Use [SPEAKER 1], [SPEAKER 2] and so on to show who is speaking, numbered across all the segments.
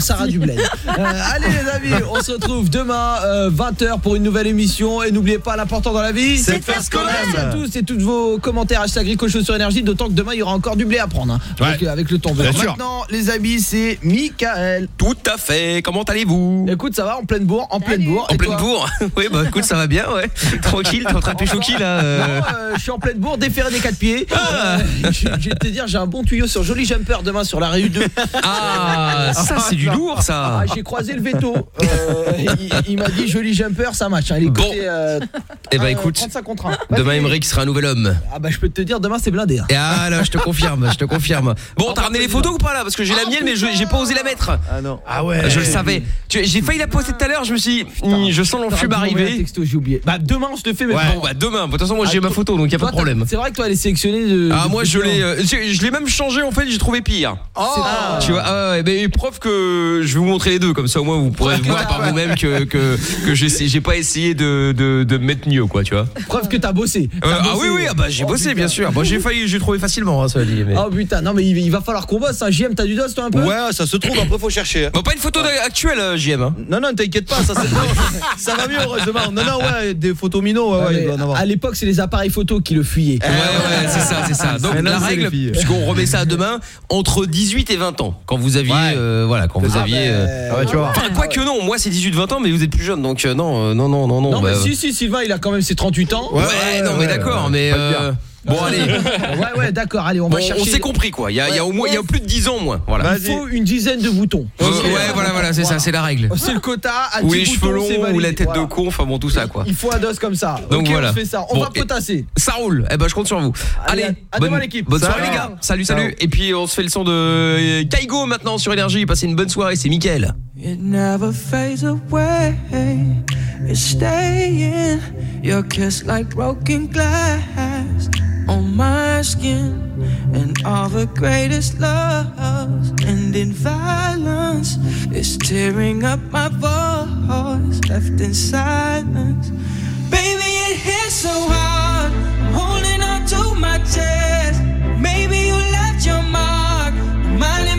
[SPEAKER 1] Sarah du euh, allez les amis, on se retrouve demain 20h euh, pour une nouvelle émission et n'oubliez pas l'important dans la vie, c'est de faire ce qu'on aime. Merci à tous et tous vos commentaires hashtag Ricochot sur énergie d'autant que demain il y aura encore du blé à prendre hein. euh, avec, le le tombeur. Maintenant les amis, c'est Michael.
[SPEAKER 2] Tout à fait. Comment allez-vous Écoute, ça va en pleine bourre, en pleine bourre. En pleine bourre. oui, bah écoute, ça va bien, ouais. Tranquille, t'es en train de là. je suis en pleine bourre, déferré des quatre pieds. Ah.
[SPEAKER 1] je, vais te dire, j'ai un bon tuyau sur joli jumper demain sur la rue 2. Ah, ça c'est c'est lourd ça. Ah, j'ai croisé le veto. Euh, il m'a dit joli jumper, ça match. Il est Bon. Euh, eh ben, euh, écoute, Demain sera un nouvel homme. Ah bah je peux te dire demain c'est blindé. Hein. ah là, je te confirme,
[SPEAKER 2] je te confirme. Bon, t'as ramené les photos ou pas là Parce que j'ai la ah, mienne, mais j'ai pas osé la mettre. Ah non. Ah ouais. Je le savais. J'ai failli la poser tout à l'heure. Je me suis, dit, hmm, je sens l'enfume arriver. j'ai oublié. Bah demain on se le fait Bon, bah demain. De toute façon, moi j'ai ah, ma photo, donc y a pas de problème. C'est vrai que toi elle est sélectionnée de Ah moi je l'ai, je l'ai même changé en fait. J'ai trouvé pire. Oh, Tu vois, ah, preuve que je vais vous montrer les deux, comme ça au moins vous pourrez voir par vous-même que, que, que j'ai pas essayé de, de, de, mettre mieux, quoi, tu vois. Preuve que t'as bossé. As euh, ah bossé. Ah oui, oui, ah bah, j'ai oh, bossé, bien sûr. Moi, j'ai failli, j'ai trouvé facilement, ça hein, dit. Mais... Oh
[SPEAKER 1] putain, non, mais il, va falloir qu'on bosse, hein. JM, t'as du dos, toi, un peu Ouais, ça se trouve, après,
[SPEAKER 2] faut chercher. Hein. pas une photo actuelle, euh, JM. Non, non, t'inquiète pas, ça, ça va mieux, heureusement. Non, non, ouais,
[SPEAKER 1] des photos minots, ouais, ouais, À l'époque, c'est les appareils photo qui le fuyaient. Ouais, ouais, c'est ça, c'est ça. Donc, la règle, puisqu'on
[SPEAKER 2] remet ça à demain, entre 18 et 20 ans, quand vous aviez, euh, voilà, quand vous aviez. Ah tu vois. Enfin, quoi que non, moi c'est 18-20 ans, mais vous êtes plus jeune, donc non, non, non, non, non. mais si, si,
[SPEAKER 1] Sylvain, il a quand même ses 38 ans. Ouais, non, mais d'accord, mais. Bon allez. ouais ouais, d'accord, allez, on va chercher. On s'est compris quoi. Il y a, y a au moins il y a plus
[SPEAKER 2] de 10 ans moi. voilà. Il faut
[SPEAKER 1] une dizaine de boutons. Euh, ouais,
[SPEAKER 2] voilà voilà, c'est ça, c'est la règle. C'est le quota
[SPEAKER 1] à oui, les cheveux longs ou la tête de con,
[SPEAKER 2] enfin bon tout ça quoi. Il
[SPEAKER 1] faut un dos comme ça. Donc voilà. on fait ça. On va potasser. Ça roule. Eh ben je compte sur vous. Allez, allez à, bonne, demain l'équipe. Bonne
[SPEAKER 2] soirée les gars. Salut salut. Et puis on se fait le son de Kaigo maintenant sur énergie. Passez une bonne soirée, c'est
[SPEAKER 3] Mickaël. It never fades away. Your kiss like broken glass. on my skin. And all the greatest loves end in violence. It's tearing up my voice, left in silence. Baby, it hits so hard. I'm holding on to my chest. Maybe you left your mark. Mine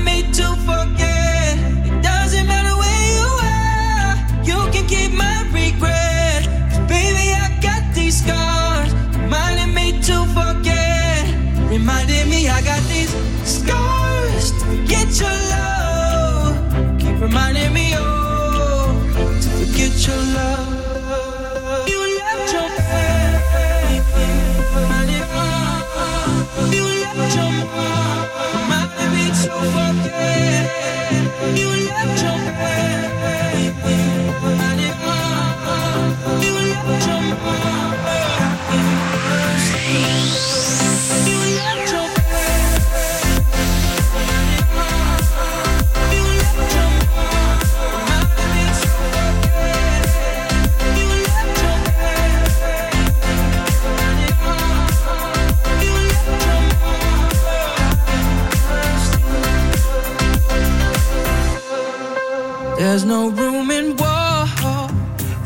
[SPEAKER 3] There's no room in war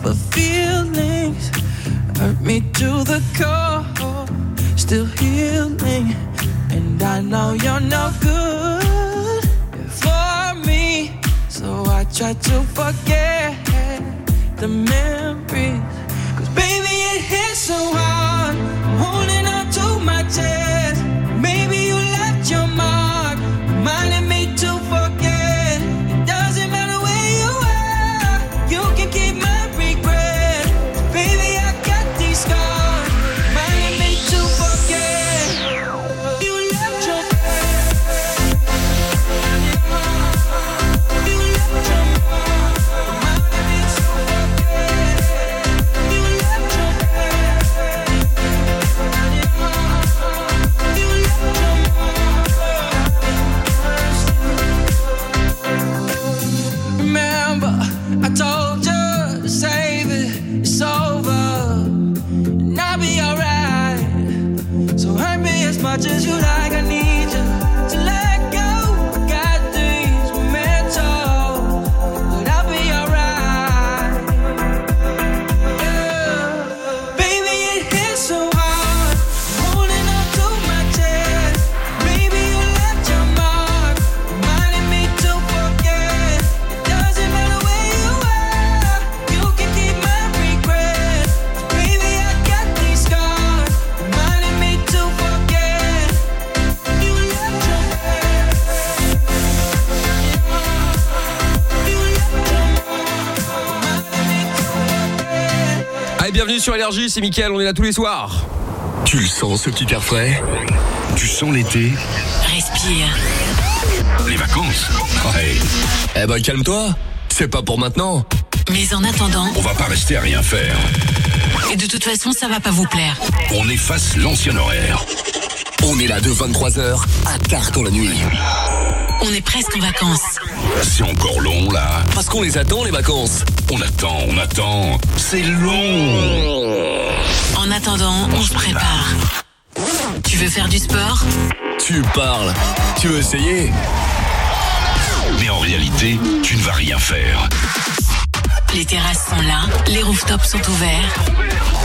[SPEAKER 3] for feelings. Hurt me to the core, still healing. And I know you're no good for me. So I try to forget the memories. Cause baby, it hits so hard. I'm holding on to my chest.
[SPEAKER 2] sur allergie, c'est Mickaël, on est là tous les soirs. Tu le sens ce petit air frais Tu sens l'été
[SPEAKER 4] Respire. Les vacances
[SPEAKER 2] Ouais. Eh ben calme-toi,
[SPEAKER 5] c'est pas pour maintenant. Mais en attendant, on va pas rester à rien faire.
[SPEAKER 4] Et de toute façon, ça va pas vous plaire.
[SPEAKER 5] On efface l'ancien horaire. On est là de 23h à tard dans la nuit.
[SPEAKER 4] On est presque en vacances.
[SPEAKER 5] C'est encore long là. Parce qu'on les attend les vacances. On attend, on attend. C'est long.
[SPEAKER 4] En attendant, on se prépare. Tu veux faire du sport
[SPEAKER 5] Tu parles. Tu veux essayer Mais en réalité, tu ne vas rien faire.
[SPEAKER 4] Les terrasses sont là, les rooftops sont ouverts.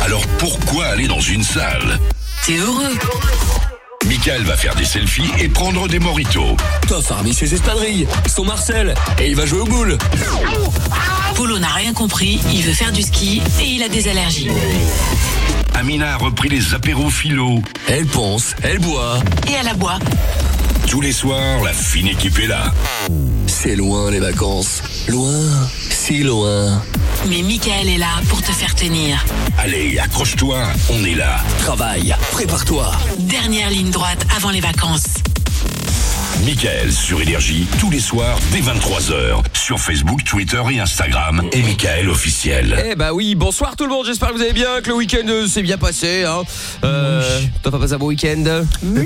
[SPEAKER 5] Alors pourquoi aller dans une salle T'es heureux elle va faire des selfies et prendre des moritos. Toff a ses espadrilles, son Marcel, et il va jouer au boule.
[SPEAKER 4] Polo n'a rien compris, il veut faire du ski et il a des allergies.
[SPEAKER 5] Amina a repris les apéros philo. Elle pense, elle boit. Et elle aboie. Tous les soirs, la fine équipe est là. C'est loin les vacances. Loin, si loin
[SPEAKER 4] mais Michael est là pour te faire tenir.
[SPEAKER 5] Allez, accroche-toi, on est là. Travaille, prépare-toi.
[SPEAKER 4] Dernière ligne droite avant les vacances.
[SPEAKER 5] Michael sur Énergie tous les soirs dès 23h sur Facebook, Twitter et Instagram et Michael officiel.
[SPEAKER 2] Eh bah oui, bonsoir tout le monde, j'espère que vous allez bien, que le week-end euh, s'est bien passé. Hein. Euh, T'as pas passé un bon week-end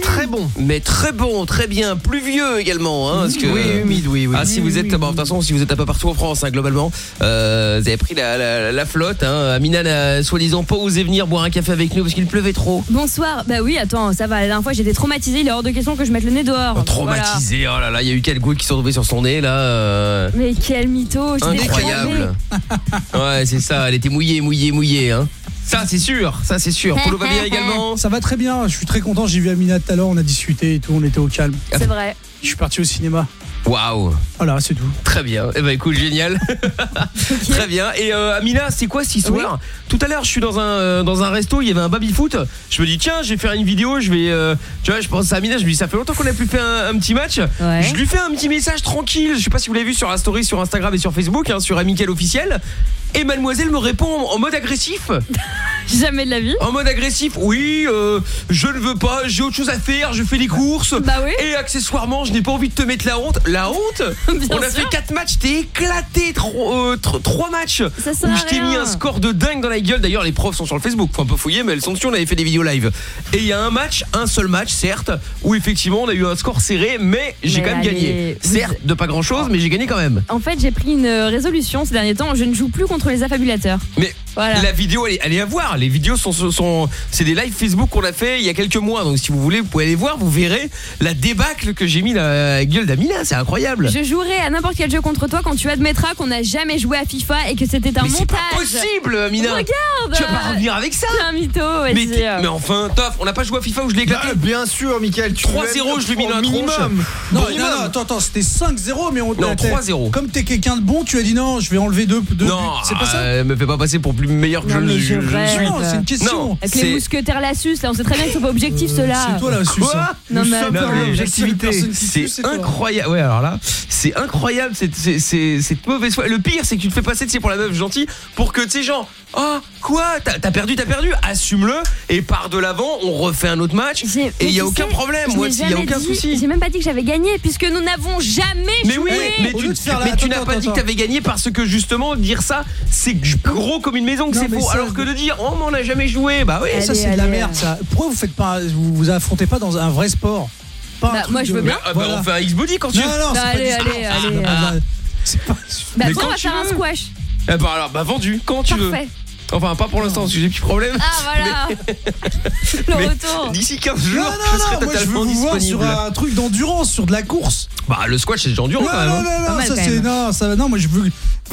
[SPEAKER 2] Très bon. Mais très bon, très bien, pluvieux également. Hein, oui, humide, oui, oui. Ah, si vous êtes, bah, de toute façon si vous êtes un peu partout en France hein, globalement, euh, vous avez pris la, flotte. Amina n'a soi-disant pas osé venir boire un café avec nous parce qu'il pleuvait trop.
[SPEAKER 6] Bonsoir, bah oui attends, ça va, la dernière fois j'étais traumatisé. il est hors de question que je mette le nez dehors. Traumatisé
[SPEAKER 2] Oh là là, il y a eu quel goût qui sont tombées sur son nez là. Euh.
[SPEAKER 6] Mais quel mytho Incroyable.
[SPEAKER 2] Ouais, c'est ça, elle était mouillée, mouillée, mouillée hein. Ça c'est sûr, ça c'est sûr. Polo va bien également.
[SPEAKER 7] Ça va très bien, je suis très content, j'ai vu Amina tout à l'heure, on a discuté et tout, on était au calme.
[SPEAKER 2] C'est vrai. Je suis parti au cinéma. Waouh Voilà, oh c'est tout. Très bien. Eh ben écoute, génial. Très bien. Et euh, Amina, c'est quoi cette histoire Tout à l'heure, je suis dans un euh, dans un resto, il y avait un baby foot. Je me dis tiens, je vais faire une vidéo, je vais euh, tu vois, je pense à Amina, je lui dis ça fait longtemps qu'on a plus fait un, petit match. Je lui fais un petit message tranquille. Je sais pas si vous l'avez vu sur la story sur Instagram et sur Facebook hein, sur Amical officiel et mademoiselle me répond en mode agressif. Jamais de la vie. En mode agressif, oui, euh, je ne veux pas, j'ai autre chose à faire, je fais les courses. Bah et accessoirement, je n'ai pas envie de te mettre la honte. La honte On a fait 4 matchs, t'es éclaté, 3, euh, matchs. où je t'ai mis un score de dingue dans la gueule. D'ailleurs, les profs sont sur le Facebook, faut un peu fouiller, mais elles sont dessus, on avait fait des vidéos live. Et il y a un match, un seul match, certes, où effectivement on a eu un score serré, mais j'ai quand même gagné. Certes, de pas grand chose, mais j'ai gagné quand même.
[SPEAKER 6] En fait, j'ai pris une résolution ces derniers temps, je ne joue plus contre contre les affabulateurs.
[SPEAKER 2] La vidéo, elle est, à voir. Les vidéos sont, sont, c'est des lives Facebook qu'on a fait il y a quelques mois. Donc si vous voulez, vous pouvez aller voir, vous verrez la débâcle que j'ai mis la gueule d'Amina. C'est incroyable. Je
[SPEAKER 6] jouerai à n'importe quel jeu contre toi quand tu admettras qu'on n'a jamais joué à FIFA et que c'était un mais montage. C'est possible, Amina. Tu vas pas revenir avec ça. C'est un mytho. Mais,
[SPEAKER 2] enfin, tof on n'a pas joué à FIFA où je l'ai éclaté. Bah, bien sûr, Michael. 3-0,
[SPEAKER 6] je lui ai mis un minimum. Non, non, attends,
[SPEAKER 7] attends, c'était 5-0, mais on. Non, 3-0. Comme t'es quelqu'un de bon, tu as dit non, je vais enlever deux. deux non, c'est pas ça. Euh, me fais pas passer pour plus meilleur que je, je, suis.
[SPEAKER 2] c'est une question. Avec les
[SPEAKER 6] mousquetaires la là, on sait très bien que sont pas objectif euh, ceux-là. C'est toi la
[SPEAKER 2] hein. C'est incroyable. Ouais, alors là, c'est incroyable c'est, c'est mauvaise foi. Le pire, c'est que tu te fais passer de pour la meuf gentille pour que, tu sais, genre, oh, quoi T'as perdu, t'as perdu. Assume-le et pars de l'avant, on refait un autre match. Et il n'y a aucun problème. Moi, aucun souci.
[SPEAKER 6] J'ai même pas dit que j'avais gagné puisque nous n'avons jamais mais Oui, mais, tu n'as pas dit que t'avais
[SPEAKER 2] gagné parce que justement, dire ça, c'est gros comme une alors que de dire oh mais on n'a jamais joué, bah oui, ça c'est de la merde
[SPEAKER 7] Pourquoi vous faites pas vous vous affrontez pas dans un vrai sport
[SPEAKER 6] Pas bah, moi je veux bien. Ah, bah, on fait un X-Body quand tu veux. Non bah, c'est pas allez, allez, allez, ah, bah, c'est pas Bah, toi, on va faire un squash.
[SPEAKER 2] Eh bah alors bah vendu quand tu veux. Enfin pas pour l'instant Si j'ai des petits Ah,
[SPEAKER 6] voilà.
[SPEAKER 2] Le retour. D'ici 15 jours, je non, serai totalement moi je veux vous sur
[SPEAKER 7] un truc d'endurance, sur de la course.
[SPEAKER 2] Bah le squash c'est
[SPEAKER 7] de l'endurance Non, quand non, même. non, hein. non, ça c'est non, ça non, moi je veux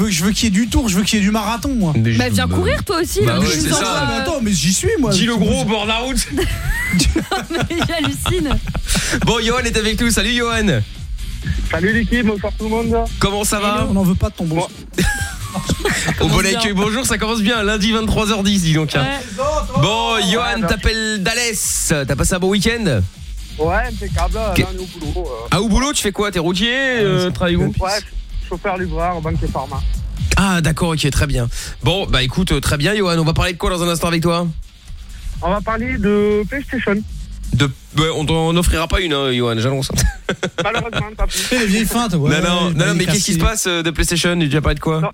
[SPEAKER 7] je veux qu'il y ait du tour, je veux qu'il y ait du marathon moi. Bah viens courir toi aussi bah attends, mais
[SPEAKER 2] j'y suis moi. Dis le gros burn la j'hallucine. Bon, Johan est avec nous. Salut Johan. Salut l'équipe, bonsoir tout le monde. Comment ça va eh On n'en veut pas de ton bonjour. Au bon accueil, bonjour, ça commence bien. Lundi 23h10, dis donc. Hein.
[SPEAKER 8] Bon, Johan, t'appelles
[SPEAKER 2] d'Alès. T'as passé un bon week-end
[SPEAKER 8] Ouais, impeccable.
[SPEAKER 2] on est au boulot. Euh. Ah, au boulot, tu fais quoi T'es routier euh, Ouais, chauffeur livreur, banque et pharma. Ah d'accord, ok, très bien. Bon, bah écoute, euh, très bien Johan, on va parler de quoi dans un instant avec toi On va parler de PlayStation. De... Bah, on n'offrira pas une, hein, Johan, j'annonce.
[SPEAKER 8] Malheureusement, pas plus.
[SPEAKER 7] Non, non, non, mais qu'est-ce qui se passe
[SPEAKER 2] euh, de PlayStation Tu as pas de quoi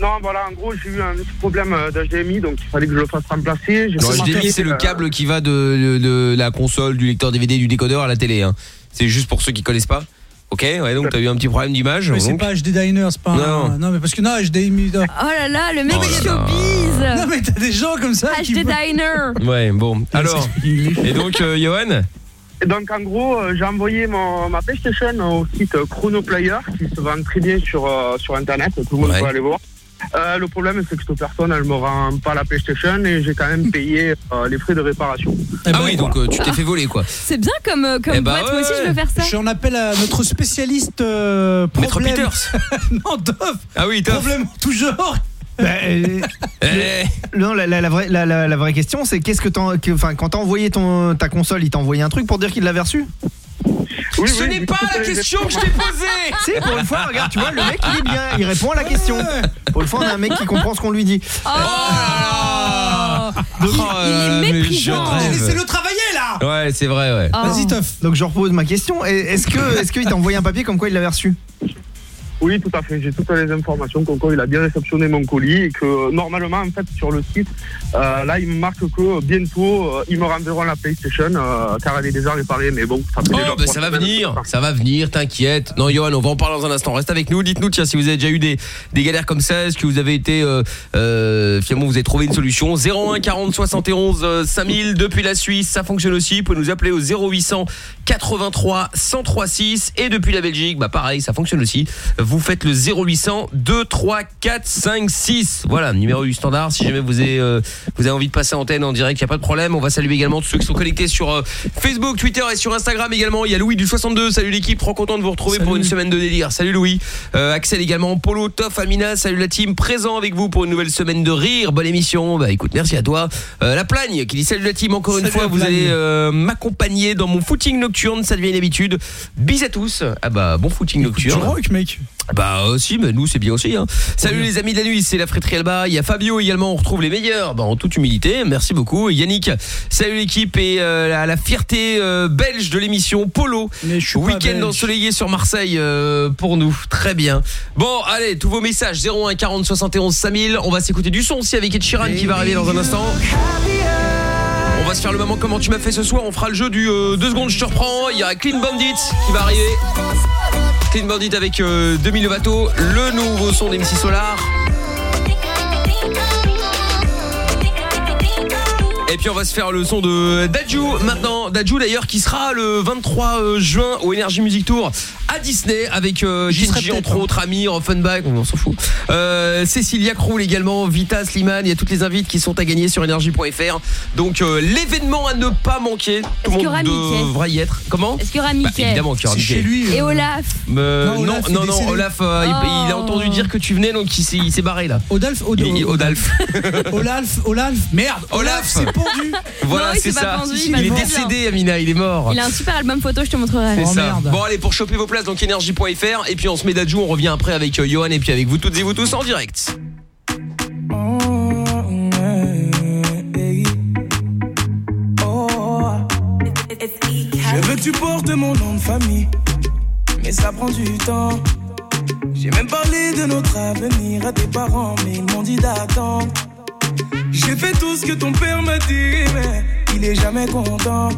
[SPEAKER 8] non. voilà, en gros, j'ai eu un petit problème euh, d'HDMI, donc il fallait que je le fasse remplacer.
[SPEAKER 7] L'HDMI, c'est le câble
[SPEAKER 2] qui va de, la console, du lecteur DVD, du décodeur à la télé. Hein. C'est juste pour ceux qui connaissent pas. Ok, ouais, donc t'as eu un petit problème d'image. Mais c'est
[SPEAKER 7] pas HD Diner, c'est pas. Non.
[SPEAKER 6] non, mais parce que non, HD Diner. Oh là là, le mec oh est Non, mais t'as des gens comme ça. HD qui... Diner.
[SPEAKER 2] Ouais, bon. Alors, et donc, euh, Johan
[SPEAKER 6] donc en gros, euh,
[SPEAKER 8] j'ai envoyé mon, ma PlayStation au site Chrono Player qui se vend très bien sur, euh, sur internet, tout le monde peut aller voir. Euh, le problème, c'est que cette personne, elle me rend pas la PlayStation et j'ai quand même payé euh, les frais de réparation. Eh ben, ah, oui, donc euh, tu t'es fait voler quoi.
[SPEAKER 6] C'est bien comme, comme toi eh ben boîte, moi
[SPEAKER 7] aussi je veux faire ça. J'en appelle à notre spécialiste Maître Peters.
[SPEAKER 9] non,
[SPEAKER 2] Dove. Ah oui, Dove. Problème
[SPEAKER 9] toujours bah, eh. non, la, vraie, la, vraie question, c'est qu'est-ce que, enfin, quand t'as envoyé ton, ta console, il t'a envoyé un truc pour dire qu'il l'avait reçu
[SPEAKER 10] ce n'est pas la question que je t'ai posée Si, pour une fois, regarde, tu vois, le mec, il est bien, il répond
[SPEAKER 9] à la question. Pour une fois, on a un mec qui comprend ce qu'on lui dit. Oh, ah.
[SPEAKER 2] il, oh, il est méprisant Laissez-le travailler là Ouais, c'est vrai, ouais. Oh. Vas-y,
[SPEAKER 9] Toff. Donc je repose ma
[SPEAKER 8] question. Est-ce est-ce qu'il t'a envoyé un papier comme quoi il l'avait reçu oui, tout à fait. J'ai toutes les informations qu'encore il a bien réceptionné mon colis et que euh, normalement, en fait, sur le site, euh, là, il me marque que euh, bientôt, il ils me renverront la PlayStation car elle est déjà réparée. Mais bon, ça, oh, ben,
[SPEAKER 2] va venir, ça va venir, t'inquiète. Non, Johan, on va en parler dans un instant. Reste avec nous. Dites-nous, tiens, si vous avez déjà eu des, galères comme ça, est-ce que vous avez été, finalement, vous avez trouvé une solution 01 40 71 5000 depuis la Suisse, ça fonctionne aussi. Vous pouvez nous appeler au 0800 83 1036 et depuis la Belgique, bah pareil, ça fonctionne aussi vous faites le 0800 2 3 4 5 6. Voilà, numéro du standard. Si jamais vous avez, euh, envie de passer en antenne en direct, il n'y a pas de problème. On va saluer également tous ceux qui sont connectés sur euh, Facebook, Twitter et sur Instagram également. Il y a Louis du 62. Salut l'équipe, trop content de vous retrouver pour une semaine de délire. Salut Louis. Euh, Axel également, Polo, Toff, Amina. Salut la team, présent avec vous pour une nouvelle semaine de rire. Bonne émission. Bah écoute, merci à toi. la Plagne qui dit salut la team encore une fois. Vous allez m'accompagner dans mon footing nocturne. Ça devient une habitude. Bis à tous. Ah bah bon footing nocturne. Rock, mec. Bah aussi, euh, mais nous c'est bien aussi. Hein. Salut les amis de la nuit, c'est la friterie Alba. Il y a Fabio également, on retrouve les meilleurs. Bah, en toute humilité, merci beaucoup. Yannick, salut l'équipe et euh, la, fierté euh, belge de l'émission Polo. Week-end ensoleillé sur Marseille pour nous. Très bien. Bon, allez, tous vos messages 01 40 71 5000. On va s'écouter du son aussi avec Ed qui va arriver dans un instant. On va se faire le moment comment tu m'as fait ce soir. On fera le jeu du 2 secondes, je te reprends. Il y a Clean Bandit qui va arriver. Clean Bandit avec 2000 euh, bateaux, le nouveau son d'MC Solar. Et puis on va se faire le son de Dajou maintenant. Dajou d'ailleurs qui sera le 23 euh, juin au Energy Music Tour à Disney avec euh, entre hein. autres, Amir, Offenbach, on s'en fout. Euh, Cécilia Kroul également, Vita, Slimane, il y a toutes les invites qui sont à gagner sur energy.fr. Donc euh, l'événement à ne pas manquer, est tout le monde devra y être. Comment Est-ce qu'il y aura bah, Évidemment qu'il y chez lui. Et Olaf ah, Non, non, non, Olaf, il, a oh. entendu dire que tu venais donc il s'est barré là. Odalf Odalf. Olaf, Olaf, merde Olaf, c'est pas
[SPEAKER 6] Voilà, c'est ça. il, est décédé,
[SPEAKER 2] Amina, il est mort. Il a
[SPEAKER 6] un super album photo, je te montrerai. C'est oh, ça.
[SPEAKER 2] Bon, allez, pour choper vos places, donc énergie.fr Et puis on se met d'adjou, on revient après avec euh, Johan et puis avec vous toutes et vous tous en direct.
[SPEAKER 11] Je veux que tu portes mon nom de famille, mais ça prend du temps. J'ai même parlé de notre avenir à tes parents, mais ils m'ont dit d'attendre. J'ai fait tout ce que ton père m'a dit, mais il est jamais content.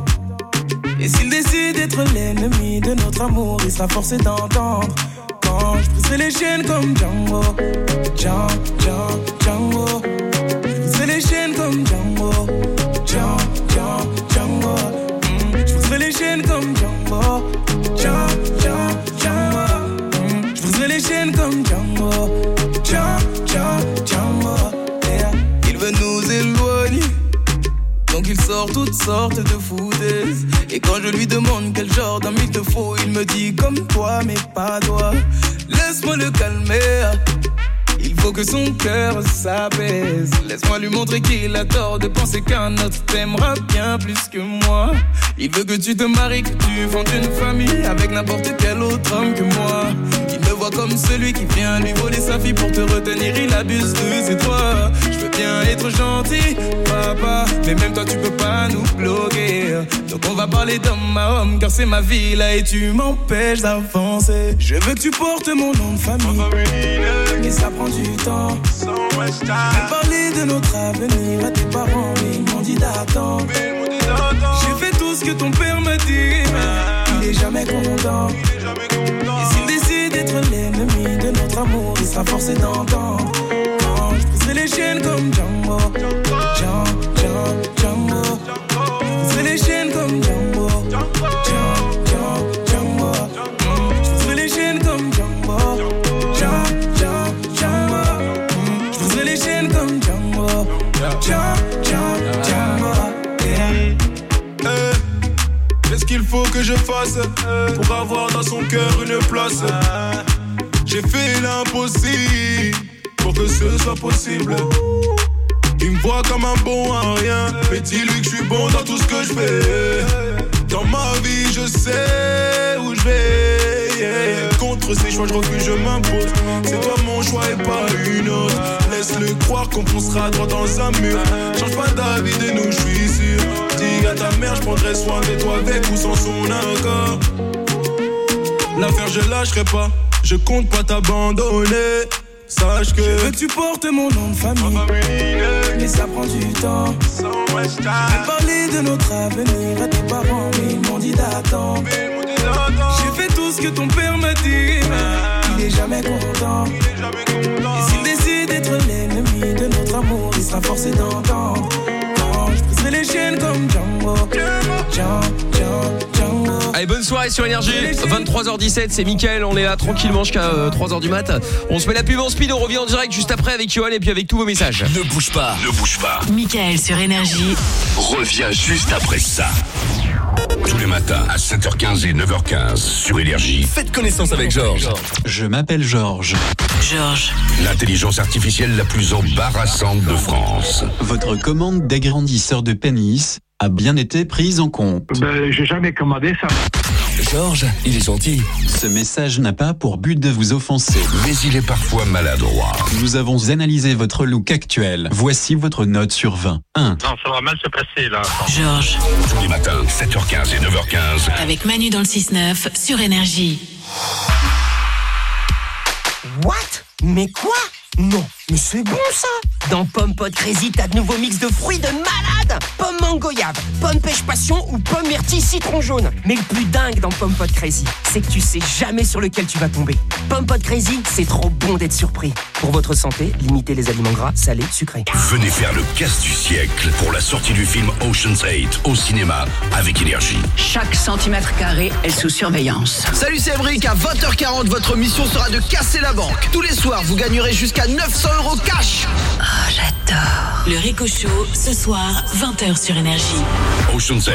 [SPEAKER 11] Et s'il décide d'être l'ennemi de notre amour, il sera forcé d'entendre. Quand je les chaînes comme Django, Django, Django, je les chaînes comme Django. sort toutes sortes de foutaises. Et quand je lui demande quel genre d'homme il te faut, il me dit comme toi, mais pas toi. Laisse-moi le calmer. Il faut que son cœur s'apaise. Laisse-moi lui montrer qu'il a tort de penser qu'un autre t'aimera bien plus que moi. Il veut que tu te maries, que tu fondes une famille avec n'importe quel autre homme que moi. qui me voit comme celui qui vient lui voler sa fille pour te retenir, il abuse de ses droits. Viens être gentil, papa. Mais même toi, tu peux pas nous bloquer. Donc on va parler d'homme à homme, car c'est ma vie là et tu m'empêches d'avancer. Je veux que tu portes mon nom de famille. Mais hein. ça prend du temps. Je parler de notre avenir à tes parents, ils m'ont dit d'attendre. J'ai fait tout ce que ton père me dit. Ah. Il est jamais content. Et s'il décide d'être l'ennemi de notre amour, il sera forcé d'entendre les chaînes comme Django. les comme Django. Django, Django, Django. les comme Django. Django, Django, Django. Qu'est-ce eh, eh. qu'il faut que je fasse eh, pour avoir dans son cœur une place J'ai fait l'impossible pour que ce soit possible. Il me voit comme un bon à rien, mais dis-lui que je suis bon dans tout ce que je fais. Dans ma vie, je sais où je vais. Contre ces choix, je refuse, je m'impose. C'est toi mon choix et pas une autre. Laisse-le croire qu'on poussera droit dans un mur. Change pas d'avis de nous, je suis sûr. Dis à ta mère, je prendrai soin de toi avec ou sans son accord. L'affaire, je lâcherai pas, je compte pas t'abandonner. Sache que je veux que tu portes mon nom de famille. Mais ça prend du temps. Parler J'ai de notre avenir à tes parents, ils m'ont dit d'attendre. J'ai fait tout ce que ton père m'a dit. Il est jamais content. Et s'il décide d'être l'ennemi de notre amour, il sera forcé d'entendre. Je briserai les chaînes comme Django. Django,
[SPEAKER 2] Django. Allez, bonne soirée sur Énergie. 23h17, c'est Mickaël. On est là tranquillement jusqu'à 3h euh, du mat. On se met la pub en speed. On revient en direct juste après avec Johan et puis avec tous vos messages. Ne bouge pas, ne bouge pas.
[SPEAKER 4] Mickaël sur Énergie.
[SPEAKER 5] Reviens juste
[SPEAKER 2] après ça. Tous les matins à 7h15 et
[SPEAKER 5] 9h15 sur Énergie. Faites
[SPEAKER 7] connaissance avec Georges. Je m'appelle Georges. Georges.
[SPEAKER 5] L'intelligence artificielle la plus embarrassante de France.
[SPEAKER 7] Votre commande d'agrandisseur de pénis a bien été prise en compte. Ben, J'ai jamais commandé ça.
[SPEAKER 5] Georges, il est gentil. Ce message n'a pas pour but de vous offenser. Mais il est parfois maladroit.
[SPEAKER 2] Nous avons analysé votre look actuel. Voici votre note sur 20.
[SPEAKER 5] 1. Non, ça va mal se passer là. Georges. Tous les 7h15 et 9h15. Avec
[SPEAKER 4] Manu dans le 6-9 sur Énergie. What Mais quoi Non mais c'est bon ça Dans Pomme Pod Crazy, t'as de nouveaux mix de fruits de malade
[SPEAKER 2] Pomme mangoyave, pomme pêche passion ou pomme myrtille citron jaune. Mais le plus dingue dans Pomme Pod Crazy, c'est que tu sais jamais sur lequel tu vas tomber. Pomme Pod Crazy, c'est trop bon d'être surpris. Pour votre santé, limitez les aliments gras, salés, sucrés.
[SPEAKER 5] Venez faire le casse du siècle pour la sortie du film Ocean's Eight au cinéma avec énergie.
[SPEAKER 12] Chaque centimètre carré est sous
[SPEAKER 1] surveillance. Salut, c'est Emric. À 20h40, votre mission sera de casser la banque. Tous les soirs, vous gagnerez
[SPEAKER 4] jusqu'à 900 300 cash Oh, j'adore Le Rico Show, ce soir, 20h sur Énergie.
[SPEAKER 5] Ocean's 8,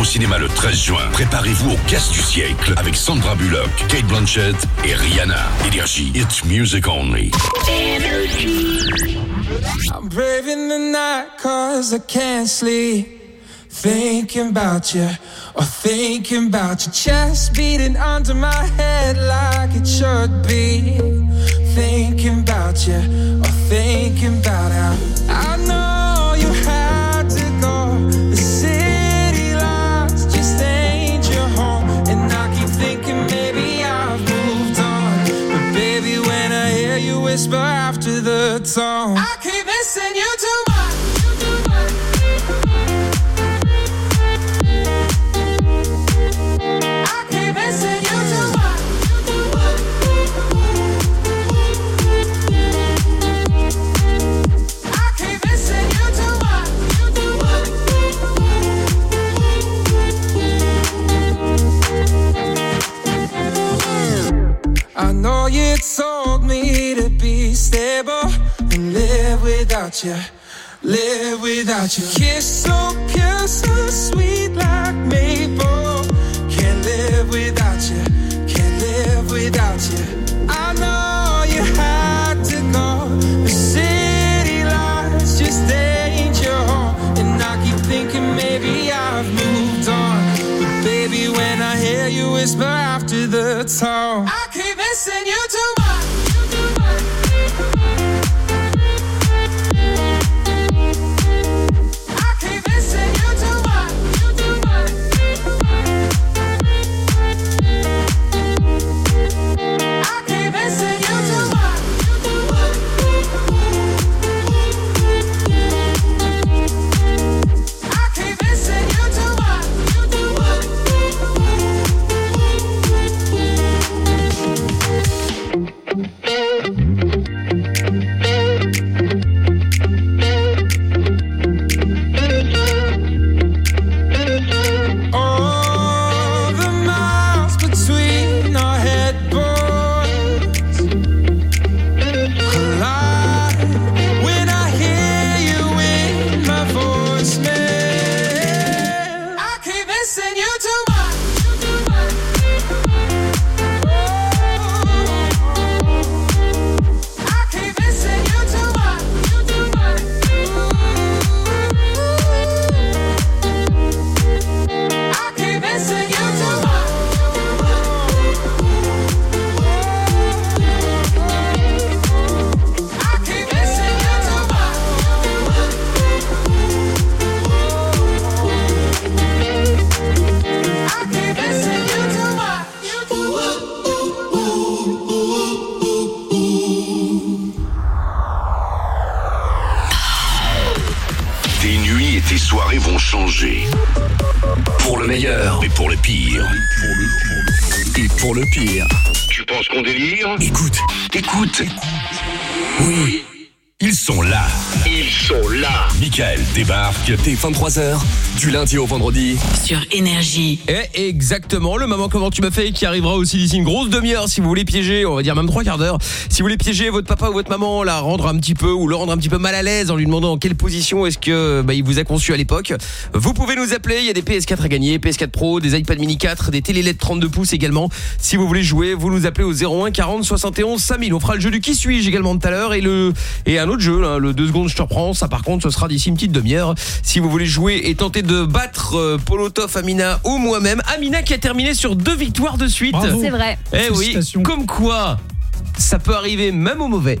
[SPEAKER 5] au cinéma le 13 juin. Préparez-vous au casse du siècle avec Sandra Bullock, Kate Blanchett et Rihanna. Énergie, it's music only.
[SPEAKER 3] Energy.
[SPEAKER 10] I'm braving the night cause I can't sleep. Thinking about you, or thinking about your chest beating under my head like it should be. thinking about you or thinking about how I know you had to go. The city lights just ain't your home, and I keep thinking maybe I've moved on. But baby, when I hear you whisper after the tone, I keep missing you. I know you told me to be stable and live without you, live without you. Kiss so pure, so sweet like maple. Can't live without you, can't live without you. baby, when I hear you whisper after the talk, I keep missing you too much.
[SPEAKER 5] Pour le meilleur. Et pour le pire. Et pour le pire. Tu penses qu'on délire Écoute, écoute. Oui. Ils sont là. Ils sont là. Michael débarque dès 23h, du lundi au vendredi.
[SPEAKER 2] Sur Énergie. Et exactement, le moment comment tu m'as fait qui arrivera aussi d'ici une grosse demi-heure si vous voulez piéger, on va dire même trois quarts d'heure. Si vous voulez piéger votre papa ou votre maman, la rendre un petit peu ou le rendre un petit peu mal à l'aise en lui demandant en quelle position est-ce que bah, il vous a conçu à l'époque, vous pouvez nous appeler. Il y a des PS4 à gagner, PS4 Pro, des iPad mini 4, des télélettes 32 pouces également. Si vous voulez jouer, vous nous appelez au 01 40 71 5000. On fera le jeu du qui suis-je également tout à l'heure et le et jeu, le 2 secondes je te reprends, ça par contre ce sera d'ici une petite demi-heure. Si vous voulez jouer et tenter de battre euh, Polotov, Amina ou moi-même, Amina qui a terminé sur deux victoires de suite. C'est vrai. Eh oui, comme quoi ça peut arriver même au mauvais.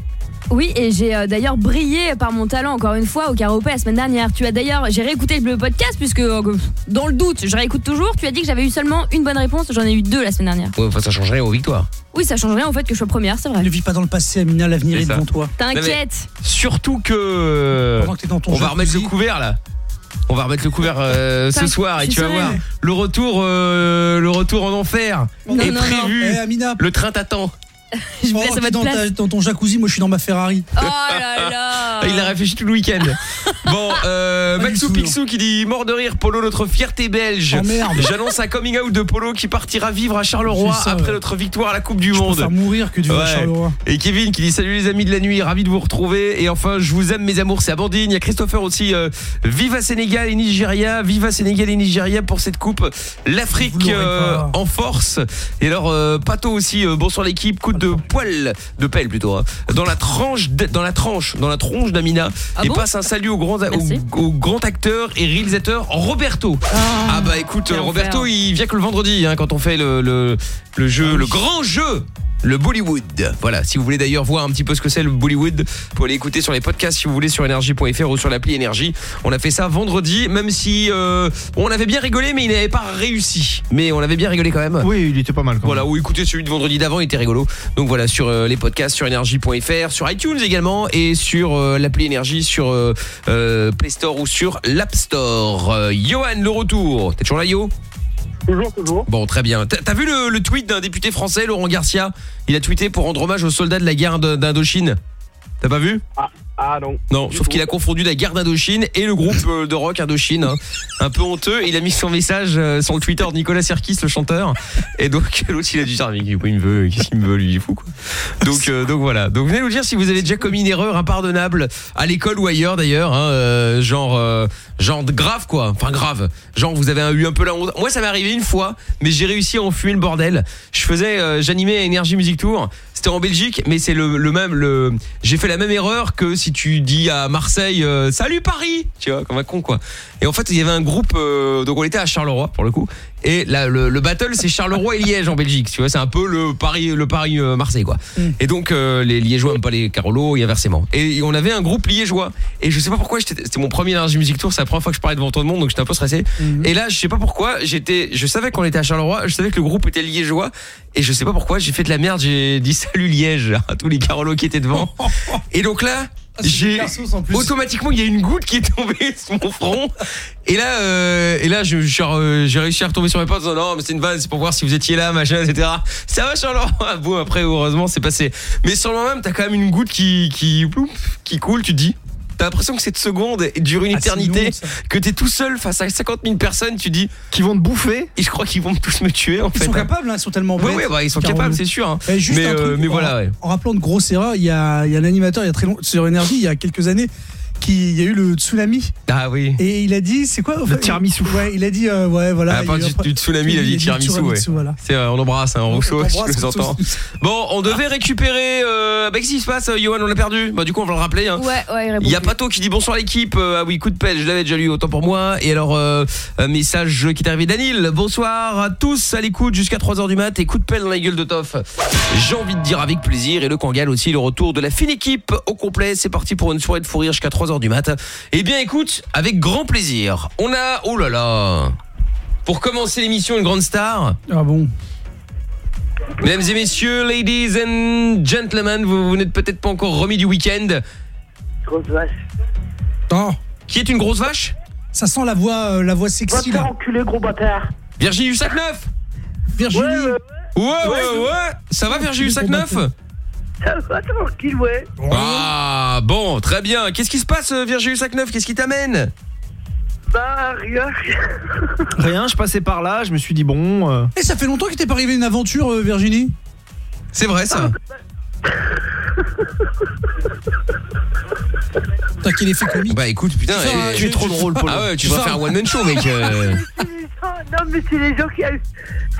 [SPEAKER 6] Oui, et j'ai euh, d'ailleurs brillé par mon talent encore une fois au karaopé la semaine dernière. Tu as d'ailleurs, j'ai réécouté le podcast puisque euh, dans le doute, je réécoute toujours. Tu as dit que j'avais eu seulement une bonne réponse, j'en ai eu deux la semaine dernière.
[SPEAKER 2] ça changerait aux victoires.
[SPEAKER 6] Oui, ça change rien au fait que je sois première, c'est vrai. Ne vis pas dans le passé, Amina, l'avenir est, devant toi. T'inquiète.
[SPEAKER 2] Surtout que. On va remettre le couvert là. On va remettre le couvert euh, ce soir et tu vas voir le retour, le retour en enfer est prévu. Eh, le train t'attend
[SPEAKER 7] je vous oh, dans, ton jacuzzi, moi je suis dans ma
[SPEAKER 2] Ferrari. Oh là
[SPEAKER 13] là Il
[SPEAKER 2] a réfléchi tout le week-end. Bon, euh, Maxou Picsou qui dit mort de rire, Polo, notre fierté belge. Oh, J'annonce un coming out de Polo qui partira vivre à Charleroi après notre victoire à la Coupe du monde je à mourir que du vivre à Charleroi. Et Kevin qui dit salut les amis de la nuit, ravi de vous retrouver. Et enfin, je vous aime mes amours, c'est Abandine. Il y a Christopher aussi. Euh, vive à Sénégal et Nigeria, vive à Sénégal et Nigeria pour cette coupe. L'Afrique euh, en force. Et alors, euh, Pato aussi, bonsoir l'équipe, coup de poil, de pelle plutôt, hein. dans la tranche, dans la tranche, dans la tronche d'Amina ah et passe un salut au grand, au, grand acteur et réalisateur Roberto. ah, ah bah écoute, Roberto, il vient que le vendredi hein, quand on fait le, le, jeu, ah le grand jeu le Bollywood. Voilà, si vous voulez d'ailleurs voir un petit peu ce que c'est le Bollywood, pour pouvez l'écouter sur les podcasts si vous voulez sur energie.fr ou sur l'appli énergie. On a fait ça vendredi, même si euh, on avait bien rigolé mais il n'avait pas réussi. Mais on avait bien rigolé quand même. Oui, il était pas mal Voilà, ou écouter celui de vendredi d'avant, il était rigolo. Donc voilà, sur euh, les podcasts sur energie.fr, sur iTunes également et sur euh, l'appli énergie sur Play Store ou sur l'App Store. Johan, le retour. T'es toujours là, Yo Toujours, toujours. Bon, très bien. T'as vu le, tweet d'un député français, Laurent Garcia Il a tweeté pour rendre hommage aux soldats de la guerre d'Indochine. T'as pas vu ah, ah, non. Non, sauf qu'il a confondu la guerre d'Indochine et le groupe euh, de rock Indochine. Hein. Un peu honteux, il a mis son message euh, sur le Twitter de Nicolas Serkis, le chanteur. Et donc l'autre il a dit ah, il qu'est-ce qu'il me veut lui, il est fou quoi. Euh, donc voilà. Donc venez nous dire si vous avez déjà commis une erreur impardonnable à l'école ou ailleurs d'ailleurs, hein, genre genre grave quoi, enfin grave. Genre vous avez eu un peu la honte. Moi ça m'est arrivé une fois, mais j'ai réussi à enfumer le bordel. Je faisais j'animais Energy Music Tour. C'était en Belgique, mais c'est le, même. Le... J'ai fait la même erreur que si tu dis à Marseille euh, Salut Paris, tu vois, comme un con quoi. Et en fait, il y avait un groupe, euh, donc on était à Charleroi pour le coup, et le, battle c'est Charleroi et Liège en Belgique, tu vois, c'est un peu le Paris le Paris euh, Marseille quoi. Mm. Et donc euh, les liégeois aiment pas les Carolos et inversement. Et on avait un groupe liégeois et je sais pas pourquoi c'était mon premier Energy Music Tour, c'est la première fois que je parlais devant tout le monde donc j'étais un peu stressé. Mm-hmm. Et là, je sais pas pourquoi, j'étais je savais qu'on était à Charleroi, je savais que le groupe était liégeois et je sais pas pourquoi, j'ai fait de la merde, j'ai dit salut Liège à tous les Carolos qui étaient devant. Et donc là, ah, j'ai automatiquement il y a une goutte qui est tombée sur mon front et là euh, et là j'ai j'ai réussi à retomber sur mes pattes non mais c'est une vase c'est pour voir si vous étiez là machin etc ça va Charles ah, bon après heureusement c'est passé mais sur le moment même t'as quand même une goutte qui qui qui coule tu te dis T'as l'impression que cette seconde dure une ah, éternité, que t'es tout seul face à 50 000 personnes, tu dis Qu'ils vont te bouffer et je crois qu'ils vont tous me tuer en fait. Sont ils hein. sont capables, hein, ils sont tellement bêtes. Oui, bah, ils sont capables, c'est sûr. mais, voilà,
[SPEAKER 7] en rappelant de grosses erreurs, il y a, l'animateur a il y a très sur énergie il y a quelques années qu'il y a eu le tsunami. Ah oui. Et il a dit,
[SPEAKER 2] c'est quoi Le tiramisu. Ouais, il a dit, euh, ouais, voilà. À ah, la du, tsunami, il a dit tiramisu, Voilà. C'est, on embrasse hein, Bon, on devait récupérer. Euh, bah, qu'est-ce qui se passe, euh, Johan On l'a perdu. Bah, du coup, on va le rappeler. Hein. Ouais, ouais, il y a Pato qui dit bonsoir l'équipe. ah oui, coup de pelle, je l'avais déjà lu, autant pour moi. Et alors, un message qui est arrivé d'Anil. Bonsoir à tous, à l'écoute jusqu'à 3h du mat. Et coup de pelle dans la gueule de Toff. J'ai envie de dire avec plaisir. Et le Kangal aussi, le retour de la fine équipe au complet. C'est parti pour une soirée de fou jusqu'à 3h du matin Eh bien écoute, avec grand plaisir. On a oh là là. Pour commencer l'émission une grande star. Ah bon. Mesdames et messieurs, ladies and gentlemen, vous, n'êtes peut-être pas encore remis du week-end. Grosse vache. Oh. Qui est une grosse vache Ça sent la voix, euh, la voix sexy Va gros bâtard.
[SPEAKER 3] Virginie Virginie. Ouais, ouais, ouais. Ça va Virginie sac ça va, tranquille, ouais.
[SPEAKER 2] Ah, bon, très bien. Qu'est-ce qui se passe, euh, Virgile 59 Qu'est-ce qui t'amène
[SPEAKER 12] Bah, rien.
[SPEAKER 9] Rien, je passais par là, je me suis dit bon... euh,
[SPEAKER 7] Et eh, ça fait longtemps qu'il t'es pas arrivé une aventure, euh, Virginie
[SPEAKER 9] C'est vrai, ça.
[SPEAKER 2] T'as qu'il est fait comique. Bah écoute, putain, Tu tu es trop drôle, Ah ouais, tu vas faire un- one man show, mec. Euh.
[SPEAKER 12] Ah, non, mais c'est les gens qui...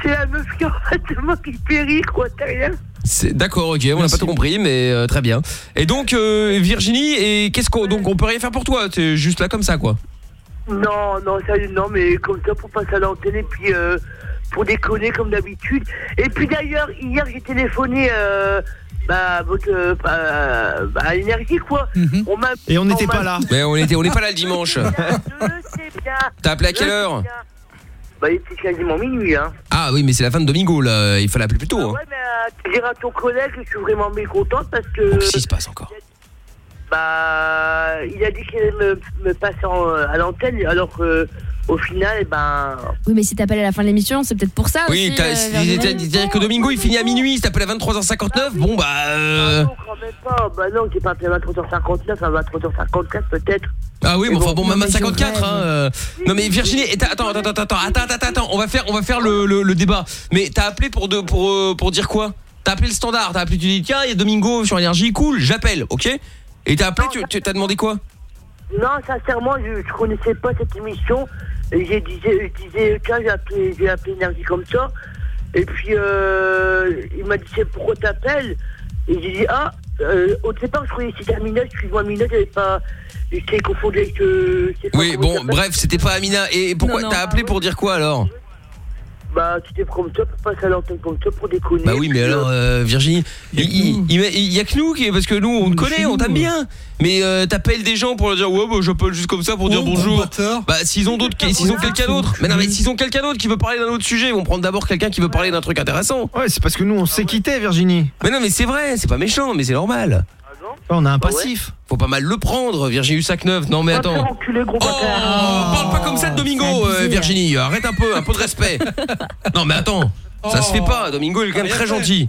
[SPEAKER 12] C'est la meuf qui, en fait, moi qui périt, quoi, t'as rien
[SPEAKER 2] D'accord, ok, on n'a pas tout compris, mais euh, très bien. Et donc, euh, Virginie, et qu'est-ce qu'on donc on peut rien faire pour toi T'es juste là comme ça, quoi.
[SPEAKER 12] Non,
[SPEAKER 14] non, non, mais comme ça pour passer à l'antenne et puis euh, pour déconner comme d'habitude.
[SPEAKER 12] Et puis d'ailleurs, hier j'ai téléphoné bah, votre, quoi. et on n'était pas là. Mais on était, on n'est pas
[SPEAKER 2] là le dimanche.
[SPEAKER 14] T'as appelé à quelle heure bah, il était quasiment minuit, hein.
[SPEAKER 2] Ah oui, mais c'est la fin de Domingo, là. Il fallait appeler plus tôt. Ah hein. ouais,
[SPEAKER 14] mais euh, diras à ton collègue que je suis vraiment mécontent parce que... Oh, qu'est-ce qui
[SPEAKER 2] se passe encore
[SPEAKER 12] Bah, il a dit qu'il allait me, me passer euh, à l'antenne alors
[SPEAKER 6] que au final, ben. Oui, mais si t'appelles à la fin de l'émission, c'est peut-être pour ça. Oui, c'est-à-dire
[SPEAKER 2] euh, que Domingo il finit à minuit, il t'appelles à 23h59, bon bah. Euh. Ah non, quand même pas, bah non, t'es
[SPEAKER 12] pas appelé à 23h59, à 23h54 peut-être.
[SPEAKER 2] Ah oui, bon, enfin bon, même à 54 hein, euh. Non mais Virginie, attends, attends, attends, attends, attends, attends, attends, on va faire, on va faire le, le, débat. Mais t'as appelé pour, de, pour, pour dire quoi T'as appelé le standard, t'as appelé, tu dis tiens, il y a Domingo sur énergie, cool, j'appelle, ok Et t'as appelé, tu t'as demandé quoi
[SPEAKER 12] Non, sincèrement, je, je connaissais pas cette
[SPEAKER 14] émission. Et j'ai je disais, j'ai appelé, j'ai appelé Énergie comme ça. Et puis,
[SPEAKER 12] euh, il m'a dit, c'est pourquoi t'appelles Et j'ai dit, ah, euh, au départ, je croyais
[SPEAKER 2] que c'était Amina, suis moi Amina, j'avais pas. J'étais confondu avec. Euh, oui, bon, bref, c'était pas Amina. Et pourquoi T'as appelé pour dire quoi alors bah, tu t'es pour passer à l'antenne pour déconner. Bah oui, mais alors, euh, Virginie, il y a que nous, qui, parce que nous, on te connaît, on t'aime bien. Mais euh, t'appelles des gens pour leur dire, ouais, je bah, j'appelle juste comme ça pour dire oh, bonjour. Bah, s'ils ont d'autres, s'ils ont quelqu'un d'autre. Mais non, mais s'ils ont quelqu'un d'autre qui veut parler d'un autre sujet, ils vont prendre d'abord quelqu'un qui veut parler d'un truc intéressant. Ouais, c'est parce que nous, on s'est quitté, Virginie. Mais non, mais c'est vrai, c'est pas méchant, mais c'est normal. On a un ah passif. Faut pas mal le prendre, Virginie hussac Non mais oh, attends.
[SPEAKER 8] oh, parle pas
[SPEAKER 2] comme ça de oh, Domingo, euh, Virginie. Arrête un peu, un peu de respect. non mais attends, ça se fait oh. pas. Domingo il est quand même très gentil.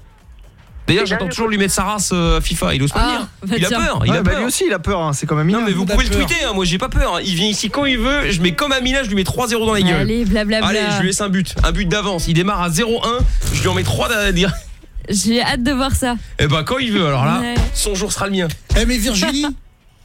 [SPEAKER 2] D'ailleurs, j'attends toujours lui mettre sa race euh, à FIFA. Il ose pas ah, bah Il a peur. Il a bah Lui
[SPEAKER 9] aussi, il a peur. Hein. C'est comme Amina. Non, mais vous pouvez le tweeter.
[SPEAKER 2] Hein. Moi, j'ai pas peur. Il vient ici quand il veut. Je mets comme Amina. Je lui mets 3-0 dans les gueule. Allez, je lui laisse un but. Un but d'avance. Il démarre à 0-1. Je lui en mets 3 derrière.
[SPEAKER 6] J'ai hâte de voir ça.
[SPEAKER 2] Eh ben quand il veut alors là, son jour sera le mien.
[SPEAKER 7] Eh mais Virginie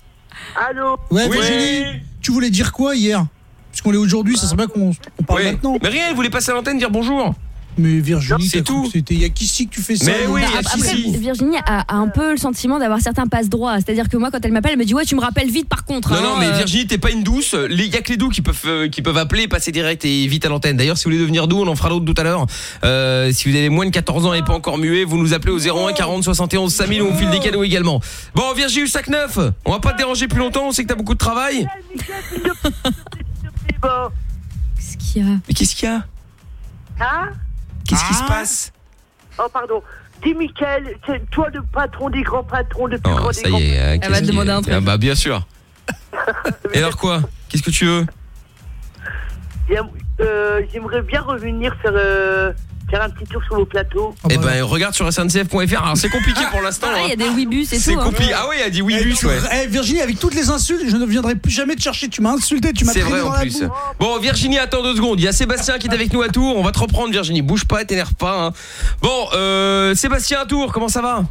[SPEAKER 7] Allô Ouais Virginie, tu voulais dire quoi hier Parce qu'on est aujourd'hui, ça serait bien qu'on parle maintenant. Mais rien, il voulait passer à l'antenne dire bonjour mais Virginie, c'est
[SPEAKER 2] tout. C'était il y a qui si que tu fais ça Mais oui, après,
[SPEAKER 6] Virginie a, un peu le sentiment d'avoir certains passe droits, c'est-à-dire que moi quand elle m'appelle, elle me dit "Ouais, tu me rappelles vite par contre." Non non, hein, mais euh. Virginie,
[SPEAKER 2] t'es pas une douce, il y a que les doux qui peuvent euh, qui peuvent appeler, passer direct et vite à l'antenne. D'ailleurs, si vous voulez devenir doux, on en fera d'autres tout à l'heure. Euh, si vous avez moins de 14 ans et pas encore muet, vous nous appelez au 01 40 71 5000 on fil des cadeaux également. Bon, Virginie sac neuf on va pas te déranger plus longtemps, on sait que t'as beaucoup de travail.
[SPEAKER 3] Qu'est-ce qu'il y a Mais qu'est-ce qu'il y a Hein Qu'est-ce qui se ah. passe
[SPEAKER 14] Oh, pardon. Dis, Michael, toi le patron des grands patrons, de plus oh, grand des ça grands y est.
[SPEAKER 12] Hein, Elle va te demander un ah, truc.
[SPEAKER 2] Bah, bien sûr. Et alors quoi Qu'est-ce que tu veux
[SPEAKER 12] euh, J'aimerais bien revenir sur faire un petit tour sur vos plateaux.
[SPEAKER 2] eh ben, regarde sur SNCF.fr. Alors, c'est compliqué pour ah, l'instant.
[SPEAKER 6] Ah,
[SPEAKER 12] il y a des wibus, et tout. Hein. C'est Ah oui, il
[SPEAKER 2] a des wibus. Eh, ouais.
[SPEAKER 7] Eh, Virginie, avec toutes les insultes, je ne viendrai plus jamais te chercher. Tu m'as insulté, tu m'as C'est vrai, en plus.
[SPEAKER 2] Bon, Virginie, attends deux secondes. Il y a Sébastien qui est avec nous à Tours. On va te reprendre, Virginie. Bouge pas, t'énerve pas. Hein. Bon, euh, Sébastien à Tours, comment ça va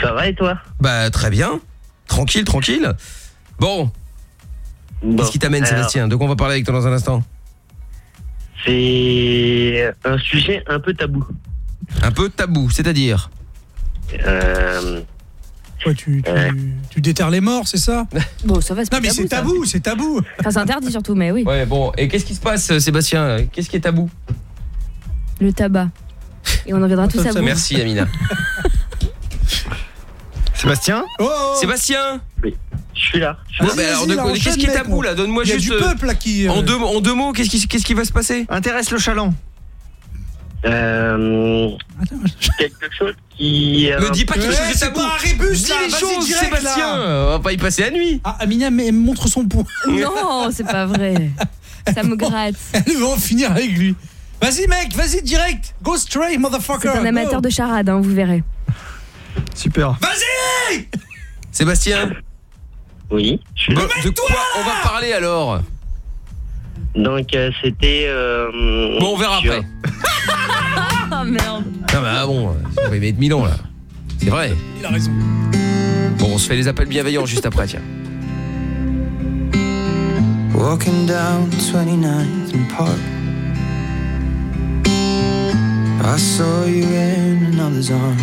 [SPEAKER 2] Ça va et toi Bah, très bien. Tranquille, tranquille. Bon. Qu'est-ce qui t'amène, Sébastien De quoi on va parler avec toi dans un instant c'est un sujet un peu tabou. Un peu tabou, c'est-à-dire euh, tu, euh, tu, déterres les morts, c'est ça
[SPEAKER 6] Bon, ça va, c'est Non, mais c'est tabou, c'est tabou Enfin, c'est interdit surtout, mais oui.
[SPEAKER 2] Ouais, bon, et qu'est-ce qui se passe, euh, Sébastien Qu'est-ce qui est tabou
[SPEAKER 6] Le tabac. Et on en viendra tous à vous. Merci, Amina. Sébastien oh, oh, oh Sébastien Oui, je suis là. Ah, bon, bah, alors, qu'est-ce qui est à vous là Donne-moi Il y a du euh, peuple
[SPEAKER 2] là qui. Euh, en deux, en deux mots, qu'est-ce qui, va se passer Intéresse le chaland. Euh,
[SPEAKER 14] quelque chose qui...
[SPEAKER 2] Ne euh, Me dis pas quelque eh, chose de c'est pas un Dis les choses,
[SPEAKER 6] Sébastien.
[SPEAKER 7] On va pas y passer la nuit. Ah, Amina mais montre son poing.
[SPEAKER 6] Non, c'est pas vrai.
[SPEAKER 7] Ça me gratte. Elle veut en finir avec lui. Vas-y, mec, vas-y direct. Go straight,
[SPEAKER 6] motherfucker. C'est un amateur de charade, hein, vous verrez. Super.
[SPEAKER 2] Vas-y Sébastien Oui. Bon, de quoi on va parler alors Donc euh, c'était euh, Bon, on verra après. Ah merde. Ah bah bon, on va y mettre là. C'est vrai. Il a raison. Bon, on se fait les appels bienveillants juste après, tiens.
[SPEAKER 15] Walking down 29th and Park. I saw you in another's arms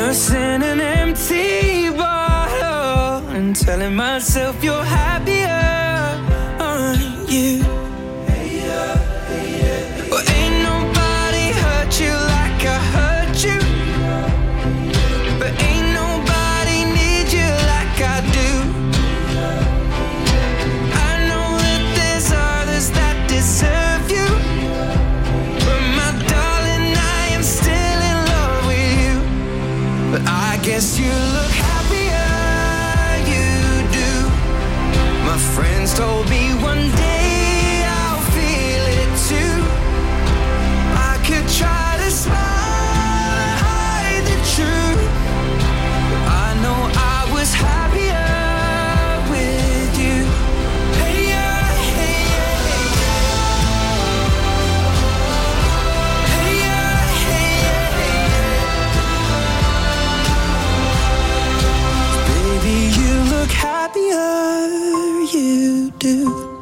[SPEAKER 3] nursing an empty bottle and telling myself you're happier on you. do.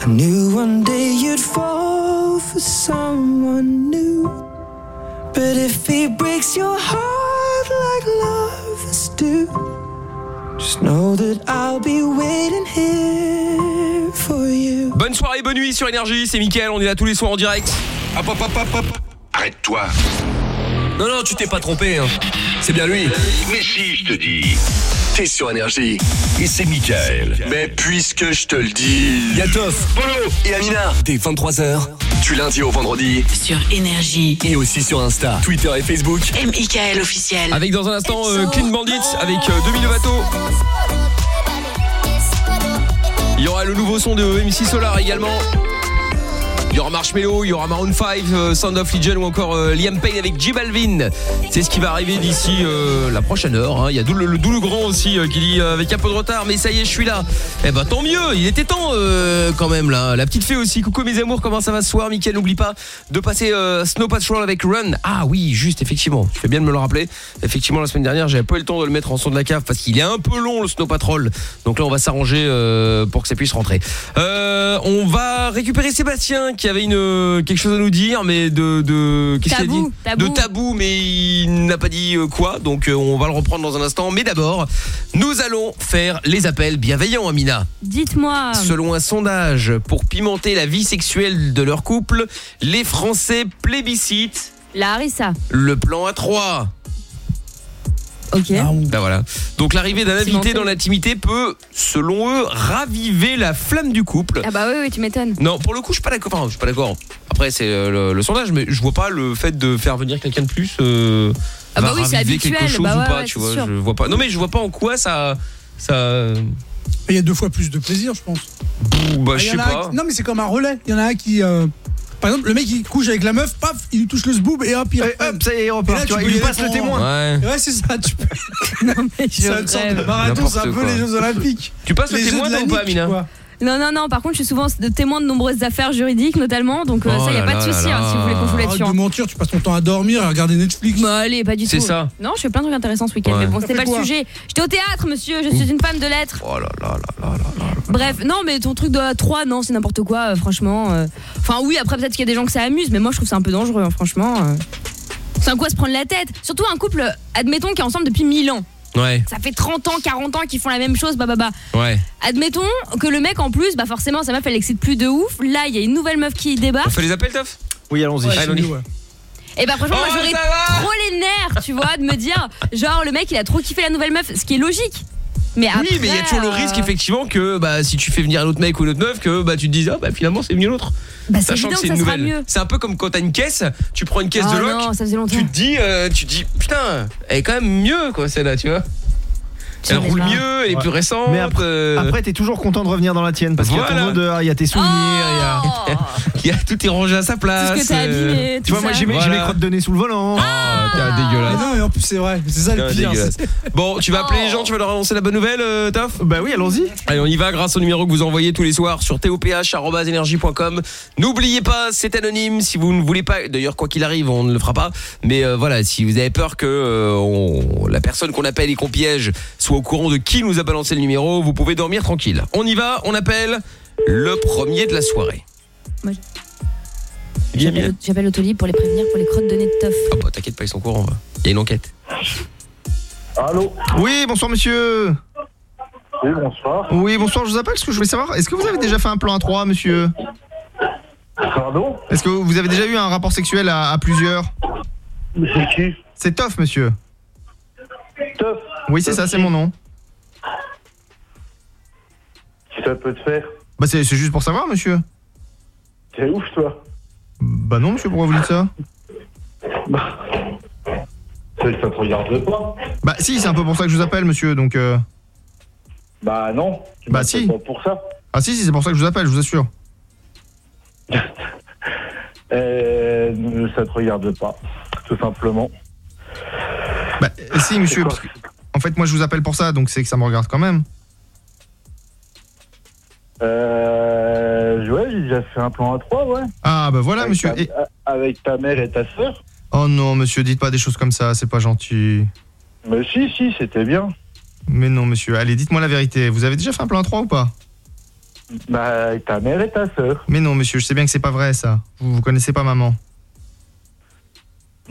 [SPEAKER 3] I knew one day you'd fall for someone new. But if he breaks your heart like love is do, just know that I'll be waiting
[SPEAKER 10] here for you.
[SPEAKER 2] Bonne soirée, bonne nuit sur Énergie, c'est Mickaël, on est là tous les soirs en direct. Arrête-toi. Non, non, tu t'es pas trompé. Hein.
[SPEAKER 5] C'est bien lui. Mais si, je te dis. T'es sur Énergie. Et c'est Michael. Mais puisque je te le dis. Yatov, Polo et Amina. Dès 23h. Du lundi au vendredi. Sur
[SPEAKER 4] Énergie. Et aussi sur Insta, Twitter et Facebook. M.I.K.L. officiel. Avec
[SPEAKER 2] dans un instant euh, Clean Bandits avec euh, 2000 bateaux. Il y aura le nouveau son de MC Solar également. Il y aura Marshmello, il y aura Maroon 5, euh, Sound of Legion ou encore euh, Liam Payne avec J Balvin. C'est ce qui va arriver d'ici euh, la prochaine heure. Hein. Il y a Doule le, Grand aussi qui dit avec un peu de retard, mais ça y est, je suis là. Eh ben tant mieux, il était temps quand même là. La petite fée aussi, coucou mes amours, comment ça va ce soir Mickaël, n'oublie pas de passer Snow Patrol avec Run. Ah oui, juste, effectivement, je fais bien de me le rappeler. Effectivement, la semaine dernière, j'avais pas eu le temps de le mettre en son de la cave parce qu'il est un peu long le Snow Patrol. Donc là, on va s'arranger pour que ça puisse rentrer. on va récupérer Sébastien qui y avait une euh, quelque chose à nous dire, mais de de qu'est-ce qu'il dit tabou. De tabou, mais il n'a pas dit euh, quoi. Donc euh, on va le reprendre dans un instant. Mais d'abord, nous allons faire les appels bienveillants, Amina.
[SPEAKER 6] Dites-moi. Selon
[SPEAKER 2] un sondage pour pimenter la vie sexuelle de leur couple, les Français plébiscitent la harissa, le plan A3.
[SPEAKER 6] Ok.
[SPEAKER 10] Ah, ben
[SPEAKER 2] voilà. Donc l'arrivée d'un invité dans l'intimité peut, selon eux, raviver la flamme du couple. Ah bah
[SPEAKER 6] oui, oui tu m'étonnes.
[SPEAKER 2] Non, pour le coup, je suis pas d'accord. je suis pas d'accord. Après, c'est euh, le, sondage, mais je vois pas le fait de faire venir quelqu'un de plus. Euh, ah bah oui, c'est habituel. Quelque chose bah pas, tu vois, je vois pas. Non mais je vois pas en quoi ça, ça. Il y a deux fois plus de plaisir, je pense.
[SPEAKER 10] bah, ah, je sais pas. non
[SPEAKER 7] mais c'est comme un relais. Il y en a un qui. Euh, par exemple, le mec il couche avec la meuf, paf, il lui touche le zboob et hop, il et hop, ça y est, tu vois, lui passe le témoin. Ouais, c'est ça, tu peux. non mais je C'est un marathon, c'est un peu les jeux olympiques. Tu passes le témoin ou pas Mina
[SPEAKER 6] non, non, non. Par contre, je suis souvent témoin de nombreuses affaires juridiques, notamment. Donc, euh, oh ça, il a
[SPEAKER 7] pas de souci hein, si vous voulez de hein. mentir, tu passes ton temps à dormir, à regarder Netflix. Bah, allez, pas du tout. C'est ça.
[SPEAKER 6] Non, je fais plein de trucs intéressants ce week-end. Mais bon, c'était pas le sujet. J'étais au théâtre, monsieur. Je suis une femme de lettres. Oh là là Bref, non, mais ton truc de 3, non, c'est n'importe quoi, euh, franchement. Euh. Enfin, oui, après, peut-être qu'il y a des gens que ça amuse, mais moi, je trouve ça un peu dangereux, hein, franchement. C'est un quoi se prendre la tête. Surtout un couple, admettons, qui est ensemble depuis 1000 ans. Ça fait 30 ans, 40 ans qu'ils font la même chose, bah bah bah. Ouais. Admettons que le mec en plus, bah forcément sa meuf elle excite plus de ouf. Là, il y a une nouvelle meuf qui débarque. On fait les appels,
[SPEAKER 2] t'of Oui, allons-y. et
[SPEAKER 6] eh bah franchement, moi oh, j'aurais trop les nerfs, tu vois, de me dire genre le mec il a trop kiffé la nouvelle meuf, ce qui est logique oui, mais il y a toujours le risque euh,
[SPEAKER 2] effectivement que bah, si tu fais venir un autre mec ou une autre meuf que bah tu te dises ah bah finalement c'est mieux l'autre. Bah, Sachant que c'est une nouvelle. C'est un peu comme quand t'as une caisse, tu prends une caisse ah de loc, tu te dis euh, tu dis putain, elle est quand même mieux quoi celle-là, tu vois elle roule mieux, et est plus récente. Mais après, euh. après t'es
[SPEAKER 9] toujours content de revenir dans la tienne parce qu'il y a ton odeur, il y a tes souvenirs, il, y a... Oh. tout est rangé à sa
[SPEAKER 7] place. Tout ce que abîmé, euh. tu vois, moi j'ai mes crottes
[SPEAKER 2] de nez sous le volant. Oh, ah dégueulasse. non, et en plus c'est vrai, c'est ça le pire. Bon, tu vas appeler les oh. gens, tu vas leur annoncer la bonne nouvelle, euh, Taf Bah oui, allons-y. Allez, on y va grâce au numéro que vous envoyez tous les soirs sur toph@energie.com. N'oubliez pas, c'est anonyme si vous ne voulez pas d'ailleurs quoi qu'il arrive, on ne le fera pas, mais euh, voilà, si vous avez peur que la personne qu'on appelle et qu'on piège soit au courant de qui nous a balancé le numéro, vous pouvez dormir tranquille. On y va, on appelle le premier de la soirée.
[SPEAKER 6] J'appelle pour les prévenir pour les crottes de nez de teuf. Ah
[SPEAKER 2] bah t'inquiète pas, ils sont au courant. Hein. Il y a une enquête.
[SPEAKER 9] Allô Oui, bonsoir monsieur. Oui, bonsoir. Oui, bonsoir, je vous appelle parce que je voulais savoir, est-ce que vous avez déjà fait un plan à trois, monsieur Pardon Est-ce que vous avez déjà eu un rapport sexuel à, plusieurs C'est qui C'est monsieur. Oui, c'est ça, c'est mon nom. Si ça peut te faire. Bah, c'est juste pour savoir, monsieur. T'es ouf, toi. Bah non, monsieur, pourquoi vous dites ça Bah,
[SPEAKER 16] ça te regarde pas.
[SPEAKER 9] Bah si, c'est un peu pour ça que je vous appelle, monsieur, donc... Euh. Bah non. Bah, si. pour ça. Ah si, si, c'est pour ça que je vous appelle, je vous assure.
[SPEAKER 16] Euh, ça te regarde pas, tout simplement.
[SPEAKER 9] Bah, ah, si, monsieur. Parce en fait, moi, je vous appelle pour ça, donc c'est que ça me regarde quand même.
[SPEAKER 16] Euh. Ouais, j'ai déjà fait un plan à trois, ouais. Ah, bah voilà, monsieur. Euh, avec ta mère et ta soeur
[SPEAKER 9] Oh non, monsieur, dites pas des choses comme ça, c'est pas gentil. Mais si, si, c'était bien. Mais non, monsieur, allez, dites-moi la vérité. Vous avez déjà fait un plan à trois ou pas Bah, avec ta mère et ta soeur Mais non, monsieur, je sais bien que c'est pas vrai, ça. Vous, vous connaissez pas maman.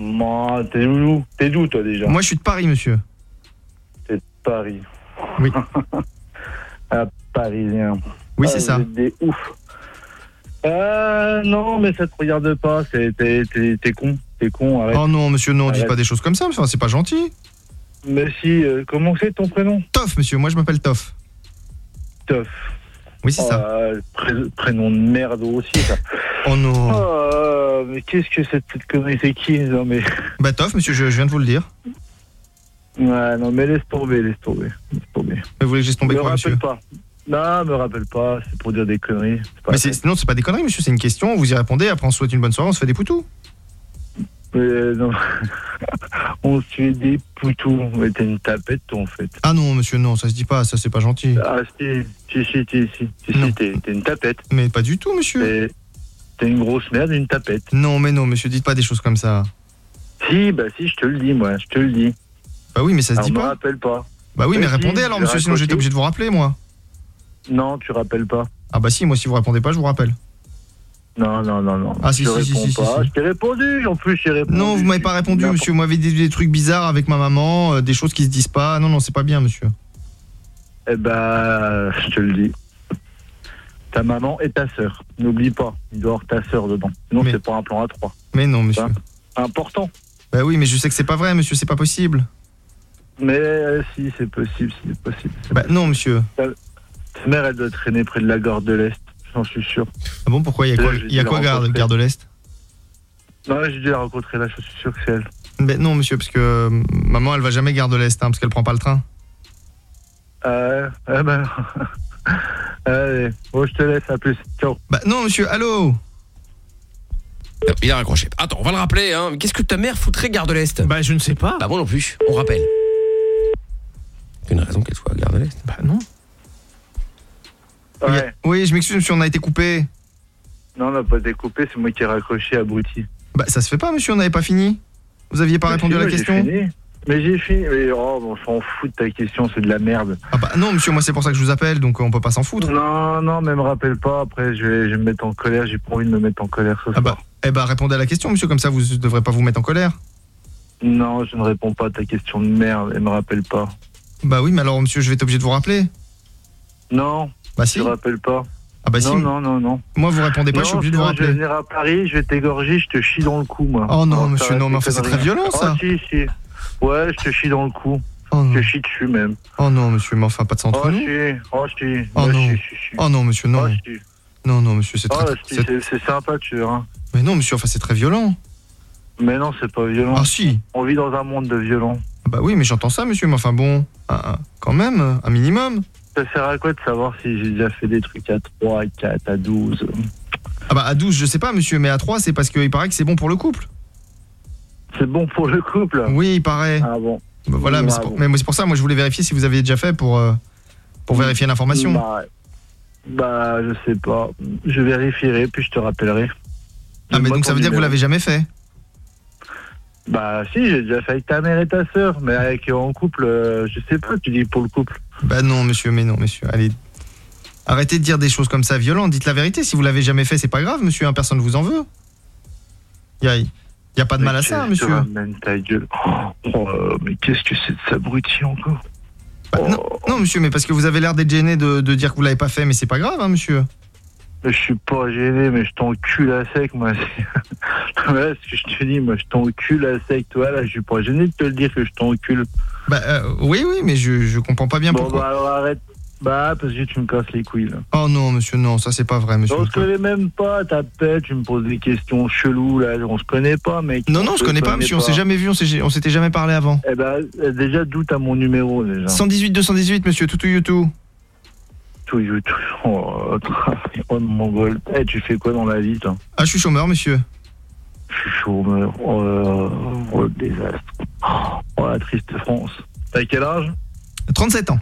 [SPEAKER 16] Moi, t'es où T'es d'où toi déjà Moi je suis de Paris monsieur. T'es de Paris. Oui. Un parisien. Oui, c'est ah, ça. Des ouf. Euh, non, mais ça te regarde pas, t'es con, t'es con, Oh non, monsieur, non, dis pas des
[SPEAKER 9] choses comme ça, c'est pas gentil. Mais si, euh, comment c'est ton prénom Toff, monsieur, moi je m'appelle Toff. Toff. Oui, c'est ça.
[SPEAKER 16] Euh, prénom de merde aussi, ça. Oh non. Oh, mais qu'est-ce que cette connerie C'est qui Non, mais.
[SPEAKER 9] Bah, tof, monsieur, je, viens de vous le dire.
[SPEAKER 16] Ouais, non, mais laisse tomber, laisse tomber. Laisse
[SPEAKER 9] tomber. Mais vous voulez que je laisse tomber me rappelle
[SPEAKER 16] pas. Non, me rappelle pas, c'est pour dire des conneries.
[SPEAKER 9] Pas mais non, c'est pas des conneries, monsieur, c'est une question, vous y répondez, après on souhaite une bonne
[SPEAKER 16] soirée, on se fait des poutous. Mais euh, non. on se des poutous, mais t'es une tapette, toi, en fait.
[SPEAKER 9] Ah non, monsieur, non, ça se dit pas, ça, c'est pas gentil. Ah, si, si, si, si, si, t'es une tapette. Mais pas du tout, monsieur. T'es une grosse merde, une tapette. Non, mais non, monsieur, dites pas des choses comme ça. Si, bah si, je te le dis, moi, je te le dis. Bah oui, mais ça se dit pas. rappelle pas. Bah oui, mais, répondez alors, monsieur, sinon j'étais obligé de vous rappeler, moi. Non, tu rappelles pas. Ah bah si, moi, si vous répondez pas, je vous rappelle. Non, non, non, non. Ah, si, je si, réponds pas. Je t'ai
[SPEAKER 16] répondu, en plus, j'ai répondu. Non, vous m'avez pas répondu, monsieur.
[SPEAKER 9] Vous m'avez dit des trucs bizarres avec ma maman, euh, des choses qui se disent pas. Non, non, c'est pas bien, monsieur.
[SPEAKER 16] Eh ben, je te le dis. Ta maman et ta sœur. N'oublie pas, il doit avoir ta sœur dedans. Non c'est
[SPEAKER 9] pas un plan à 3 Mais non, monsieur. Important. Bah oui, mais je sais que c'est pas vrai, monsieur, c'est pas possible.
[SPEAKER 16] Mais euh, si, c'est possible, c'est possible. Bah, non, monsieur. Ta mère, elle doit traîner près de la gare de l'Est j'en suis sûr. Ah bon, pourquoi Il y a quoi, Garde, y de l'Est Non, j'ai dû la rencontrer là, je suis sûr que c'est elle.
[SPEAKER 9] Mais non, monsieur, parce que euh, maman, elle va jamais Garde de l'Est, hein, parce qu'elle prend pas le train.
[SPEAKER 16] Euh, eh ben,
[SPEAKER 2] Allez, bon, je te laisse, à plus. Ciao. Bah, non, monsieur, allô il a raccroché. Attends, on va le rappeler. Hein. Qu'est-ce que ta mère foutrait garde de l'Est Bah je ne sais pas. Bah moi non plus. On rappelle.
[SPEAKER 10] Une raison qu'elle soit garde de l'Est Bah non.
[SPEAKER 9] Oui, je m'excuse, monsieur, on a été coupé. Non, on n'a pas été coupé, c'est moi qui ai raccroché abruti. Bah, ça se fait pas, monsieur, on n'avait pas fini. Vous aviez pas répondu à la question Mais j'ai fini. Mais oh, bon, s'en fout de ta question, c'est de la merde. Ah bah, non, monsieur, moi c'est pour ça que je vous appelle, donc euh, on peut pas s'en
[SPEAKER 16] foutre. Non, non, mais me rappelle pas. Après, je vais, me mettre en colère. J'ai pas envie de me mettre en colère ce ah bah,
[SPEAKER 9] Eh bah, répondez à la question, monsieur, comme ça vous ne devrez pas vous mettre en colère.
[SPEAKER 16] Non, je ne réponds pas à ta question de merde. Elle me rappelle pas.
[SPEAKER 9] Bah oui, mais alors, monsieur, je vais être obligé de vous rappeler. Non.
[SPEAKER 16] Bah si. Je ne rappelle pas. Ah bah si. non, non, non. Moi, vous répondez pas, je suis obligé de vous rappeler. Je vais venir à Paris, je vais t'égorger, je te chie dans le cou, moi. Oh non, oh, monsieur, non, mais enfin, c'est très violent, ah, ça. Ah si, si. Ouais, je te chie dans le cou. Oh, je te chie dessus, même. Oh non, monsieur, mais enfin, pas de centre. oh, nous. Si. Oh si, oh, oh non. Si, si,
[SPEAKER 9] oh non, monsieur, non. Non, non, monsieur, c'est très...
[SPEAKER 16] C'est sympa, tu vois. Mais non, monsieur, enfin, c'est très violent. Mais non, c'est pas violent. Ah si. On vit dans un monde de violents. Ah, bah
[SPEAKER 9] oui, mais j'entends ça, monsieur, mais enfin, bon, ah, quand même, un minimum. Ça sert à quoi de savoir si j'ai
[SPEAKER 16] déjà fait des trucs à 3, à 4, à 12
[SPEAKER 9] Ah bah à 12, je sais pas monsieur, mais à 3, c'est parce qu'il paraît que c'est bon pour le couple. C'est bon pour le couple Oui, il paraît. Ah bon. Bah, voilà, mais, c'est pour, ça, moi je voulais vérifier si vous aviez déjà fait pour, euh,
[SPEAKER 16] pour vérifier l'information. Bah, bah, je sais pas. Je vérifierai, puis je te rappellerai. Ah mais donc ça veut dire que vous l'avez jamais fait Bah si, j'ai déjà fait avec ta mère et ta sœur, mais avec en couple, euh, je sais pas, tu dis pour le couple.
[SPEAKER 9] Bah non, monsieur, mais non, monsieur. Allez, arrêtez de dire des choses comme ça violentes. Dites la vérité. Si vous l'avez jamais fait, c'est pas grave, monsieur. Hein, personne ne vous en veut.
[SPEAKER 16] Y pas de mal à ça, monsieur. Oh, oh, mais qu'est-ce que c'est de s'abrutir encore
[SPEAKER 9] bah oh. non, monsieur, mais parce que vous avez l'air d'être gêné de, de, dire que vous l'avez pas
[SPEAKER 16] fait, mais c'est pas grave, hein, monsieur. Je suis pas gêné, mais je t'encule à sec, moi. ce que je te dis, moi, je t'encule à sec, toi, là, je suis pas gêné de te le dire que je t'encule.
[SPEAKER 9] Bah, euh, oui, oui, mais je, je comprends pas bien bon, pourquoi. Bah,
[SPEAKER 16] alors arrête. Bah, parce que tu me casses les couilles, Oh non, monsieur, non, ça, c'est pas vrai, monsieur. On se connaît même pas, t'appelles, tu me poses des questions cheloues, là, on se connaît pas, mec. Non, non, on se connaît pas, monsieur, on s'est jamais
[SPEAKER 9] vu, on s'était jamais parlé
[SPEAKER 16] avant. Eh bah, déjà, doute à mon numéro, déjà 118 218, monsieur, tout, you Oh, eh, tu fais quoi dans la vie, toi
[SPEAKER 9] Ah, je suis chômeur, monsieur.
[SPEAKER 16] Je suis chômeur. Oh, oh le désastre. Oh, oh, la triste France. T'as quel âge 37 ans.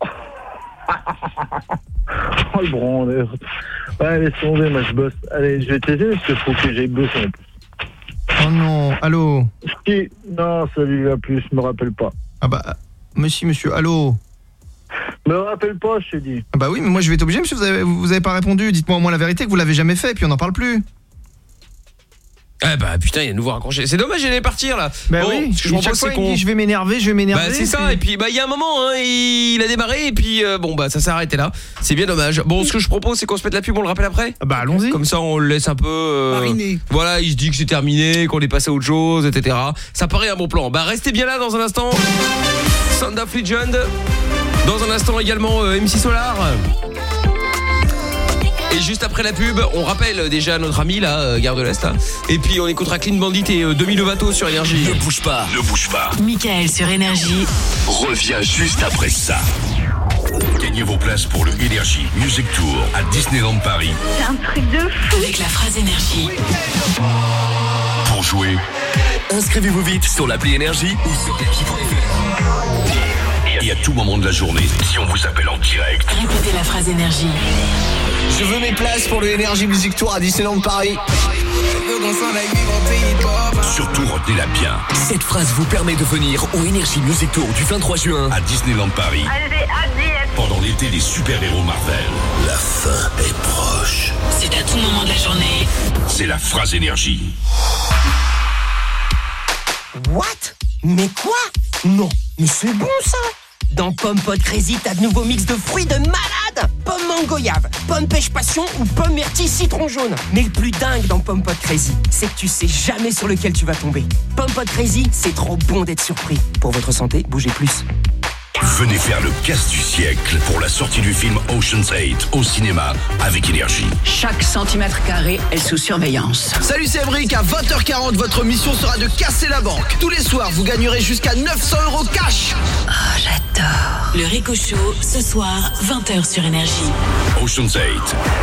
[SPEAKER 16] oh, le branleur. Ouais, laisse tomber, moi, je bosse. Allez, je vais t'aider parce que je trouve que j'ai bosser en Oh non, allô non, ça lui va plus, je me
[SPEAKER 9] rappelle pas. Ah bah, euh, monsieur, monsieur, allô me rappelle pas, je te dis. Bah oui, mais moi je vais être obligé, monsieur, vous avez, vous avez pas répondu. Dites-moi au moins la vérité que vous l'avez jamais fait, Et puis on n'en parle plus.
[SPEAKER 2] Eh bah putain, il y a nouveau raccroché. C'est dommage, il est partir là. Bah oui, je chaque fois, je vais m'énerver, je vais m'énerver. Bah c'est ça et puis bah il y a un moment hein, il a démarré et puis euh, bon bah ça s'est arrêté là. C'est bien dommage. Bon, ce que je propose c'est qu'on se mette la pub, on le rappelle après. Bah allons-y. Comme ça on le laisse un peu euh, Voilà, il se dit que c'est terminé, qu'on est passé à autre chose, etc. Ça paraît un bon plan. Bah restez bien là dans un instant. Sound of Legend dans un instant également euh, MC Solar. Et juste après la pub, on rappelle déjà notre ami là, euh, Gare de l'Est. Hein. Et puis on écoutera Clean Bandit et euh, Demi Lovato sur Énergie. Ne bouge pas, ne bouge pas.
[SPEAKER 4] Michael sur Énergie.
[SPEAKER 2] Revient juste après ça. Gagnez vos places pour le
[SPEAKER 5] Energy Music Tour à Disneyland Paris.
[SPEAKER 4] C'est un truc de fou. Avec la phrase énergie.
[SPEAKER 5] Pour jouer, inscrivez-vous vite sur l'appli énergie ou sur à tout moment de la journée si on vous appelle en direct.
[SPEAKER 1] Répétez la phrase énergie. Je veux mes places pour le Energy Music Tour à Disneyland Paris.
[SPEAKER 5] Surtout retenez-la bien. Cette phrase vous permet de venir au Energy Music Tour du 23 juin à Disneyland Paris. Pendant l'été des super-héros Marvel. La fin est proche.
[SPEAKER 4] C'est à tout moment de la journée.
[SPEAKER 5] C'est la phrase énergie.
[SPEAKER 4] What Mais quoi
[SPEAKER 12] Non, mais c'est bon ça dans Pomme Pod Crazy, t'as de nouveaux mix de fruits de malade
[SPEAKER 2] Pomme mangoyave, pomme pêche passion ou pomme myrtille citron jaune. Mais le plus dingue dans Pomme Crazy, c'est que tu sais jamais sur lequel tu vas tomber. Pomme Pod Crazy, c'est trop bon d'être surpris. Pour votre santé, bougez plus.
[SPEAKER 5] Venez faire le casse du siècle pour la sortie du film Ocean's 8 au cinéma avec énergie.
[SPEAKER 12] Chaque centimètre carré est sous surveillance.
[SPEAKER 1] Salut, c'est Emric. À 20h40, votre mission sera de casser la banque. Tous les soirs, vous gagnerez jusqu'à 900
[SPEAKER 4] euros cash. Oh, j'adore. Le Rico ce soir, 20h sur énergie.
[SPEAKER 5] Ocean's 8,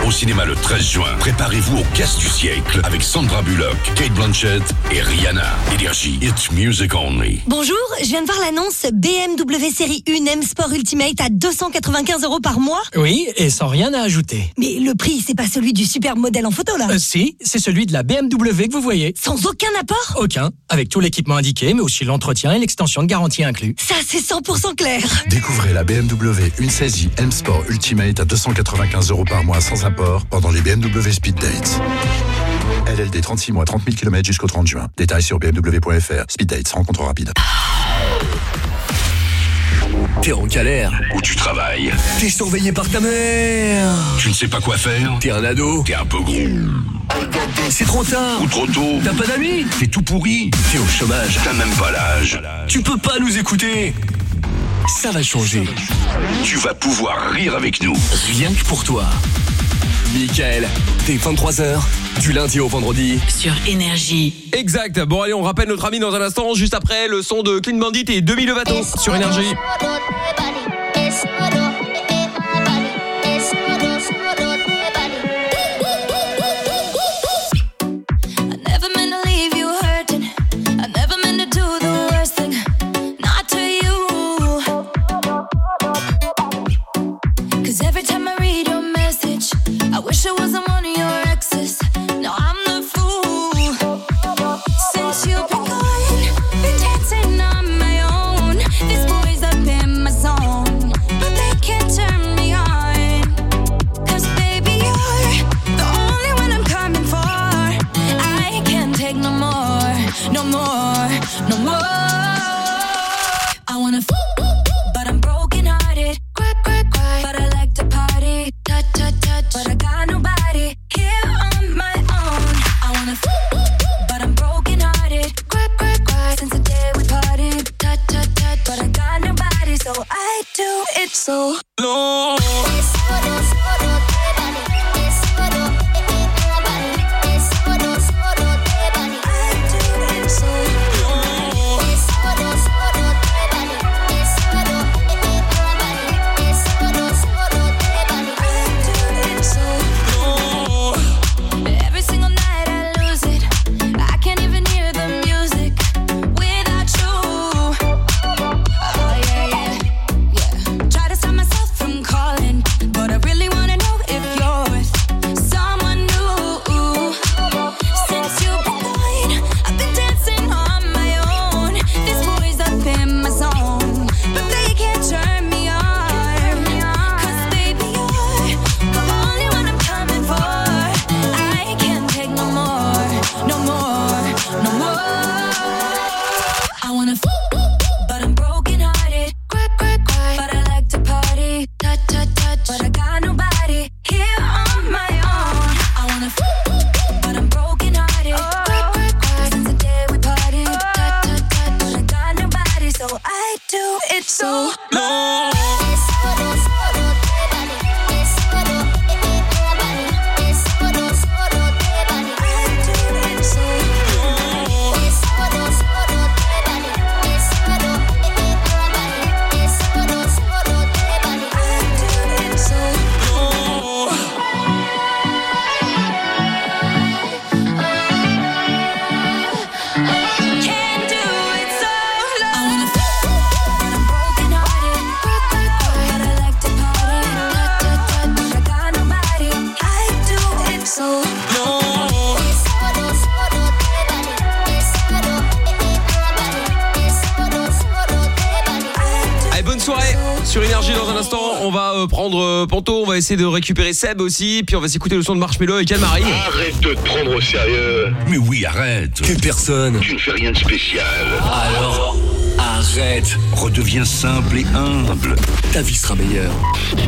[SPEAKER 5] au cinéma le 13 juin. Préparez-vous au casse du siècle avec Sandra Bullock, Kate Blanchett et Rihanna. Énergie, it's music only.
[SPEAKER 6] Bonjour, je viens
[SPEAKER 12] de voir l'annonce BMW série. Une m Sport Ultimate à 295 euros par mois Oui, et
[SPEAKER 2] sans rien à ajouter.
[SPEAKER 12] Mais le prix, c'est pas celui du super modèle en photo là euh,
[SPEAKER 2] Si, c'est celui de la BMW que vous voyez. Sans aucun apport Aucun, avec tout l'équipement indiqué, mais aussi l'entretien et l'extension de garantie inclus.
[SPEAKER 12] Ça, c'est 100% clair
[SPEAKER 5] Découvrez la BMW une saisie M Sport Ultimate à 295 euros par mois sans apport pendant les BMW Speed Dates. LLD 36 mois, 30 000 km jusqu'au 30 juin. Détails sur bmw.fr. Speed Dates, rencontre rapide. T'es en galère. Où tu travailles.
[SPEAKER 1] T'es surveillé par ta
[SPEAKER 6] mère.
[SPEAKER 5] Tu ne sais pas quoi faire. T'es un ado. T'es un peu gros. C'est trop tard. Ou trop tôt. T'as pas d'amis. T'es tout pourri. T'es au chômage. T'as même pas l'âge.
[SPEAKER 6] Tu peux pas
[SPEAKER 16] nous écouter. Ça va changer.
[SPEAKER 5] Tu vas pouvoir rire avec nous.
[SPEAKER 2] Rien que pour toi. Michael, t'es 23h, du lundi au vendredi. Sur Énergie. Exact. Bon, allez, on rappelle notre ami dans un instant, juste après le son de Clean Bandit et Demi Levaton sur Énergie.
[SPEAKER 3] It was not so
[SPEAKER 10] low
[SPEAKER 2] essayer de récupérer Seb aussi, puis on va s'écouter le son de Marshmello et marie
[SPEAKER 17] Arrête de te prendre au sérieux.
[SPEAKER 5] Mais oui, arrête. es personne. Tu ne fais rien de spécial. Alors, arrête redeviens simple et humble. Ta vie sera meilleure.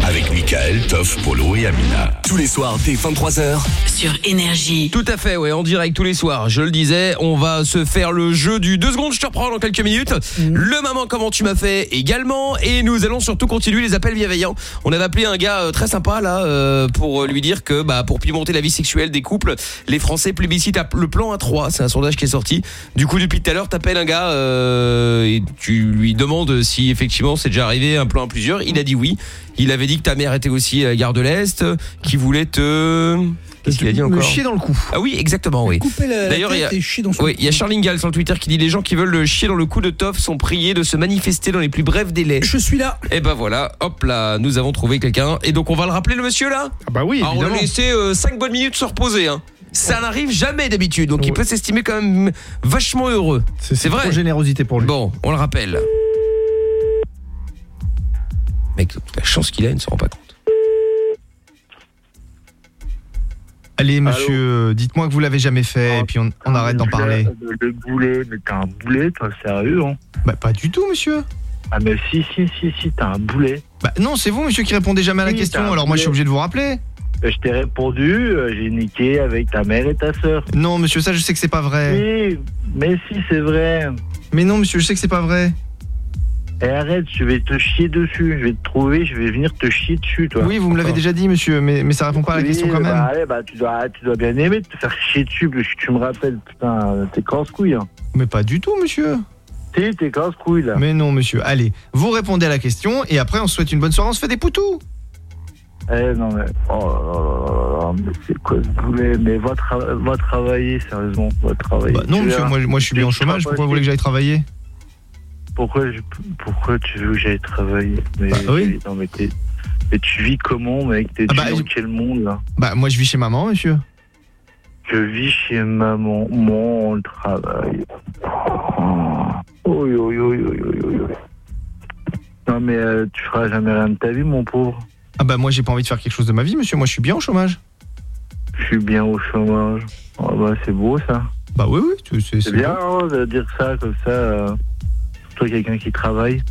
[SPEAKER 5] Avec Michael, Toff, Polo et Amina. Tous les soirs dès 23h.
[SPEAKER 4] Sur Énergie. Tout à fait, ouais, en direct tous les
[SPEAKER 2] soirs. Je le disais, on va se faire le jeu du 2 secondes, je te reprends dans quelques minutes. Mhm. Le maman, comment tu m'as fait également. Et nous allons surtout continuer les appels bienveillants. On avait appelé un gars euh, très sympa là euh, pour euh, lui dire que bah, pour pimenter la vie sexuelle des couples, les Français plébiscitent le plan A3. C'est un sondage qui est sorti. Du coup, depuis tout à l'heure, t'appelles un gars et tu lui demandes de si effectivement c'est déjà arrivé un plan à plusieurs. Il a dit oui. Il avait dit que ta mère était aussi à la Gare de l'Est, qu'il voulait te... Qu'est-ce qu'il a dit encore chier dans le cou. Ah oui, exactement, oui. D'ailleurs, il y a, oui, il y a Charling Gall sur Twitter qui dit les gens qui veulent le chier dans le cou de Toff sont priés de se manifester dans les plus brefs délais. Je suis là. Et eh ben voilà, hop là, nous avons trouvé quelqu'un. Et donc on va le rappeler le monsieur là Ah bah oui, ah, on a laissé 5 euh, bonnes minutes se reposer. Hein. Ça n'arrive jamais d'habitude, donc il peut s'estimer quand même vachement heureux. C'est vrai. Trop générosité pour lui. Bon, on le rappelle mec, la chance qu'il a, il ne se rend pas compte.
[SPEAKER 9] Allez, monsieur, euh, dites-moi que vous l'avez jamais fait, ah, et puis on, arrête d'en parler.
[SPEAKER 16] Le boulet, mais t'as un boulet, toi, sérieux,
[SPEAKER 9] hein Bah, pas du tout, monsieur. Ah, mais si, si, si, si, t'as un boulet. Bah, non, c'est vous, monsieur, qui répondez jamais à la question, alors moi, je suis obligé de vous rappeler. Euh, je t'ai répondu, euh, j'ai niqué avec ta mère et ta soeur Non, monsieur, ça, je
[SPEAKER 16] sais que c'est pas vrai.
[SPEAKER 9] Oui, mais si, c'est vrai. Mais non, monsieur, je sais que c'est pas vrai.
[SPEAKER 16] Eh arrête, je vais te chier dessus, je vais te trouver, je vais venir te chier dessus, toi. Oui, vous me l'avez déjà
[SPEAKER 9] dit, monsieur, mais, mais ça répond pas à la question quand même. Bah,
[SPEAKER 16] allez, eh, bah, tu, dois, tu dois bien aimer te faire chier dessus, tu me rappelles, putain, t'es casse-couille. Hein. Mais pas du tout, monsieur. Si, t'es casse-couille, là. Mais non,
[SPEAKER 9] monsieur. Allez, vous répondez à la question, et après, on se souhaite une bonne soirée, on se fait des poutous.
[SPEAKER 16] Eh non, mais. Oh c'est quoi ce boulet Mais va, tra va, travailler, sérieusement, va travailler. Bah, non, monsieur, moi, moi je suis bien en chômage, pourquoi vous voulez que j'aille travailler pourquoi, pourquoi tu veux que j'aille travailler mais, bah, oui. non, mais, tu vis comment, mec T'es ah bah, dans quel monde, là Bah, moi, je vis chez maman, monsieur. Je vis chez maman. Mon travail. Oh, oui, oui, oui, oui, oui. Non, mais euh, tu feras jamais rien de ta vie, mon pauvre. Ah, bah, moi, j'ai pas envie de faire quelque chose de ma vie, monsieur. Moi, je suis bien au chômage. Je suis bien au chômage. Oh, bah, c'est beau, ça. Bah, oui, oui. C'est bien hein, de dire ça comme ça. Euh. Toi, quelqu'un qui travaille.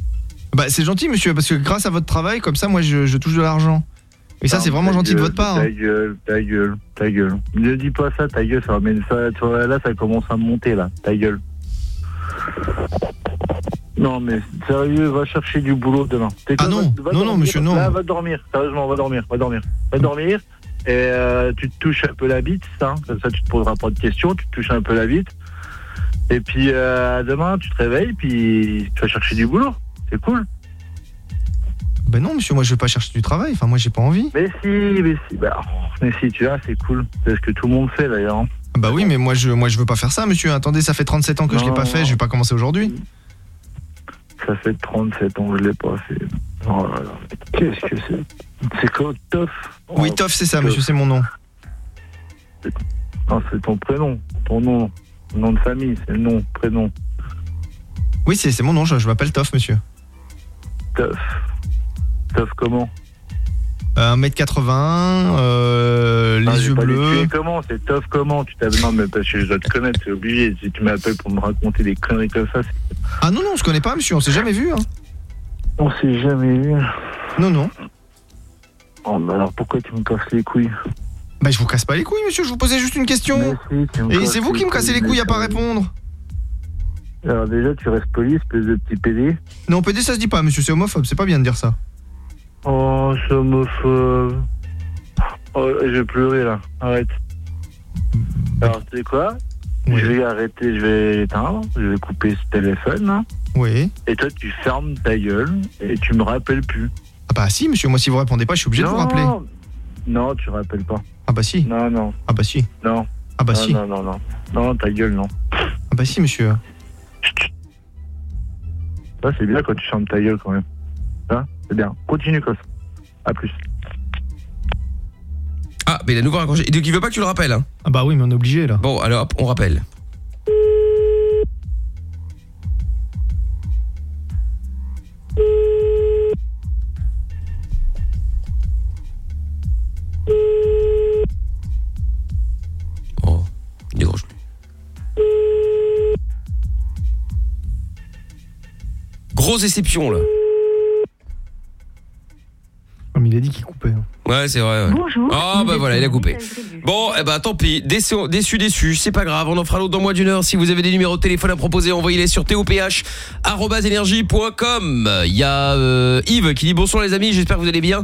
[SPEAKER 16] Bah c'est
[SPEAKER 9] gentil monsieur parce que grâce à votre travail comme ça moi je, touche de l'argent.
[SPEAKER 16] Et ça ah, c'est vraiment gentil de votre part. Ta hein. gueule, ta gueule, ta gueule. Ne dis pas ça, ta gueule, ça ça, là ça commence à monter là, ta gueule. Non mais sérieux, va chercher du boulot demain. Ah non, non, non, monsieur, non. Là, va dormir, sérieusement, va dormir, va dormir. Va dormir, et euh, tu te touches un peu la bite, hein. ça, ça tu te poseras pas de questions, tu touches un peu la bite. Et puis euh, demain, tu te réveilles, puis tu vas chercher du boulot. C'est cool.
[SPEAKER 9] Ben non, monsieur, moi je veux pas chercher du travail. Enfin, moi j'ai pas envie. Mais si,
[SPEAKER 16] mais si, bah, mais si, tu as c'est cool. C'est ce que tout le monde fait d'ailleurs.
[SPEAKER 9] Bah oui, mais moi je, moi je veux pas faire ça, monsieur. Attendez, ça fait 37 ans que je l'ai pas fait. Je vais pas commencer aujourd'hui.
[SPEAKER 16] Ça fait 37 ans que je l'ai pas fait. Oh là là, qu'est-ce que c'est C'est quoi, Toff Oui, Toff, c'est ça, monsieur, c'est mon nom. Non, c'est ton prénom, ton
[SPEAKER 9] nom nom de famille, c'est le nom, prénom. Oui, c'est mon nom, je, m'appelle Toff, monsieur. Toff. Toff comment euh, 1m80,
[SPEAKER 16] euh, ah, les yeux bleus. comment C'est Toff comment Tu t'appelles Non, mais parce que je dois te connaître, c'est obligé. Si tu m'appelles pour me raconter des conneries comme ça.
[SPEAKER 9] Ah non, non, on se connaît pas, monsieur, on s'est jamais vu.
[SPEAKER 16] Hein. On s'est jamais vu. Non, non. Oh, mais alors pourquoi tu me casses les couilles bah je vous casse pas les couilles monsieur, je vous posais juste une question. Et c'est vous qui me cassez les couilles à pas répondre. Alors déjà, tu restes poli, espèce de petit PD.
[SPEAKER 9] Non, PD ça se dit pas monsieur, c'est homophobe, c'est pas bien de dire ça.
[SPEAKER 16] Oh, c'est homophobe. Oh, je vais pleurer là, arrête. Alors, tu sais quoi Je vais arrêter, je vais éteindre, je vais couper ce téléphone.
[SPEAKER 17] Hein. Oui.
[SPEAKER 16] Et toi, tu fermes ta gueule et tu me rappelles plus. Ah bah si monsieur, moi si vous répondez pas, je suis obligé de vous rappeler. Non, tu rappelles pas. Ah bah si. Non, non. Ah bah si. Non. Ah bah si. Non, non, non. Non, ta gueule, non.
[SPEAKER 9] Ah bah si, monsieur.
[SPEAKER 16] Ça, c'est bien quand
[SPEAKER 2] tu chantes ta gueule quand même. Ça, c'est bien. Continue, Cos. À plus. Ah, mais il a nouveau raccroché. Et donc, il veut pas que tu le rappelles, hein Ah bah oui, mais on est obligé, là. Bon, alors, hop, on rappelle. grosse exception là. Ah, il a dit qu'il coupait. Hein. Ouais, c'est vrai. Bonjour. Ah bah voilà, il a coupé. Bon, eh bah tant pis, déçu, déçu, c'est pas grave, on en fera l'autre dans moins d'une heure. Si vous avez des numéros de téléphone à proposer, envoyez-les sur toph@energie.com. Il y a euh, Yves qui dit bonsoir les amis, j'espère que vous allez bien.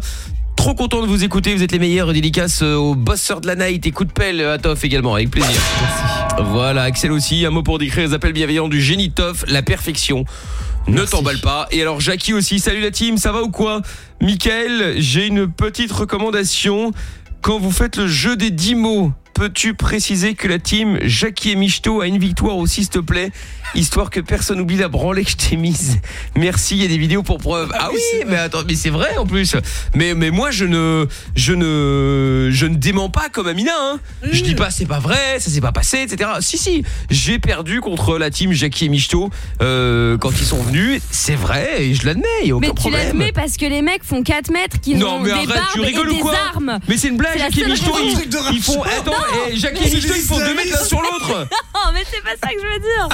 [SPEAKER 2] Trop content de vous écouter, vous êtes les meilleurs, dédicaces euh, aux bosseurs de la night et coup de pelle à Toff également, avec plaisir. Voilà, Axel aussi, un mot pour décrire les appels bienveillants du génie Toff, la perfection. Ne t'emballe pas. Et alors Jackie aussi, salut la team, ça va ou quoi Michael, j'ai une petite recommandation. Quand vous faites le jeu des 10 mots, peux-tu préciser que la team Jackie et Michto a une victoire aussi s'il te plaît histoire que personne n'oublie la branlée que je t'ai mise. Merci, il y a des vidéos pour preuve. Ah, ah oui, mais attends, mais c'est vrai en plus. Mais mais moi je ne je ne je ne dément pas comme Amina hein. Je mm. dis pas c'est pas vrai, ça s'est pas passé, etc. Si si, j'ai perdu contre la team Jackie et Michto euh, quand ils sont venus, c'est vrai et je l'admets, il y a aucun mais problème. Mais tu l'admets
[SPEAKER 6] parce que les mecs font 4 mètres qui ont mais des armes. Mais c'est une blague Jackie et Michto ils, font attends, Jackie ils font 2 eh, mètres l'un sur l'autre. non, mais c'est pas ça que je veux dire.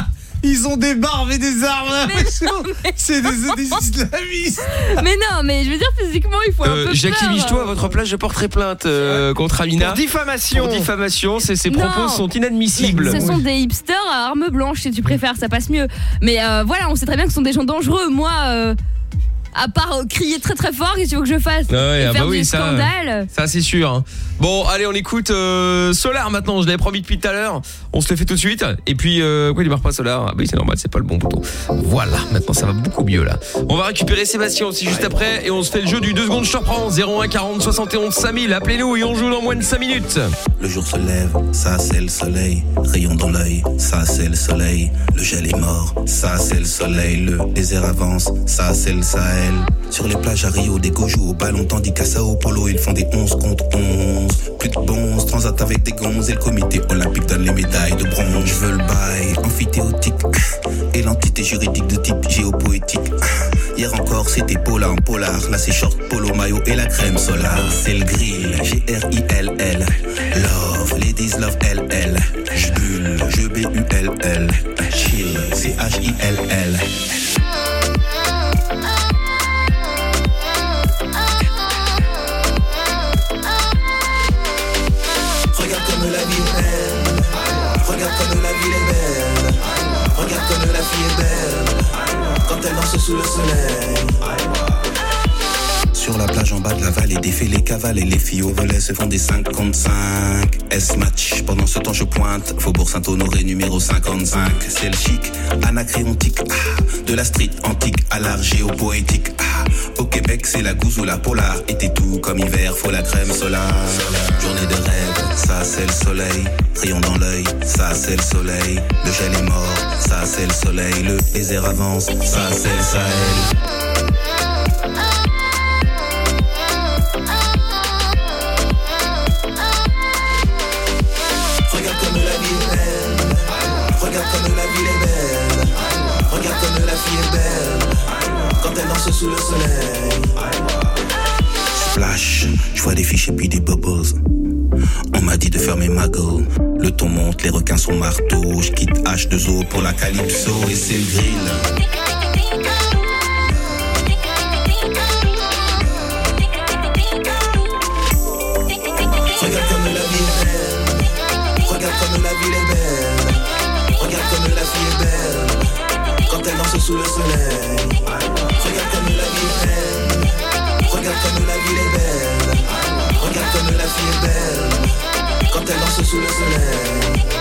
[SPEAKER 6] Ils ont des barbes et des armes. C'est des, islamistes. Mais non, mais je veux dire physiquement, il faut un euh, Jackie à votre
[SPEAKER 2] place, je porterai plainte euh, contre Amina. diffamation. diffamation, ses propos sont inadmissibles. ce sont
[SPEAKER 6] des hipsters à armes blanches si tu préfères, ça passe mieux. Mais euh, voilà, on sait très bien que ce sont des gens dangereux. Moi euh, à part euh, crier très très fort, qu'est-ce que tu que je fasse ah, ah bah scandale
[SPEAKER 2] Ça, c'est sûr. Hein. Bon, allez, on écoute euh, Solar maintenant, je l'avais promis depuis tout à l'heure. On se le fait tout de suite. Et puis, euh, pourquoi il démarre pas Solar Ah bah oui, c'est normal, c'est pas le bon bouton. Voilà, maintenant ça va beaucoup mieux là. On va récupérer Sébastien aussi juste après et on se fait le jeu du 2 secondes, je te reprends. 01 40 71 5000, appelez-nous et on joue dans moins de 5 minutes.
[SPEAKER 18] Le jour se lève, ça c'est le soleil. Rayon dans l'œil, ça c'est le soleil. Le gel est mort, ça c'est le soleil. Le désert avance, ça c'est le soleil. Sur les plages à Rio, des gojos au ballon, tandis qu'à Sao Paulo, ils font des 11 contre 11. Plus de bons, transat avec des gonzes et le comité olympique donne les médailles de bronze. Je veux le bail amphithéotique et l'entité juridique de type géopoétique. Hier encore, c'était polar en polar. Là, c'est short, polo, maillot et la crème solaire. C'est le grill, G-R-I-L-L. Love, ladies love L-L J'bulle, je B-U-L-L. Chill, C-H-I-L-L. l l chill c h i l l belle quand elle danse sous le soleil. sur la plage en bas de la vallée, défait les cavales et les filles au volet se font des 55. S-match, pendant ce temps je pointe, Faubourg Saint-Honoré numéro 55. C'est le chic, anacréontique, ah. de la street antique à l'art géopoétique. Ah. au Québec c'est la gousse ou la polar, t'es tout comme hiver, faut la crème solaire. Journée de rêve, ça c'est le soleil, rayon dans l'œil, ça c'est le soleil. Le gel est mort, ça c'est le soleil, le désert avance, ça c'est le Sahel. elle danse sous le soleil. Splash, je vois des fiches et puis des bubbles. On m'a dit de fermer ma gueule. Le ton monte, les requins sont marteaux. Je quitte H2O pour la Calypso et c'est le grill. Regarde comme la vie est belle. Regarde comme la vie est belle. Regarde comme la fille est belle. Quand elle danse sous le soleil. te basın el...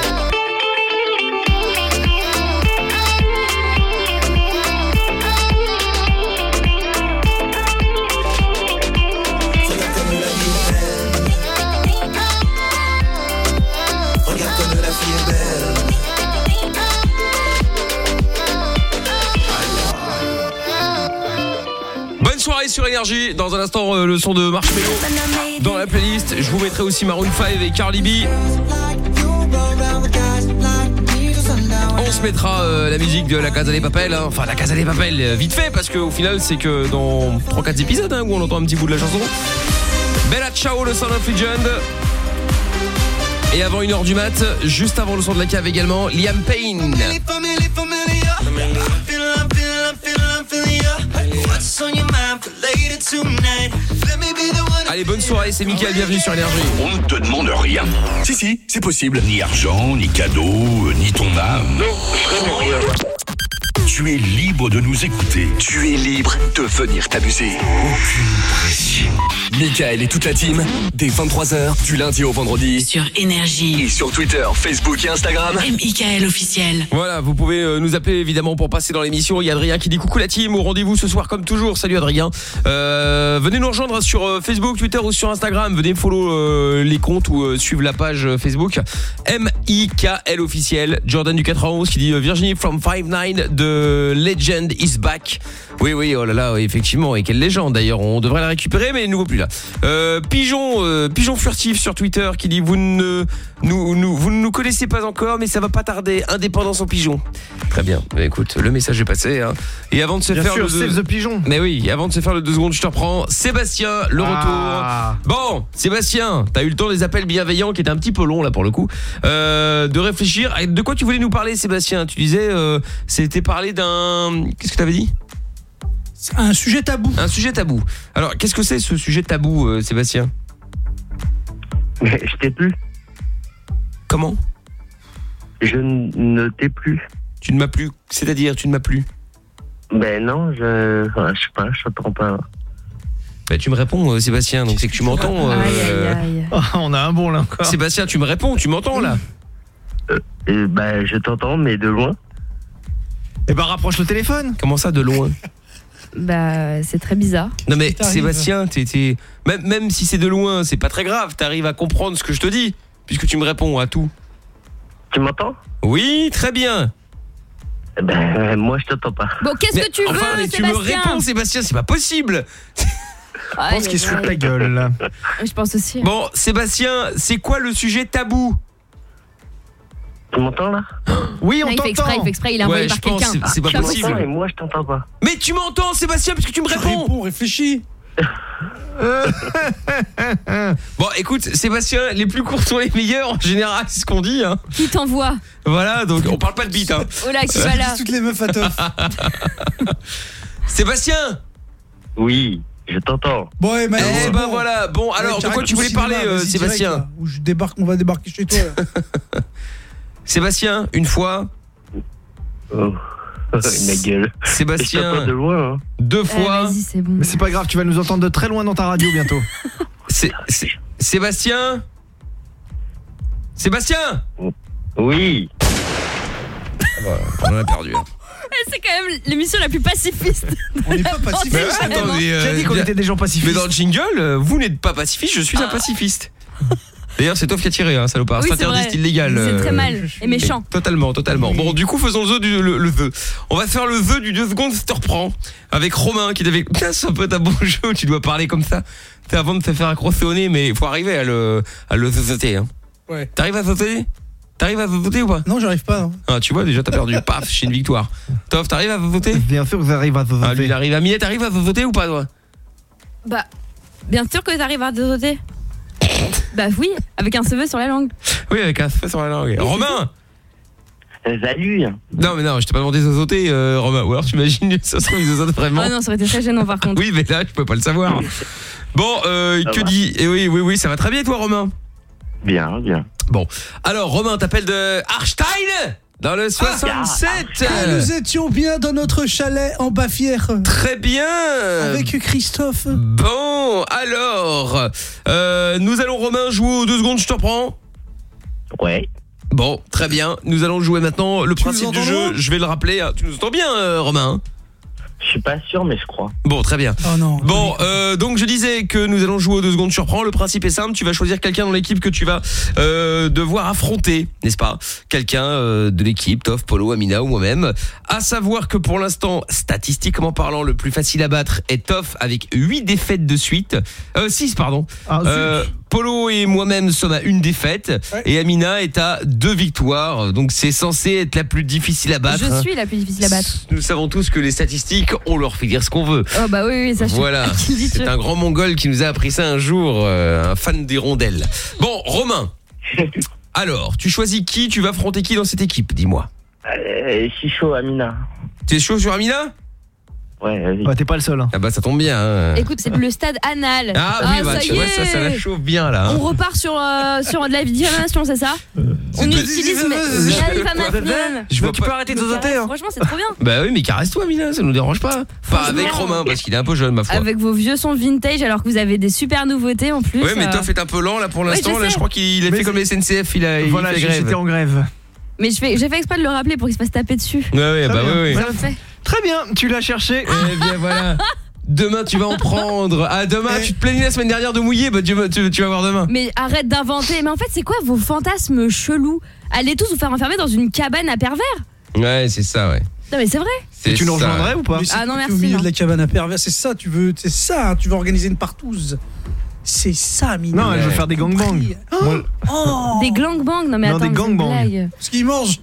[SPEAKER 2] Dans un instant, euh, le son de Marshmello. Dans la playlist, je vous mettrai aussi Maroon 5 et Carly B. On se mettra euh, la musique de la Casa des Papel, hein. enfin la Casa des Papel, euh, vite fait, parce qu'au final, c'est que dans 3-4 épisodes hein, où on entend un petit bout de la chanson. Bella Ciao, le son of Legend. Et avant une heure du mat, juste avant le son de la cave également, Liam Payne. Allez, bonne soirée, c'est Mickaël, bienvenue sur Énergie. On ne te demande rien.
[SPEAKER 5] Si, si, c'est possible. Ni argent, ni cadeau, euh, ni ton âme. Non, rien. Tu es libre de nous écouter. Tu es libre de venir t'amuser. Mikaël Michael et toute la team, des 23h, du lundi au vendredi. Sur Énergie. Et sur Twitter, Facebook et Instagram.
[SPEAKER 2] M.I.K.L. officiel. Voilà, vous pouvez euh, nous appeler évidemment pour passer dans l'émission. Il y a Adrien qui dit coucou la team, au rendez-vous ce soir comme toujours. Salut Adrien. Euh, venez nous rejoindre sur euh, Facebook, Twitter ou sur Instagram. Venez follow les comptes ou suivre la page Facebook. M.I.K.L. officiel. Jordan du 91 qui dit Virginie from 5'9 de Legend is back. Oui, oui, oh là là, effectivement. Et quelle légende d'ailleurs. On devrait la récupérer mais il nous plus là. Euh, pigeon euh, pigeon furtif sur Twitter qui dit vous ne nous, vous ne nous connaissez pas encore mais ça va pas tarder indépendance en pigeon. Très bien. Mais bah, écoute, le message est passé hein. Et avant de se faire le deux... pigeon. Mais oui, avant de se faire le deux secondes, je te reprends Sébastien le ah. retour. Bon, Sébastien, as eu le temps des appels bienveillants qui étaient un petit peu longs là pour le coup. Euh, de réfléchir de quoi tu voulais nous parler Sébastien. Tu disais c'était parler d'un qu'est-ce que tu avais dit un sujet tabou. Un sujet tabou. Alors, qu'est-ce que c'est ce sujet tabou, euh, Sébastien Je t'ai plus. Comment Je ne t'ai plus. Tu ne m'as plus C'est-à-dire, tu ne m'as plus Ben non, je ne sais pas, je t'entends pas. Ben, tu me réponds, euh, Sébastien, donc c'est que tu m'entends. Euh, oh, on a un bon là encore. Sébastien, tu me réponds, tu m'entends là Euh, ben, je t'entends, mais de loin. Eh ben, rapproche le téléphone. Comment ça, de loin
[SPEAKER 6] bah, c'est très bizarre. Non
[SPEAKER 2] mais Sébastien, t'es Même, si c'est de loin, c'est pas très grave. T'arrives à comprendre ce que je te dis, puisque tu me réponds à tout. Tu m'entends Oui, très bien. Eh ben, euh, moi, je t'entends pas. Bon, qu'est-ce que tu veux, Sébastien tu me réponds, Sébastien, c'est pas possible.
[SPEAKER 6] Je pense qu'il se fout de gueule. Je pense aussi. Hein. Bon,
[SPEAKER 2] Sébastien, c'est quoi le sujet tabou tu m'entends là Oui, on t'entend. Il fait exprès, il a envoyé par quelqu'un. C'est pas possible. Mais moi je t'entends pas. Mais tu m'entends Sébastien parce que tu me réponds. Réponds, réfléchis. bon, écoute, Sébastien, les plus courts sont les meilleurs en général, c'est ce qu'on dit. Hein. Qui t'envoie Voilà, donc on parle pas de bite. Hein. Oh là, qui va là Toutes les meufs à toi. Sébastien Oui, je t'entends. Bon, et eh, bah, eh ben voilà. Bon, alors, de quoi tu voulais parler, euh, Sébastien
[SPEAKER 7] Où je débarque, on va débarquer chez toi.
[SPEAKER 2] Sébastien, une fois. Oh. Ma gueule. Sébastien,
[SPEAKER 9] de deux hein. eh, fois. C'est bon. Mais c'est pas grave, tu vas nous entendre de très loin dans ta radio bientôt.
[SPEAKER 2] c'est Sébastien Sébastien Oui ah bah, On en a perdu. Hein.
[SPEAKER 6] Eh, c'est quand même l'émission la plus pacifiste. On n'est pas pacifiste. Euh, J'ai dit qu'on
[SPEAKER 2] était des gens pacifistes. Mais dans le jingle, euh, vous n'êtes pas pacifiste, je suis un ah. pacifiste. D'ailleurs, c'est toi qui a tiré, hein, salopard. c'est interdit, c'est illégal. C'est très euh, mal et méchant. Totalement, totalement. Bon, du coup, faisons le vœu On va faire le vœu du 2 secondes, ça te reprend. Avec Romain qui t'avait. Putain, ça un ta bon jeu, tu dois parler comme ça. C'est avant de se faire accrocher au nez, mais il faut arriver à le, à le sauter. Hein. Ouais. T'arrives à sauter T'arrives à voter ou pas Non, j'arrive pas. Ah, tu vois, déjà t'as perdu. Paf, j'ai une victoire. Toff, t'arrives à voter Bien sûr que j'arrive à voter. Ah, il arrive à t'arrives à voter ou pas, toi
[SPEAKER 6] Bah, bien sûr que j'arrive à voter. Bah oui, avec un cheveu sur la langue.
[SPEAKER 2] Oui, avec un cheveu sur la langue. Romain euh, Salut Non mais non, je t'ai pas demandé de euh, sauter, Romain. Ou alors tu imagines, ça se trouve, vraiment. Ah non, ça aurait été très gênant par contre. oui, mais là, tu peux pas le savoir. Bon, euh, que dit eh oui, oui, oui, ça va très bien toi, Romain Bien, bien. Bon, alors Romain, t'appelles de Arstein dans le 67 ah, ah, ah, Nous
[SPEAKER 7] étions bien dans notre chalet en Bavière. Très
[SPEAKER 2] bien Avec Christophe. Bon, alors, euh, nous allons, Romain, jouer aux deux secondes, je te reprends Ouais. Bon, très bien. Nous allons jouer maintenant le principe du jeu. Je vais le rappeler. Hein. Tu nous entends bien, euh, Romain hein. Je suis pas sûr, mais je crois. Bon, très bien. Oh non. Bon, euh, donc je disais que nous allons jouer aux deux secondes surprend. Le principe est simple, tu vas choisir quelqu'un dans l'équipe que tu vas euh, devoir affronter, n'est-ce pas Quelqu'un euh, de l'équipe, Toff, Polo, Amina ou moi-même. À savoir que pour l'instant, statistiquement parlant, le plus facile à battre est Toff avec 8 défaites de suite. Euh, 6, pardon. Ah, Polo et moi-même sommes à une défaite et Amina est à deux victoires. Donc c'est censé être la plus difficile à battre. Je suis
[SPEAKER 6] la plus difficile à battre.
[SPEAKER 2] Nous savons tous que les statistiques, on leur fait dire ce qu'on veut. Oh
[SPEAKER 6] bah oui, oui ça Voilà. C'est
[SPEAKER 2] un grand mongol qui nous a appris ça un jour, euh, un fan des rondelles. Bon, Romain. Alors, tu choisis qui Tu vas affronter qui dans cette équipe Dis-moi. Euh, chaud, Amina. T'es chaud sur Amina Ouais, vas t'es pas le seul. Hein. Ah bah ça tombe bien. Hein. Écoute,
[SPEAKER 6] c'est le stade anal. Ah, oui, ah, bah, ça, y est. ça, la chauffe bien là. Hein. On repart sur, euh, sur de la vibration, c'est ça euh, On utilise mais,
[SPEAKER 2] Je vois, tu peux arrêter de hein. Franchement, c'est trop bien. Bah oui, mais caresse-toi, Mina, ça nous dérange pas. Pas avec Romain, parce qu'il est un peu jeune, ma foi. Avec
[SPEAKER 6] vos vieux sons vintage, alors que vous avez des super nouveautés en plus. Ouais, mais euh. Toff
[SPEAKER 2] est un peu lent là pour l'instant. je crois qu'il est fait comme les SNCF. Il a Voilà, j'étais en
[SPEAKER 9] grève.
[SPEAKER 6] Mais j'ai fait exprès de le rappeler pour qu'il se fasse taper dessus. Ouais, ouais, bah fait. Très bien, tu l'as cherché. Eh bien voilà.
[SPEAKER 2] Demain tu vas en prendre. Ah demain eh. tu te plaignais la semaine dernière de mouiller, bah tu, tu- vas voir demain.
[SPEAKER 6] Mais arrête d'inventer. Mais en fait, c'est quoi vos fantasmes chelous Allez tous vous faire enfermer dans une cabane à pervers
[SPEAKER 10] Ouais, c'est ça ouais.
[SPEAKER 6] Non mais c'est vrai. tu nous ou pas Ah non, merci, Au milieu de la
[SPEAKER 10] cabane
[SPEAKER 7] à pervers, c'est ça, tu veux, c'est ça, hein, tu veux organiser une partouze. C'est ça, Mini. Non, je veux faire des gangbangs.
[SPEAKER 9] Oh.
[SPEAKER 6] oh Des gangbangs Non mais Non, attends, des gangbangs. Ce qu'ils mangent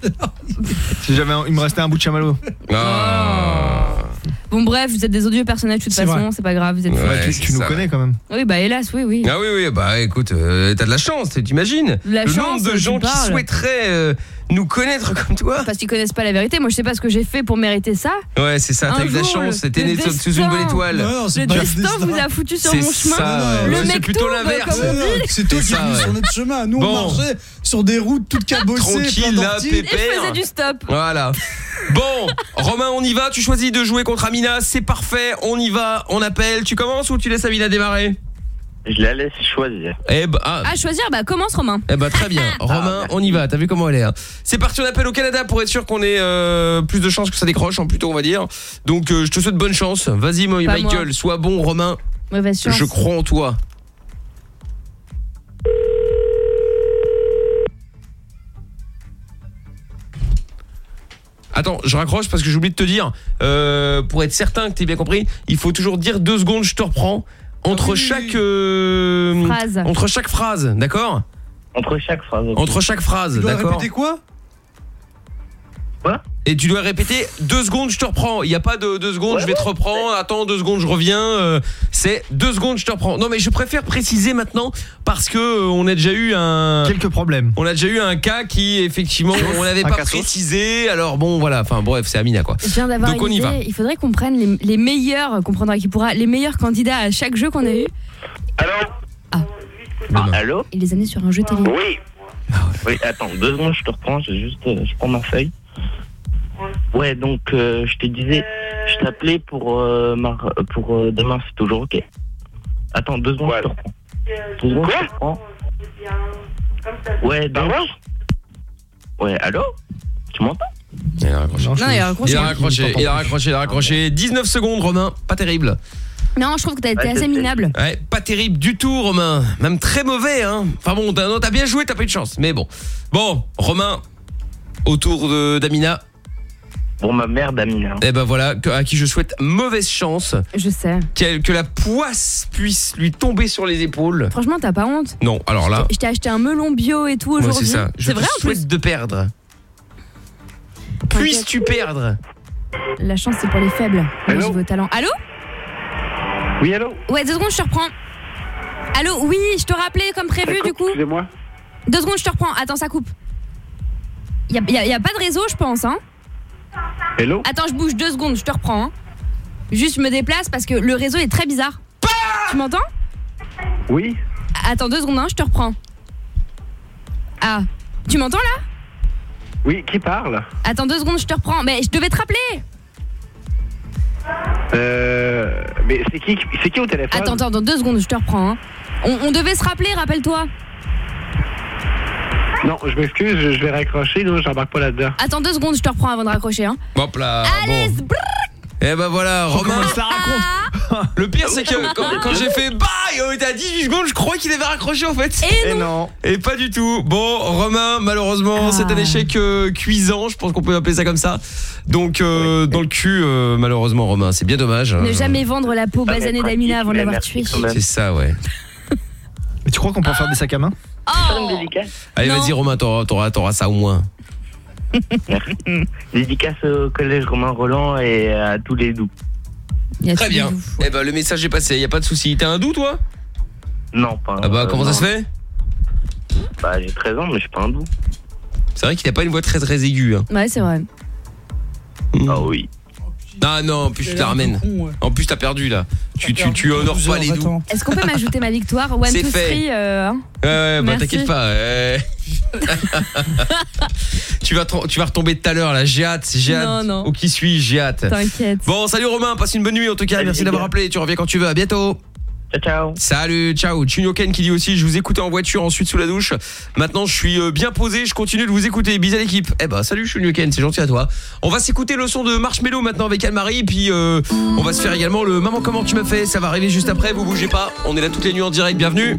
[SPEAKER 9] Si jamais il me restait un bout de chamallow. Oh. Ah.
[SPEAKER 6] Bon bref, vous êtes des odieux personnages de toute façon, c'est pas grave, vous êtes
[SPEAKER 2] tu, nous connais quand même.
[SPEAKER 6] Oui, bah hélas, oui oui.
[SPEAKER 2] Ah oui oui, bah écoute, euh, t'as de la chance, t'imagines Le chance, de gens qui souhaiteraient euh,
[SPEAKER 6] nous connaître comme toi. Parce qu'ils connaissent pas la vérité. Moi, je sais pas ce que j'ai fait pour mériter ça.
[SPEAKER 2] Ouais, c'est ça. T'as eu de la chance. c'était né sous une belle étoile. Non, non, le destin,
[SPEAKER 6] destin vous a foutu sur mon chemin. le mec plutôt l'inverse. C'est
[SPEAKER 7] toi qui nous mis sur notre chemin. Nous, on marchait sur des routes toutes cabossées. Tranquille, là, pépère. Et je faisais du stop.
[SPEAKER 2] Voilà. Bon, Romain, on y va. Tu choisis de jouer contre Amine c'est parfait, on y va, on appelle. Tu commences ou tu laisses Amina démarrer je la laisse choisir. Eh bah, ah.
[SPEAKER 6] choisir, bah commence Romain.
[SPEAKER 2] Eh bah très bien. Romain, on y va, t'as vu comment elle est. Hein. C'est parti, on appelle au Canada pour être sûr qu'on ait euh, plus de chances que ça décroche, en plutôt on va dire. Donc euh, je te souhaite bonne chance. Vas-y Michael, sois bon Romain.
[SPEAKER 6] Je crois
[SPEAKER 2] en toi. Attends, je raccroche parce que j'ai oublié de te dire, euh, pour être certain que tu t'aies bien compris, il faut toujours dire deux secondes, je te reprends, entre chaque... Euh, phrase. Entre chaque phrase, d'accord Entre chaque phrase. Entre chaque phrase, d'accord. Tu as répéter quoi Quoi et tu dois répéter deux secondes, je te reprends. Il n'y a pas de deux secondes, je vais te reprendre. Attends, deux secondes, je reviens. Euh, c'est deux secondes, je te reprends. Non, mais je préfère préciser maintenant parce que euh, on a déjà eu un quelques problèmes. On a déjà eu un cas qui effectivement on n'avait pas précisé. Alors bon, voilà. Enfin bref, c'est Amina quoi. on Y va. Il
[SPEAKER 6] faudrait qu'on prenne les, meilleurs, qu'on qui pourra, les meilleurs candidats à chaque jeu qu'on a eu. Allô.
[SPEAKER 2] Ah. ah.
[SPEAKER 14] Allô. Et les menés sur un jeu télé. Oui. Ah oui. Attends, deux secondes, je te reprends. Je juste, euh, je prends ma Ouais, donc euh, je te disais, je t'appelais pour, euh, pour euh, demain, c'est toujours ok. Attends, deux secondes, Ouais. je bah Ouais,
[SPEAKER 2] Ouais, allô Tu m'entends Il a raccroché. il a raccroché. Il a raccroché, 19 secondes, Romain. Pas
[SPEAKER 6] terrible. Non, je trouve que t'as été assez minable.
[SPEAKER 2] Ouais, pas terrible du tout, Romain. Même très mauvais, hein. Enfin bon, t'as bien joué, t'as pas eu de chance. Mais bon. Bon, Romain, autour d'Amina, pour ma mère Damien. Eh ben voilà, à qui je souhaite mauvaise chance, Je sais. que la poisse puisse lui tomber sur les épaules. Franchement, t'as pas honte Non, alors là, Je
[SPEAKER 6] t'ai acheté un melon bio et tout aujourd'hui. c'est ça. Je vrai souhaite
[SPEAKER 2] de perdre.
[SPEAKER 6] Puisses-tu perdre La chance, c'est pour les faibles. Moi, Allô j'ai Allô Oui, allô Ouais, deux secondes, je te reprends. Allô, oui, je te rappelais comme prévu du coup. Excusez-moi. Deux secondes, je te reprends. Attends, ça coupe. Y'a y a pas de réseau, je pense, hein Hello Attends, je bouge deux secondes, je te reprends. Hein. Juste, je me déplace parce que le réseau est très bizarre. tu m'entends Oui. Attends deux secondes, hein, je te reprends. Ah, tu m'entends là
[SPEAKER 2] Oui, qui parle
[SPEAKER 6] Attends deux secondes, je te reprends. Mais je devais te rappeler
[SPEAKER 16] Euh...
[SPEAKER 6] Mais c'est qui, qui au téléphone Attends, attends, dans deux secondes, je te reprends. Hein. On, on devait se rappeler, rappelle-toi.
[SPEAKER 2] Non, je m'excuse, je vais raccrocher, non, j'embarque pas là-dedans.
[SPEAKER 6] Attends deux secondes, je te reprends avant de raccrocher. Hein.
[SPEAKER 2] Hop là Allez, bon. Eh ben voilà, oh, Romain, ça raconte. Le pire c'est que quand, j'ai fait bye, on était à 18 secondes, je crois qu'il avait raccroché en fait. Et, non. Et pas du tout. Bon, Romain, malheureusement, ah. c'est un échec euh, cuisant, je pense qu'on peut appeler ça comme ça. Donc euh, dans le cul euh, malheureusement Romain, c'est bien dommage. Ne
[SPEAKER 6] jamais vendre la peau ah, basanée d'Amina avant de l'avoir tuée.
[SPEAKER 2] C'est ça ouais.
[SPEAKER 6] Mais tu crois qu'on peut en faire des sacs à main Oh.
[SPEAKER 2] Allez, vas-y Romain, t'auras ça au moins. Dédicace au collège Romain Roland et à tous les doux. Très bien. Eh ben, le message est passé, il y a pas de souci. T'es un doux toi Non, pas. Ah bah comment ça se fait Bah, j'ai 13 ans mais je suis pas un doux. C'est vrai qu'il a pas une voix très très aiguë hein. Ouais, c'est vrai. Ah oui. Ah non, en plus tu la En plus t'as perdu là. Tu, tu, tu honores pas les doux. Est-ce qu'on peut
[SPEAKER 6] m'ajouter ma victoire One, two, fait. three. Euh... Hein.
[SPEAKER 2] Ouais, ouais, bah t'inquiète pas. tu, vas tu vas retomber tout à l'heure là. J'ai hâte, j'ai hâte. Non, non. Ou qui suis, j'ai hâte. T'inquiète. Bon, salut Romain, passe une bonne nuit en tout cas. Merci d'avoir appelé. Tu reviens quand tu veux. À bientôt. Ciao, Salut, ciao. Chunyoken qui dit aussi je vous écoutais en voiture, ensuite sous la douche. Maintenant, je suis euh, bien posé, je continue de vous écouter. Bisous à l'équipe. Eh ben, salut Chunyoken, c'est gentil à toi. On va s'écouter le son de Marshmello maintenant avec Anne-Marie puis euh, on va se faire également le Maman comment tu m'as fait, ça va arriver juste après, vous bougez pas. On est là toutes les nuits en direct, bienvenue.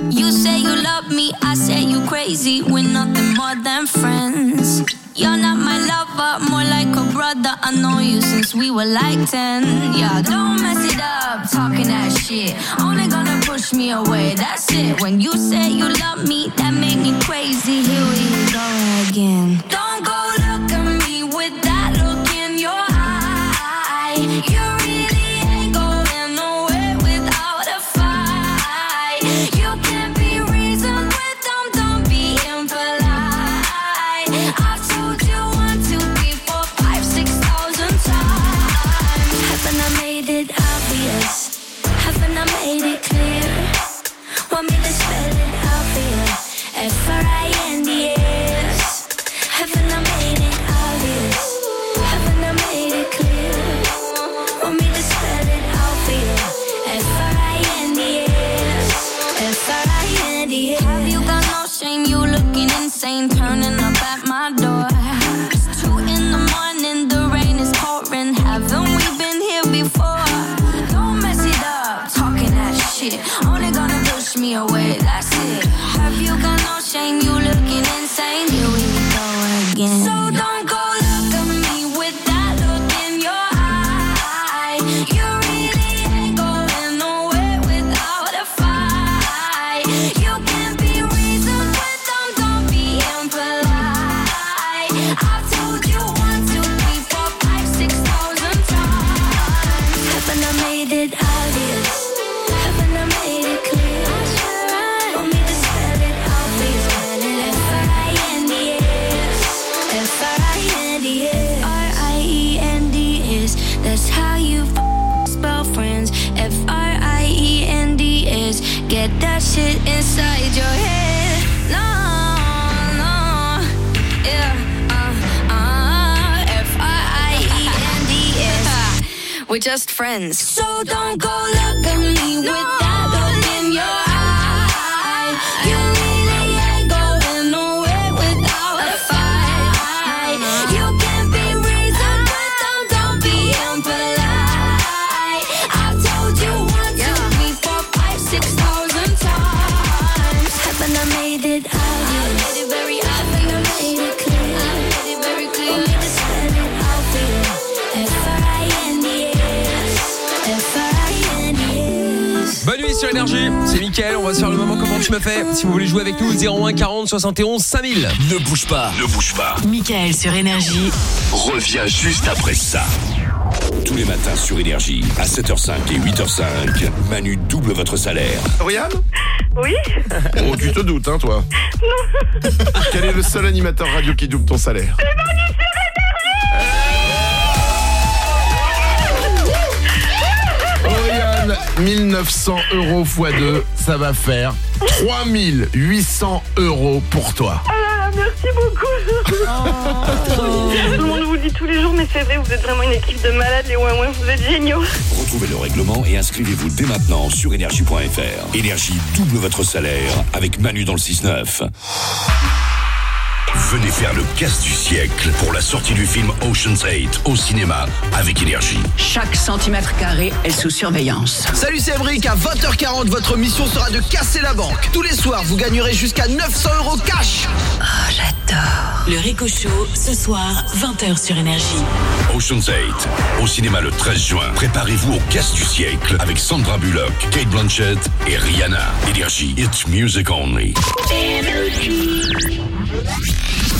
[SPEAKER 3] You're not my lover, more like a brother. I know you since we were like 10. Yeah, don't mess it up, talking that shit. Only gonna push me away, that's it. When you say you love me, that made me crazy. Here we go again. Don't go look at me with that look in your eye. You're ain't turning up at my door. It's two in the morning, the rain is pouring. Haven't we been here before? Don't mess it up, talking that shit. Only gonna push me away, that's it. Have you got no shame? You looking insane? Here we go. shit inside your head. No, no, yeah. Uh, uh, F R I E N D S. We're just friends. So don't go look at me no. with
[SPEAKER 2] C'est Michael, on va se faire le moment comment tu me fais. Si vous voulez jouer avec nous, 01 40 71 5000. Ne bouge pas, ne bouge pas.
[SPEAKER 4] Mickaël sur Énergie.
[SPEAKER 5] Reviens juste après ça. Tous les matins sur Énergie, à 7h05 et 8h05, Manu double votre salaire.
[SPEAKER 9] Royal Oui Bon,
[SPEAKER 5] oh, tu te doutes, hein, toi Non Quel est le seul animateur radio qui double ton salaire C'est Manu 1900 euros x 2, ça va faire 3800 euros pour toi.
[SPEAKER 3] Ah là là, merci beaucoup. Tout ah. le monde
[SPEAKER 12] vous dit tous les jours, mais c'est vrai, vous êtes vraiment une équipe de malades, les ouin vous êtes géniaux.
[SPEAKER 5] Retrouvez le règlement et inscrivez-vous dès maintenant sur énergie.fr. Énergie double votre salaire avec Manu dans le 6-9. Venez faire le casse du siècle pour la sortie du film Ocean's 8 au cinéma avec énergie.
[SPEAKER 12] Chaque centimètre carré est sous surveillance.
[SPEAKER 1] Salut, c'est Emric. À 20h40, votre mission sera de casser la banque. Tous les soirs, vous gagnerez jusqu'à
[SPEAKER 4] 900 euros cash. Oh, j'adore. Le Rico ce soir, 20h sur énergie.
[SPEAKER 5] Ocean's 8 au cinéma le 13 juin. Préparez-vous au casse du siècle avec Sandra Bullock, Kate Blanchett et Rihanna. Énergie, it's music only.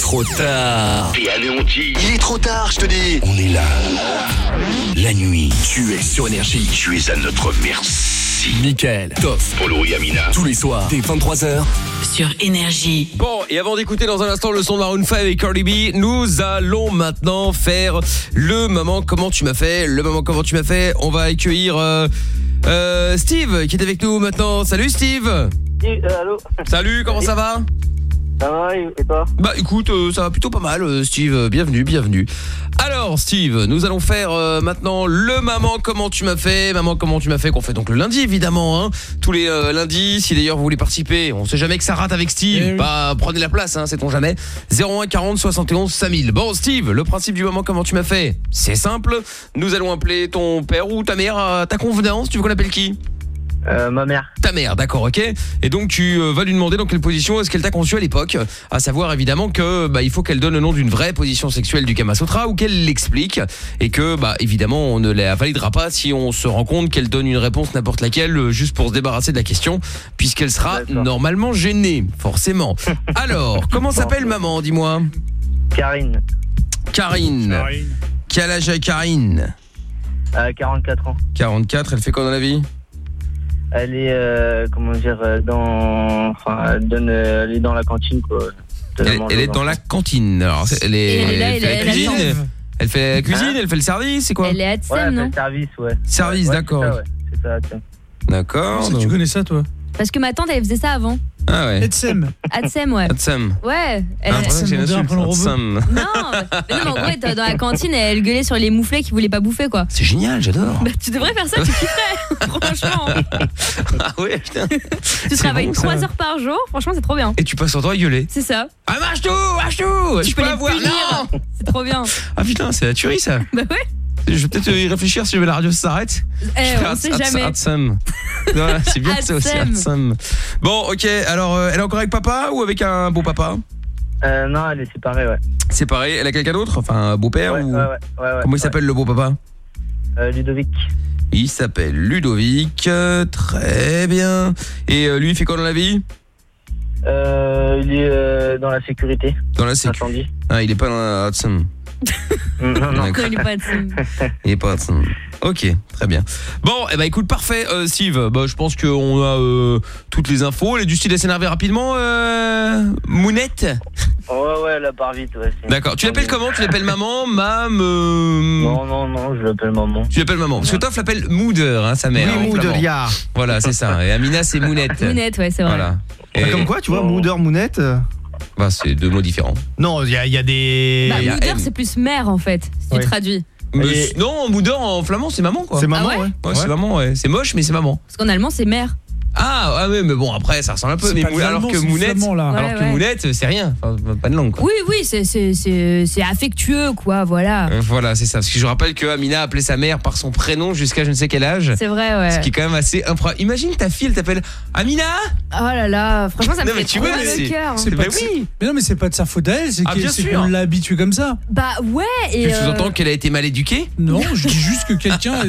[SPEAKER 5] trop tard. T'es anéanti. Il est trop tard, je te dis. On est là. La nuit, tu es sur énergie. Tu es à notre merci.
[SPEAKER 2] Michael, Toff, Polo et Amina. Tous les soirs, dès
[SPEAKER 5] 23h.
[SPEAKER 2] Sur énergie. Bon, et avant d'écouter dans un instant le son de Maroon 5 avec Cardi B, nous allons maintenant faire le moment comment tu m'as fait. Le moment comment tu m'as fait. On va accueillir euh, euh, Steve qui est avec nous maintenant. Salut Steve. Salut, euh, allô. Salut, comment ça va bah écoute, euh, ça va plutôt pas mal euh, Steve, euh, bienvenue, bienvenue. Alors Steve, nous allons faire maintenant le maman comment tu m'as fait, maman comment tu m'as fait qu'on fait donc le lundi évidemment hein. tous les lundis si d'ailleurs vous voulez participer, on sait jamais que ça rate avec Steve, eh bah, prenez la place hein, sait-on jamais. 01 40 71 5000. Bon Steve, le principe du maman comment tu m'as fait, c'est simple, nous allons appeler ton père ou ta mère à ta convenance, tu veux qu'on appelle qui ma mère d'accord, ok. Et donc tu euh, vas lui demander dans quelle position est-ce qu'elle t'a conçu à l'époque, à savoir évidemment que bah, il faut qu'elle donne le nom d'une vraie position sexuelle du Kama ou qu'elle l'explique et que bah évidemment on ne la validera pas si on se rend compte qu'elle donne une réponse n'importe laquelle euh, juste pour se débarrasser de la question puisqu'elle sera normalement gênée, forcément. Alors, comment s'appelle maman, dis-moi Karine. Karine. Karine. Quel âge a Karine 44 euh, ans. 44, elle fait quoi dans la vie
[SPEAKER 14] elle est euh, comment dire euh, dans enfin elle donne elle est dans la cantine quoi.
[SPEAKER 2] Elle, est dans la cantine. Alors elle elle, fait la cuisine. Elle fait cuisine, elle fait le service, c'est quoi Elle est à ouais, non service, ouais. Service, d'accord. C'est ça, ouais.
[SPEAKER 10] D'accord. Donc... Tu connais ça toi
[SPEAKER 6] parce que ma tante, elle faisait ça avant.
[SPEAKER 10] Ah ouais. Adsem. Adsem,
[SPEAKER 6] ouais. Adsem. Ouais. Elle... Adsem, ah, c'est Adsem.
[SPEAKER 10] Non, mais en gros, dans la cantine,
[SPEAKER 6] elle gueulait sur les mouflets qui voulaient pas bouffer, quoi. C'est
[SPEAKER 10] génial, j'adore. Bah,
[SPEAKER 6] tu devrais faire ça, tu kifferais,
[SPEAKER 10] franchement.
[SPEAKER 2] Ah ouais, putain. tu travailles bon, 3 heures
[SPEAKER 6] par jour, franchement, c'est trop bien.
[SPEAKER 2] Et tu passes ton temps à gueuler. C'est
[SPEAKER 6] ça. Ah, mâche tout, mâche tout. Tu je peux, peux les avoir, punir. non. C'est trop bien.
[SPEAKER 2] Ah putain, c'est la tuerie, ça. Bah ouais. Je vais peut-être y réfléchir si la radio s'arrête.
[SPEAKER 6] Eh, on sait jamais.
[SPEAKER 2] c'est bien c'est aussi, Bon, ok, alors euh, elle est encore avec papa ou avec un beau papa euh, non, elle est séparée, ouais. Séparée, elle a quelqu'un d'autre Enfin, un beau-père Ouais, ou... ouais, ouais, Comment il s'appelle le beau papa euh, Ludovic. Il s'appelle Ludovic, très bien. Et lui, il fait quoi dans la vie il est dans la sécurité. Dans la sécurité Ah, il est pas dans la Hudson. Ah, non, non. il est pas de Il pas de Ok, très bien. Bon, eh ben écoute, parfait, euh, Steve. Bah, je pense qu'on a euh, toutes les infos. Elle est du style à s'énerver rapidement, euh, Mounette
[SPEAKER 14] Ouais, ouais, elle part vite, ouais. D'accord. Tu l'appelles comment Tu l'appelles
[SPEAKER 2] maman, mam Non, non, non, je l'appelle maman. Tu l'appelles maman Parce que Toff l'appelle Mooder, hein, sa mère. Oui, Voilà, c'est ça. Et Amina, c'est Mounette. Mounette, ouais, c'est vrai.
[SPEAKER 9] Et- Comme quoi, tu vois, Mooder Mounette.
[SPEAKER 2] Bah, c'est deux mots différents. Non, il y a, y a des... Bah, c'est
[SPEAKER 6] plus mère, en fait, si tu traduis.
[SPEAKER 2] Mais Non, mouder en flamand, c'est maman quoi. C'est maman, ah c'est maman, ouais. C'est moche, mais c'est maman.
[SPEAKER 6] Parce qu'en allemand, c'est mère.
[SPEAKER 2] Ah, ah ouais mais bon après ça ressemble un peu mais alors que mounette alors c'est rien, pas de langue quoi.
[SPEAKER 6] Oui oui, c'est c'est affectueux quoi, voilà.
[SPEAKER 2] Euh, voilà, c'est ça parce que je rappelle que Amina appelé sa mère par son prénom jusqu'à je ne sais quel âge. C'est vrai ouais. Ce qui est quand même assez improbable. Imagine ta fille t'appelle Amina
[SPEAKER 6] Oh là là, franchement ça me fait le cœur. Hein. C'est Mais
[SPEAKER 7] non mais c'est pas de sa faute elle c'est ah, qu'elle l'a habituée comme ça.
[SPEAKER 6] Bah ouais et Tu entends euh,
[SPEAKER 2] qu'elle a été mal
[SPEAKER 7] éduquée Non, je dis juste que quelqu'un a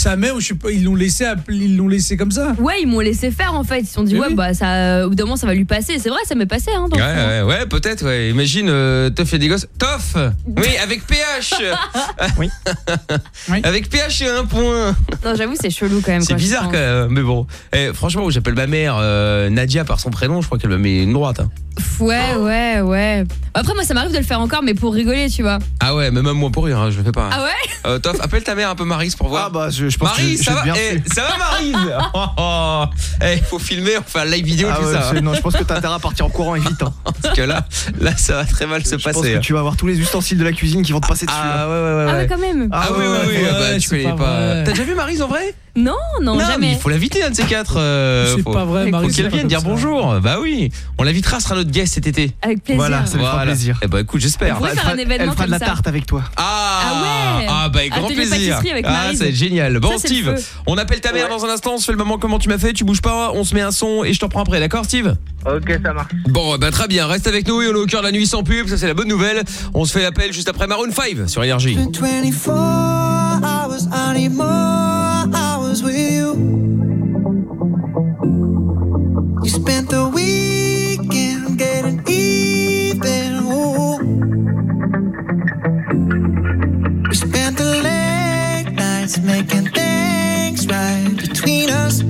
[SPEAKER 7] sa mère ou je sais pas, ils l'ont laissé ils l'ont laissé
[SPEAKER 6] comme ça. Ouais, ils m'ont laissé faire en fait, ils se sont dit eh ouais bah ça euh, au bout d'un moment ça va lui passer. C'est vrai, ça m'est passé hein Ouais
[SPEAKER 2] ouais, peut-être ouais. Imagine euh, Toff et des gosses. Toff Oui,
[SPEAKER 10] avec PH.
[SPEAKER 6] oui. avec PH et un point. Non, j'avoue, c'est chelou quand même C'est bizarre quand
[SPEAKER 2] même, mais bon. et eh, franchement, j'appelle ma mère euh, Nadia par son prénom, je crois qu'elle me met une droite hein.
[SPEAKER 6] Ouais, oh. ouais, ouais. Après, moi, ça m'arrive de le faire encore, mais pour rigoler, tu vois.
[SPEAKER 2] Ah ouais, même moi pour rire, hein, je le fais pas. Hein. Ah ouais euh, Toff, appelle ta mère un peu Maris pour voir. Ah bah, Marie, ça, va, eh, ça va Marie Il oh, oh. Eh, faut filmer, on fait un live vidéo tu ah tout ça. Non, je pense que t'as intérêt à partir en courant et vite hein. Parce que là là ça va très mal se passer. tu
[SPEAKER 9] vas avoir tous les ustensiles de la cuisine qui vont te passer dessus. Ah, hein. ah ouais, ouais, ouais, Ah quand
[SPEAKER 11] même. Ah, oui oui bah, tu connais pas. T'as déjà vu Marise en vrai non, non, non jamais. il faut
[SPEAKER 2] l'inviter un de ces quatre. Euh, c'est pas vrai, faut qu'elle vienne dire bonjour. Bah oui, on l'invitera, sera notre guest cet été. Avec plaisir. Voilà, ça me fera plaisir. Et eh bah ben, écoute, j'espère. Elle, fera, de la tarte avec toi. Ah, ah ouais. Ah bah avec grand plaisir. ah, c'est génial. Bon Steve, on appelle ta mère dans un instant, on se fait le moment comment tu m'as fait, tu bouges pas, on se met un son et je t'en prends après, d'accord Steve OK, ça marche. Bon, bah très bien, reste avec nous et on est au cœur de la nuit sans pub, ça c'est la bonne nouvelle. On se fait l'appel juste après Maroon 5 sur énergie.
[SPEAKER 15] was with you. You spent the weekend getting even. Ooh. We spent the late nights making things right between us.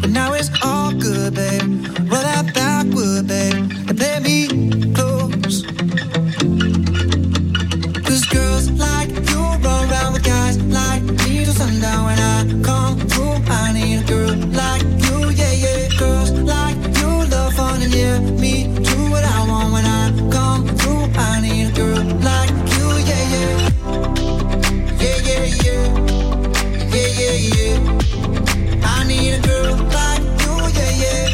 [SPEAKER 15] But now it's all good, babe. Roll that backwood, babe. yeah, me do what I want when I come through. I need a girl like you, yeah, yeah, yeah, yeah, yeah, yeah, I need a girl like you, yeah, yeah,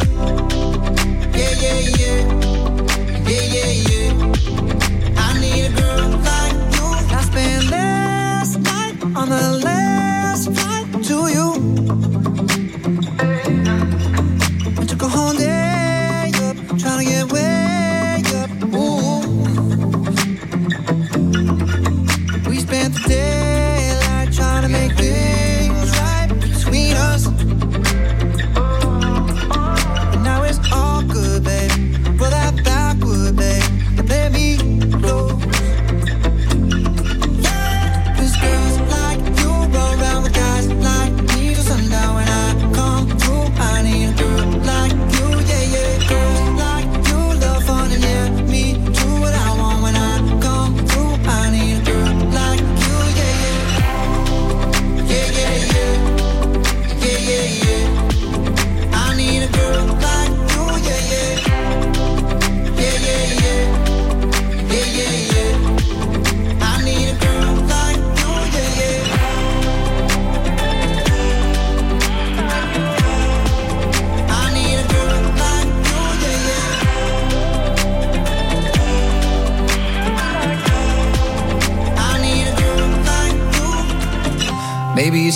[SPEAKER 15] yeah, yeah, yeah, yeah, I need a girl like you. I on the left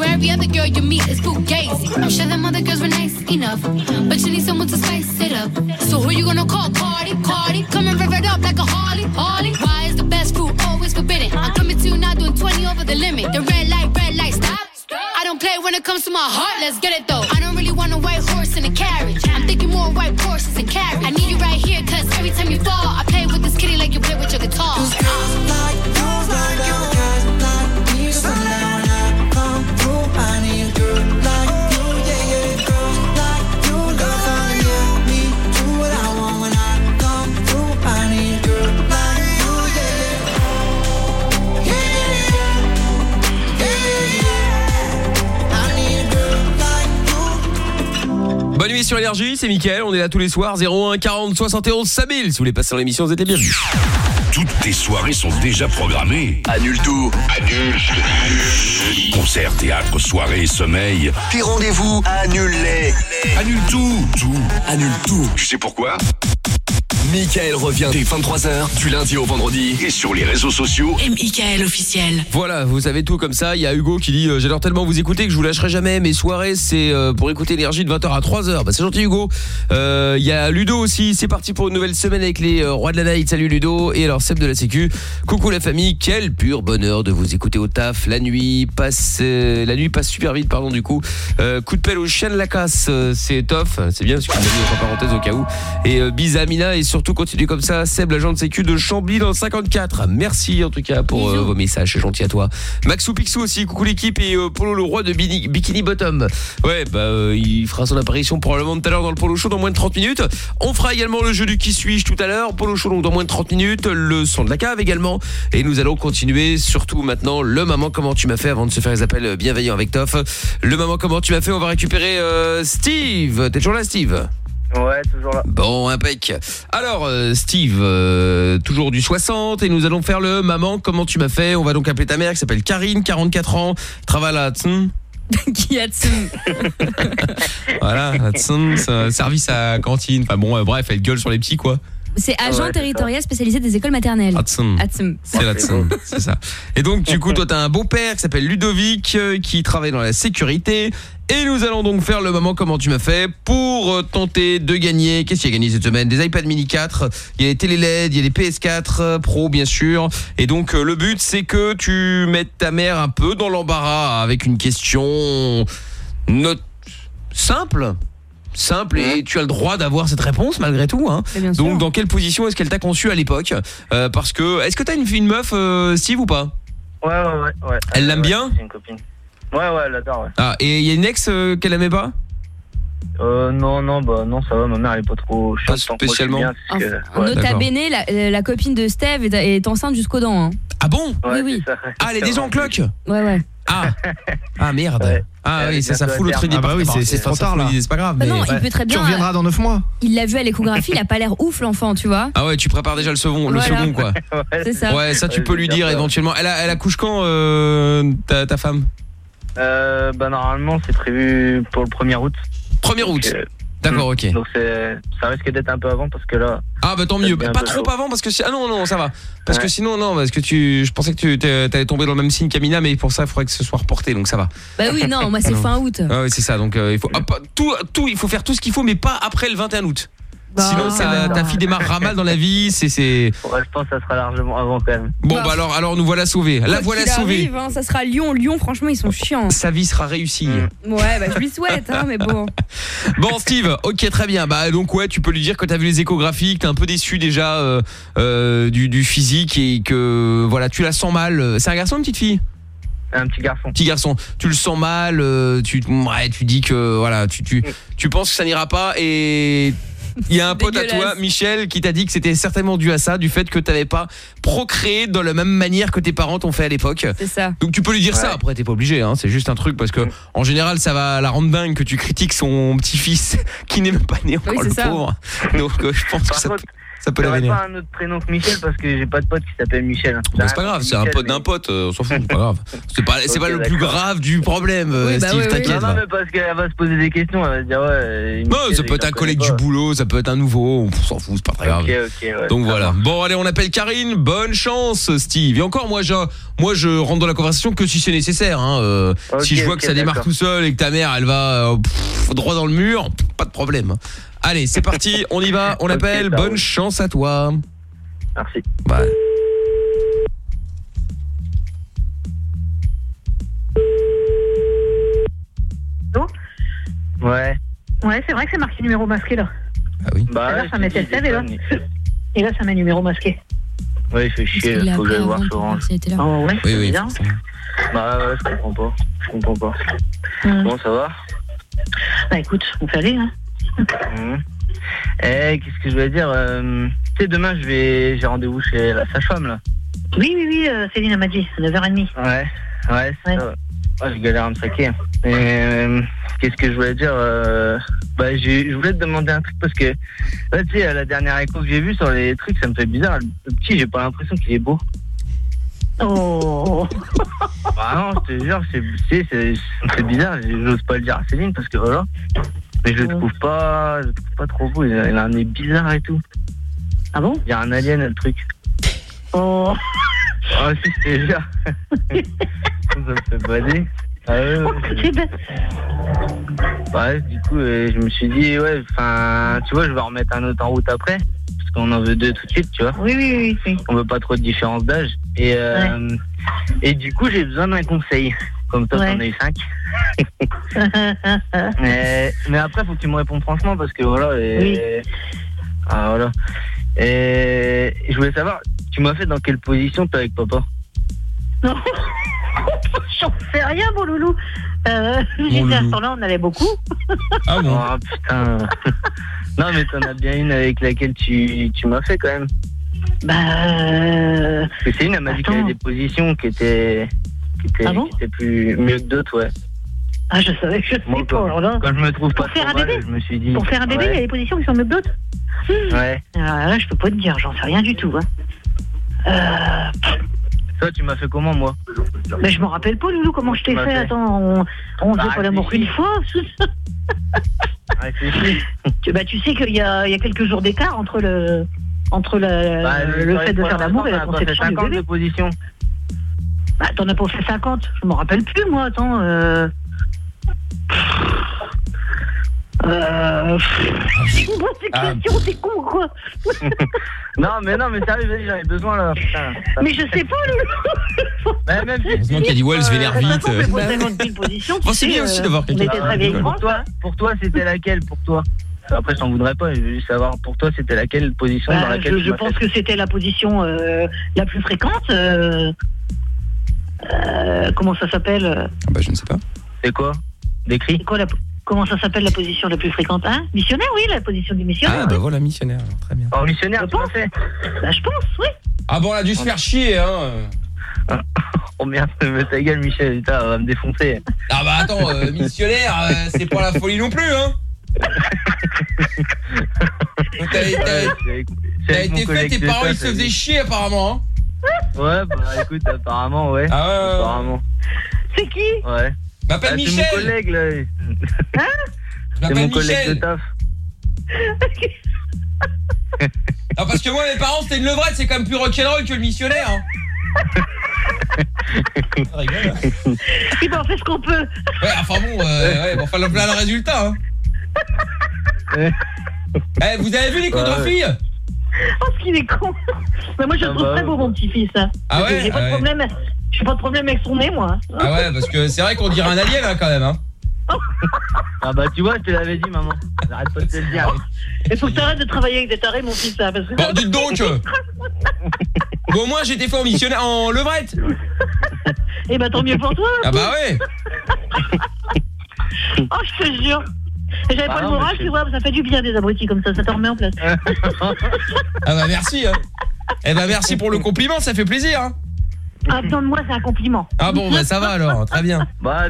[SPEAKER 3] where every other girl you meet is fugazi. I'm sure them other girls were nice enough, but you need someone to spice it up. So who you gonna call? Cardi, Cardi, come and rev it up like a Harley, Harley. Why is the best food always forbidden? I'm coming to you now doing 20 over the limit. The red light, red light, stop. I don't play when it comes to my heart. Let's get it though. I don't really wanna
[SPEAKER 2] sur Énergie, c'est Mickaël, on est là tous les soirs 01 40 71 5000. Si vous voulez passer dans l'émission, vous êtes bien. Toutes tes soirées sont déjà programmées. Annule tout. Annule.
[SPEAKER 5] Concert, théâtre, soirée, sommeil. Tes rendez-vous, les. Annule tout. Tout. Annule tout. Tu sais pourquoi Michael revient dès 23h du lundi au vendredi et sur les réseaux sociaux
[SPEAKER 2] et Michael officiel. Voilà, vous avez tout comme ça. Il y a Hugo qui dit euh, j'adore tellement vous écouter que je vous lâcherai jamais. Mes soirées c'est euh, pour écouter l'énergie de 20h à 3h. Bah, c'est gentil Hugo. Euh, il y a Ludo aussi. C'est parti pour une nouvelle semaine avec les rois de la night. Salut Ludo et alors Seb de la Sécu. Coucou la famille. Quel pur bonheur de vous écouter au taf la nuit passe la nuit passe super vite pardon du coup. coup de pelle au chien de la casse. c'est tough. C'est bien parce que a mis entre parenthèses au cas où. Et Mina et sur surtout continue comme ça. Seb, l'agent de sécu de Chambly dans 54. Merci en tout cas pour euh, vos messages, c'est gentil à toi. Maxou Pixou aussi, coucou l'équipe et euh, Polo le roi de Bikini Bottom. Ouais, bah euh, il fera son apparition probablement tout à l'heure dans le Polo Show dans moins de 30 minutes. On fera également le jeu du qui suis-je tout à l'heure. Polo Show dans moins de 30 minutes, le son de la cave également. Et nous allons continuer surtout maintenant le maman comment tu m'as fait avant de se faire les appels bienveillants avec Toff. Le maman comment tu m'as fait, on va récupérer Steve. T'es toujours là Steve Ouais, toujours là. Bon, impec. Alors, euh, Steve, euh, toujours du 60, et nous allons faire le « Maman, comment tu m'as fait ?» On va donc appeler ta mère, qui s'appelle Karine, 44 ans, travaille à Tsun.
[SPEAKER 6] Qui a Tsun,
[SPEAKER 2] Voilà, service à cantine. Enfin bon, euh, bref, elle gueule sur les petits, quoi.
[SPEAKER 6] C'est agent territorial spécialisé des écoles maternelles. Atsum. C'est la
[SPEAKER 2] c'est ça. Et donc, du coup, toi, t'as un beau-père qui s'appelle Ludovic, qui travaille dans la sécurité, et nous allons donc faire le moment comment tu m'as fait pour euh, tenter de gagner. Qu'est-ce qu'il y a gagné cette semaine Des iPad mini 4, il y a les télé LED, il y a les PS4 euh, Pro bien sûr. Et donc euh, le but c'est que tu mettes ta mère un peu dans l'embarras avec une question note simple simple et tu as le droit d'avoir cette réponse malgré tout hein. Donc dans quelle position est-ce qu'elle t'a conçu à l'époque parce que est-ce que t'as as une, une meuf Steve ou pas Ouais ouais ouais, Elle l'aime bien
[SPEAKER 14] une copine. Ouais, ouais, elle adore, ouais.
[SPEAKER 2] Ah, et il y a une ex euh, qu'elle aimait pas
[SPEAKER 14] euh, non, non, bah non, ça va, ma mère elle est pas trop Pas hein, spécialement. Bien, euh,
[SPEAKER 6] la, copine de Steve est, est enceinte jusqu'aux dents. Hein.
[SPEAKER 2] Ah bon Oui, oui. Ah, elle est déjà en cloque Ouais, ouais. Ah, ah merde. Ah oui, ça, ça fout le idée. Ah bah oui, c'est trop tard là. C'est pas grave. Bah non, il peut très bien. Tu
[SPEAKER 6] reviendras dans 9 mois. Il l'a vu à l'échographie, il a pas l'air ouf l'enfant, tu vois.
[SPEAKER 2] Ah ouais, tu prépares déjà le second, le second quoi. c'est ça. Ouais, ça tu peux lui dire éventuellement. Elle, elle accouche quand euh, ta femme euh, bah, Normalement, c'est prévu pour le 1er août. 1er août euh,
[SPEAKER 14] D'accord, mm. ok. Donc ça risque d'être un peu avant parce que là.
[SPEAKER 2] Ah bah tant mieux, bah, pas trop
[SPEAKER 14] avant parce que si ah
[SPEAKER 2] non non ça va parce que sinon non parce que tu je pensais que tu t'allais tomber dans le même signe qu'Amina mais pour ça il faudrait que ce soit reporté donc ça va. Bah oui non moi c'est fin août. Ah oui c'est ça donc euh, il faut tout il faut faire tout ce qu'il faut mais pas après le 21 août. Bah, Sinon, ta fille démarrera mal dans la vie. C'est. pense que ça sera largement avant quand même. Bon, bah, alors, alors nous voilà sauvés. La voilà sauvée.
[SPEAKER 6] Hein, ça sera Lyon. Lyon, franchement, ils sont chiants. Sa vie sera réussie. Mm. Ouais, bah je lui souhaite, hein, mais bon.
[SPEAKER 2] Bon, Steve, ok, très bien. Bah donc, ouais, tu peux lui dire que t'as vu les échographies, que t'es un peu déçu déjà euh, euh, du, physique et que voilà, tu la sens mal. C'est un garçon, une petite fille un petit garçon. Petit garçon. Tu le sens mal, euh, tu tu dis que voilà, tu, mm. tu penses que ça n'ira pas et il y a un pote à toi, Michel, qui t'a dit que c'était certainement dû à ça, du fait que t'avais pas procréé dans la même manière que tes parents t'ont fait à l'époque. C'est
[SPEAKER 6] ça. Donc tu peux lui dire ça, après
[SPEAKER 2] t'es pas obligé, hein, c'est juste un truc parce que mm. en général ça va la rendre dingue que tu critiques son petit-fils qui n'est même pas né encore le pauvre. Donc euh, je pense que ça ça peut l'avenir. pas
[SPEAKER 14] un autre prénom que Michel parce que j'ai pas de pote qui s'appelle Michel. Hein. Bah, c'est pas grave, c'est un pote
[SPEAKER 2] d'un pote, euh, on s'en fout, c'est pas grave. C'est pas, pas le plus grave du problème, euh, bah Steve, t'inquiète. Non, non, mais
[SPEAKER 14] parce qu'elle va se poser des questions, elle va se dire ouais. Euh, ça peut être un collègue du
[SPEAKER 2] boulot, ça peut être un nouveau, on s'en fout, c'est pas très grave. ouais, Donc voilà. Bon, allez, on appelle Karine, bonne chance, Steve. Et encore, moi, je, moi, je rentre dans la conversation que si c'est nécessaire. Hein, si je vois que ça démarre tout seul et que ta mère, elle va droit dans le mur, pas de problème. Hein. Allez, c'est parti, on y va, on l'appelle. Bonne chance à toi. Merci. Bye.
[SPEAKER 14] ouais.
[SPEAKER 4] Ouais, c'est vrai que c'est marqué numéro masqué là.
[SPEAKER 14] Ah oui. Bah, là, ça met
[SPEAKER 4] le et là. Et là, ça met numéro masqué.
[SPEAKER 14] Ouais, il fait chier, il faut que j'aille voir Florence.
[SPEAKER 3] ouais, oui, oui,
[SPEAKER 14] Bah ouais, je comprends pas. Je comprends pas. Bon, hum. ça va
[SPEAKER 3] Bah écoute, on fait aller, hein.
[SPEAKER 14] Hein eh, qu'est-ce que je voulais dire euh, Tu sais, demain, je vais, j'ai rendez-vous chez la sage-femme, là.
[SPEAKER 12] Oui, oui, oui, euh, Céline m'a dit, 9h30.
[SPEAKER 14] Ouais, ouais, c'est ouais. je galère à me traquer euh, qu'est-ce que je voulais dire Bah, je voulais te demander un truc parce que, bah, tu sais, la dernière écho que j'ai vue sur les trucs, ça me fait bizarre. Le petit, j'ai pas l'impression qu'il est beau. Oh Bah non, je te jure, c'est, c'est, c'est, bizarre, j'ose pas le dire à Céline parce que voilà. Mais je le trouve pas, je pas trop beau. Il a, un nez bizarre et tout. Ah bon Il y a un alien, le truc. Oh. Ah si, c'est déjà. Ça me fait bader. Ah ouais, ouais. Bah, du coup, euh, je me suis dit, ouais, enfin, tu vois, je vais remettre un autre en route après. Parce qu'on en veut deux tout de suite, tu vois. Oui, oui, oui. On veut pas trop de différence d'âge. Et, euh, et du coup, j'ai besoin d'un conseil. Comme toi, t'en as eu 5. mais, après, faut que tu me réponds franchement parce que voilà. Et, ah, voilà. je voulais savoir, tu m'as fait dans quelle position t'es avec papa Non,
[SPEAKER 12] j'en fais rien, mon loulou. Euh, J'étais à ce temps-là, on avait beaucoup.
[SPEAKER 14] ah bon oh, non, mais t'en as bien une avec laquelle tu, m'as fait quand même. Bah. Euh, c'est une, elle m'a dit qu'elle avait des positions qui étaient qui ah plus, mieux que d'autres, ouais. Ah, je savais que je sais pas, Quand je me trouve pas pour faire un mal, bébé. je me suis dit. Pour faire un bébé, il y a des
[SPEAKER 12] positions qui sont mieux que d'autres Ouais. Ah, là, je peux pas te dire, j'en sais rien du tout. Hein.
[SPEAKER 14] Euh, Toi, tu m'as fait comment, moi Mais je
[SPEAKER 4] me rappelle pas, Loulou, comment je t'ai fait. Attends, on, bah, fait pas l'amour qu'une fois.
[SPEAKER 12] tu, bah, tu sais qu'il y, y a, quelques jours d'écart entre le entre bah, le, fait de faire l'amour et la conception du bébé. De position. Bah, t'en as pas fait 50. Je m'en rappelle plus, moi, attends. Euh... Euh...
[SPEAKER 14] bon, c'est ah. question, t'es con quoi Non, mais non, mais sérieux, vas-y, j'en ai besoin là. mais je sais pas, le. bah, même Heureusement qu'il a dit Wells, vénère vite. Bah, euh. bah c'est bien aussi euh, d'avoir quelqu'un. pour toi, pour toi c'était laquelle Pour toi après, je t'en voudrais pas. Je veux juste savoir pour toi, c'était laquelle position dans bah, laquelle Je, je pense
[SPEAKER 12] que c'était la position euh, la plus fréquente. Euh, comment ça s'appelle euh ah bah, Je ne sais pas. C'est quoi Décrit Comment ça s'appelle la position la plus fréquente hein Missionnaire, oui, la position du missionnaire. Ah, bah
[SPEAKER 10] voilà, missionnaire,
[SPEAKER 12] très bien. Oh, missionnaire, tu Bah, je pense, oui.
[SPEAKER 2] Ah, bon, on a dû se faire chier, hein Oh merde, me ta gueule, Michel, putain, va me défoncer. Ah, bah attends, euh, missionnaire, c'est pas la folie non plus, hein
[SPEAKER 10] T'as
[SPEAKER 14] été fait, tes parents, ils se faisaient
[SPEAKER 10] chier, apparemment, hein
[SPEAKER 14] Ouais, bah écoute, apparemment, ouais. Ah apparemment.
[SPEAKER 10] C'est qui Ouais. M'appelle Michel. Ah, c'est mon collègue, là. Hein C'est mon collègue Michel. de
[SPEAKER 14] taf.
[SPEAKER 2] non, parce que moi, mes parents, c'était une levrette, c'est quand même plus rock'n'roll que le missionnaire. Hein. On Et on fait ce qu'on peut. Ouais, enfin bon, euh, ouais, bon, le, le résultat.
[SPEAKER 10] Hein. Eh, vous avez vu les contre-filles
[SPEAKER 12] Oh, ce qu'il est con Mais moi, je le ah trouve bah très beau, mon petit-fils. Ah ouais J'ai pas, de ah problème. J'ai pas de problème avec son nez, moi.
[SPEAKER 10] Ah ouais, parce
[SPEAKER 2] que c'est vrai qu'on dirait un allié là quand même. Hein. Ah bah tu vois, je te l'avais dit maman. J'arrête
[SPEAKER 12] pas de te le dire. Il faut que t'arrêtes de travailler avec des tarés, mon fils, ça. Bon, dites donc
[SPEAKER 2] Bon, moi j'étais fort missionnaire en levrette
[SPEAKER 12] Eh bah, tant mieux pour toi. Ah bah ouais Oh, je te jure. J'avais pas ah le moral, tu vois, ça fait du bien des abrutis comme ça, ça te remet en place. ah
[SPEAKER 2] bah merci. Hein. Eh bah merci pour le compliment, ça fait plaisir. Hein.
[SPEAKER 12] Attends, ah, moi c'est un compliment. Ah bon, bah
[SPEAKER 2] ça va alors, très bien. Bah,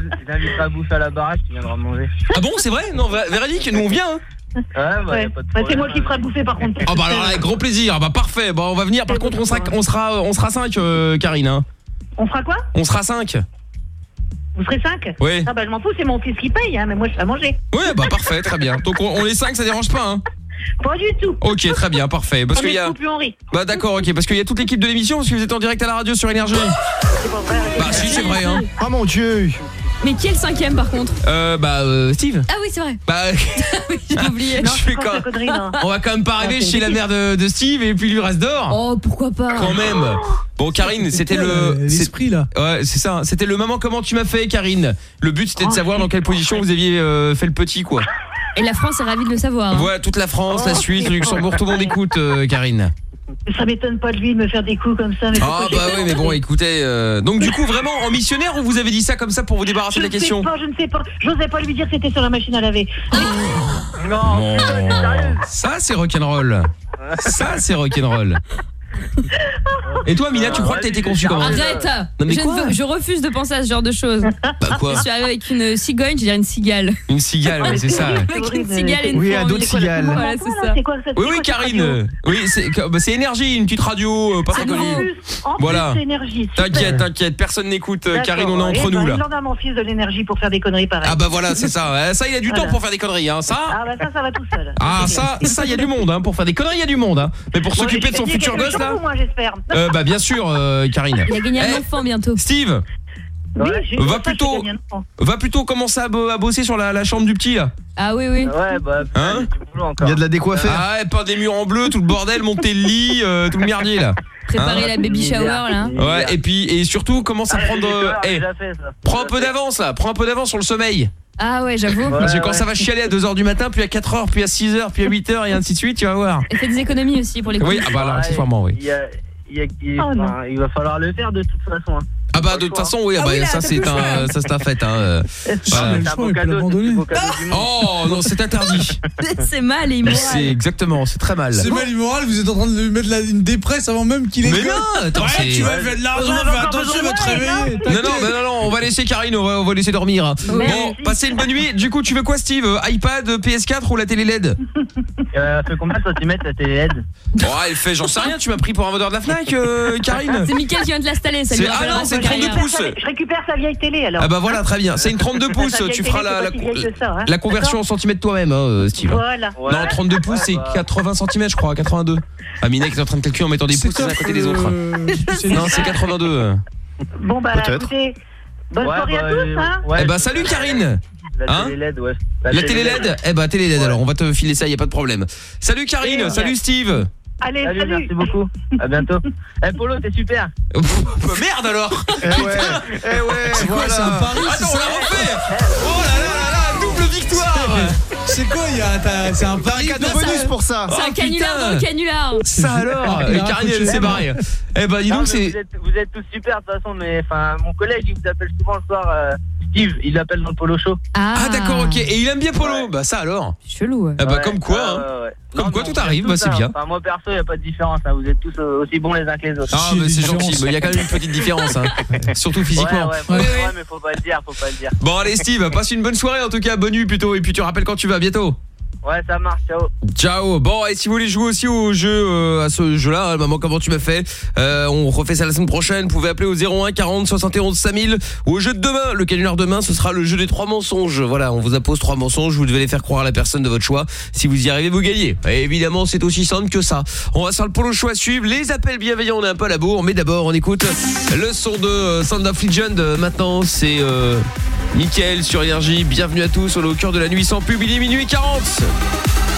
[SPEAKER 2] pas à bouffer à la baraque, tu viendras manger. Ah bon, c'est vrai Non, Véronique, nous on vient. Hein. Ouais, bah, ouais. Bah, c'est moi qui ferai
[SPEAKER 12] bouffer par contre. Ah bah alors avec
[SPEAKER 2] grand plaisir. Ah bah parfait. Bah on va venir par contre on sera on sera on sera 5 Karine hein. On fera quoi On sera 5.
[SPEAKER 12] Vous serez 5 Oui. Ah bah je m'en fous, c'est mon fils qui paye, hein, mais moi je vais manger.
[SPEAKER 2] Oui, bah parfait, très bien. Donc on, les est 5, ça dérange pas, hein Pas du tout. Ok, très bien, parfait. Parce ah, qu'il y a. Bah d'accord, ok, parce qu'il y a toute l'équipe de l'émission, parce que vous êtes en direct à la radio sur Énergie. Ah, c'est
[SPEAKER 6] pas vrai. Bah si, c'est vrai, hein. Ah mon dieu mais qui est le cinquième par contre
[SPEAKER 2] Euh bah euh, Steve. Ah oui c'est vrai. Bah
[SPEAKER 6] oui, j'ai oublié. je On va quand même pas arriver ah, chez la mère
[SPEAKER 2] de, Steve et puis lui reste d'or Oh pourquoi pas Quand même. Bon Karine, c'était le euh, l'esprit là. Ouais, c'est ça, hein. c'était le moment comment tu m'as fait Karine. Le but c'était de oh, savoir dans quelle position vous aviez euh, fait le petit quoi.
[SPEAKER 6] Et la France est ravie de le savoir.
[SPEAKER 2] Voilà, hein. toute la France, la oh. Suisse, le Luxembourg, tout le monde écoute Karine.
[SPEAKER 6] Ça m'étonne pas de lui
[SPEAKER 12] me faire des coups comme ça. Mais ah bah oui, mais bon,
[SPEAKER 2] écoutez. Euh, donc du coup, vraiment, en missionnaire, ou vous avez dit ça comme ça pour
[SPEAKER 4] vous débarrasser je de la question pas, Je ne sais pas, je n'osais pas lui dire que c'était sur la machine à laver. Ah
[SPEAKER 2] non, Ça, c'est rock'n'roll. Ça, c'est rock'n'roll.
[SPEAKER 12] Et toi, Mina, tu crois que t'as été conçue comme Arrête je, je
[SPEAKER 6] refuse de penser à ce genre de choses. Bah quoi Je suis avec une cigogne, je dirais une cigale.
[SPEAKER 2] Une
[SPEAKER 12] cigale, c'est ça. Avec
[SPEAKER 6] une cigale et une Oui, à d'autres cigales. Voilà, c'est ça. Oui, oui, Karine.
[SPEAKER 2] Oui, bah, c'est énergie, une petite radio, euh, pas ça ah En Voilà. c'est
[SPEAKER 12] énergie. T'inquiète,
[SPEAKER 2] t'inquiète, personne n'écoute. Euh, Karine, on est entre bah, nous là. Il
[SPEAKER 12] en mon fils de l'énergie pour faire des conneries pareilles. Ah bah voilà, c'est ça. Eh, ça, il a du temps pour faire des conneries, hein, Ça, Ah bah ça, ça va tout seul. ah ça, ça, il y a du
[SPEAKER 2] monde, hein, Pour faire des conneries, il y a du monde, hein. Mais pour s'occuper de son futur gosse, euh, bah bien sûr euh, Karine. Il a gagné un eh, enfant
[SPEAKER 6] bientôt. Steve. va plutôt
[SPEAKER 2] va plutôt commencer à, bosser sur la, chambre du petit
[SPEAKER 6] Ah oui oui. Bah, hein
[SPEAKER 2] Il y a de la décoiffée. Ah ouais, peindre des murs en bleu, tout le bordel, monter le lit, euh, tout le merdier là. Préparer hein la
[SPEAKER 6] baby shower là.
[SPEAKER 2] Ouais, et puis surtout commence à ah, prendre eh, prends un peu d'avance là, prends un peu d'avance sur le sommeil.
[SPEAKER 6] Ah ouais, j'avoue. Parce que quand ça va chialer
[SPEAKER 2] à 2h du matin, puis à 4h, puis à 6h, puis à 8h et ainsi de suite, tu vas voir.
[SPEAKER 6] Et fait des économies aussi pour les coûts. Oui, ah bah là, accessoirement, oui. Il, va falloir le faire de toute façon. Hein.
[SPEAKER 2] Ah bah de toute façon oui, ah bah, ça c'est un ça c'est un fait hein. Euh,
[SPEAKER 11] oh non, c'est interdit.
[SPEAKER 6] c'est
[SPEAKER 7] mal immoral.
[SPEAKER 2] C'est exactement, c'est très mal. C'est
[SPEAKER 7] mal immoral, vous êtes en train de lui mettre une dépresse avant même qu'il ait Mais non, ouais, tu vas faire de
[SPEAKER 2] l'argent, fais attention à votre réveil. Non non, bah, non non, on va laisser Karine, on va, laisser dormir. Hein. Bon, passez une bonne nuit. Du coup, tu veux quoi Steve iPad, PS4 ou la télé LED Euh fait combien de centimètres la télé LED Oh, elle fait j'en sais rien, tu m'as pris pour un vendeur de la Fnac euh, Karine. C'est
[SPEAKER 6] Mickaël qui vient de l'installer, ça lui 32 pouces. je récupère sa vieille télé alors. Ah bah voilà, très bien. C'est une 32 pouces, tu feras hein. la, conversion
[SPEAKER 2] en centimètres toi-même hein, euh, Steve. Voilà. Non, 32 pouces c'est 80 bah. centimètres je crois, 82. Ah qui est en train de calculer en mettant des pouces à côté des autres. Hein. Non, c'est 82.
[SPEAKER 12] Bon bah écoutez, bonne soirée à bah, tous
[SPEAKER 2] euh, hein. Eh bah salut Karine. La télé
[SPEAKER 14] LED, ouais. La, télé LED,
[SPEAKER 2] Eh bah télé LED alors, on va te filer ça, il y a pas de problème. Salut Karine, salut Steve.
[SPEAKER 14] Allez, merci
[SPEAKER 2] beaucoup. À bientôt. Eh Polo, t'es super. Bah, merde alors. Eh eh c'est un l'a victoire C'est quoi il y a c'est un pari de bonus pour ça. C'est un oh, canular dans le
[SPEAKER 7] canular. Ça
[SPEAKER 2] alors, Karine ah, elle c'est pareil. Eh ben donc c'est
[SPEAKER 14] vous êtes tous super de toute façon mais enfin mon collègue il vous appelle souvent le soir euh,
[SPEAKER 2] Steve, il appelle dans le polo show. Ah. ah, d'accord, ok. Et il aime bien polo. Bah ça alors. Chelou. Eh ben, comme quoi. Hein. Comme quoi tout arrive, bah c'est bien. moi perso, il y a pas de
[SPEAKER 14] différence hein. Vous êtes tous euh, aussi bons les uns que les autres. Ah mais c'est gentil, il y a quand même une petite différence hein.
[SPEAKER 2] Surtout physiquement. Ouais,
[SPEAKER 14] mais faut pas le dire,
[SPEAKER 2] faut pas le dire. Bon allez Steve, passe une bonne soirée en tout cas, bonne et puis tu rappelles quand tu vas bientôt. Ouais, ça marche, ciao. Ciao. Bon, et si vous voulez jouer aussi au jeu, euh, à ce jeu-là, hein, maman, comment tu m'as fait euh, On refait ça la semaine prochaine. Vous pouvez appeler au 01 40 71 5000 ou au jeu de demain. Le canular demain, ce sera le jeu des trois mensonges. Voilà, on vous impose trois mensonges. Vous devez les faire croire à la personne de votre choix. Si vous y arrivez, vous gagnez. Et évidemment, c'est aussi simple que ça. On va faire le polo choix suivre. Les appels bienveillants, on est un peu à la bourre. Mais d'abord, on écoute le son de euh, Sound of Legend. Maintenant, c'est... Nickel sur Énergie, bienvenue à tous, on est au cœur de la nuit sans pub, il est minuit 40 Show.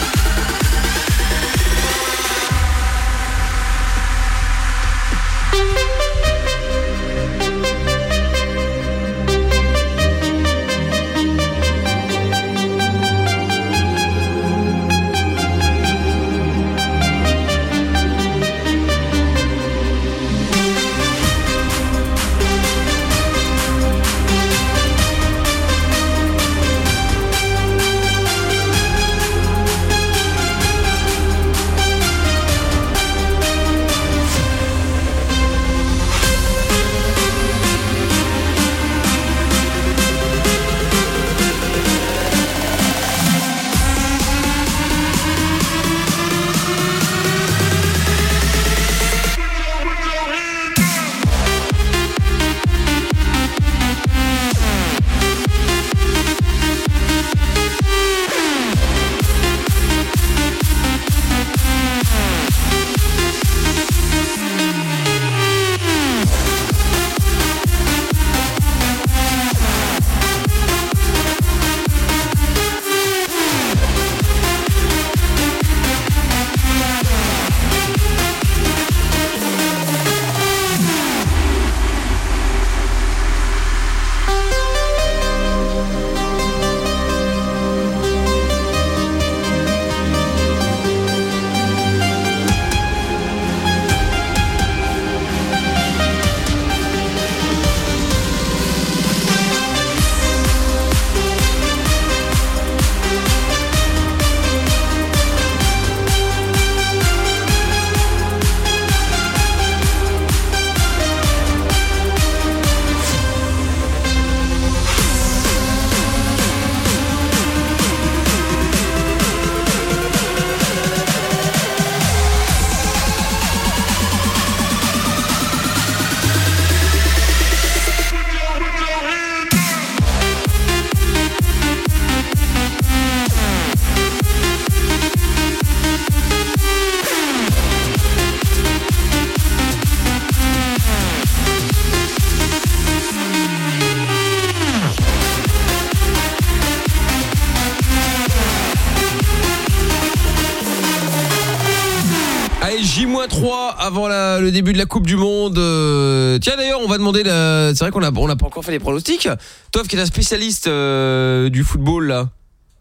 [SPEAKER 2] c'est vrai qu'on n'a pas encore fait les pronostics. Toi qui est un spécialiste euh, du football, là.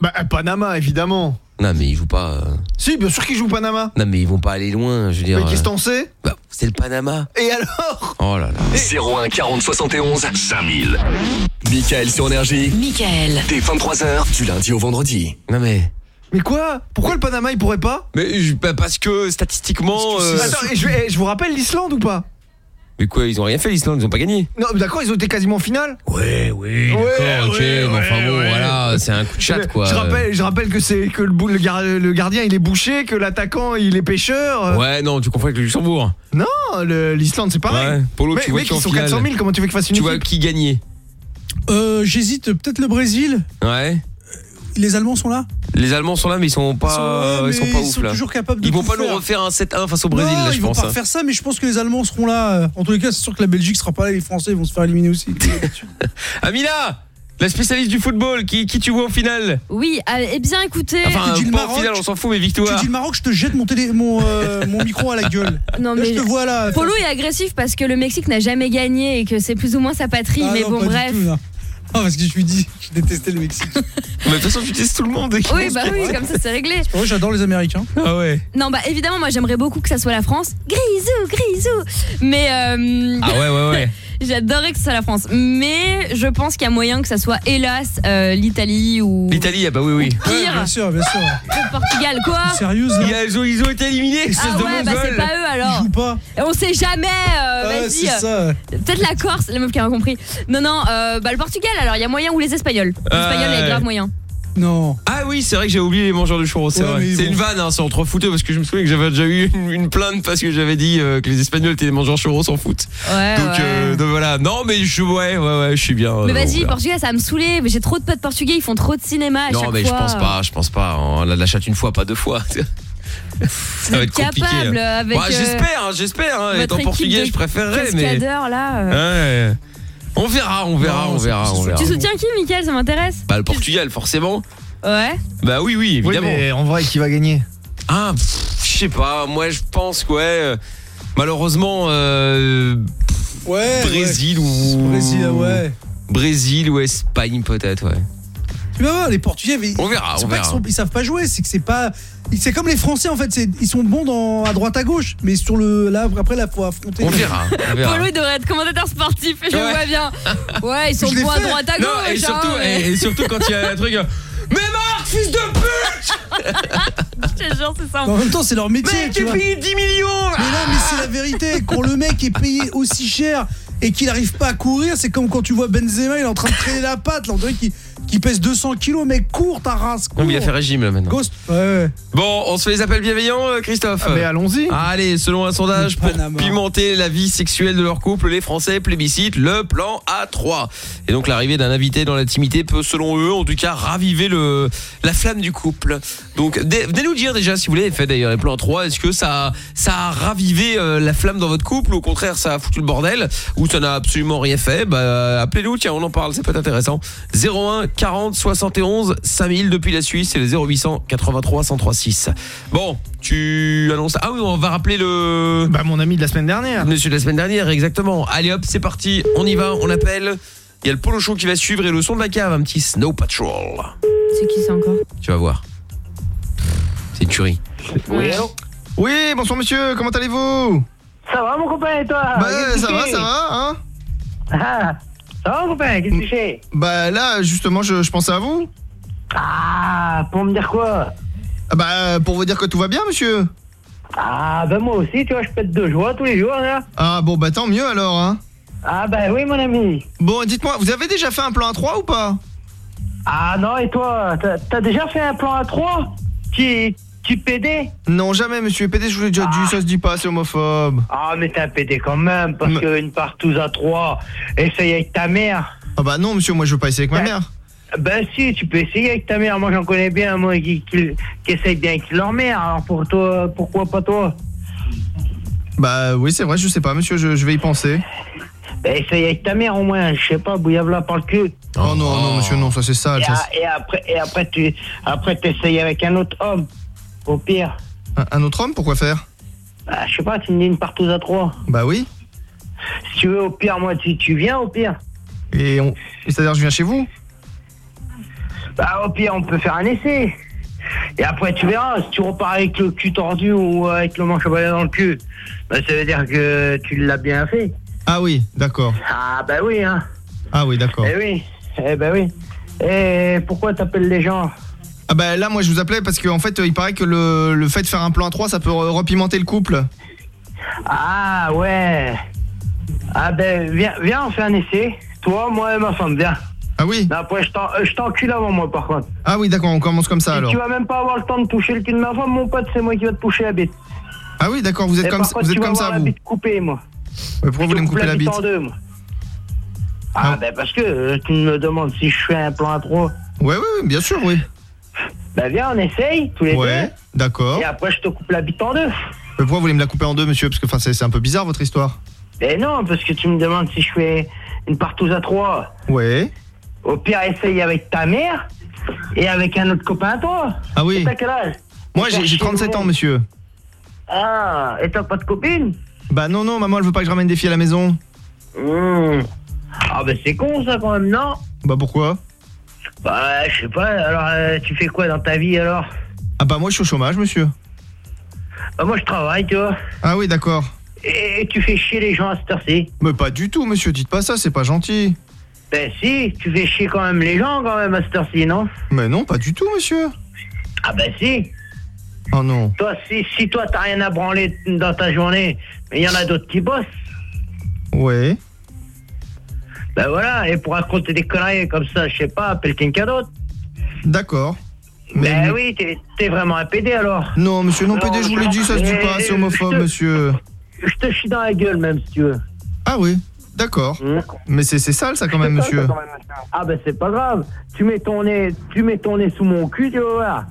[SPEAKER 2] Bah, Panama, évidemment. Non, mais ils jouent pas. Euh, si, bien sûr
[SPEAKER 9] qu'ils jouent Panama.
[SPEAKER 2] Non, mais ils vont pas aller loin, je veux dire. Mais qu'est-ce euh. bah, c'est le Panama. Et alors Oh là
[SPEAKER 5] là.
[SPEAKER 2] 01 40 71 5000. Michael
[SPEAKER 5] sur énergie.
[SPEAKER 2] Michael. T'es
[SPEAKER 5] 23h du lundi au vendredi.
[SPEAKER 2] Non, mais. Mais quoi Pourquoi le Panama, il pourrait pas Mais bah, parce que statistiquement. Attends, eh, je vous rappelle l'Islande ou pas mais quoi, ils ont rien fait l'Islande, ils ont pas gagné.
[SPEAKER 9] Non, d'accord, ils ont été quasiment en finale. Ouais,
[SPEAKER 2] oui, d'accord, ok, mais enfin bon, voilà, c'est un coup de chat quoi. Je rappelle,
[SPEAKER 9] je rappelle que c'est que le, gardien il est bouché, que l'attaquant il est pêcheur.
[SPEAKER 2] Ouais, non, tu confonds avec le Luxembourg. Non, l'Islande c'est pareil. Polo, mais, tu vois sont 400 000,
[SPEAKER 9] comment tu veux qu'ils fassent une Tu vois qui gagnait euh,
[SPEAKER 7] J'hésite peut-être le Brésil. Ouais les Allemands sont là
[SPEAKER 2] Les Allemands sont là, mais ils sont pas, ils sont, euh, pas ouf là. Ils vont pas nous hein. refaire un 7-1 face au Brésil, je ils pense. Ils vont pas faire
[SPEAKER 7] ça, mais je pense que les Allemands seront là. Euh, en tous les cas, c'est sûr que la Belgique sera pas là, les Français vont se faire éliminer aussi.
[SPEAKER 2] Amina la spécialiste du football, qui, tu vois au final
[SPEAKER 6] Oui, eh bien écoutez... Enfin, final,
[SPEAKER 2] on s'en fout, mais victoire. Tu dis le Maroc, je te jette mon, euh, mon, micro à la gueule.
[SPEAKER 6] Non, mais je te vois là. Polo est agressif parce que le Mexique n'a jamais gagné et que c'est plus ou moins sa patrie, ah mais bon, bref.
[SPEAKER 9] Ah, parce que je lui dis je détestais le Mexique. Mais de toute façon, tu détestes tout le
[SPEAKER 7] monde. Oui, bah oui, comme ça c'est réglé. Moi, oh, j'adore les Américains. Ah ouais.
[SPEAKER 6] Non, bah évidemment, moi j'aimerais beaucoup que ça soit la France. Grisou, grisou. Mais euh, Ah ouais, ouais, ouais. J'adorerais que ce soit la France, mais je pense qu'il y a moyen que ça soit hélas euh, l'Italie ou
[SPEAKER 2] L'Italie, ah bah oui oui. Pire, bien sûr, bien sûr. Le Portugal
[SPEAKER 6] quoi Sérieux Il a, ils,
[SPEAKER 2] ont, été éliminés, ah ouais, bah c'est pas eux alors.
[SPEAKER 6] Ils pas. On sait jamais euh, ah vas-y. Peut-être la Corse, les meufs qui ont compris. Non non, euh, bah le Portugal alors, il y a moyen ou les Espagnols Espagnol. grave moyen. Non.
[SPEAKER 2] Ah oui, c'est vrai que j'ai oublié les mangeurs de churros, c'est une vanne, c'est hein, c'est entre fouteux parce que je me souviens que j'avais déjà eu une, plainte parce que j'avais dit euh, que les Espagnols étaient des mangeurs de churros sans foot. Ouais, euh, donc, voilà. Non, mais je, ouais, ouais, ouais, je suis bien. Mais euh, vas-y,
[SPEAKER 6] portugais, ça va me saouler. Mais j'ai trop de potes portugais, ils font trop de cinéma. À non, mais je pense pas,
[SPEAKER 2] je pense pas. Hein. On l'achète une fois, pas deux fois. ça va être compliqué. Hein. Bah, j'espère, j'espère. étant portugais, je préférerais. Mais...
[SPEAKER 6] là.
[SPEAKER 2] Ouais. On verra, on verra, on verra, Tu soutiens
[SPEAKER 6] qui, Mickaël Ça m'intéresse.
[SPEAKER 2] Bah, le Portugal, forcément. Ouais. Bah oui, oui, évidemment. mais en vrai, qui va gagner Ah, je sais pas. Moi, je pense que, ouais, euh, malheureusement, euh, Ouais. Brésil ou... Brésil, Brésil ou Espagne, peut-être, ouais.
[SPEAKER 7] Tu vas voir, les Portugais, mais on verra. on verra. Ils, sont, ils savent pas jouer, c'est que c'est pas. C'est comme les Français en fait, ils sont bons dans, à droite à gauche, mais sur le là après là faut affronter.
[SPEAKER 13] On verra.
[SPEAKER 2] Polo verra.
[SPEAKER 6] devrait être commentateur sportif, je vois bien. Ouais, ils sont bons à droite à gauche. Hein, et,
[SPEAKER 2] surtout, quand il y a un truc. Mais
[SPEAKER 6] Marc, fils de pute
[SPEAKER 2] Je te jure, c'est ça. En même temps, c'est leur métier. Mais tu payes 10 millions Mais non, mais c'est la vérité. Quand le
[SPEAKER 7] mec est payé aussi cher et qu'il n'arrive pas à courir, c'est comme quand tu vois Benzema, il est en train de traîner la patte. Là, en dirait qui pèse 200 kilos, mais court à race. il a fait régime là maintenant.
[SPEAKER 2] Bon, on se fait les appels bienveillants, euh, Christophe. Ah, mais allons-y. Ah, allez, selon un sondage pour pimenter la vie sexuelle de leur couple, les Français plébiscitent le plan A3. Et donc l'arrivée d'un invité dans l'intimité peut, selon eux, en tout cas, raviver le la flamme du couple. Donc venez nous dire déjà si vous voulez fait d'ailleurs le plan A3. Est-ce que ça ça a ravivé euh, la flamme dans votre couple ou au contraire ça a foutu le bordel ou ça n'a absolument rien fait Bah appelez-nous, tiens, on en parle, c'est peut être intéressant. 01 40 71 5000 depuis la Suisse et le 0800 83 1036. Bon, tu annonces Ah oui, on va rappeler le Bah mon ami de la semaine dernière. Monsieur de la semaine dernière exactement. Allez hop, c'est parti, on y va, on appelle. Il y a le polo qui va suivre et le son de la cave, un petit Snow Patrol. C'est qui ça encore Tu vas voir. C'est une
[SPEAKER 9] Oui, bonsoir monsieur, comment allez-vous Ça va mon copain et toi Bah ça va, ça va hein Ah ça va, copain Qu'est-ce que tu fais Bah là, justement, je, je pensais à vous. Ah, pour me dire quoi ah, Bah, pour vous dire que tout va bien, monsieur. Ah, bah moi aussi, tu vois, je pète de joie tous les jours, là. Ah, bon, bah tant mieux alors, hein. Ah, bah oui, mon ami. Bon, dites-moi, vous avez déjà fait un plan à 3 ou pas Ah non, et toi T'as déjà fait un plan à 3 qui, tu pédé Non, jamais, monsieur. Pédé, je vous l'ai déjà dit, ça se dit pas, c'est homophobe. Ah, mais t'es un pédé quand même, parce qu'une tous à trois, essaye avec ta mère. Ah bah non, monsieur, moi je veux pas essayer
[SPEAKER 14] avec ma ben, mère. Ben si, tu peux essayer avec ta mère. Moi, j'en connais bien, moi, qui, qui, essaye bien avec leur mère. Alors pour toi, pourquoi pas toi
[SPEAKER 9] Bah oui, c'est vrai, je sais pas, monsieur, je, vais y penser. Bah essaye avec ta mère au moins, je sais pas, bouillavla par le cul. Oh non, non, monsieur, non, ça c'est sale. Et, ça, et après, et après tu après, avec un autre homme. Au pire. Un, autre homme, pourquoi faire Bah, je sais pas, tu me dis une partouze à trois. Bah oui.
[SPEAKER 14] Si tu veux, au pire, moi, tu, viens, au pire. Et on... c'est-à-dire, je viens chez vous Bah, au pire, on peut faire un essai. Et après, tu verras, si tu repars avec le cul tordu ou euh, avec le manche à balai dans le cul, bah, ça veut dire que tu l'as bien fait. Ah oui, d'accord. Ah bah oui, hein. Ah oui, d'accord. Eh oui, eh
[SPEAKER 9] bah oui. Et eh, pourquoi t'appelles les gens ah bah là, moi je vous appelais parce qu'en en fait, euh, il paraît que le, le fait de faire un plan à 3, ça peut repimenter le couple.
[SPEAKER 12] Ah ouais.
[SPEAKER 9] Ah ben, viens, viens, on fait un essai. Toi, moi et ma femme, viens. Ah oui Après, euh, je t'encule avant moi, par contre. Ah oui, d'accord, on commence comme ça alors. Tu vas
[SPEAKER 8] même pas avoir le temps de toucher le cul de ma femme, mon pote, c'est moi qui vais te toucher la bite. Ah oui, d'accord, vous êtes comme, vous êtes comme ça, vous. bite moi. pourquoi vous voulez me
[SPEAKER 14] couper la bite en moi. Ah, ah, ben parce que euh, tu me demandes si je fais un plan à trois. ouais, ouais, bien sûr, oui. Bah viens, on essaye, tous les deux.
[SPEAKER 9] d'accord. Et après, je te coupe la bite en deux. pourquoi vous voulez me la couper en deux, monsieur Parce que c'est un peu bizarre, votre histoire.
[SPEAKER 14] et non, parce que tu me demandes si je fais une partouze à trois. Ouais. Au pire, essaye avec ta mère et avec un autre copain à toi. Ah oui.
[SPEAKER 9] Moi, j'ai 37 ans, monsieur. Ah, et t'as pas de copine Bah non, non, maman, elle veut pas que je ramène des filles à la maison. Hmm. Ah bah c'est con ça quand même, non Bah pourquoi bah, je sais pas. Alors, euh, tu fais quoi dans ta vie alors Ah, bah, moi, je suis au chômage, monsieur. Bah, moi, je travaille, tu vois. Ah, oui, d'accord. Et tu fais chier les gens à cette heure-ci Mais pas du tout, monsieur. Dites pas ça, c'est pas gentil. Ben, si, tu fais chier quand
[SPEAKER 14] même les gens quand même à cette heure-ci, non Mais non, pas du tout, monsieur. Ah, bah, si. Oh non. Toi, si, si toi, t'as rien à branler dans ta journée, mais il y en a d'autres qui bossent. Ouais. Ben voilà, et pour raconter des conneries comme ça, je sais pas, appelle quelqu'un d'autre. D'accord. Ben mais oui, t'es vraiment un PD alors. Non, monsieur, non, PD, je vous l'ai dit, ça se dit pas, c'est homophobe, monsieur. Je te chie dans la gueule même, si tu veux. Ah oui D'accord. Hmm. Mais
[SPEAKER 9] c'est sale ça quand même, monsieur.
[SPEAKER 14] ah ben c'est pas grave. Tu mets ton nez, tu mets ton nez sous mon cul, tu vois.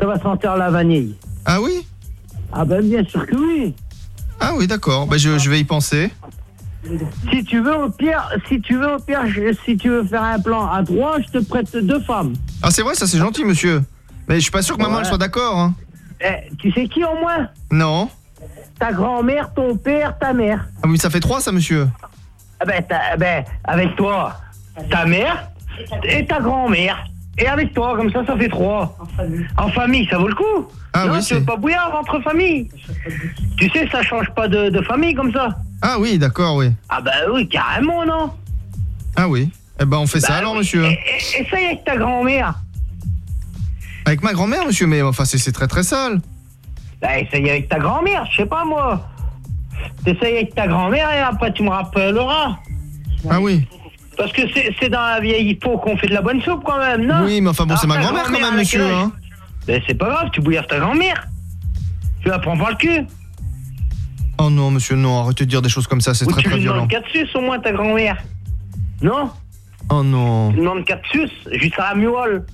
[SPEAKER 14] Ça va sentir la vanille. Ah oui Ah ben bien sûr que oui.
[SPEAKER 9] Ah oui, d'accord. Ben je, je vais y penser.
[SPEAKER 14] Si tu veux, au pire, si tu veux, au pire, si tu veux faire un plan à trois, je te prête deux femmes.
[SPEAKER 9] Ah c'est vrai ça c'est gentil monsieur. Mais je suis pas sûr que maman elle soit d'accord hein. eh, tu sais qui au moins Non. Ta grand-mère, ton père, ta mère. Ah oui, ça fait trois ça monsieur. Ah ben, eh ben, avec toi, ta mère
[SPEAKER 12] et ta grand-mère.
[SPEAKER 14] Et avec toi, comme ça, ça fait trois. En famille. ça vaut le coup. Ah tu pas bouillard entre familles. Tu sais, ça change pas de famille comme ça. Ah
[SPEAKER 9] oui, d'accord, oui. Ah bah oui, carrément, non Ah oui. Eh ben, on fait ça bah alors, monsieur.
[SPEAKER 12] Essaye avec ta grand-mère.
[SPEAKER 9] Avec ma grand-mère, monsieur, mais enfin, c'est- très très sale.
[SPEAKER 8] Bah, essaye avec ta grand-mère, je sais pas moi. Essaye avec ta grand-mère et après tu me rappelles, Laura. Ah oui. Parce que c'est dans la vieille peau qu'on fait de la bonne soupe quand même, non Oui, mais enfin, bon, c'est ma grand-mère quand même, monsieur, hein. c'est pas grave, tu bouillardes ta grand-mère. Tu la prends par le cul.
[SPEAKER 9] Oh non, monsieur, non, arrêtez de dire des choses comme ça, c'est très très tu lui demandes
[SPEAKER 12] 4 au moins, ta grand-mère.
[SPEAKER 9] Non Oh non. Tu lui demandes 4
[SPEAKER 14] juste à la moelle.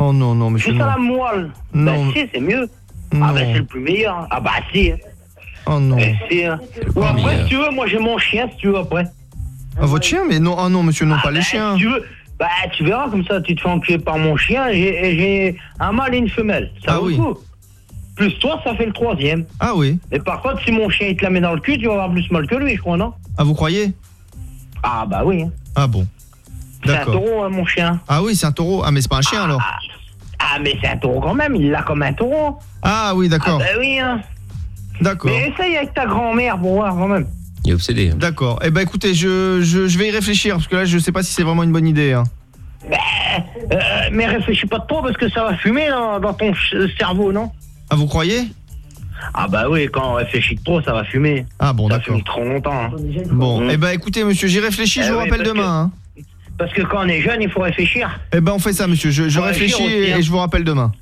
[SPEAKER 14] Oh non, non, monsieur. Juste à la moelle. Non. Bah si, c'est mieux. Ah bah c'est le plus meilleur. Ah bah si.
[SPEAKER 3] Oh
[SPEAKER 9] non. Eh,
[SPEAKER 14] si, hein. Ou ah, après, si tu euh,
[SPEAKER 9] veux, moi j'ai mon chien, si tu veux, après. Ah, votre chien Mais non, oh non, monsieur, non, ah, pas les bah, chiens. Si tu veux, bah
[SPEAKER 8] tu verras, comme ça, tu te fais enculer par mon chien. J'ai- J'ai un mâle et une femelle. Ça Ah vaut oui plus toi, ça fait le troisième. Ah oui. Mais par contre, si mon chien il te la met dans le cul, tu vas avoir plus mal que
[SPEAKER 9] lui, je crois, non Ah, vous croyez Ah, bah oui. Hein. Ah bon. C'est un taureau, hein, mon chien. Ah oui, c'est un taureau. Ah mais c'est pas un chien ah, alors. Ah, mais c'est un taureau quand même, il l'a comme un taureau. Ah oui, d'accord. Ah, bah oui, hein. D'accord. Mais
[SPEAKER 12] essaye avec ta grand-mère pour voir quand même.
[SPEAKER 10] Il est obsédé. Hein.
[SPEAKER 9] D'accord. Eh ben écoutez, je, vais y réfléchir parce que là je sais pas si c'est vraiment une bonne idée. Euh, mais réfléchis pas trop parce que ça va fumer dans ton cerveau, non ah, vous croyez ah bah oui, quand on réfléchit trop, ça va fumer. Ah bon, d'accord. Ça trop longtemps. Hein. Bon, mmh. eh ben écoutez monsieur, j'y réfléchis, je eh vous rappelle demain. Hein. Parce que quand on est jeune, il faut réfléchir. Eh ben on fait ça monsieur, je, réfléchis et, je vous rappelle demain.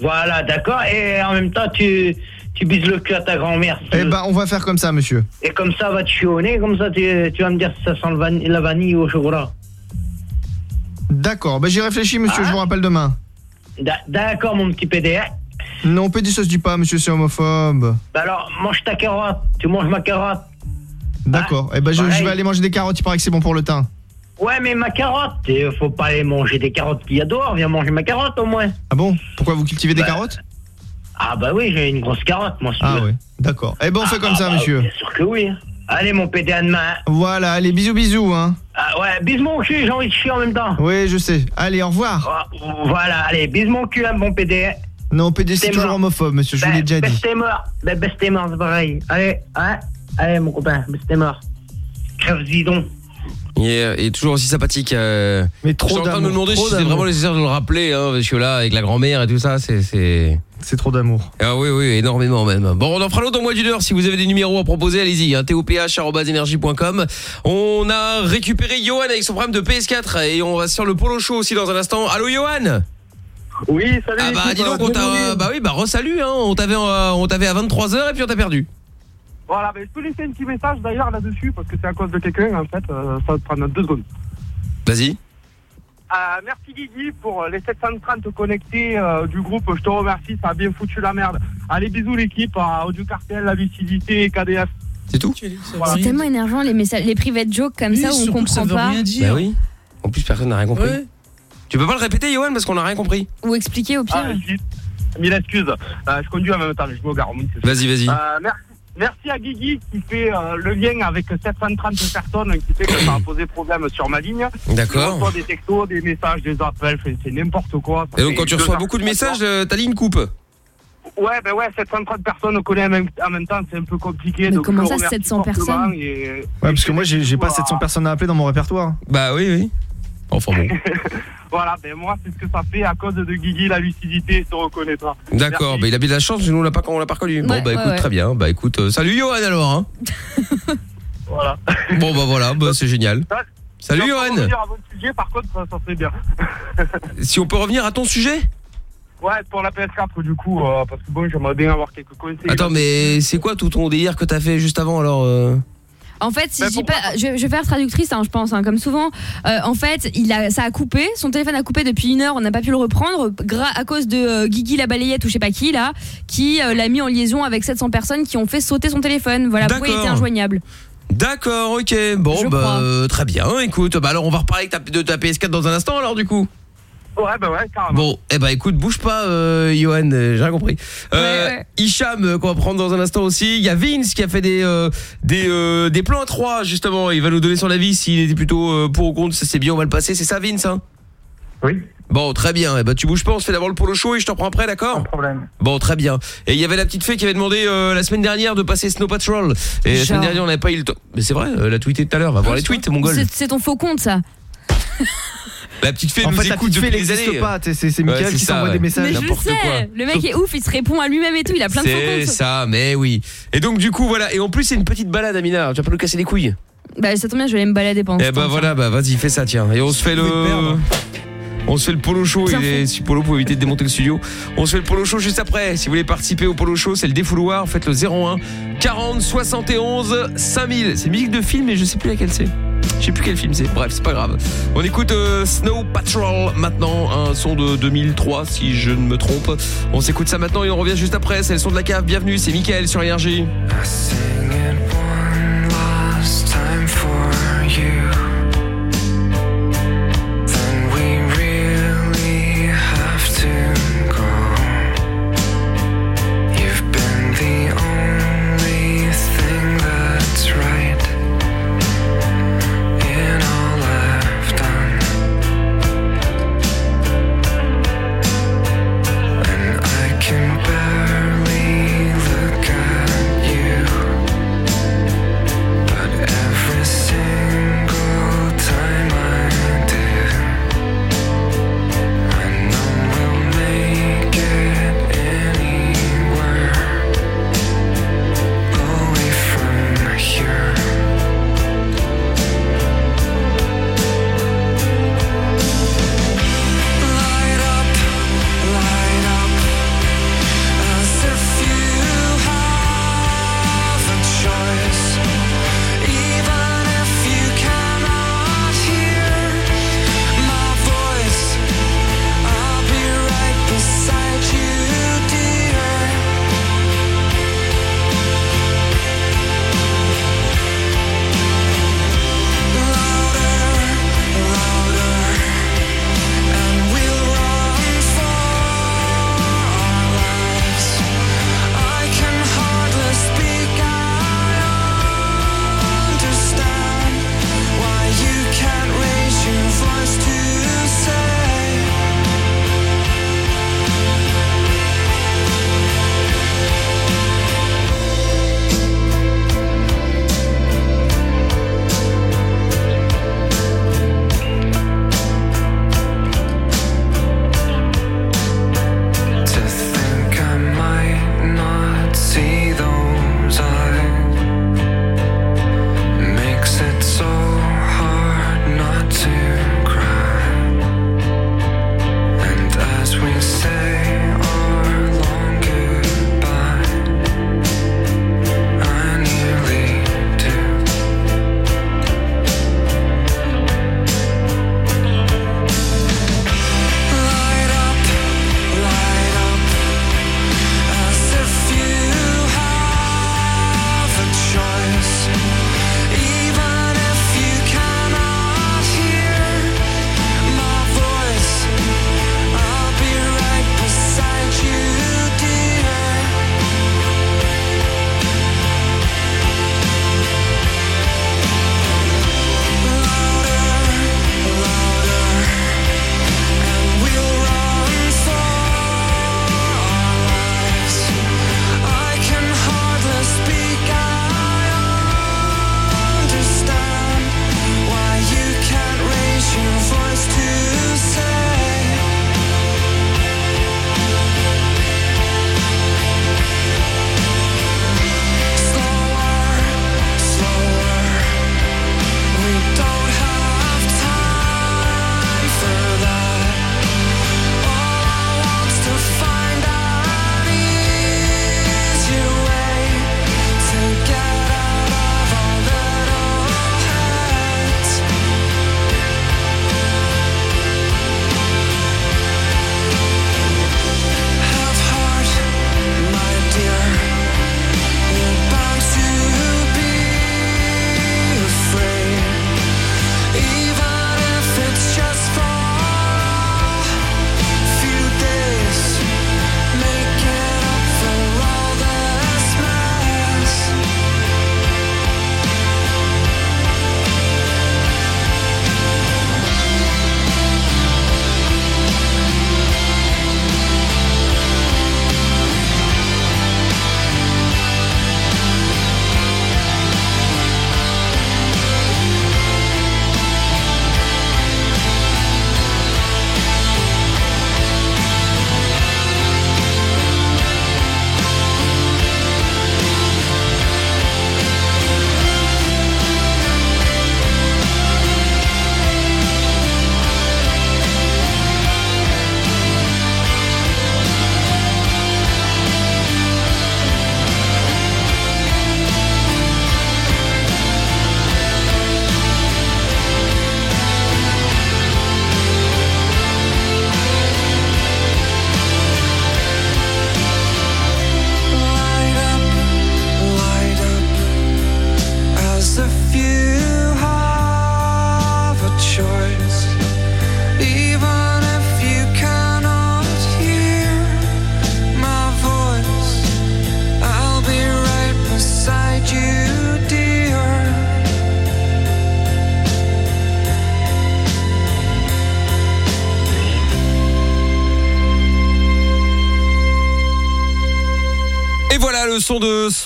[SPEAKER 14] Voilà, d'accord. Et
[SPEAKER 9] en même temps, tu, tu bises le cul à ta grand-mère. eh ben on va faire comme ça monsieur. Et comme ça, va te chionner, comme ça tu, vas me dire si ça sent le la vanille ou au chocolat. D'accord, ben j'y réfléchis monsieur, je ah. vous rappelle demain. D'accord mon petit PDF. Non, pédis ça du pas, monsieur, c'est homophobe. Bah alors, mange ta carotte, tu manges ma carotte. D'accord, et eh ben je, vais aller manger des carottes, il paraît que c'est bon pour le teint. Ouais, mais ma carotte, et faut pas aller manger des carottes qu'il y a dehors, viens manger ma carotte au moins. Ah bon Pourquoi vous cultivez des ben, carottes Ah bah oui, j'ai une grosse carotte, moi. ah oui, d'accord. Eh ben on ah fait comme ça, bah, monsieur. Bien sûr que oui. Allez, mon PD, à demain. Voilà, allez, bisous, bisous, hein. Ah, ouais, bise mon cul, j'ai envie de chier en même temps. Oui, je sais. Allez, au revoir. Ah, voilà, allez, bise mon cul, hein, mon PD. Non, PDC, c'est toujours
[SPEAKER 14] homophobe, monsieur, je vous bah, l'ai déjà bah, dit. c'est mort, Ben, mort, c'est pareil. Allez, allez, allez, mon copain, Beste est
[SPEAKER 2] mort. Crève donc. Il est, toujours aussi sympathique. Euh, Mais trop Je suis en train de me demander si c'est vraiment nécessaire de le rappeler, hein, parce que là, avec la grand-mère et tout ça, c'est... C'est trop d'amour. Ah oui, oui, énormément même. Bon, on en fera l'autre dans moins d'une heure. Si vous avez des numéros à proposer, allez-y. toph.energie.com hein, On a récupéré Johan avec son programme de PS4 et on va sur le polo show aussi dans un instant. Allô, Johan oui, salut. Ah bah dis donc, euh, on t'a euh, bah oui, bah re-salut, hein, on t'avait euh, on t'avait à 23h et puis on t'a perdu.
[SPEAKER 8] Voilà, mais je peux laisser un petit message d'ailleurs là-dessus parce que c'est à cause de quelqu'un en fait, ça va te prendre deux secondes. Vas-y. merci Didier pour les 730 connectés du groupe. Je te remercie, ça a bien foutu la merde. Allez, bisous l'équipe, à Audio Cartel, la lucidité, KDF. C'est tout C'est tellement
[SPEAKER 6] énervant les messages, les private jokes comme ça où on comprend pas. Bah
[SPEAKER 2] oui. En plus, personne n'a rien compris. Tu peux pas le répéter, Johan, parce qu'on a rien compris.
[SPEAKER 6] Ou expliquer au pire.
[SPEAKER 2] Ah, Mille excuses. Euh, je conduis en même temps, je me au Vas-y, vas-y. Euh, merci. à Guigui
[SPEAKER 8] qui fait euh, le lien avec 730 personnes qui fait que ça a posé problème sur ma ligne. D'accord. reçois des textos, des
[SPEAKER 2] messages, des appels, c'est n'importe quoi. Et donc quand tu reçois beaucoup de messages, ta ligne coupe
[SPEAKER 8] Ouais, ben ouais, 730 personnes au connaît en même temps, c'est un peu compliqué. Mais donc comment ça, 700 personnes
[SPEAKER 2] Ouais,
[SPEAKER 9] parce que moi, j'ai pas 700 personnes à appeler dans mon répertoire. Bah oui, oui. Enfin bon.
[SPEAKER 8] voilà, mais ben, moi, c'est ce que ça fait à cause de Guigui, la lucidité, il se reconnaîtra. D'accord, mais ben,
[SPEAKER 2] il a bien de la chance, nous, on l'a pas, on l'a pas bon, bah écoute, très bien. Bah écoute, euh, salut Johan alors. Hein. voilà. Bon, bah voilà, c'est génial. Salut Johan. sujet, par contre, ça, bien. si on peut revenir à ton sujet Ouais, pour la PS4 du coup, euh, parce que bon, j'aimerais bien avoir quelques conseils. Attends, mais c'est quoi tout ton délire que t'as fait juste avant alors euh
[SPEAKER 6] en fait, ben, je, pas, je, vais faire traductrice, hein, je pense, hein, comme souvent. Euh, en fait, il a, ça a coupé. Son téléphone a coupé depuis une heure. On n'a pas pu le reprendre à cause de euh, Guigui la balayette ou je sais pas qui là, qui euh, l'a mis en liaison avec 700 personnes qui ont fait sauter son téléphone. Voilà pourquoi il était injoignable.
[SPEAKER 2] D'accord, ok. Bon, bah, très bien. Écoute, bah alors on va reparler de ta PS4 dans un instant, alors du coup. Bah bon, eh ben écoute, bouge pas, euh, Johan, euh, j'ai rien compris. Euh, Hicham, euh, qu'on va prendre dans un instant aussi. Il y a Vince qui a fait des euh, des, des plans à 3, justement. Il va nous donner son avis s'il était plutôt pour ou contre, C'est bien, on va le passer, C'est ça, Vince hein Oui. Bon, très bien. Eh ben, tu bouges pas, on se fait d'abord le polo chaud et je t'en prends après, d'accord Pas de problème. Bon, très bien. Et il y avait la petite fée qui avait demandé la semaine dernière de passer Snow Patrol. Et la semaine dernière, on n'avait pas eu le temps. Mais c'est vrai, elle a tweeté tout à l'heure. Va voir les tweets, mon gars.
[SPEAKER 6] C'est ton faux compte, ça.
[SPEAKER 2] La petite fée en fait, écoute depuis pas, c'est Michael qui s'envoie des messages. n'importe je quoi.
[SPEAKER 6] le mec est ouf, il se répond à lui-même et tout, il a plein de C'est
[SPEAKER 2] ça, mais oui. Et donc du coup, voilà, et en plus c'est une petite balade Amina, tu vas pas nous casser
[SPEAKER 6] les couilles. Bah ça tombe bien, je vais aller me balader pendant Eh bah
[SPEAKER 2] voilà, bah vas-y, fais ça tiens. Et on se fait le... On se fait le polo show et si polo pour éviter de démonter le studio. On se fait le polo show juste après. Si vous voulez participer au polo show, c'est le défouloir. Faites le 01 40 71 5000. C'est musique de film et je sais plus laquelle c'est. Je sais plus quel film c'est. Bref, c'est pas grave. On écoute euh, Snow Patrol maintenant, un son de 2003 si je ne me trompe. On s'écoute ça maintenant et on revient juste après. C'est le son de la cave. Bienvenue, c'est Michael sur énergie.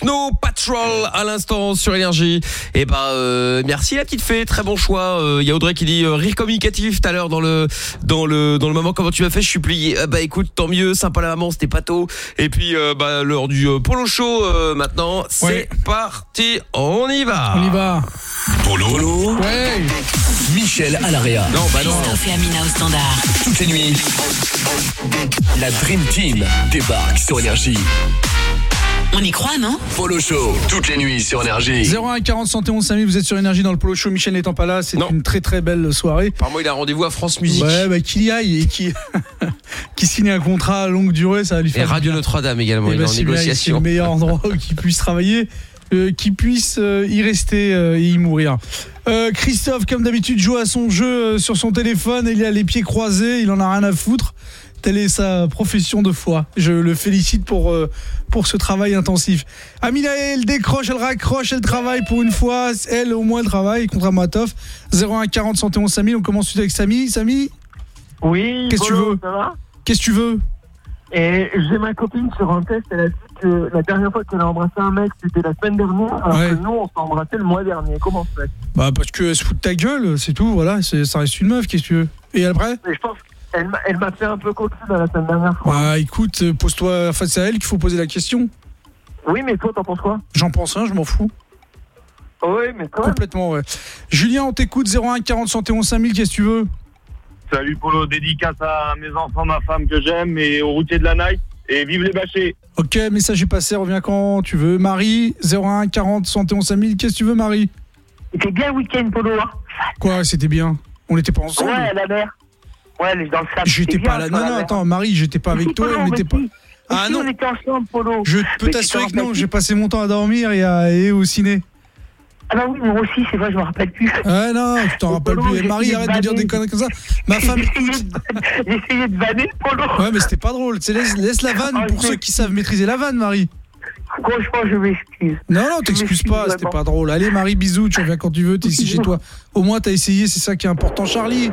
[SPEAKER 2] Snow Patrol à l'instant sur Énergie. Et eh ben euh, merci la petite fée, très bon choix. Il euh, y a Audrey qui dit euh, rire communicatif tout à l'heure dans le dans le dans le moment comment tu m'as fait, je suis plié. Ah bah écoute, tant mieux, sympa la maman, c'était pas tôt. Et puis bah l'heure du polo show maintenant, c'est parti, on y va. On y va. Polo.
[SPEAKER 4] Michel à e Non, bah non. Christophe et Amina au standard.
[SPEAKER 5] Toutes les nuits. La Dream Team débarque sur Énergie.
[SPEAKER 7] On y croit, non
[SPEAKER 2] Polo Show, toutes les nuits sur Énergie.
[SPEAKER 7] 01 40 5000, vous êtes sur Énergie dans le Polo Show. Michel n'étant pas là, c'est une très très belle soirée.
[SPEAKER 2] Par moi, il a rendez-vous à France Musique. Ouais,
[SPEAKER 7] bah, qu'il y aille et qui qui signe un contrat à longue durée, ça va lui faire. Et Radio
[SPEAKER 2] Notre-Dame également, eh il est bah, en négociation. C'est le
[SPEAKER 7] meilleur endroit où il puisse travailler. Euh, qui puisse euh, y rester euh, et y mourir. Christophe, comme d'habitude, joue à son jeu sur son téléphone. Il a les pieds croisés, il en a rien à foutre. Telle est sa profession de foi. Je le félicite pour, euh, pour ce travail intensif. Amina, elle décroche, elle raccroche, elle travaille pour une fois. Elle, au moins, travaille, contre Amatov. Toff. 01 40 Samy, on commence tout avec Samy. Samy
[SPEAKER 14] Oui, qu'est-ce que tu veux Qu'est-ce que tu veux Et j'ai ma copine sur un test, elle a dit que la dernière fois qu'elle a embrassé un mec, c'était la semaine dernière, alors que nous, on s'est embrassé le mois dernier. Comment ça se fait
[SPEAKER 7] Bah, parce qu'elle se fout de ta gueule, c'est tout, voilà. C'est- Ça reste une meuf, qu'est-ce que tu veux
[SPEAKER 14] Et après je pense
[SPEAKER 7] elle, m'a fait un peu coquine la semaine dernière. Bah écoute, euh, pose-toi face à elle qu'il faut poser la question. Oui, mais toi, t'en penses quoi J'en pense un, je m'en fous. Oui, mais toi Complètement, ouais. Julien, on t'écoute, 01 40 71 5000, qu'est-ce que tu veux
[SPEAKER 17] Salut Polo, dédicace à mes enfants, ma femme que j'aime et aux routiers de la Nike. Et vive les bâchés Ok,
[SPEAKER 7] message est passé, reviens quand tu veux. Marie, 01 40 71 5000, qu'est-ce que tu veux Marie C'était bien le week-end Polo. Hein. Quoi, c'était bien On n'était pas ensemble Ouais,
[SPEAKER 8] la mère. Ouais, dans le J'étais pas là. Non, non, attends, Marie, j'étais pas avec toi. Ah non. Je peux t'assurer que non. J'ai
[SPEAKER 7] passé mon temps à dormir et, au ciné. Ah bah oui, moi aussi, c'est vrai, je me rappelle plus. Ah non, tu t'en rappelles plus. Marie, arrête de, dire des conneries comme ça. Ma femme. J'ai essayé de vanner, le Polo. Ouais, mais c'était pas drôle. Laisse, laisse la vanne ah, pour ceux qui savent maîtriser la vanne, Marie. Franchement, je m'excuse. Non, non, t'excuses pas, c'était pas drôle. Allez, Marie, bisous, tu reviens quand tu veux, t'es ici chez toi. Au moins, t'as essayé, c'est ça qui est important. Charlie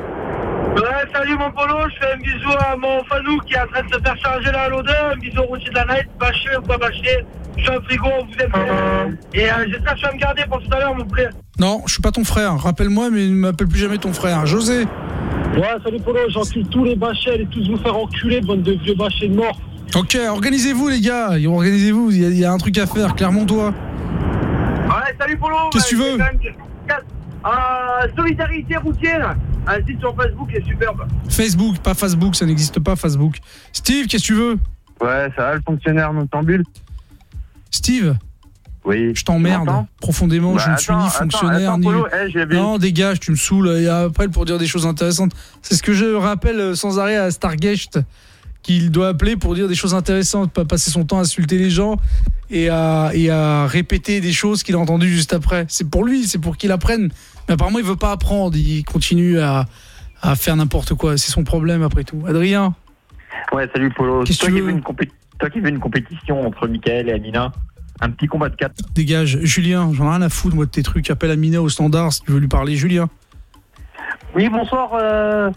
[SPEAKER 8] Ouais, salut mon polo, je fais un bisou à mon fanou qui est en train de se faire charger là à l'odeur, un bisou au routier de la night, bâché ou pas bâché, je suis un frigo, vous aime Et euh, j'espère que tu vas me garder pour tout à l'heure vous plaît
[SPEAKER 7] Non, je suis pas ton frère, rappelle-moi mais ne m'appelle plus jamais ton frère, José. Ouais, salut Polo, j'encule tous les bâchés, allez tous vous faire enculer, bonne de vieux bâchés mort. Ok, organisez-vous les gars, organisez-vous, il y, a un truc à faire, clairement toi. Ouais, salut Polo. Qu'est-ce que tu veux
[SPEAKER 8] euh, solidarité routière. Un site sur Facebook est superbe.
[SPEAKER 7] Facebook, pas Facebook, ça n'existe pas Facebook. Steve, qu'est-ce que tu veux Ouais, ça va, le fonctionnaire non-tambule Steve oui. Je t'emmerde profondément, je bah, ne suis ni fonctionnaire ni... Eh, non, dégage, tu me saoules. Et après, pour dire des choses intéressantes, c'est ce que je rappelle euh, sans arrêt à Stargest qu'il doit appeler pour dire des choses intéressantes, pas passer son temps à insulter les gens et à, et à répéter des choses qu'il a entendues juste après. C'est pour lui, c'est pour qu'il apprenne. Mais apparemment, il veut pas apprendre. Il continue à, faire n'importe quoi. C'est son problème, après tout. Adrien
[SPEAKER 9] Ouais, salut Polo. Toi, qui veux une toi qui veux une compétition entre
[SPEAKER 8] Michael et Amina un petit combat de 4.
[SPEAKER 7] Dégage, Julien, j'en ai rien à foutre moi de tes trucs. Appelle Amina au standard si tu veux lui parler, Julien.
[SPEAKER 8] Oui, bonsoir. Euh,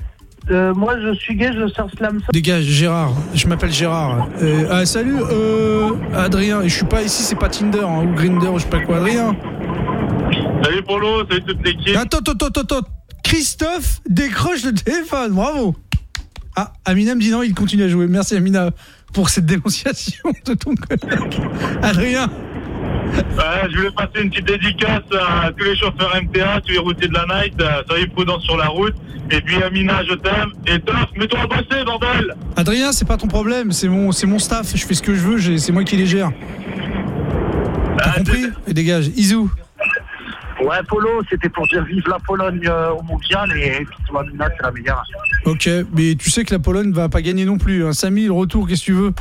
[SPEAKER 8] euh, moi,
[SPEAKER 7] je suis gay, je sors slam. Dégage, Gérard. Je m'appelle Gérard. Euh, ah, salut, Adrien. je suis pas ici, c'est pas Tinder hein, ou Grinder, je sais pas quoi, Adrien. Salut Polo,
[SPEAKER 17] salut toute l'équipe.
[SPEAKER 7] Attends, attends, attends, attends. Christophe décroche le téléphone, bravo. Ah, Amina me dit non, il continue à jouer. Merci Amina pour cette dénonciation de ton collègue.
[SPEAKER 17] Adrien je voulais passer une petite dédicace à tous les chauffeurs MTA, tous les routiers de la night. Euh, soyez prudents sur la route. Et puis Amina, je t'aime. Et toi mets-toi à bosser, bordel
[SPEAKER 7] Adrien, c'est pas ton problème, c'est mon, c'est mon staff. Je fais ce que je veux, c'est moi qui les gère. T'as ah, compris Et dégage. Isou Ouais, Polo,
[SPEAKER 8] c'était pour dire vive la Pologne euh, au mondial et là, c'est la meilleure.
[SPEAKER 7] Ok, mais tu sais que la Pologne va pas gagner non plus. Hein. Samy, le retour, qu'est-ce que tu veux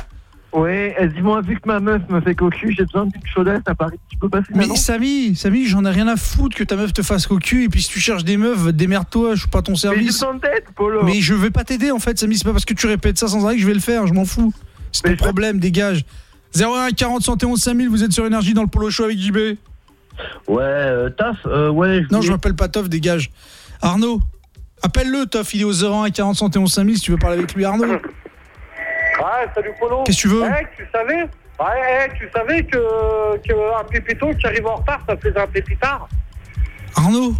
[SPEAKER 7] Ouais, eh, dis-moi, vu que ma meuf
[SPEAKER 14] me fait cocu, j'ai besoin d'une chaudesse à Paris. Tu peux passer
[SPEAKER 7] Mais Samy, Samy, j'en ai rien à foutre que ta meuf te fasse cocu. Et puis si tu cherches des meufs, démerde-toi, je suis pas ton service. Mais, tête, Polo. mais je vais pas t'aider en fait, Samy. C'est pas parce que tu répètes ça sans arrêt que je vais le faire, je m'en fous. C'est ton problème, dégage. 01 40 71 5000, vous êtes sur Énergie dans le Polo Show avec JB. Ouais, euh, Toff euh, ouais. non, je m'appelle pas Toff dégage. Arnaud, appelle-le, Toff il est au 01 40 71 5000 si tu veux parler avec lui, Arnaud. Ouais,
[SPEAKER 8] ah, salut Polo. Qu'est-ce que tu veux eh, tu savais ouais, ah, eh, eh, tu savais que, que un pépito qui arrive en retard, ça faisait un pépitard Arnaud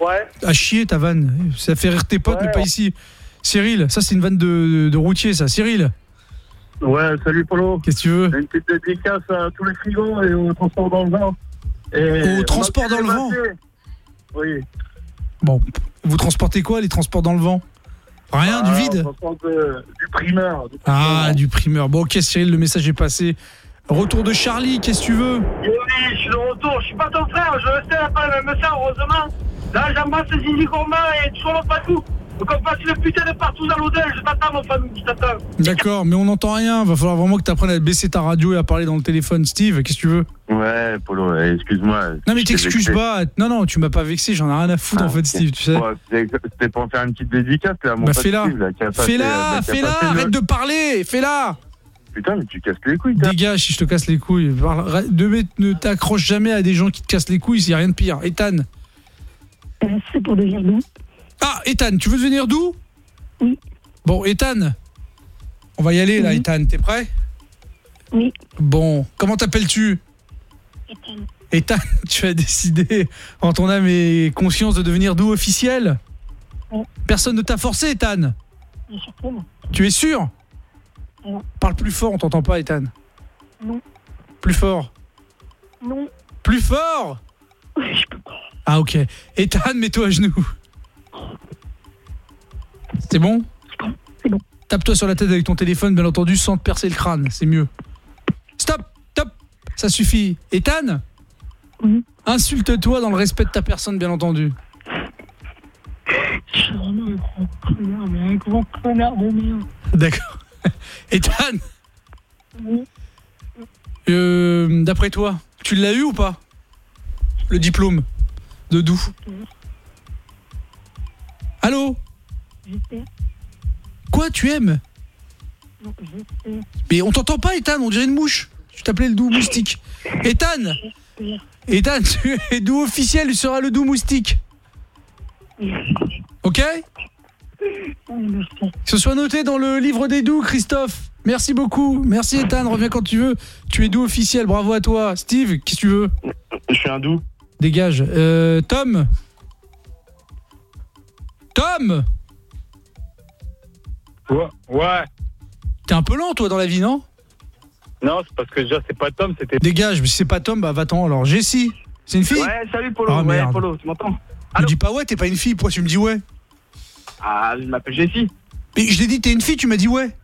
[SPEAKER 8] Ouais.
[SPEAKER 7] À chier ta vanne. Ça fait rire tes potes, mais pas ici. Cyril, ça c'est une vanne de, routier, ça. Cyril Ouais, salut Polo. Qu'est-ce que tu veux Une petite
[SPEAKER 17] dédicace à tous les frigos et aux transports dans le vin. Au transport dans le vent Oui.
[SPEAKER 7] Bon, vous transportez quoi, les transports dans le vent Rien, du
[SPEAKER 8] ah, vide euh, du, primeur,
[SPEAKER 7] Ah, du primeur. Bon, ok, Cyril, le message est passé.
[SPEAKER 8] Retour de Charlie, qu'est-ce que tu veux Oui, je suis de retour. Je suis pas ton frère, je le sais, pas le même ça, heureusement. Là, j'embrasse en main et pas tout le putain de partout dans je mon D'accord,
[SPEAKER 7] mais on n'entend rien, va falloir vraiment que tu apprennes à baisser ta radio et à parler dans le téléphone, Steve, qu'est-ce que tu veux
[SPEAKER 17] Ouais, Polo, eh, excuse-moi.
[SPEAKER 7] Non mais t'excuses pas, non, non, tu m'as pas vexé, j'en ai rien à foutre en ah, fait, Steve, tu sais. C'était pour faire une petite dédicace là, mon bah, fais-la, fais-la, euh, bah, fais-la, arrête de parler, fais-la Putain, mais tu casses les couilles, Dégage si je te casse les couilles. Ne t'accroche jamais à des gens qui te cassent les couilles, il n'y a rien de pire. Ethan euh, C'est pour devenir bon ah, Ethan, tu veux devenir doux Oui. Bon, Ethan, on va y aller là, Ethan, t'es prêt Oui. Bon, comment t'appelles-tu Ethan. Ethan, tu as décidé, en ton âme et conscience, de devenir doux officiel Personne ne t'a forcé, Ethan Tu es sûr Non. Parle plus fort, on t'entend pas, Ethan. Non. Plus fort Non. Plus fort je peux pas. Ah, ok. Ethan, mets-toi à genoux. C'est bon C'est bon. Tape-toi sur la tête avec ton téléphone, bien entendu, sans te percer le crâne, c'est mieux. Stop Stop Ça suffit. Ethan Oui. Insulte-toi dans le respect de ta personne, bien entendu.
[SPEAKER 14] Je suis vraiment un mais un
[SPEAKER 12] connard
[SPEAKER 7] D'accord. Ethan Oui. Euh, D'après toi, tu l'as eu ou pas Le diplôme De d'où Allô Quoi, tu aimes Mais on t'entend pas, Ethan, on dirait une mouche. Tu t'appelais le doux moustique. Ethan Ethan, tu es doux officiel, tu seras le doux moustique. Ok que ce soit noté dans le livre des doux, Christophe. Merci beaucoup. Merci, Ethan. Reviens quand tu veux. Tu es doux officiel. Bravo à toi. Steve, qu'est-ce que tu veux Je suis un doux. Dégage. Euh, Tom Tom Ouais. T'es un peu lent, toi, dans la vie, non Non, c'est parce que déjà, c'est pas Tom, c'était. Dégage, mais si c'est pas Tom, bah va-t'en alors. Jessie, c'est une fille Ouais, salut Polo, ah, ouais, Polo, tu m'entends Tu me dis pas ouais, t'es pas une fille, pourquoi tu me dis ouais Ah, je m'appelle Jessie. Mais je t'ai dit, t'es une fille, tu m'as dit ouais.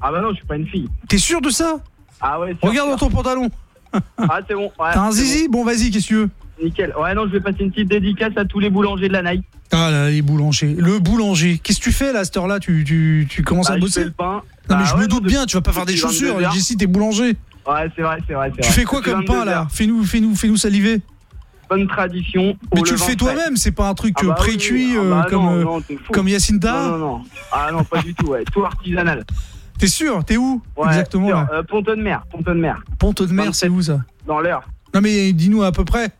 [SPEAKER 7] Ah bah non, je suis pas une fille. T'es sûr de ça Ah ouais, c'est Regarde dans
[SPEAKER 8] ton pantalon. Ah, c'est bon. ouais, T'as un zizi Bon, vas-y, qu'est-ce que tu veux Ouais, non, je vais passer une petite dédicace à tous les boulangers de la Nike.
[SPEAKER 7] Ah les boulangers. Le boulanger. Qu'est-ce que tu fais là, à cette heure-là tu, commences à bah, bosser Non, mais
[SPEAKER 14] bah je me doute bien, tu vas pas faire des chaussures. Jessie,
[SPEAKER 7] t'es boulanger.
[SPEAKER 14] Ouais, c'est vrai, c'est vrai, Tu fais quoi comme pain là
[SPEAKER 7] Fais-nous fais saliver. Bonne tradition. Mais tu le fais toi-même, c'est pas un truc pré-cuit comme, Yacinta non, Non, non, Ah non, pas du tout, ouais. Tout artisanal. T'es sûr T'es où exactement
[SPEAKER 12] euh, Ponto de mer. Ponton de
[SPEAKER 7] mer. mer, c'est où ça Dans l'heure. Non mais dis-nous à peu près.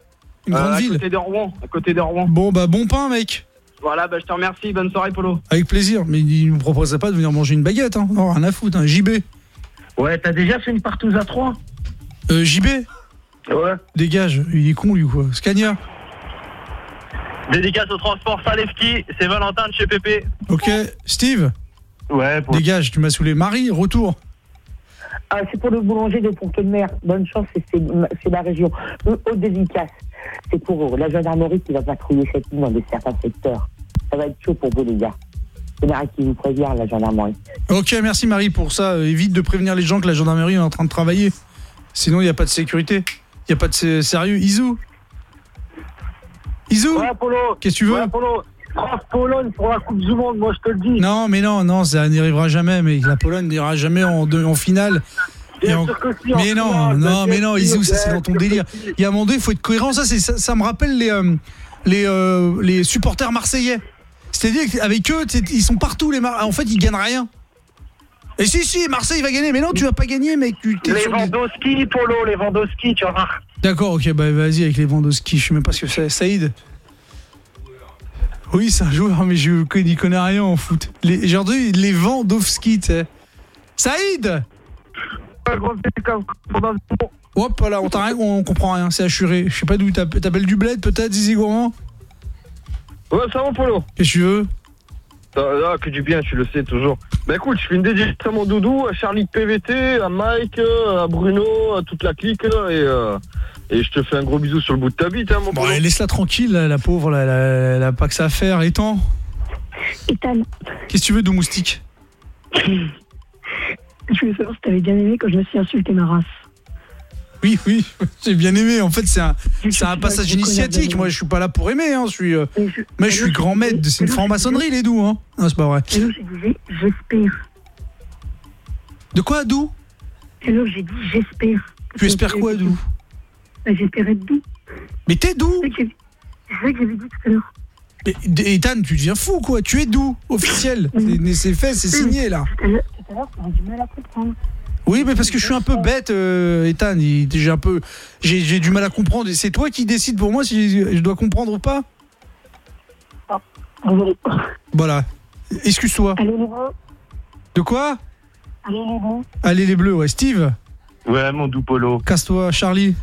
[SPEAKER 7] Une euh, grande à ville. Côté de à côté de Bon, bah bon pain, mec. Voilà, bah, je te remercie. Bonne soirée, Polo. Avec plaisir. Mais il ne nous proposait pas de venir manger une baguette. Hein. Non, rien à foutre. Hein. JB. Ouais, t'as déjà fait une partouze à 3 euh, JB Ouais. Dégage. Il est con, lui, quoi. Scania.
[SPEAKER 17] Dédicace au transport Salevski. C'est Valentin de chez Pépé.
[SPEAKER 7] Ok. Steve Ouais. Dégage. Tu m'as saoulé. Marie, retour.
[SPEAKER 12] Ah, c'est pour le boulanger de pont de Mer. Bonne chance, c'est la région. Haute euh, dédicace c'est pour la gendarmerie qui va patrouiller cette nuit dans certains secteurs. Ça va être chaud pour vous, les gars. C'est qui vous prévient, la gendarmerie.
[SPEAKER 7] Ok, merci Marie pour ça. Euh, évite de prévenir les gens que la gendarmerie est en train de travailler. Sinon, il n'y a pas de sécurité. Il n'y a pas de sérieux. Isou Isou Qu'est-ce que tu veux Non, mais non, non, ça arrivera jamais. Mais la Pologne n'ira jamais en, en finale. Mais non, non, mais non, Isou, ça c'est dans ton délire. Il y a un moment il faut être cohérent. Ça, ça, ça me rappelle les, euh, les, euh, les supporters marseillais. C'est-à-dire qu'avec eux, ils sont partout, les En fait, ils gagnent rien. Et si, si, Marseille va gagner. Mais non, tu vas pas gagner, mec. Tu, les Vandoski,
[SPEAKER 8] Polo, les Vandoski, tu vas
[SPEAKER 7] D'accord, ok, bah vas-y avec les Vandoski. Je sais même pas ce que c'est. Saïd Oui, c'est un joueur, mais je n'y connais rien en foot. Les, aujourd'hui, les Vandowski, tu sais. Saïd Hop là, on, rien, on comprend rien, c'est assuré. Je sais pas d'où t'appelles du bled peut-être, Zizi Ouais,
[SPEAKER 8] ça va, Polo. Qu'est-ce que tu veux ah, que du bien, tu le sais toujours. Bah écoute, je fais une dédicace à mon doudou, à Charlie PVT, à Mike, à Bruno, à toute la clique, et, euh, et je te fais un gros bisou sur le bout de ta bite, hein, mon Bon, laisse-la tranquille, la,
[SPEAKER 7] pauvre, elle a pas que ça à faire. et Étant. Qu'est-ce que tu veux de moustique
[SPEAKER 4] Je voulais savoir si t'avais bien aimé quand je me suis insulté ma race.
[SPEAKER 7] Oui, oui, j'ai bien aimé. En fait, c'est un, c'est un passage initiatique. Moi, je suis pas là pour aimer. Hein. Je suis, euh, mais je, suis grand maître. C'est une franc-maçonnerie, les doux. Hein. Non, c'est pas vrai. Alors j'ai
[SPEAKER 4] dit j'espère. De quoi, doux Alors j'ai dit j'espère.
[SPEAKER 7] Tu espères quoi, doux bah, J'espère être doux. Mais t'es doux C'est vrai que j'avais dit tout à l'heure. Mais Ethan, tu deviens fou, quoi. Tu es doux, officiel. c'est fait, c'est signé, là. Oui, mais parce que je suis un peu bête, euh, Ethan. J'ai un peu, j'ai du mal à comprendre. C'est toi qui décides pour moi si je dois comprendre ou pas. Ah, voilà. Excuse-toi. Allez les De quoi Allez les bleus. Allez les bleus, ouais. Steve. Ouais, mon doux
[SPEAKER 8] polo. Casse-toi, Charlie.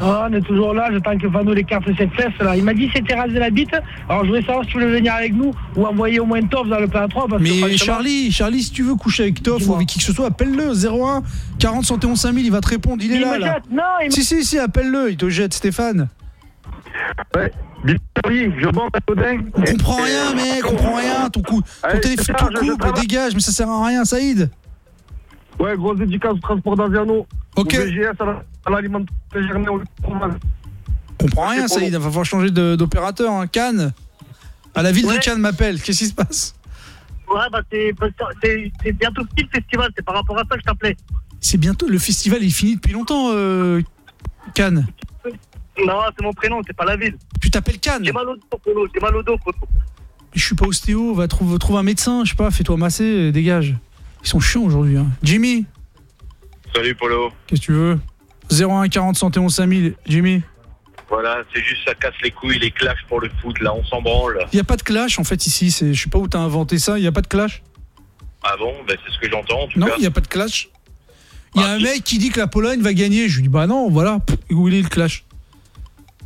[SPEAKER 8] Ah, on est toujours là, j'attends que Fano les cartes cette fesse là. Il m'a dit c'était de la bite. Alors je voulais savoir si tu voulais venir avec nous ou envoyer au moins Toff dans le plan 3 parce Mais Charlie,
[SPEAKER 7] Charlie, si tu veux coucher avec Toff ou avec qui que ce soit, appelle-le 01 40 71 5000, il va te répondre, il est là, Non, Si si si, appelle-le, il te jette Stéphane. Ouais. Oui, je bande à dingue. On comprend rien, mec, on comprend rien. Ton, coup, ton téléphone, tout coupe,
[SPEAKER 8] dégage, mais ça sert à rien, Saïd. Ouais, grosse dédicace au transport d'Aviano. Ok. Au BGS, à l'alimentation comprends rien, ça, il va
[SPEAKER 7] falloir changer d'opérateur. Hein. Cannes, à la ville de Cannes m'appelle. Qu'est-ce qui se passe Ouais, bah, bah
[SPEAKER 17] c'est bientôt fini le festival. C'est par rapport à ça que je t'appelais.
[SPEAKER 7] C'est bientôt le festival. Il finit depuis longtemps, euh, Cannes.
[SPEAKER 17] Non, c'est mon prénom. C'est pas la ville. Tu t'appelles Cannes. J'ai mal au dos. J'ai mal au dos.
[SPEAKER 7] Je suis pas ostéo. Va trouver, trouve un médecin. Je sais pas. Fais-toi masser. Euh, dégage. Ils sont chiants aujourd'hui. Hein. Jimmy Salut Polo. Qu'est-ce que tu veux 01 40 71 5000, Jimmy
[SPEAKER 17] voilà, c'est juste ça casse les couilles, les clashs pour le foot, là, on s'en branle.
[SPEAKER 7] Il n'y a pas de clash en fait ici, je sais pas où t'as inventé ça, il n'y a pas de clash
[SPEAKER 17] Ah bon, ben, c'est ce que j'entends. Non, il n'y a pas de
[SPEAKER 7] clash. Il y a ah, un mec qui dit que la Pologne va gagner, je lui dis bah non, voilà, où il est le clash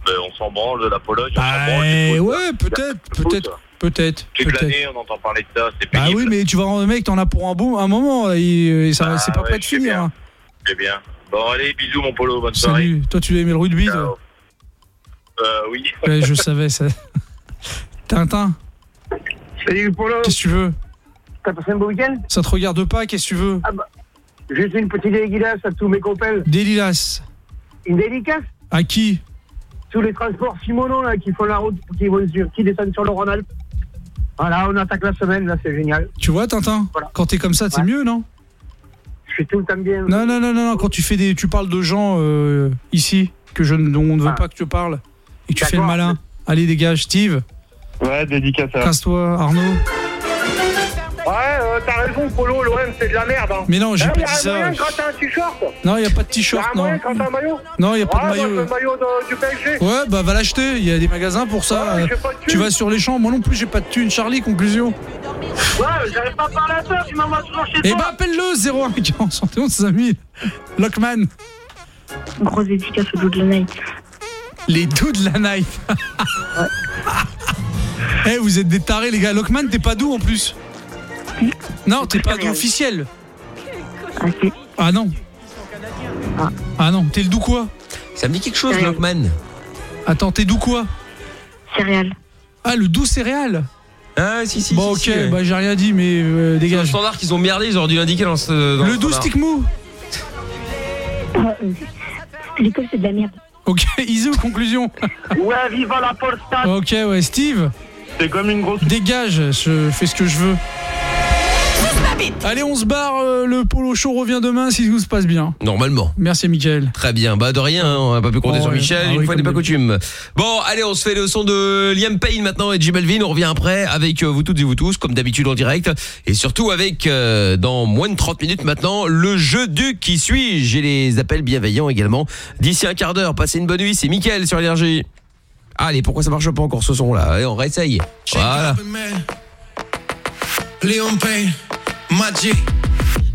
[SPEAKER 17] ben, On s'en branle de la Pologne, on bah, eh Ouais, peut-être, peut-être. Peut-être. Toute peut l'année, on entend parler de ça.
[SPEAKER 7] Ah oui, mais tu vas rendre mec, t'en as pour un bon un moment euh, bah c'est pas prêt de finir. C'est hein. bien. Bon, allez, bisous, mon polo, bonne soirée Salut. Toi, tu aimé le rugby Toi Euh, oui. Ouais, je savais ça.
[SPEAKER 17] Tintin.
[SPEAKER 7] Salut, polo. Qu'est-ce que tu veux T'as passé un beau week-end Ça te regarde pas, qu'est-ce que tu veux ah bah, Juste une petite délicasse à tous mes copains. Délicasse
[SPEAKER 8] Une dédicace À qui Tous les transports Simonon, là, qui font la route, qui, qui descendent sur le Rhône-Alpes. Voilà, on attaque la semaine, là, c'est génial. Tu vois, Tintin
[SPEAKER 7] Quand t'es comme ça, c'est mieux, non
[SPEAKER 8] Je suis tout le temps bien.
[SPEAKER 7] Non, non, non, non, quand tu, fais des, tu parles de gens euh, ici, que je, dont on ne veut ah. pas que tu parles, et que tu fais le malin. Allez, dégage, Steve. Ouais, dédicace à. Casse-toi, Arnaud
[SPEAKER 8] t'as raison, Polo, l'OM, c'est de la merde. Hein. Mais non, j'ai hein, pas dit ça. un t-shirt
[SPEAKER 7] Non, il a pas de t-shirt. non. Moyen il a pas de ah,
[SPEAKER 8] maillot. Ouais,
[SPEAKER 7] bah va l'acheter. Il y a des magasins pour ça. Ah, tu vas sur les champs. Moi non plus, j'ai pas de thune. Charlie, conclusion.
[SPEAKER 17] Ouais, j'arrive pas à parler à
[SPEAKER 7] toi. Tu
[SPEAKER 1] m'envoies toujours chez eh toi. Eh bah,
[SPEAKER 7] appelle-le 01 41 amis. Lockman. Grosse dédicace au dos de la night. Les doux de la night. ouais. Eh, vous êtes des tarés, les gars. Lockman, t'es pas doux en plus. Non, t'es pas doux officiel. Ah, ah non. Ah. ah, non, t'es le doux quoi Ça me dit quelque chose, Attends, t'es doux quoi Céréales. Ah, le doux céréales
[SPEAKER 2] ah si si Bon ok, bah, j'ai rien dit mais euh, dégage. C'est standard qu'ils ont merdé, ils auraient dû l'indiquer dans Le doux stick
[SPEAKER 7] mou. Euh, l'école c'est de la merde. Ok, Iso, conclusion. ouais, viva la Ok, ouais, Steve. C'est comme une grosse. Dégage, je fais ce que je veux. Allez, on se barre. Euh, le polo show revient demain si tout se passe bien.
[SPEAKER 2] Normalement. Merci, Michel. Très bien, bah de rien, hein. on n'a pas pu compter oh, sur Michel, ah une fois n'est pas coutume. Bon, allez, on se fait le son de Liam Payne maintenant et Jim on revient après avec euh, vous toutes et vous tous, comme d'habitude en direct, et surtout avec, euh, dans moins de 30 minutes maintenant, le jeu du qui suit J'ai les appels bienveillants également. D'ici un quart d'heure, passez une bonne nuit, c'est Michel sur l'énergie. Allez, pourquoi ça marche pas encore ce son là Allez, on réessaye. Voilà. Léon Payne Magic.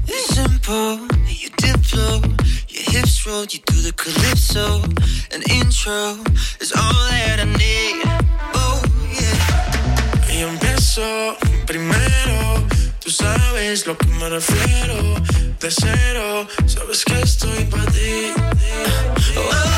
[SPEAKER 15] Simple, you diplo, your hips roll, you
[SPEAKER 3] do the calypso. An intro is all that I need.
[SPEAKER 19] Oh yeah. Y empiezo primero. Tú sabes lo que me refiero. De cero, sabes que estoy para ti.
[SPEAKER 3] Oh,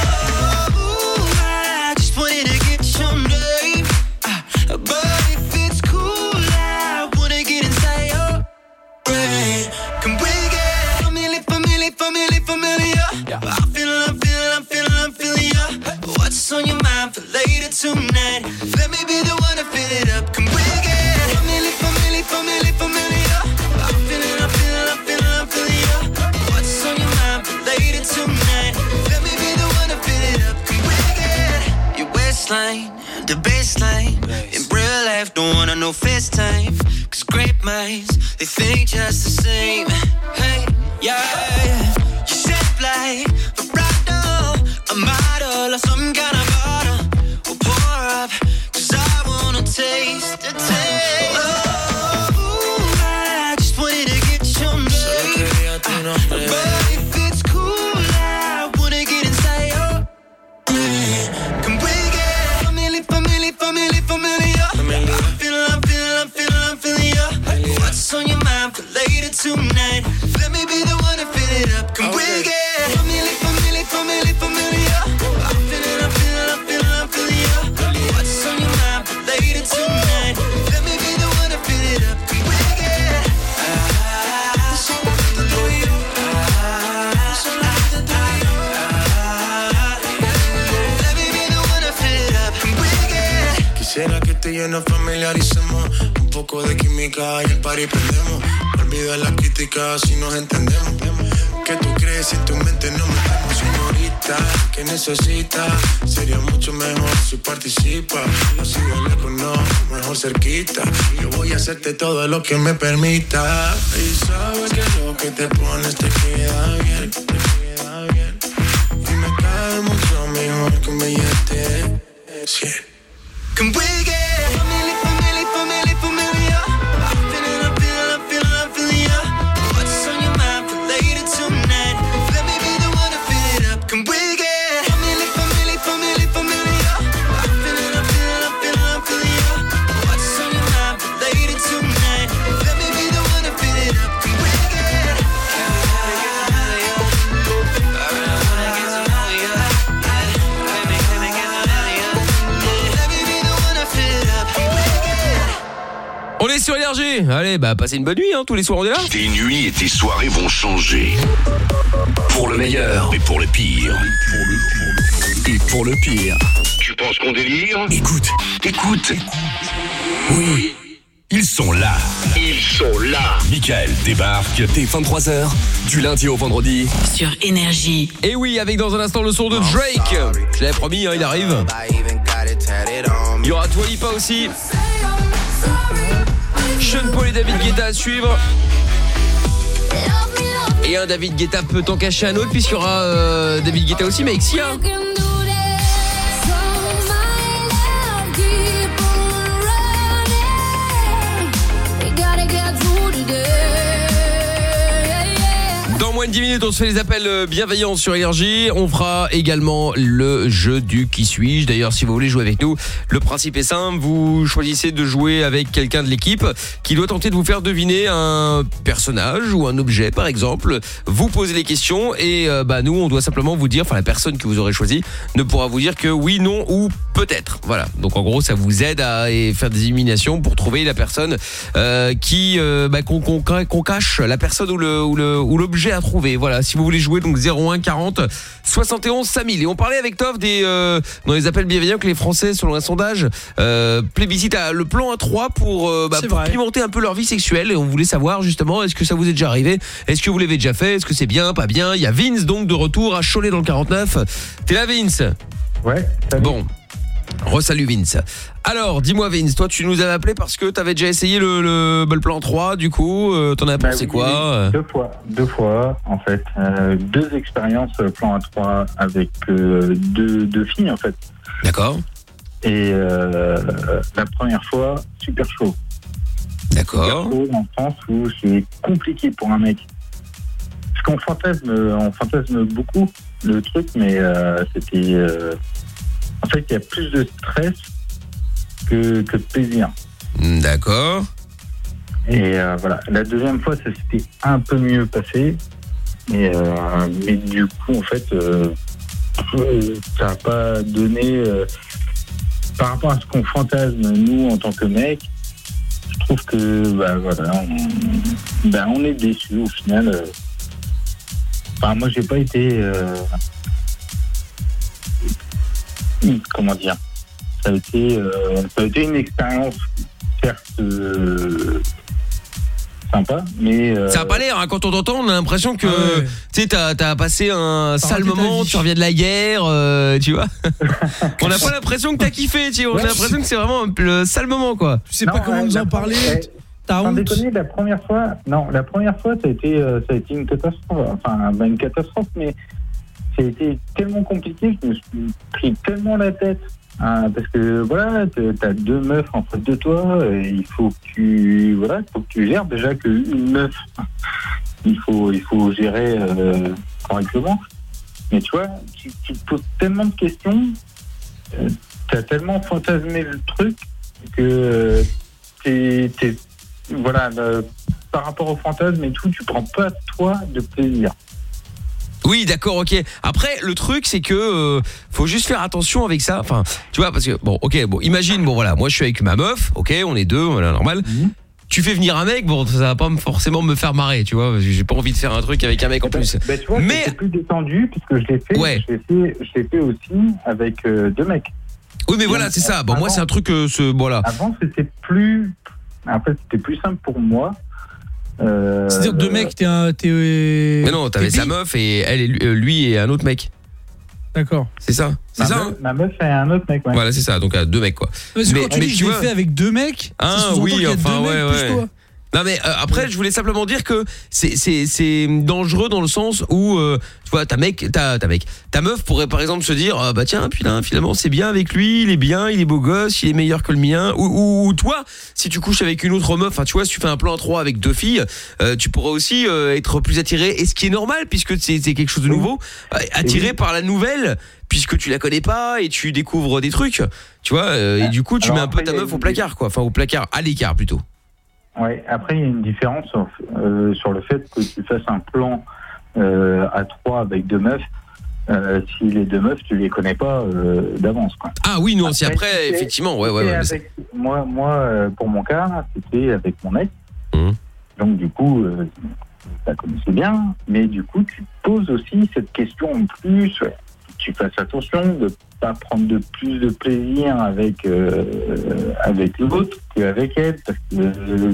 [SPEAKER 3] for later tonight. Let me be the one to fill it up. Come bring it. Family, family, family, familiar. I'm feeling, I'm feeling, I'm feeling, I'm feeling you. What's on your mind for later tonight? Let me be the one to fill it up. Come bring it. Your waistline, the baseline. In real life, don't wanna no FaceTime. Cause great minds, they think just the same. Hey, yeah. You're shaped like a model, a model. taste, taste. Oh, I just wanted to get your But if it's cool, I wanna get inside your familiar. familiar. I'm feeling, I'm feeling, I'm feeling, I'm feeling What's on your mind for later tonight? Let me be the one to fill it up. Come okay. bring it.
[SPEAKER 19] y yo nos familiaricemos. Un poco de química y el party prendemos. olvida las críticas si nos entendemos. ¿Qué tú crees y tu mente no me metemos? Señorita, que necesita? Sería mucho mejor si participa. Así de lejos no, mejor cerquita. Yo voy a hacerte todo lo que me permita. Y sabes que lo que te pones te queda bien. Te queda bien. Y me cae mucho mejor que un billete. Can
[SPEAKER 2] sur Énergie. Allez, bah passez une bonne nuit, hein, tous les soirs
[SPEAKER 11] on est là. Tes
[SPEAKER 5] nuits et tes soirées vont changer. Pour le meilleur. Et pour le pire. Et pour le pire. Tu penses qu'on délire Écoute, écoute. Oui. Ils sont là. Ils sont là. Michael débarque dès 23h, du lundi au vendredi. Sur
[SPEAKER 4] Énergie. Et oui, avec dans un instant le son de Drake.
[SPEAKER 2] Je l'avais promis, hein, il arrive. Il y aura pas aussi. Sean Paul et David Guetta à suivre. Et un David Guetta peut en cacher un autre puisqu'il y aura euh, David Guetta aussi mais avec minutes, on se fait les appels euh, bienveillants sur Énergie. On fera également le jeu du qui suis-je. D'ailleurs, si vous voulez jouer avec nous, le principe est simple. Vous choisissez de jouer avec quelqu'un de l'équipe qui doit tenter de vous faire deviner un personnage ou un objet, par exemple. Vous posez les questions et euh, bah, nous, on doit simplement vous dire, enfin la personne que vous aurez choisi ne pourra vous dire que oui, non ou peut-être. Voilà. Donc en gros, ça vous aide à faire des éliminations pour trouver la personne euh, qui bah, qu'on cache, la personne ou l'objet le, ou à trouver. Voilà, si vous voulez jouer, donc 0,140, 40 71 5000. Et on parlait avec Tov des, euh, dans les appels bienveillants que les Français, selon un sondage, euh, le plan A3 pour, euh, bah, pimenter un peu leur vie sexuelle. Et on voulait savoir justement, est-ce que ça vous est déjà arrivé Est-ce que vous l'avez déjà fait Est-ce que c'est bien, pas bien Il y a Vince donc de retour à Cholet dans le 49. T'es là Vince Ouais. Bon salut Vince. Alors, dis-moi Vince, toi tu nous avais appelé parce que tu avais déjà essayé le, le, plan 3 du coup, tu euh, t'en as bah quoi euh Deux
[SPEAKER 16] fois, deux fois en fait, euh, deux expériences plan 3 avec deux, filles en fait. D'accord. Et la première fois, super chaud. D'accord. Super chaud sens où c'est compliqué pour un mec. Parce qu'on fantasme, fantasme beaucoup le truc, mais c'était en fait, il y a plus de stress que, de plaisir. Hmm, d'accord. Et euh, voilà, la deuxième fois, ça s'était un peu mieux passé. Euh, mais du coup, en fait, euh, ça n'a pas donné. par rapport à ce qu'on fantasme, nous, en tant que mec, je trouve que, bah, voilà, on, bah, est déçu au final. Enfin, moi, j'ai pas été comment dire, ça a été, euh, ça a été une expérience certes euh, sympa,
[SPEAKER 2] mais euh, ça a pas l'air. Hein, quand on t'entend, on a l'impression que ah tu sais, t'as passé un sale moment, tu reviens de la guerre, tu vois. on n'a pas l'impression que t'as kiffé, tu On a l'impression que c'est vraiment un- le sale moment, quoi. Tu sais pas comment nous en parler. Eh, t'as honte. la première fois, non,
[SPEAKER 16] la première fois, ça a été, ça a été une catastrophe. Enfin, bah, une catastrophe, mais c'était tellement compliqué je me suis pris tellement la tête. Ah, parce que voilà, t'as deux meufs en face de toi, et il faut que tu voilà, faut que tu gères déjà qu'une meuf, il faut gérer euh, correctement. Mais tu vois, tu, te poses tellement de questions, tu euh, t'as tellement fantasmé le truc
[SPEAKER 2] que euh, t'es,
[SPEAKER 16] voilà, par rapport au fantasme et tout, tu prends pas toi de plaisir.
[SPEAKER 2] Oui, d'accord, ok. Après, le truc, c'est que euh, faut juste faire attention avec ça. Enfin, tu vois, parce que bon, ok, bon, imagine, bon voilà, moi je suis avec ma meuf, ok, on est deux, voilà, normal. Mhm. Tu fais venir un mec, bon, ça va pas forcément me faire marrer, tu vois. J'ai pas envie de faire un truc avec un mec en eh ben, plus. Ben, tu vois, Mais
[SPEAKER 16] plus détendu puisque je l'ai fait, fait, aussi avec euh, deux mecs.
[SPEAKER 2] Oui, mais voilà, c'est ça. Bon, moi, c'est un truc, euh, ce, voilà. Avant,
[SPEAKER 16] c'était plus, en fait, c'était plus simple pour moi euh,
[SPEAKER 2] C'est-à-dire deux euh, mecs,
[SPEAKER 7] t'es un. Euh, mais non, t'avais sa meuf
[SPEAKER 2] et elle lui- et un autre mec. D'accord. C'est ça C'est ça meuf-
[SPEAKER 7] hein? Ma meuf et un autre mec, ouais. Voilà,
[SPEAKER 2] c'est ça. Donc à deux mecs quoi. Mais quand tu dis je fait avec
[SPEAKER 7] deux mecs,
[SPEAKER 2] Ah oui, enfin ouais ouais. Non mais euh, après je voulais simplement dire que c'est dangereux dans le sens où euh, tu vois ta mec ta ta meuf pourrait par exemple se dire ah, bah tiens là finalement c'est bien avec lui, il est bien, il est beau gosse, il est meilleur que le mien ou, toi si tu couches avec une autre meuf, enfin tu vois si tu fais un plan à trois avec deux filles, euh, tu pourrais aussi être plus attiré et ce qui est normal puisque c'est quelque chose de nouveau, attiré par la nouvelle puisque tu la connais pas et tu découvres des trucs, tu vois et ah, du coup tu mets un peu ta meuf au placard quoi, enfin au placard à l'écart plutôt.
[SPEAKER 16] Ouais. après, il y a une différence euh, sur le fait que tu fasses un plan euh, à trois avec deux meufs. Euh, si les deux meufs, tu les connais pas d'avance.
[SPEAKER 2] Ah oui, non si après, effectivement. Ouais, ouais,
[SPEAKER 16] moi, moi, pour mon cas, c'était avec mon ex. Mmh. Donc, du coup, ça connaissait bien. Mais du coup, tu poses aussi cette question en plus tu fasses attention, de pas prendre de plus de plaisir avec euh, avec l'autre qu'avec elle, parce que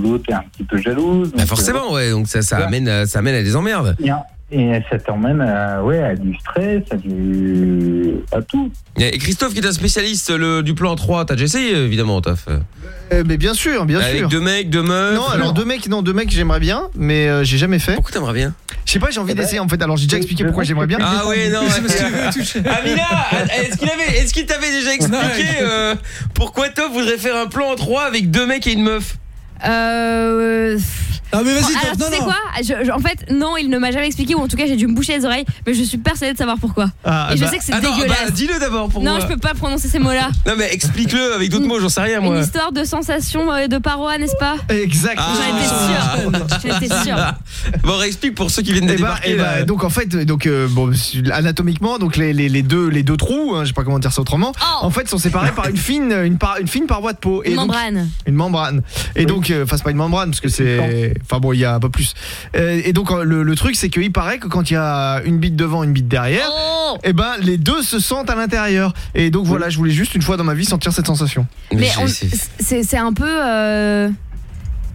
[SPEAKER 16] l'autre est un petit peu jalouse.
[SPEAKER 2] Bah, euh, forcément, ouais. Donc ça, amène, euh, ça amène à des emmerdes. Et ça t'emmène à, ouais, à du stress, à, du... à tout. Et Christophe, qui est un spécialiste du plan 3, t'as déjà essayé, évidemment, Toff
[SPEAKER 9] euh, mais bien sûr, bien sûr. Avec deux mecs, deux meufs. Non, alors deux mecs, non, deux mecs, j'aimerais bien, mais euh, j'ai jamais fait. Pourquoi t'aimerais bien Je sais pas, j'ai envie eh ben, d'essayer en fait. Alors j'ai déjà expliqué pourquoi j'aimerais bien. Ah ouais non. Amina,
[SPEAKER 2] est-ce qu'il est-ce
[SPEAKER 6] t'avait déjà expliqué
[SPEAKER 2] euh, pourquoi Top voudrait faire un plan en 3 avec deux mecs et une meuf
[SPEAKER 6] euh... Ah mais vas-y, Alors, tu sais quoi En fait, non, il ne m'a jamais expliqué, ou en tout cas, j'ai dû me boucher les oreilles, mais je suis persuadée de savoir pourquoi. Ah, Et je bah, sais que c'est dégueulasse. Bah, dis-le
[SPEAKER 2] d'abord non, je peux
[SPEAKER 6] pas prononcer ces mots-là.
[SPEAKER 2] Non, mais explique-le avec d'autres mots, j'en sais rien, Une
[SPEAKER 6] histoire de sensation et euh, de paroi, n'est-ce pas
[SPEAKER 2] Exactement. J'en étais sûre. Ah. J'en étais sûre. Bon, réexplique pour ceux qui viennent de eh ben, débarquer. Eh ben,
[SPEAKER 9] donc en fait euh, donc euh, bon anatomiquement donc les, deux les deux trous hein, je sais pas comment dire ça autrement oh. en fait sont séparés par une fine une fine paroi de peau et Membrane. une membrane et donc fasse pas une membrane parce que c'est enfin bon il y a un plus euh, et, donc euh, le, truc c'est qu'il paraît que quand il y a une bite devant une bite derrière oh et eh ben les deux se sentent à l'intérieur et donc voilà je voulais juste une fois dans ma vie sentir cette sensation mais,
[SPEAKER 6] mais c'est un peu euh,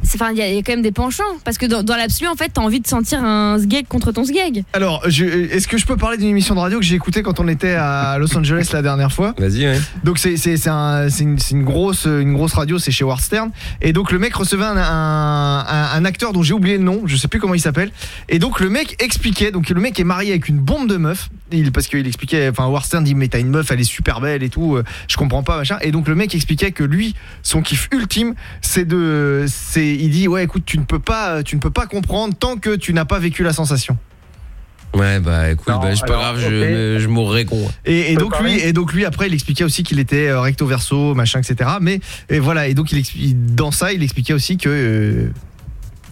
[SPEAKER 6] Enfin, il y, a quand même des penchants. Parce que dans, l'absolu, en fait, t'as envie de sentir un sgeg contre ton sgeg.
[SPEAKER 9] Alors, est-ce que je peux parler d'une émission de radio que j'ai écoutée quand on était à Los Angeles la dernière fois Vas-y, ouais. Donc, c'est un, une, grosse, une grosse radio, c'est chez Warstern Et donc, le mec recevait un, acteur dont j'ai oublié le nom, je sais plus comment il s'appelle. Et donc, le mec expliquait. Donc, le mec est marié avec une bombe de meuf. Il, parce qu'il expliquait, enfin, Warstern dit Mais t'as une meuf, elle est super belle et tout, euh, je comprends pas, machin. Et donc, le mec expliquait que lui, son kiff ultime, c'est de. C'est il dit ouais écoute tu ne peux pas tu ne peux pas comprendre tant que tu n'as pas vécu la sensation.
[SPEAKER 2] Ouais bah écoute bah, c'est pas grave je, je, mourrai con. Et, donc lui
[SPEAKER 9] et donc lui après il expliquait aussi qu'il était euh, recto verso machin etc mais et voilà et donc il, dans ça il expliquait aussi que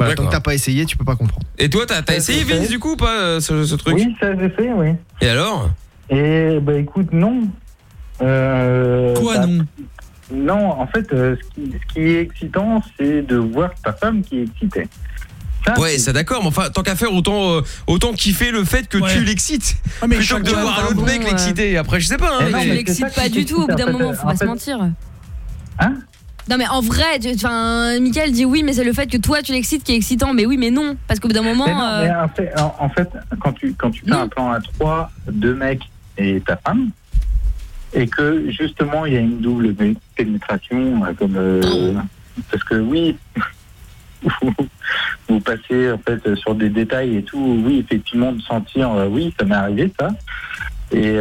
[SPEAKER 9] euh, tant que t'as pas essayé tu peux pas comprendre.
[SPEAKER 2] Et toi t'as as euh, essayé Vince du coup pas ce, truc Oui ça j'ai fait oui. Et alors
[SPEAKER 16] Et bah écoute non. Euh, Quoi bah, non non, en fait, euh, ce, qui, est excitant, c'est de voir ta femme qui est excitée.
[SPEAKER 2] ouais, ça d'accord, mais enfin, tant qu'à faire, autant, euh, autant kiffer le fait que tu l'excites. Ah, mais Plutôt que de voir un mec euh, l'exciter. Après, je sais pas. Hein, eh non, pas du tout, au bout d'un moment, faut pas se mentir.
[SPEAKER 6] Hein non mais en vrai, tu, Michael dit oui mais c'est le fait que toi tu l'excites qui est excitant mais oui mais non parce qu'au bout d'un moment
[SPEAKER 16] en, fait, quand tu quand tu fais un plan à trois, deux mecs et ta femme et que justement il y a une double pénétration, euh, comme euh, ah parce que oui, vous passez en fait sur des détails et tout, oui effectivement de sentir, euh, oui ça m'est arrivé ça, et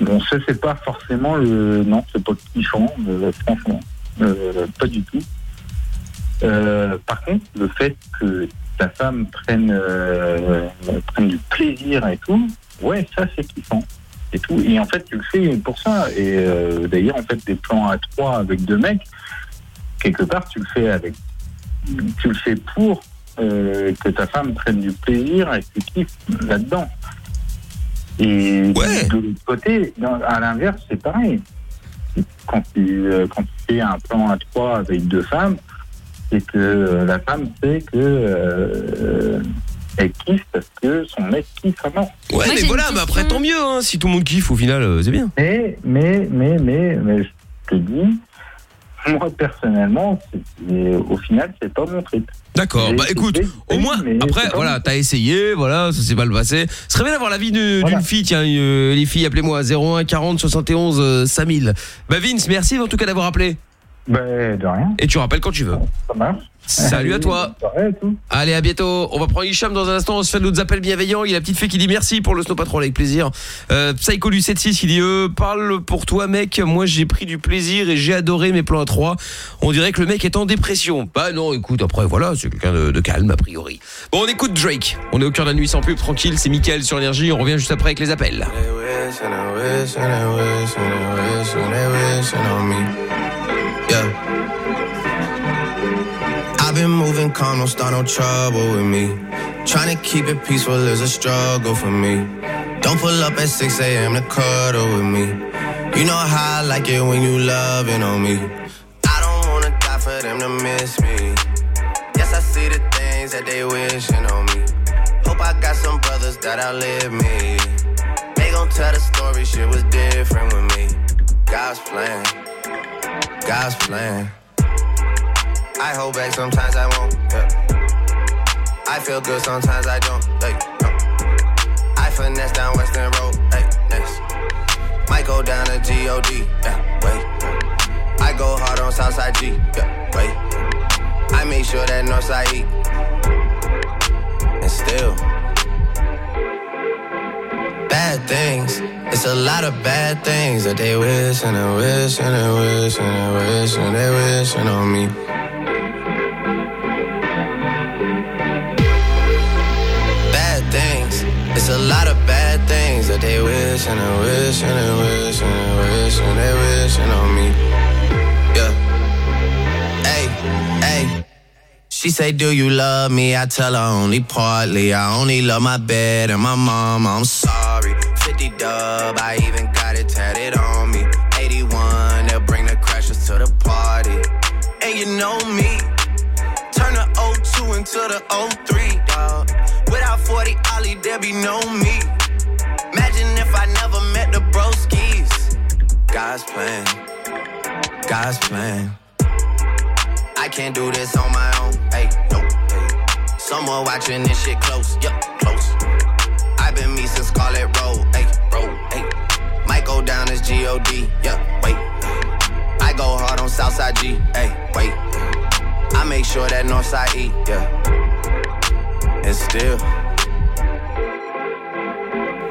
[SPEAKER 16] bon ça c'est pas forcément le, non c'est pas kiffant franchement, pas du tout. par contre le fait que ta femme prenne, prenne du plaisir et tout, ouais ça c'est kiffant et tout. Et en fait, tu le fais pour ça. Et euh, d'ailleurs, en fait, des plans à trois avec deux mecs, quelque part, tu le fais avec, tu le fais pour euh, que ta femme prenne du plaisir et que tu là-dedans. Et de l'autre côté, à l'inverse, c'est pareil. Quand tu, euh, quand tu fais un plan à trois avec deux femmes, c'est que la femme sait que elle kiffe parce que son mec kiffe vraiment. Ouais, mais voilà, mais
[SPEAKER 2] après tant mieux, hein, si tout le monde kiffe au final, euh, c'est bien. Mais, mais, mais, mais, mais, je te dis,
[SPEAKER 16] moi personnellement, au final, c'est pas mon trip.
[SPEAKER 2] D'accord, bah écoute, au moins, après, voilà, t'as essayé, voilà, ça s'est le passé. Ce serait bien d'avoir l'avis vie d'une fille, tiens, euh, les filles, appelez-moi, 01 40 71 5000. Bah Vince, merci en tout cas d'avoir appelé. Bah de
[SPEAKER 10] rien. Et tu rappelles quand tu veux. Ça marche. Salut à toi.
[SPEAKER 2] Allez, à bientôt. On va prendre Hicham dans un instant. On se fait d'autres appels bienveillants. Il y a la petite fée qui dit merci pour le Snow Patrol avec plaisir. Psycho Psycho 76 il dit parle pour toi, mec. Moi, j'ai pris du plaisir et j'ai adoré mes plans à 3. On dirait que le mec est en dépression. Bah non, écoute, après, voilà, c'est quelqu'un de, calme, a priori. Bon, on écoute Drake. On est au cœur de la nuit sans pub, tranquille. C'est Mickaël sur l'énergie. On revient juste après avec les appels.
[SPEAKER 19] been moving calm, don't start no trouble with me. Trying to keep it peaceful is a struggle for me. Don't pull up at 6 a.m. to cuddle with me. You know how I like it when you loving on me. I don't wanna die for them to miss me. Yes, I see the things that they wishing on me. Hope I got some brothers that outlive me. They gon' tell the story, shit was different with me. God's plan, God's plan. I hold back sometimes I won't. Yeah. I feel good sometimes I don't. Like, I finesse down Western Road. next. Might go down to God. Yeah, wait. I go hard on Southside G. Yeah, wait. I make sure that Northside E. And still. Bad things. It's a lot of bad things that they wish and they wish and they wish and they wish and they wish on me. wish and they wish and they wish and they wish and they wishing on me. Yeah. Hey, hey. She say, Do you love me? I tell her only partly. I only love my bed and my mom. I'm sorry. 50 dub, I even got it tatted on me. 81, they'll bring the crashers to the party. And you know me. Turn the 02 into the 03, dog. Without 40 Ollie, there be no me. God's plan. God's plan. I can't do this on my own. Hey, no. Hey. Someone watching this shit close. Yup, yeah, close. I've been me since Scarlet Road. Hey, road. Hey. Might go down as G-O-D. Yeah, wait. I go hard on Southside G. Hey, wait. I make sure that Northside E. Yeah. And still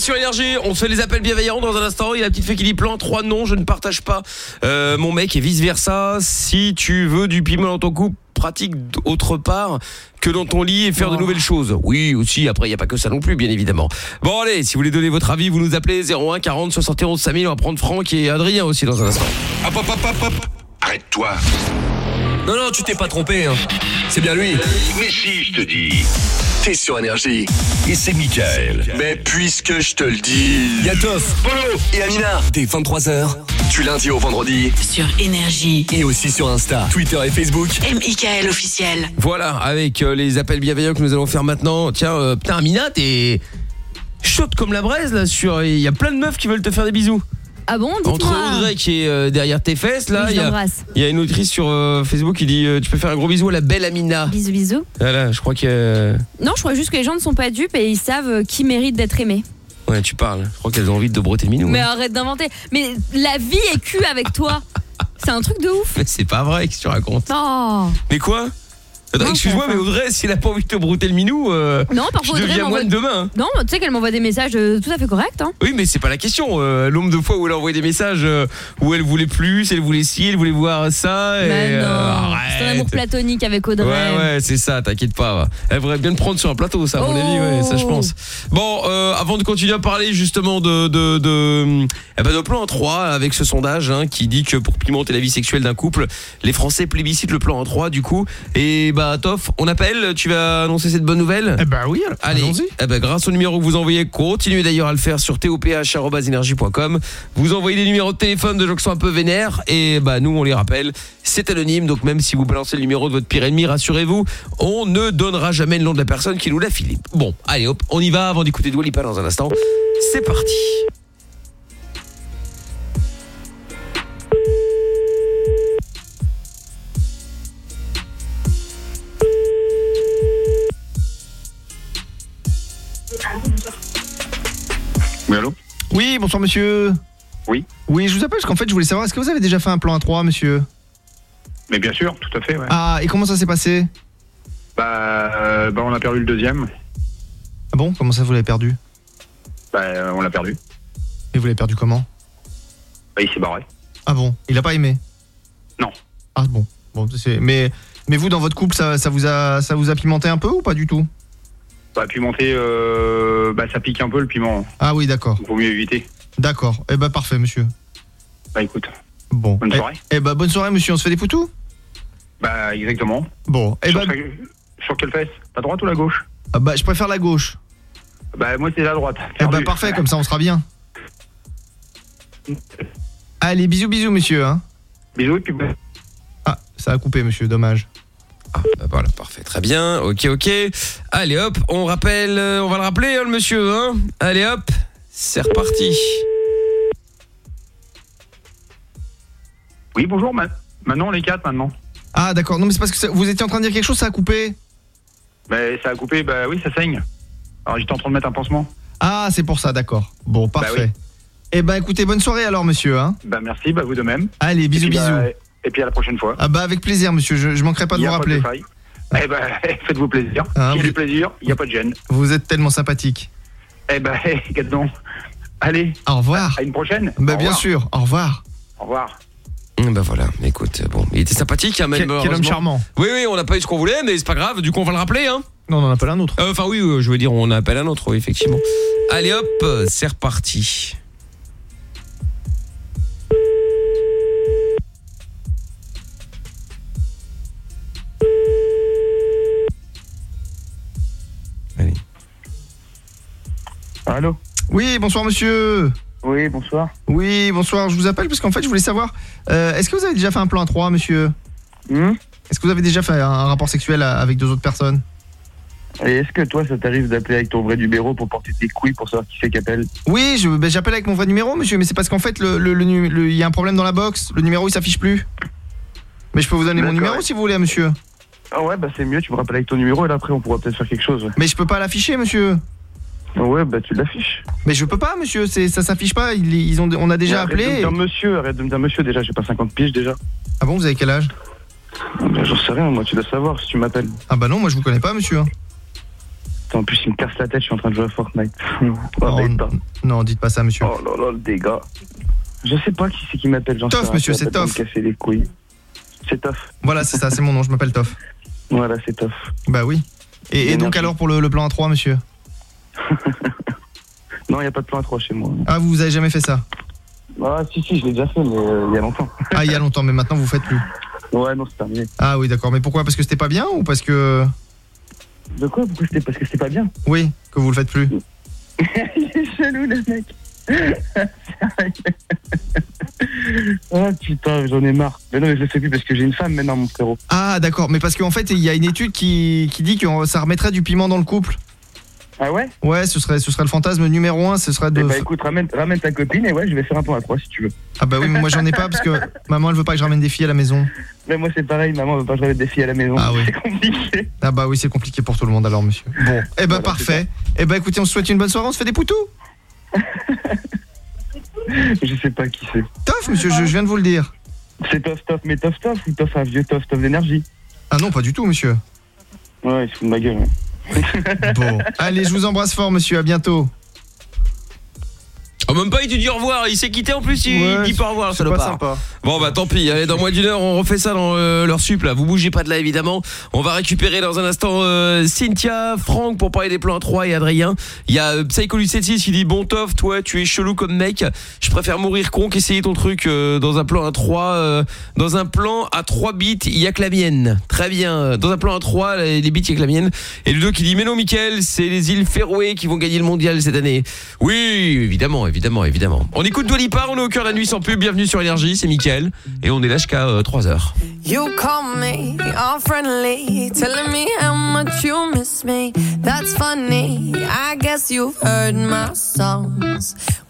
[SPEAKER 2] sur Énergie. On se les appelle bienveillants dans un instant. Il y a la petite fée qui dit plan. Trois noms, je ne partage pas euh, mon mec et vice versa. Si tu veux du piment dans ton coup, pratique autre part que dans ton lit et faire de oh. nouvelles choses. Oui, aussi, après, il n'y a pas que ça non plus, bien évidemment. Bon, allez, si vous voulez donner votre avis, vous nous appelez 01 40 71 5000. On va prendre Franck et Adrien aussi dans un instant. hop, Arrête-toi. Non, non, tu t'es pas trompé.
[SPEAKER 5] Hein. C'est bien lui. Mais si, je te dis. T'es sur énergie. Et c'est Michael. Mais puisque je te le dis. Yatov. Polo. Et Amina. T'es 23h.
[SPEAKER 4] Du lundi au vendredi. Sur Énergie. Et aussi sur Insta, Twitter et Facebook. Michael officiel.
[SPEAKER 2] Voilà, avec euh, les appels bienveillants que nous allons faire maintenant. Tiens, euh, putain, Amina, t'es chaude comme la braise là sur. Il y a plein de meufs qui veulent te faire des bisous. Ah bon Entre Audrey qui est euh, derrière tes fesses là, il y, a- une autrice sur euh, Facebook qui dit euh, tu peux faire un gros bisou à la belle Amina. Bisous, bisous. Voilà, je crois que
[SPEAKER 6] Non, je crois juste que les gens ne sont pas dupes et ils savent qui mérite d'être aimé.
[SPEAKER 2] ouais, tu parles. Je crois qu'elles ont envie de broter minou. Mais
[SPEAKER 6] hein. arrête d'inventer. Mais la vie est cul avec toi. C'est un truc de ouf.
[SPEAKER 2] Mais c'est pas vrai que tu racontes.
[SPEAKER 6] Non. Oh.
[SPEAKER 2] Mais quoi Excuse-moi, mais Audrey, si elle a pas envie de te brouter le minou, euh, non, je deviens moine demain.
[SPEAKER 6] Hein. Non, tu sais qu'elle m'envoie des messages euh, tout à fait corrects. Hein.
[SPEAKER 2] Oui, mais c'est pas la question. Euh, l'homme de fois où elle a des messages où elle voulait plus, elle voulait ci, elle voulait voir ça. Mais non, c'est un amour
[SPEAKER 6] platonique avec Audrey. Ouais,
[SPEAKER 2] ouais, c'est ça, t'inquiète pas. Elle voudrait bien te prendre sur un plateau, ça, à mon avis, ouais, ça je oh. pense. Bon, avant de continuer à parler justement de, de, de, eh ben, de plan 3 avec ce sondage hein, qui dit que pour pimenter la vie sexuelle d'un couple, les Français plébiscitent le plan 3 du coup. Et bah, bah, on appelle, tu vas annoncer cette bonne nouvelle Eh bah oui, allons allez. Eh bah, grâce au numéro que vous envoyez, continuez d'ailleurs à le faire sur toph@energie.com. Vous envoyez les numéros de téléphone de gens qui sont un peu vénères et bah nous on les rappelle. C'est anonyme, donc même si vous balancez le numéro de votre pire ennemi, rassurez-vous, on ne donnera jamais le nom de la personne qui nous l'a filé. Bon, allez hop, on y va avant d'écouter Dwalipa dans un instant. C'est parti.
[SPEAKER 9] Oui, allô Oui, bonsoir monsieur. Oui. Oui, je vous appelle parce qu'en fait, je voulais savoir, est-ce que vous avez déjà fait un plan à 3, monsieur Mais bien sûr, tout à fait, Ah, et comment ça s'est passé bah, euh, bah, on a perdu le deuxième. Ah bon Comment ça, vous l'avez perdu Bah, euh, on l'a perdu. Et vous l'avez perdu comment Bah, il s'est barré. Ah bon Il a pas aimé Non. Ah bon, bon mais, mais vous, dans votre couple, ça, ça, vous a, ça vous a pimenté un peu ou pas du tout bah, euh, pimenté, bah, ça pique un peu le piment. Ah oui, d'accord. Il vaut mieux éviter. D'accord. et eh bah, ben, parfait, monsieur. Bah, écoute. Bon. Bonne eh, soirée. Eh, bah, bonne soirée, monsieur. On se fait des poutous Bah, exactement. Bon. et eh sur, bah... sur quelle fesse La droite ou la gauche ah Bah, je préfère la gauche. Bah,
[SPEAKER 16] moi, c'est la droite.
[SPEAKER 9] Eh bah, parfait, comme ça, on sera bien. Allez, bisous, bisous, monsieur. Hein. Bisous, et puis... Ah, ça a coupé, monsieur. Dommage.
[SPEAKER 2] Ah, voilà, parfait, très bien. Ok, ok. Allez, hop, on rappelle, euh, on va le rappeler, hein, le monsieur. Hein Allez, hop, c'est reparti.
[SPEAKER 9] Oui, bonjour, maintenant les quatre, maintenant. Ah, d'accord. Non, mais c'est parce que vous étiez en train de dire quelque chose, ça a coupé.
[SPEAKER 8] Mais ben, ça a coupé, bah oui, ça saigne. Alors j'étais en train de mettre un pansement.
[SPEAKER 9] Ah, c'est pour ça, d'accord. Bon, ben parfait. Eh ben, écoutez, bonne soirée alors, monsieur. Hein
[SPEAKER 8] Bah
[SPEAKER 16] merci, bah vous de même. Allez, bisous, bisous. Et puis à la prochaine fois.
[SPEAKER 9] Ah bah avec plaisir, monsieur. Je, je manquerai pas de vous rappeler. eh ben, faites-vous plaisir. Ah, il du plaisir, il n'y a pas de gêne. Vous êtes tellement sympathique. Eh ben, donc. Allez. Au revoir. À, une prochaine. Bah, bien sûr. Au revoir.
[SPEAKER 2] Au revoir.
[SPEAKER 10] Eh ben voilà, écoute, bon, il
[SPEAKER 2] était sympathique, hein, même. Quel, homme charmant. Oui, oui, on n'a pas eu ce qu'on voulait, mais c'est pas grave, du coup on va le rappeler, hein. Non, on en appelle un autre. Euh, enfin, oui, je veux dire, on appelle un autre, oui, effectivement. Allez hop, c'est reparti.
[SPEAKER 9] Allô Oui, bonsoir monsieur. Oui, bonsoir. Oui, bonsoir. Je vous appelle parce qu'en fait, je voulais savoir, euh, est-ce que vous avez déjà fait un plan 3 trois, monsieur hmm Est-ce que vous avez déjà fait un rapport sexuel avec deux autres personnes
[SPEAKER 8] Et est-ce que toi, ça t'arrive d'appeler avec ton vrai numéro pour porter tes couilles pour savoir qui c'est qui
[SPEAKER 9] Oui, ben, j'appelle avec mon vrai numéro, monsieur, mais c'est parce qu'en fait, il le, y a un problème dans la box. Le numéro, il s'affiche plus. Mais je peux vous donner mon numéro si vous voulez, monsieur. Ah ouais, bah c'est mieux, tu me rappelles avec ton numéro et après, on pourra peut-être faire quelque chose. Mais je peux pas l'afficher, monsieur. Ouais, bah tu l'affiches. Mais je peux pas, monsieur, ça s'affiche pas. Ils, ont, on a déjà appelé. Arrête monsieur, arrête de me dire monsieur déjà, j'ai pas 50 piges déjà. Ah bon, vous avez quel âge bah, J'en sais rien, moi, tu dois savoir si tu m'appelles. Ah bah non, moi je vous connais pas, monsieur. En plus, il me casse la tête, je suis en train de jouer à Fortnite. Oh, non, dites pas ça, monsieur. Oh là là, le dégât. Je sais pas qui c'est qui m'appelle, j'en sais Toff, monsieur, c'est Toff. C'est Toff. Voilà, c'est ça, c'est mon nom, je m'appelle Toff. Voilà, c'est Toff. Bah oui. Et, donc alors pour le, plan A3, monsieur non, il n'y a pas de plan à trois chez moi. Ah, vous, vous avez jamais fait ça Ah, si, si, je l'ai déjà fait, mais euh, il y a longtemps. ah, il y a longtemps, mais maintenant vous faites plus. Ouais, non, c'est terminé. Ah oui, d'accord. Mais pourquoi Parce que c'était pas bien ou parce que. De quoi parce que c'était pas bien Oui, que vous le faites plus. il est chelou, le mec. Ah putain, j'en ai marre. Mais non, mais je le fais plus parce que j'ai une femme maintenant, mon frérot. Ah d'accord, mais parce qu'en fait, il y a une étude qui, qui dit que ça remettrait du piment dans le couple. Ah ouais Ouais, ce serait, ce serait le fantasme numéro un, ce serait de... bah écoute, ramène, ramène, ta copine et ouais, je vais faire un point à trois si tu veux. Ah bah oui, mais moi j'en ai pas parce que maman elle veut pas que je ramène des filles à la maison. Mais moi c'est pareil, maman veut pas que je ramène des filles à la maison. Ah oui. C'est
[SPEAKER 13] compliqué.
[SPEAKER 9] Ah bah oui, c'est compliqué pour tout le monde alors monsieur. Bon, eh bah parfait. Eh bah écoutez, on se souhaite une bonne soirée, on se fait des poutous Je sais pas qui c'est. Tof monsieur, je, viens de vous le dire. C'est Tof Tof, mais Tof Tof c'est Tof un vieux Tof Tof d'énergie Ah non, pas du tout monsieur.
[SPEAKER 2] Ouais, il se fout de ma gueule. Hein
[SPEAKER 9] allez, je vous embrasse fort, monsieur. À bientôt.
[SPEAKER 2] Ah, même pas, il te dit au revoir. Il s'est quitté en plus, il dit pas au revoir, salopard. Pas Bon, bah tant pis. Allez, dans moins d'une heure, on refait ça dans euh, leur sup là. Vous bougez pas de là, évidemment. On va récupérer dans un instant euh, Cynthia, Franck pour parler des plans 3 et Adrien. Il y a euh, Psycho Lucetis qui dit Bon, Tof toi, tu es chelou comme mec. Je préfère mourir con qu'essayer ton truc dans un plan à 3. dans un plan à 3 bits, il y a que la mienne. Très bien. Dans un plan à 3, les bits, il a que la mienne. Et Ludo qui dit Mais non, Mickaël, c'est les îles Féroé qui vont gagner le mondial cette année. Oui, évidemment, évidemment évidemment, évidemment. On écoute part on est au cœur de la nuit sans pub, bienvenue sur Énergie, c'est Mickaël et on est là jusqu'à 3h.
[SPEAKER 3] Euh, you me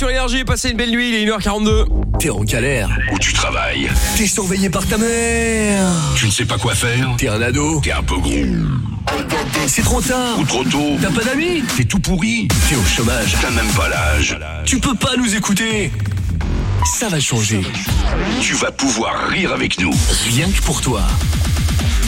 [SPEAKER 2] sur Énergie, passez une belle nuit, il est 1h42. T'es en galère. Où tu travailles. T'es surveillé par ta mère.
[SPEAKER 5] Tu ne sais pas quoi faire. T'es un ado. T'es un peu gros.
[SPEAKER 1] C'est trop tard Ou
[SPEAKER 5] trop tôt T'as pas d'amis T'es tout pourri T'es au chômage T'as même pas l'âge Tu peux pas nous écouter Ça va changer Tu vas pouvoir rire avec nous Rien que pour toi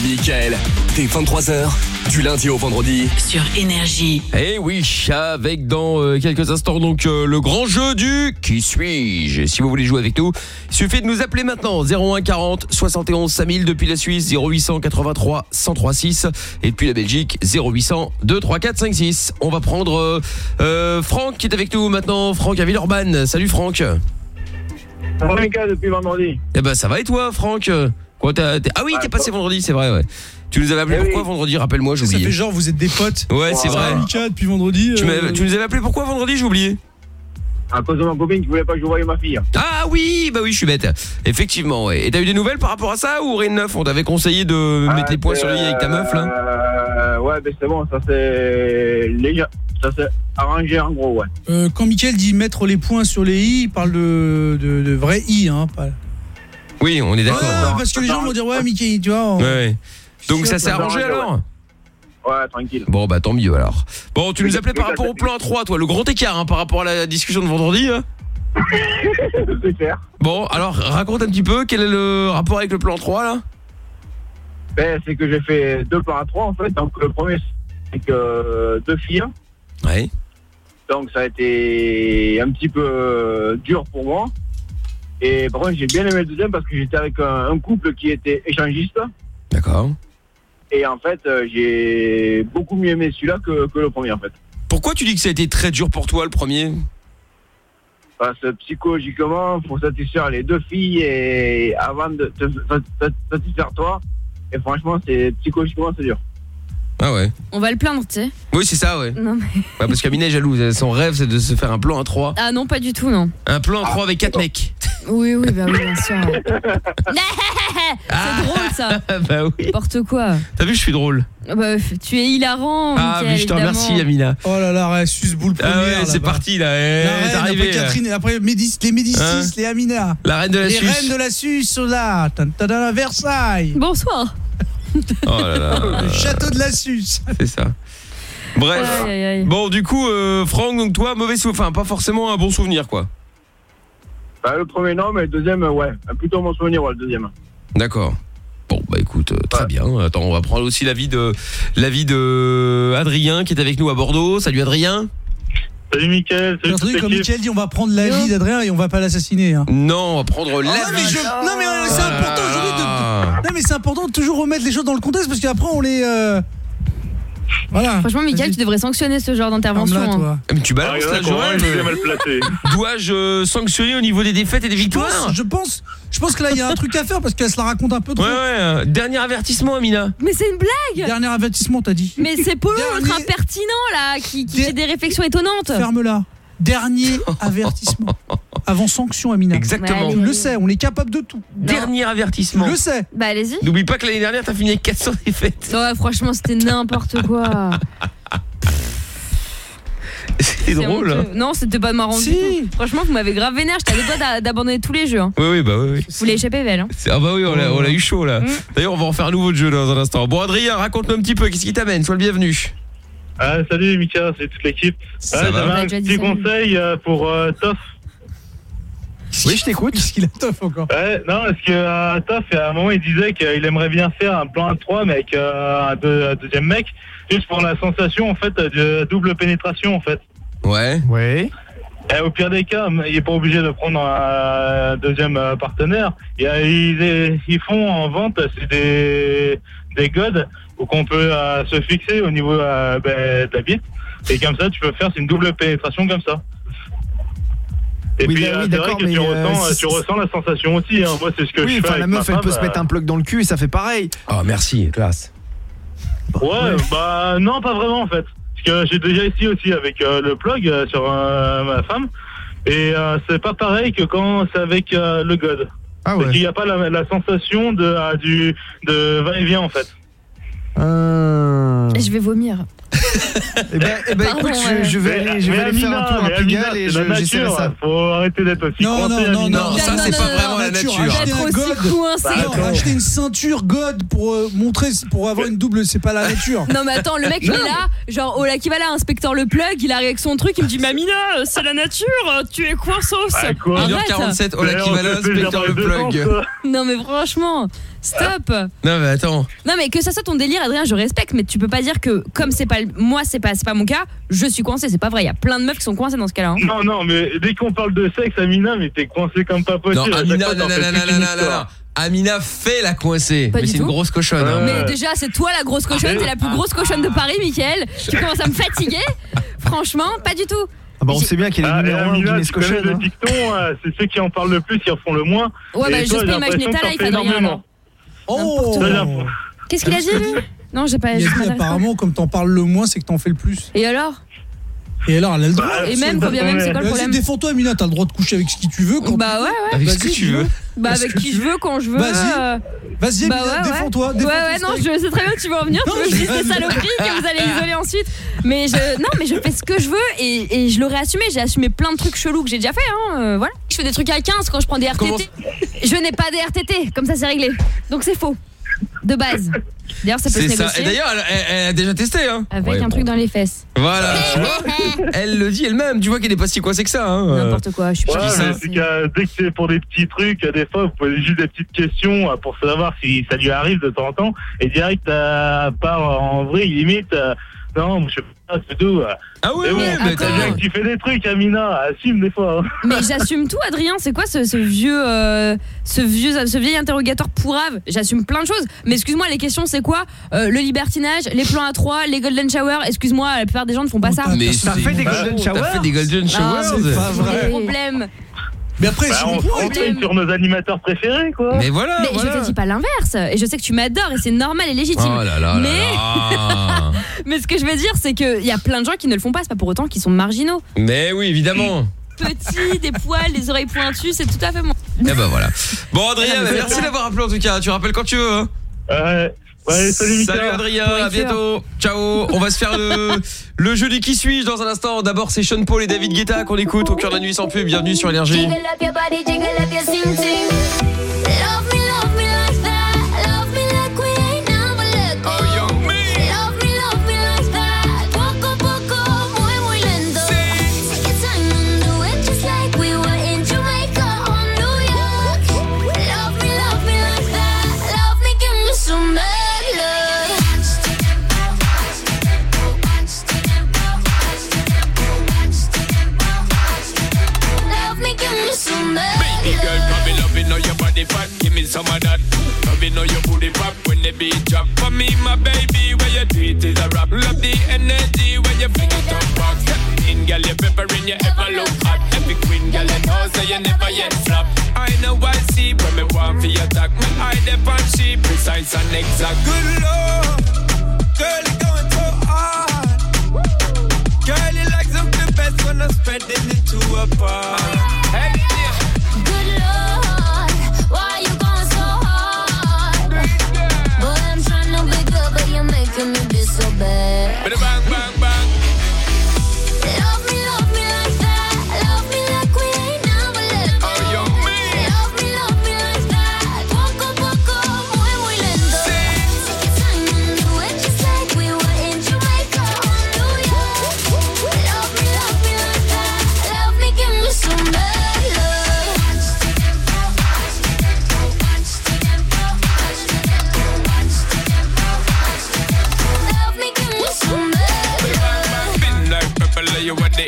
[SPEAKER 5] Michael, dès 23h, du lundi au vendredi.
[SPEAKER 2] Sur Énergie. Et eh oui, avec dans euh, quelques instants donc euh, le grand jeu du Qui suis-je Si vous voulez jouer avec nous, il suffit de nous appeler maintenant 01 40 71 5000 depuis la Suisse 0800 83 1036 et depuis la Belgique 0800 234 56. On va prendre euh, Franck qui est avec nous maintenant, Franck à Villeurbanne. Salut Franck. va
[SPEAKER 17] Michael depuis vendredi.
[SPEAKER 2] Eh ben ça va et toi Franck ah oui, t'es passé vendredi, c'est vrai, ouais. Tu nous avais appelé eh pourquoi vendredi Rappelle-moi, j'ai oublié. Ça fait genre, vous êtes des potes. Ouais, c'est vrai.
[SPEAKER 7] depuis vendredi. Euh, tu, nous avais appelé pourquoi vendredi J'ai
[SPEAKER 2] oublié.
[SPEAKER 17] À cause de ma bobine, je voulais pas que je voyais ma fille.
[SPEAKER 2] Ah oui, bah oui, je suis bête. Effectivement, ouais. Et t'as eu des nouvelles par rapport à ça ou rien On t'avait conseillé de ah, mettre les points sur les i avec ta meuf, là euh, Ouais,
[SPEAKER 8] mais c'est bon, ça c'est ça s'est arrangé en gros, ouais. Euh, quand Mickaël dit
[SPEAKER 7] mettre les points sur les i, il parle de, de, vrai i, hein, pas,
[SPEAKER 2] oui, on est d'accord. parce que les gens vont dire ouais, Mickey, tu vois. Donc ça s'est arrangé alors Ouais, tranquille. Bon bah tant mieux alors. Bon, tu nous appelais par rapport au plan 3 toi, le grand écart hein, par rapport à la discussion de vendredi. Hein. C'est clair. Bon, alors raconte un petit peu quel est le rapport avec le plan 3 là Ben, c'est que j'ai fait deux plans à trois en fait. Donc le premier,
[SPEAKER 17] c'est que euh, deux filles. Ouais. Donc ça a été
[SPEAKER 8] un petit peu euh, dur pour moi. Et par contre, j'ai bien aimé le deuxième parce que j'étais avec
[SPEAKER 2] un, couple qui était échangiste. D'accord. Et en fait, euh, j'ai beaucoup mieux aimé celui-là que, le premier, en fait. Pourquoi tu dis que ça a été très dur pour toi, le premier parce que psychologiquement, faut satisfaire les deux filles et avant de
[SPEAKER 14] satisfaire toi. Et franchement, c'est psychologiquement, c'est dur. Ah ouais.
[SPEAKER 6] On va le plaindre, tu sais. Oui, c'est ça, ouais. Non, mais...
[SPEAKER 2] Bah, parce qu'Amina est jalouse. Son rêve, c'est de se faire un plan à trois.
[SPEAKER 6] Ah non, pas du tout, non.
[SPEAKER 2] Un plan à trois avec quatre mecs.
[SPEAKER 6] Oui, oui, bah oui, bien sûr. Ah. c'est drôle, ça. bah oui. N'importe quoi.
[SPEAKER 2] T'as vu, je suis drôle.
[SPEAKER 6] Ah bah, tu es hilarant. Ah, Michael, je te remercie,
[SPEAKER 2] Amina. Oh là là, ouais, suce boule Ah ouais, c'est parti, là. Eh, arrivé, après, là. Catherine,
[SPEAKER 7] après Médis, les Médicis, hein les Amina. La reine de la Suisse. Les reines de la Suisse sont Versailles. Bonsoir. Oh Le château de la
[SPEAKER 2] Suce C'est ça. Bref. Bon, du coup, euh, Franck, donc toi, mauvais souvenir, enfin, pas forcément un bon souvenir, quoi.
[SPEAKER 8] Bah, le premier, non, mais le deuxième, ouais. Plutôt bon souvenir, le deuxième.
[SPEAKER 2] D'accord. Bon, bah écoute, euh, très bien. Attends, on va prendre aussi l'avis de l'avis de Adrien qui est avec nous à Bordeaux. Salut Adrien. Salut Mickaël, salut entendu comme Mickaël dit, on
[SPEAKER 7] va prendre la vie d'Adrien et on va pas l'assassiner. Hein. Non, on va prendre ah la vie. Non mais euh, c'est important aujourd'hui de- ah. Non mais c'est important de toujours remettre les choses dans le contexte parce qu'après on les euh,
[SPEAKER 6] Franchement, Mickaël, tu devrais sanctionner ce genre d'intervention. Hein.
[SPEAKER 2] Ah, mais tu balances Joël. Dois-je sanctionner au niveau des défaites et des victoires je
[SPEAKER 6] pense, je pense que là il y a un truc à faire parce
[SPEAKER 7] qu'elle se la raconte un peu trop. ouais. Euh, dernier avertissement, Amina. Mais c'est une blague Dernier avertissement, t'as dit. Mais c'est
[SPEAKER 6] Polo, l'autre impertinent là, qui, fait des réflexions étonnantes. Ferme-la. Dernier
[SPEAKER 7] avertissement. Avant sanction, Amina. Exactement. Bah, on le sait on est capable de tout. Dernier
[SPEAKER 6] avertissement. On le sait. Bah allez-y.
[SPEAKER 2] N'oublie pas que l'année dernière, t'as fini avec 400 défaites.
[SPEAKER 6] Ouais, franchement, c'était n'importe quoi.
[SPEAKER 2] C'est drôle. Hein.
[SPEAKER 6] Non, c'était pas marrant du tout. Franchement, vous m'avez grave vénère. J'étais à deux d'abandonner tous les jeux. Hein.
[SPEAKER 2] Oui, oui, bah oui.
[SPEAKER 6] Vous voulez échapper belle. Hein.
[SPEAKER 2] Ah bah oui, on a eu chaud là. Mm. D'ailleurs, on va en faire un nouveau jeu dans un instant. Bon, Adrien, raconte-nous un petit peu, qu'est-ce qui t'amène Sois le bienvenu. Ah, salut Mika, c'est toute l'équipe. J'avais un
[SPEAKER 17] petit conseil euh, pour euh, Toff. Oui, je t'écoute. Qu'est-ce qu'il a Toff encore Non, parce que euh, Toff, à un moment, il disait qu'il aimerait bien faire un plan à 3, mais avec un, deuxième mec, juste pour la sensation, en fait, de double pénétration, en fait. Ouais. Ouais. Et au pire des cas, il n'est pas obligé de prendre un deuxième partenaire. Ils, ils font en vente, c'est des, des godes qu'on peut euh, se fixer au niveau euh, ben, de la bite. Et comme ça, tu peux faire, une double pénétration comme ça. Et
[SPEAKER 9] puis, bah euh, c'est vrai que tu, ressens, la
[SPEAKER 2] sensation aussi. Hein. Moi, c'est ce que je fais. Avec la meuf, elle peut se mettre un plug
[SPEAKER 9] dans le cul, et ça fait pareil.
[SPEAKER 2] Oh, merci, classe.
[SPEAKER 17] Ouais, bah non, pas vraiment en fait. Parce que j'ai déjà essayé aussi avec le plug sur ma femme. Et c'est pas pareil que quand c'est avec le god. Ah Parce qu'il n'y a pas la, sensation de, de va-et-vient en fait.
[SPEAKER 12] Euh... Je vais vomir. eh ben, eh ben je, vais, faire un tour et ça.
[SPEAKER 17] Hein. Faut d'être aussi non, non, non, non, non, bah, Acheter,
[SPEAKER 7] une ceinture God pour euh, montrer, pour avoir une double, c'est pas la nature. Non mais attends, le mec il est là,
[SPEAKER 6] genre oh inspecteur le plug, il arrive avec son truc, il me dit Mamina, c'est la nature, tu es coin
[SPEAKER 19] 47 bah,
[SPEAKER 6] Non mais franchement. Stop
[SPEAKER 19] Non mais attends.
[SPEAKER 6] Non mais que ça soit ton délire Adrien, je respecte mais tu peux pas dire que comme c'est pas moi c'est pas c'est pas mon cas, je suis coincé, c'est pas vrai, il y a plein de meufs qui sont coincées dans ce cas-là. Hein. Non,
[SPEAKER 17] non, mais dès qu'on parle de sexe, Amina, mais t'es coincé comme pas possible. Non, Amina, non, Amina
[SPEAKER 2] fait la coincée. Mais c'est une grosse cochonne. Hein. Mais déjà,
[SPEAKER 6] c'est toi la grosse cochonne, t'es la plus grosse cochonne de Paris, Michel. Tu commences à me fatiguer. Franchement, pas du tout.
[SPEAKER 2] Ah bah on sait bien qu'il est ah, numéro 1 Amina,
[SPEAKER 17] Guinness tu hein. euh, c'est ceux qui en parlent le plus ils en font le moins. Ouais, bah,
[SPEAKER 7] Oh Qu'est-ce qu'il a dit lui
[SPEAKER 6] Non, j'ai pas. dit, apparemment,
[SPEAKER 7] comme t'en parles le moins, c'est que t'en fais le plus. Et alors et alors, elle a le droit. Bah, et même, quand bien même, c'est pas le problème Défends-toi, Mina, t'as le droit de coucher avec ce qui tu veux. Quand bah ouais, ouais. Avec ce que tu veux. Bah avec qui je veux, quand je veux. Vas-y, euh. vas-y bah défends-toi. ouais, ouais, non, je sais très bien tu vas en venir. je dis c'est saloperies que vous
[SPEAKER 6] allez isoler ensuite. Mais je, non, mais je fais ce que je veux et, je l'aurais assumé. J'ai assumé plein de trucs chelous que j'ai déjà fait. Hein, euh, voilà. Je fais des trucs à 15 quand je prends des RTT. je n'ai pas des RTT, comme ça c'est réglé. Donc c'est faux de base. D'ailleurs, ça peut se négocier. Et d'ailleurs,
[SPEAKER 2] elle, a déjà testé.
[SPEAKER 6] Hein. Avec un truc dans les fesses.
[SPEAKER 2] Voilà. elle le dit elle-même. Tu vois qu'elle n'est pas si coincée que ça. Hein.
[SPEAKER 6] N'importe quoi. Je suis pas sûr
[SPEAKER 2] euh, dès que c'est pour des petits trucs, des fois, vous posez juste des petites questions
[SPEAKER 17] euh, pour savoir si ça lui arrive de temps en temps. Et direct, à euh, part en vrai, limite, non, je sais pas, c'est Ah oui, mais, tu fais des trucs, Amina, assume des
[SPEAKER 6] fois. Hein. Mais j'assume tout, Adrien, c'est quoi ce, vieux, euh, ce vieux ce vieil interrogatoire pourrave J'assume plein de choses, mais excuse-moi, les questions, c'est quoi euh, Le libertinage, les plans à 3 les golden shower, excuse-moi, la plupart des gens ne font pas ça. Mais t'as fait, des golden ah, showers C'est pas vrai. problème
[SPEAKER 17] mais après, bah, on, on sur nos animateurs préférés, quoi. Mais voilà. Mais je te dis
[SPEAKER 6] pas l'inverse. Et je sais que tu m'adores et c'est normal et légitime. Oh
[SPEAKER 2] mais...
[SPEAKER 6] mais ce que je veux dire, c'est qu'il y a plein de gens qui ne le font pas. C'est pas pour autant qu'ils sont marginaux.
[SPEAKER 2] Mais oui, évidemment.
[SPEAKER 6] Petit, des poils, des oreilles pointues, c'est tout à fait mon. Et
[SPEAKER 2] eh ben, voilà. Bon, Adrien, merci d'avoir appelé en tout cas. Tu rappelles quand tu veux. Hein. Euh, Ouais, salut, Adrien, à bientôt. Ciao. On va se faire le, le jeu du qui suis-je dans un instant. D'abord, c'est Sean Paul et David Guetta qu'on écoute au cœur de la nuit sans pub. Bienvenue sur Énergie.
[SPEAKER 11] some of that. Love you know your booty pop when the beat drop. For me, my baby, where you do it is a rap. Love the energy when you fling it up box. In girl, you pepper in you ever look hot. Every queen girl, you know so you never yet flop. I know I see when me want for your attack. Me eye
[SPEAKER 10] the on she precise and exact. Good lord, girl, you going so hard. Girl, you like something best when I'm spreading it to apart. Hey.
[SPEAKER 3] back.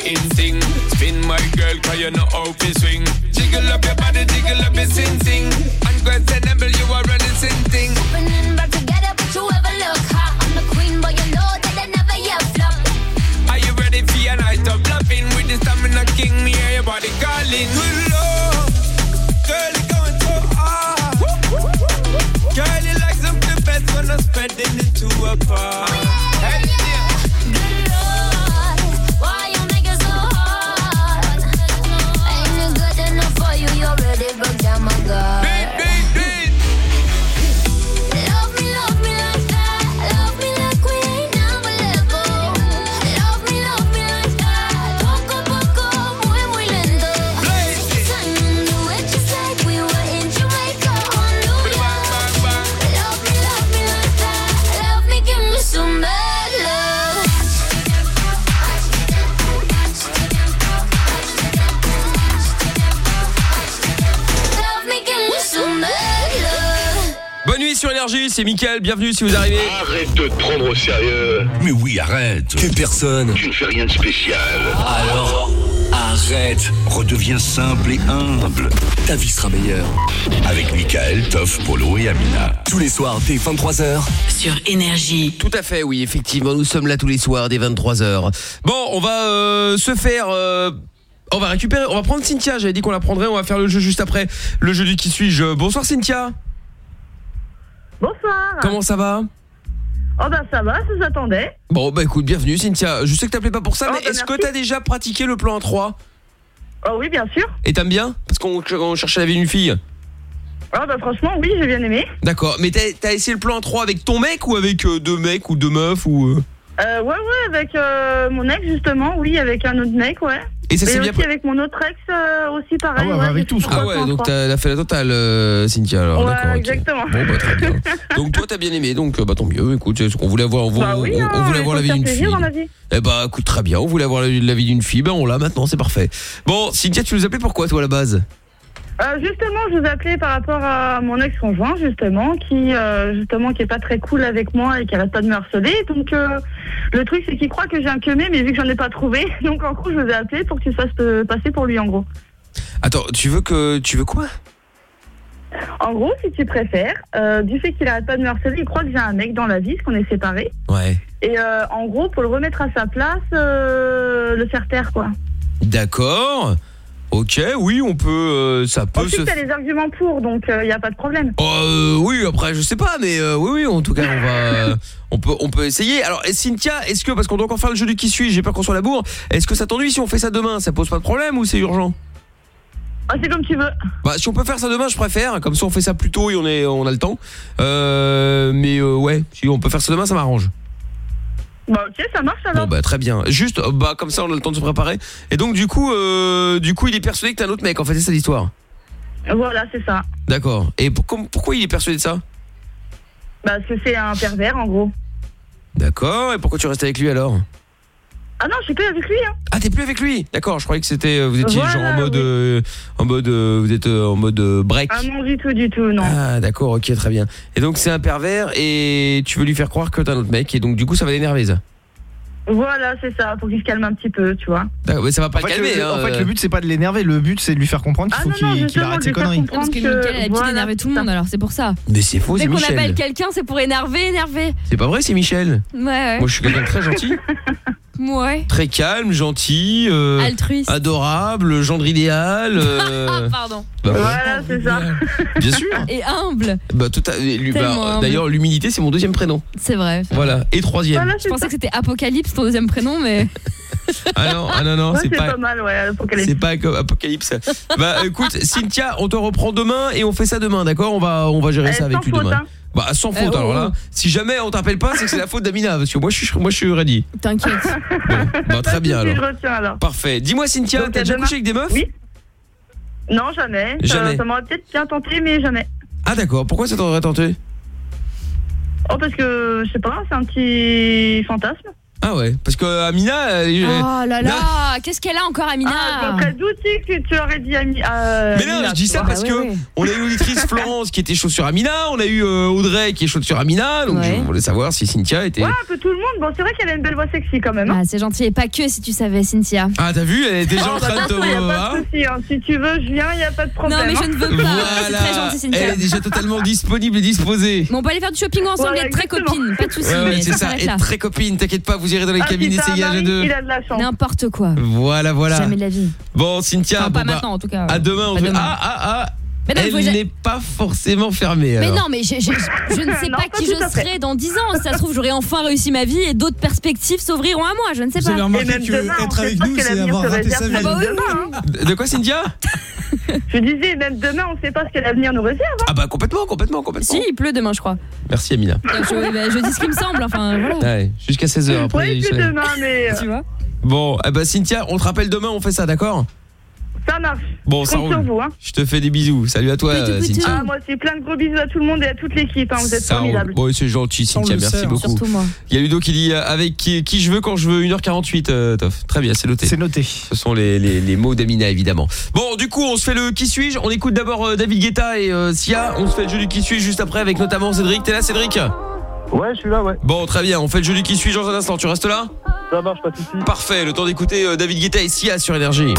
[SPEAKER 11] the instinct. Spin my girl, cause know how to swing. Jiggle up your body, jiggle up your sin, sing sing. Unquestionable, you are
[SPEAKER 3] running sin thing. Opening back together, but you ever look hot. I'm the queen, but you know that I never yet flop.
[SPEAKER 11] Are you ready for your night of loving? With the stamina king, me hear your body
[SPEAKER 10] calling. Good love, girl, it's going so hard. Girl, you like something best when I'm spreading it to a bar. Oh, yeah, yeah.
[SPEAKER 3] God.
[SPEAKER 2] c'est Mickaël, bienvenue si vous arrivez. Arrête de te prendre au sérieux. Mais oui,
[SPEAKER 5] arrête. es personne. Tu ne fais rien de spécial. Alors, arrête. Redeviens simple et humble. Ta vie sera meilleure. Avec Mickaël, Toff, Polo et
[SPEAKER 2] Amina. Tous les soirs dès 23h. Sur
[SPEAKER 4] Énergie. Tout à fait, oui, effectivement, nous sommes là
[SPEAKER 2] tous les soirs dès 23h. Bon, on va euh, se faire... Euh, on va récupérer, on va prendre Cynthia, j'avais dit qu'on la prendrait, on va faire le jeu juste après, le jeu du qui suis-je. Bonsoir Cynthia
[SPEAKER 12] Bonsoir. Comment ça va Oh bah ça va, ça s'attendait.
[SPEAKER 2] Bon bah écoute, bienvenue Cynthia. Je sais que t'appelais pas pour ça, oh, mais ben, est-ce que t'as déjà pratiqué le plan 3 Oh oui, bien sûr. Et t'aimes bien Parce qu'on cherchait la vie d'une fille. Ah bah franchement oui j'ai bien aimé D'accord mais t'as essayé le plan 3 avec ton mec ou avec euh, deux mecs ou deux meufs ou euh euh,
[SPEAKER 12] ouais, ouais, avec euh, mon ex, justement, oui, avec un autre mec, ouais. Et ça bien aussi avec mon autre ex
[SPEAKER 11] euh, aussi pareil.
[SPEAKER 2] Ah ouais, avec tous, quoi. Ah ouais, donc t'as fait la totale, euh, Cynthia, alors, d'accord, exactement. Bah, bien. Donc toi, t'as bien aimé, donc bah tant mieux, écoute, on voulait avoir, on, voulait avoir bah hein, la vie d'une fille. Eh bah écoute, très bien, on voulait avoir la, vie d'une fille, ben on l'a maintenant, c'est parfait. Bon, Cynthia, tu nous appelais pourquoi, toi, à la base
[SPEAKER 12] euh, justement, je vous appelais par rapport à mon ex-conjoint, justement, qui euh, justement qui est pas très cool avec moi et qui arrête pas de me harceler. Donc euh, le truc c'est qu'il croit que j'ai un quemé mais vu que j'en ai pas trouvé, donc en gros je vous ai appelé pour que tu fasses fasse passer pour lui en gros.
[SPEAKER 2] Attends, tu veux que tu veux quoi
[SPEAKER 12] En gros, si tu préfères, du fait qu'il arrête pas de me harceler, il croit que j'ai un mec dans la vie, qu'on est séparés. Ouais. Et en gros, pour le remettre à sa place, le faire taire quoi.
[SPEAKER 2] D'accord. Ok, oui, on peut, euh, ça peut. Ensuite, t'as
[SPEAKER 12] les arguments pour, donc il euh, a pas de problème.
[SPEAKER 2] Oh, euh, oui, après, je sais pas, mais oui, oui, en tout cas, on peut, on peut essayer. Alors, Cynthia, est-ce que parce qu'on doit encore faire le jeu du qui suit, j'ai peur qu'on soit la bourre. Est-ce que ça t'ennuie si on fait ça demain Ça pose pas de problème ou c'est urgent ah, c'est comme tu veux. Bah si on peut faire ça demain, je préfère. Comme ça, on fait ça plus tôt et on est, on a le temps. mais ouais, si on peut faire ça demain, ça m'arrange.
[SPEAKER 12] Bah ok, ça marche alors.
[SPEAKER 2] Bon bah très bien. Juste, euh, bah comme ça on a le temps de se préparer. Et donc du coup, euh, du coup il est persuadé que t'es un autre mec. En fait c'est ça l'histoire.
[SPEAKER 12] Voilà, c'est ça.
[SPEAKER 2] D'accord. Et pourquoi il est persuadé de ça
[SPEAKER 12] Bah parce que c'est un pervers en gros.
[SPEAKER 2] D'accord. Et pourquoi tu restes avec lui alors ah non, je suis plus avec lui. Hein. Ah, t'es plus avec lui D'accord, je croyais que c'était euh, vous étiez genre en mode, euh, en mode euh, vous êtes en mode break. Ah non, du tout, du tout, non. Ah d'accord, ok, très bien. Et donc c'est un pervers et tu veux lui faire croire que t'es un autre mec et donc du coup ça va l'énerver ça.
[SPEAKER 6] Voilà, c'est ça, Pour qu'il se calme un petit peu, tu vois.
[SPEAKER 2] Mais ça va pas calmer. Hein, en fait, le
[SPEAKER 9] but c'est pas de l'énerver, le but c'est de lui faire comprendre qu'il ah faut qu'il arrête ses conneries.
[SPEAKER 6] Parce que, que a voilà, énerver tout le monde, alors c'est pour ça.
[SPEAKER 9] Mais
[SPEAKER 2] c'est faux, c'est Michel. Dès qu'on appelle
[SPEAKER 6] quelqu'un, c'est pour énerver, énerver.
[SPEAKER 2] C'est pas vrai, c'est Michel.
[SPEAKER 6] Ouais, ouais. Moi, je suis quelqu'un de très gentil.
[SPEAKER 2] Très calme, gentil, euh, altruiste, adorable, gendre idéal. Euh. Pardon. Bah voilà,
[SPEAKER 6] c'est ça. Bien sûr. Et humble.
[SPEAKER 2] Bah, tout bah, D'ailleurs, l'humilité, c'est mon deuxième prénom.
[SPEAKER 6] C'est vrai. Voilà. Et troisième. Je pensais que c'était Apocalypse ton deuxième prénom, mais ah, ah non, non, non, c'est pas... mal, ouais, Apocalypse.
[SPEAKER 2] C'est pas Apocalypse. bah écoute, Cynthia, on te reprend demain et on fait ça demain, d'accord On va on va gérer euh, ça avec lui demain. Hein. Bah sans faute eh alors là, oh. si jamais on t'appelle pas, c'est que c'est la faute d'Amina parce que moi je suis moi je suis ready.
[SPEAKER 12] T'inquiète.
[SPEAKER 14] bah, très
[SPEAKER 2] bien alors. Retiens, alors. Parfait. Dis-moi Cynthia, t'as déjà couché avec des meufs Oui.
[SPEAKER 12] Non, jamais. jamais. ça m'aurait peut-être bien tenté mais jamais.
[SPEAKER 2] Ah d'accord, pourquoi ça t'aurait tenté
[SPEAKER 12] Oh parce que je sais pas, c'est un petit fantasme.
[SPEAKER 2] Ah ouais, parce que Amina...
[SPEAKER 12] oh là
[SPEAKER 6] là, qu'est-ce qu'elle a encore Amina ah, J'aurais douté que tu aurais dit Amina euh, Mais non,
[SPEAKER 2] je dis ça bah parce qu'on que on a eu l'auditrice Florence qui était chaussure sur Amina, on a eu euh, Audrey qui est chaussure sur Amina, donc je voulais savoir si Cynthia était... Ouais,
[SPEAKER 6] un peu tout le monde, bon c'est vrai qu'elle a une belle voix sexy quand même. Hein. Ah, c'est gentil, et pas que si tu savais Cynthia.
[SPEAKER 2] Ah t'as vu, elle est déjà oh, en train bah, de... te voir. pas
[SPEAKER 6] hein. si tu veux je viens, il n'y a pas de problème. Non mais je hein. ne veux pas, c'est très gentil Cynthia. Elle est déjà
[SPEAKER 2] totalement disponible et disposée.
[SPEAKER 6] on peut aller faire du shopping ensemble, être très copine, pas de soucis. c'est ça, être très
[SPEAKER 2] copine, t'inquiète pas, vous irez dans les ah, et c'est à de...
[SPEAKER 6] N'importe quoi.
[SPEAKER 2] Voilà, voilà. Jamais de la vie. Bon, Cynthia, enfin, pas bah, maintenant, en tout cas. À demain, on fait... demain. Ah, ah, ah. Mais non, elle n'est pas forcément fermée. Mais non, mais
[SPEAKER 6] je, ne sais pas qui je serai dans 10 ans. Si ça se trouve, j'aurai enfin réussi ma vie et d'autres perspectives s'ouvriront à moi. Je ne sais pas. Vous avez remarqué que être avec nous, c'est avoir
[SPEAKER 2] raté sa vie. Demain, hein. bah De quoi, Cynthia
[SPEAKER 6] Je disais, même demain, on ne sait pas ce que l'avenir nous réserve. Hein.
[SPEAKER 2] Ah bah complètement, complètement, complètement. Si, il
[SPEAKER 6] pleut demain, je crois. Merci, Amina. Je, bah, dis ce qu'il me semble. Enfin,
[SPEAKER 2] Jusqu'à 16h. plus demain,
[SPEAKER 6] mais... Euh, tu vois
[SPEAKER 2] Bon, eh ben, Cynthia, on te rappelle demain, on fait ça, d'accord ça
[SPEAKER 12] marche. Bon, ça hein.
[SPEAKER 2] Je te fais des bisous. Salut à toi, Cynthia. Ah,
[SPEAKER 12] moi aussi, plein de gros bisous à tout le monde et à toute l'équipe. Hein. Vous êtes formidables.
[SPEAKER 2] Bon, c'est gentil, Cynthia. Merci beaucoup. Il y a Ludo qui dit euh, avec qui, je veux quand je veux 1h48, euh, Très bien, c'est noté. C'est noté. Ce sont les, mots d'Amina, évidemment. Bon, du coup, on se fait le qui suis-je. On écoute d'abord euh, David Guetta et Sia. On se fait le jeu du qui suis-je juste après avec notamment Cédric. T'es là, Cédric Ouais, je suis là, ouais. Bon, très bien. On fait le jeu du qui suis-je dans un instant. Tu restes là Ça marche, pas de Parfait. Le temps d'écouter David Guetta et Sia sur Énergie.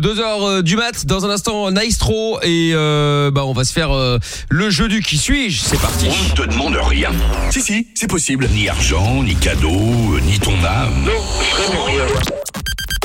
[SPEAKER 2] 2h euh, du mat. Dans un instant, trop Et euh, bah, on va se faire euh, le jeu du qui suis-je. C'est parti. On ne te demande rien. Si, si, c'est possible. Ni argent,
[SPEAKER 5] ni cadeau, ni ton âme. Non, rien.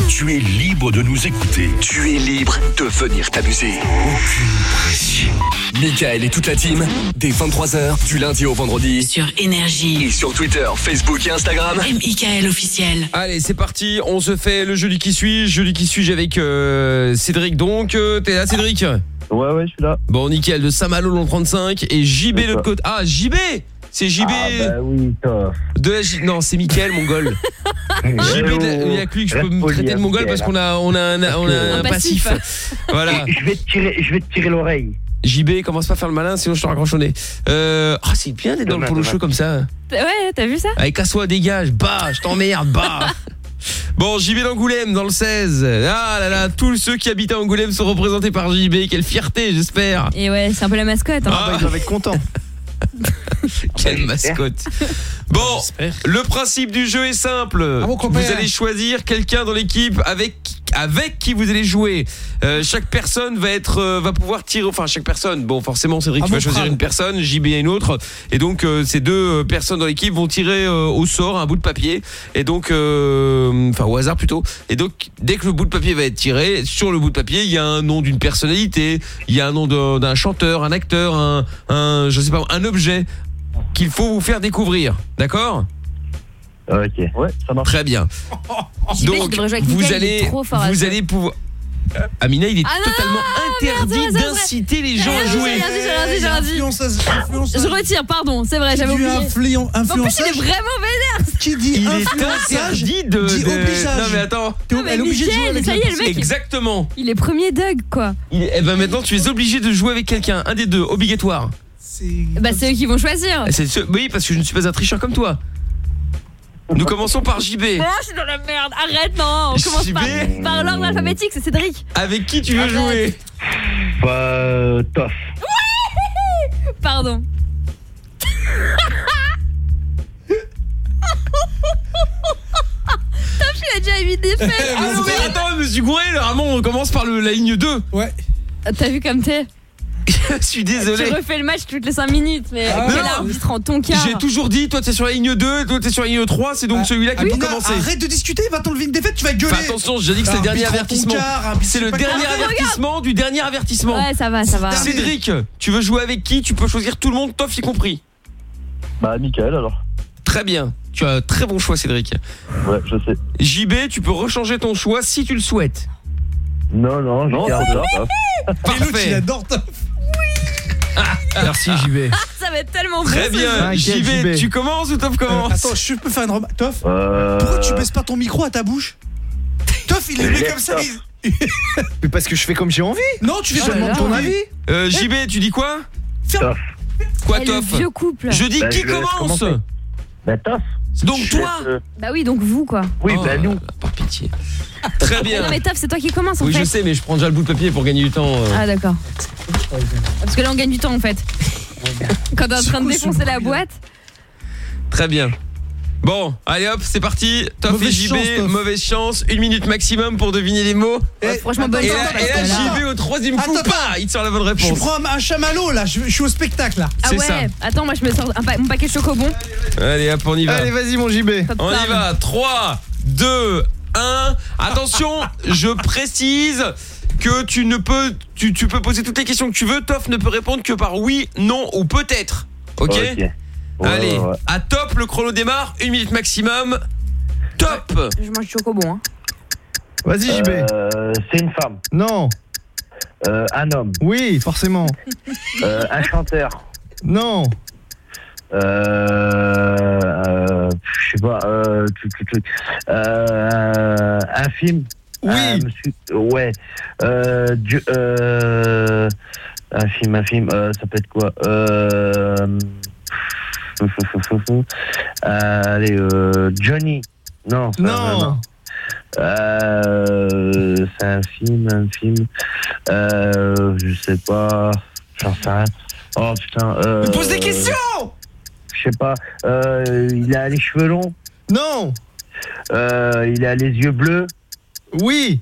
[SPEAKER 5] Tu es libre de nous écouter. Tu es libre de venir t'amuser. Aucune pression.
[SPEAKER 2] Michael et toute la team, des 23h, du lundi au vendredi. Sur Énergie. Et sur Twitter,
[SPEAKER 4] Facebook et Instagram. Michael officiel.
[SPEAKER 2] Allez, c'est parti, on se fait le jeudi qui suit. Jeudi qui suit, avec euh, Cédric. Donc, euh, t'es là Cédric Ouais, ouais, je suis là. Bon, nickel, de Saint-Malo, l'on 35. Et JB de l'autre côté. Ah, JB c'est JB ah bah de la non c'est Mickaël Mongol JB il n'y a que lui que je peux me traiter de Mongol parce qu'on a on a un, passif, voilà je vais je vais te tirer l'oreille JB, commence pas à faire le malin, sinon je te raccroche euh, Ah, c'est bien d'être dans le polo comme ça. Hein.
[SPEAKER 6] Ouais, t'as vu ça Avec
[SPEAKER 2] casse dégage, bah, je t'emmerde, bah Bon, JB d'Angoulême dans le 16. Ah là là, tous ceux qui habitent à Angoulême sont représentés par JB. Quelle fierté, j'espère.
[SPEAKER 6] Et ouais, c'est un peu la mascotte. Hein. Ah, bah, ils
[SPEAKER 2] Quelle mascotte Bon, le principe du jeu est simple. Ah, vous allez choisir quelqu'un dans l'équipe avec avec qui vous allez jouer. Euh, chaque personne va être euh, va pouvoir tirer enfin chaque personne. Bon forcément Cédric ah tu vas choisir une personne, JB une autre et donc euh, ces deux personnes dans l'équipe vont tirer au sort un bout de papier et donc enfin au hasard plutôt. Et donc dès que le bout de papier va être tiré, sur le bout de papier, il y a un nom d'une personnalité, il y a un nom d'un chanteur, un acteur, un je sais pas un objet qu'il faut vous faire découvrir. D'accord Ok. Ouais, ça marche. Très bien.
[SPEAKER 8] Donc, vous allez, vous
[SPEAKER 2] allez pouvoir... Euh, Amina, il est ah totalement interdit d'inciter les gens à jouer.
[SPEAKER 6] Je retire, pardon, c'est vrai, j'avais oublié. En plus, il est vraiment vénère. Qui dit il est interdit de,
[SPEAKER 2] Non mais attends, non, mais elle est de jouer avec ça y est, le mec, Exactement.
[SPEAKER 6] Il est premier Doug quoi. Et
[SPEAKER 2] eh ben maintenant tu es obligé de jouer avec quelqu'un, un des deux, obligatoire. C'est
[SPEAKER 6] bah, c'est eux qui vont choisir.
[SPEAKER 2] Oui, parce que je ne suis pas un tricheur comme toi. Nous commençons par JB. Oh
[SPEAKER 6] je suis dans la merde. Arrête, non. On commence par, par l'ordre alphabétique, c'est Cédric.
[SPEAKER 2] Avec qui tu veux jouer Bah, Toff.
[SPEAKER 6] Oui Pardon. Toff, il a déjà évité des faits. Ah non, mais attends, je
[SPEAKER 2] me suis gouré. Normalement, on commence par le, la ligne 2. Ouais.
[SPEAKER 6] T'as vu comme t'es
[SPEAKER 2] je suis désolé. Tu
[SPEAKER 6] refais le match toutes les 5 minutes, mais ah, quel arbitre en ton cas J'ai toujours
[SPEAKER 2] dit, toi t'es sur la ligne 2, toi t'es sur la ligne 3, c'est donc bah, celui-là qui ah, peut commencer. Arrête
[SPEAKER 6] de discuter, va t'enlever une défaite,
[SPEAKER 2] tu vas gueuler. attention, j'ai dit que c'est le dernier avertissement. Ah, c'est le dernier avertissement du dernier avertissement. Ouais,
[SPEAKER 6] ça va, ça va. Cédric,
[SPEAKER 2] tu veux jouer avec qui Tu peux choisir tout le monde, Toff y compris. Bah, Michael alors. Très bien. Tu as un très bon choix, Cédric. Ouais, je sais. JB, tu peux rechanger ton choix si tu le souhaites. Non, non, non, Parfait. Il adore Toff.
[SPEAKER 14] Merci JB.
[SPEAKER 6] Ça va être tellement Très bien, JB, tu commences ou Toff commence euh, Attends, je
[SPEAKER 7] peux faire une remarque Toff, euh, pourquoi tu baisses pas ton micro à ta bouche
[SPEAKER 6] Toff, il est met comme ça.
[SPEAKER 9] Mais parce que je fais comme j'ai envie. Non, tu fais oh ton avis. Euh, JB, eh. tu dis quoi
[SPEAKER 2] Toff. Quoi eh, Toff Je dis ben, qui commence Bah Toff. Donc toi euh,
[SPEAKER 6] Bah oui, donc vous quoi. Oui, oh, bah nous. Euh, par pitié. Très bien. Non mais Taf, c'est toi qui commence en fait. Oui, je sais
[SPEAKER 2] mais je prends déjà le bout de papier pour gagner du temps. Euh. Ah
[SPEAKER 6] d'accord. Parce que là on gagne du temps en fait. Quand on est en train de défoncer la boîte.
[SPEAKER 2] Très bien. Bon, allez hop, c'est parti. Toff et JB, mauvaise chance. Une minute maximum pour deviner les mots. Eh, franchement, bonne chance, et là, JB au troisième coup, pas, il te sort la bonne réponse. Je prends
[SPEAKER 6] un
[SPEAKER 7] chamallow là, je,
[SPEAKER 6] suis au spectacle là. Ah ouais, attends, moi je me sors mon paquet de chocobons.
[SPEAKER 2] Allez hop, on y va. Allez, vas-y mon JB. On y va, 3, 2, 1. Attention, je précise que tu ne peux tu, peux poser toutes les questions que tu veux. Toff ne peut répondre que par oui, non ou peut-être. Ok, Allez, à top, le chrono démarre, une minute maximum. Top Je mange du chocobon. Hein. Vas-y, JB. Euh,
[SPEAKER 17] c'est une femme. Non. Euh, un homme. Oui, forcément. Euh, un chanteur. Non. je
[SPEAKER 14] sais pas. un film. Oui. ouais. Euh, un film, un film. ça peut être quoi euh, allez, euh, Johnny. Non. Non. Euh, c'est un film, un film. Euh, je sais pas. J'en sais Oh putain. Euh, pose des questions Je sais pas. il a les cheveux longs Non Il a les yeux bleus Oui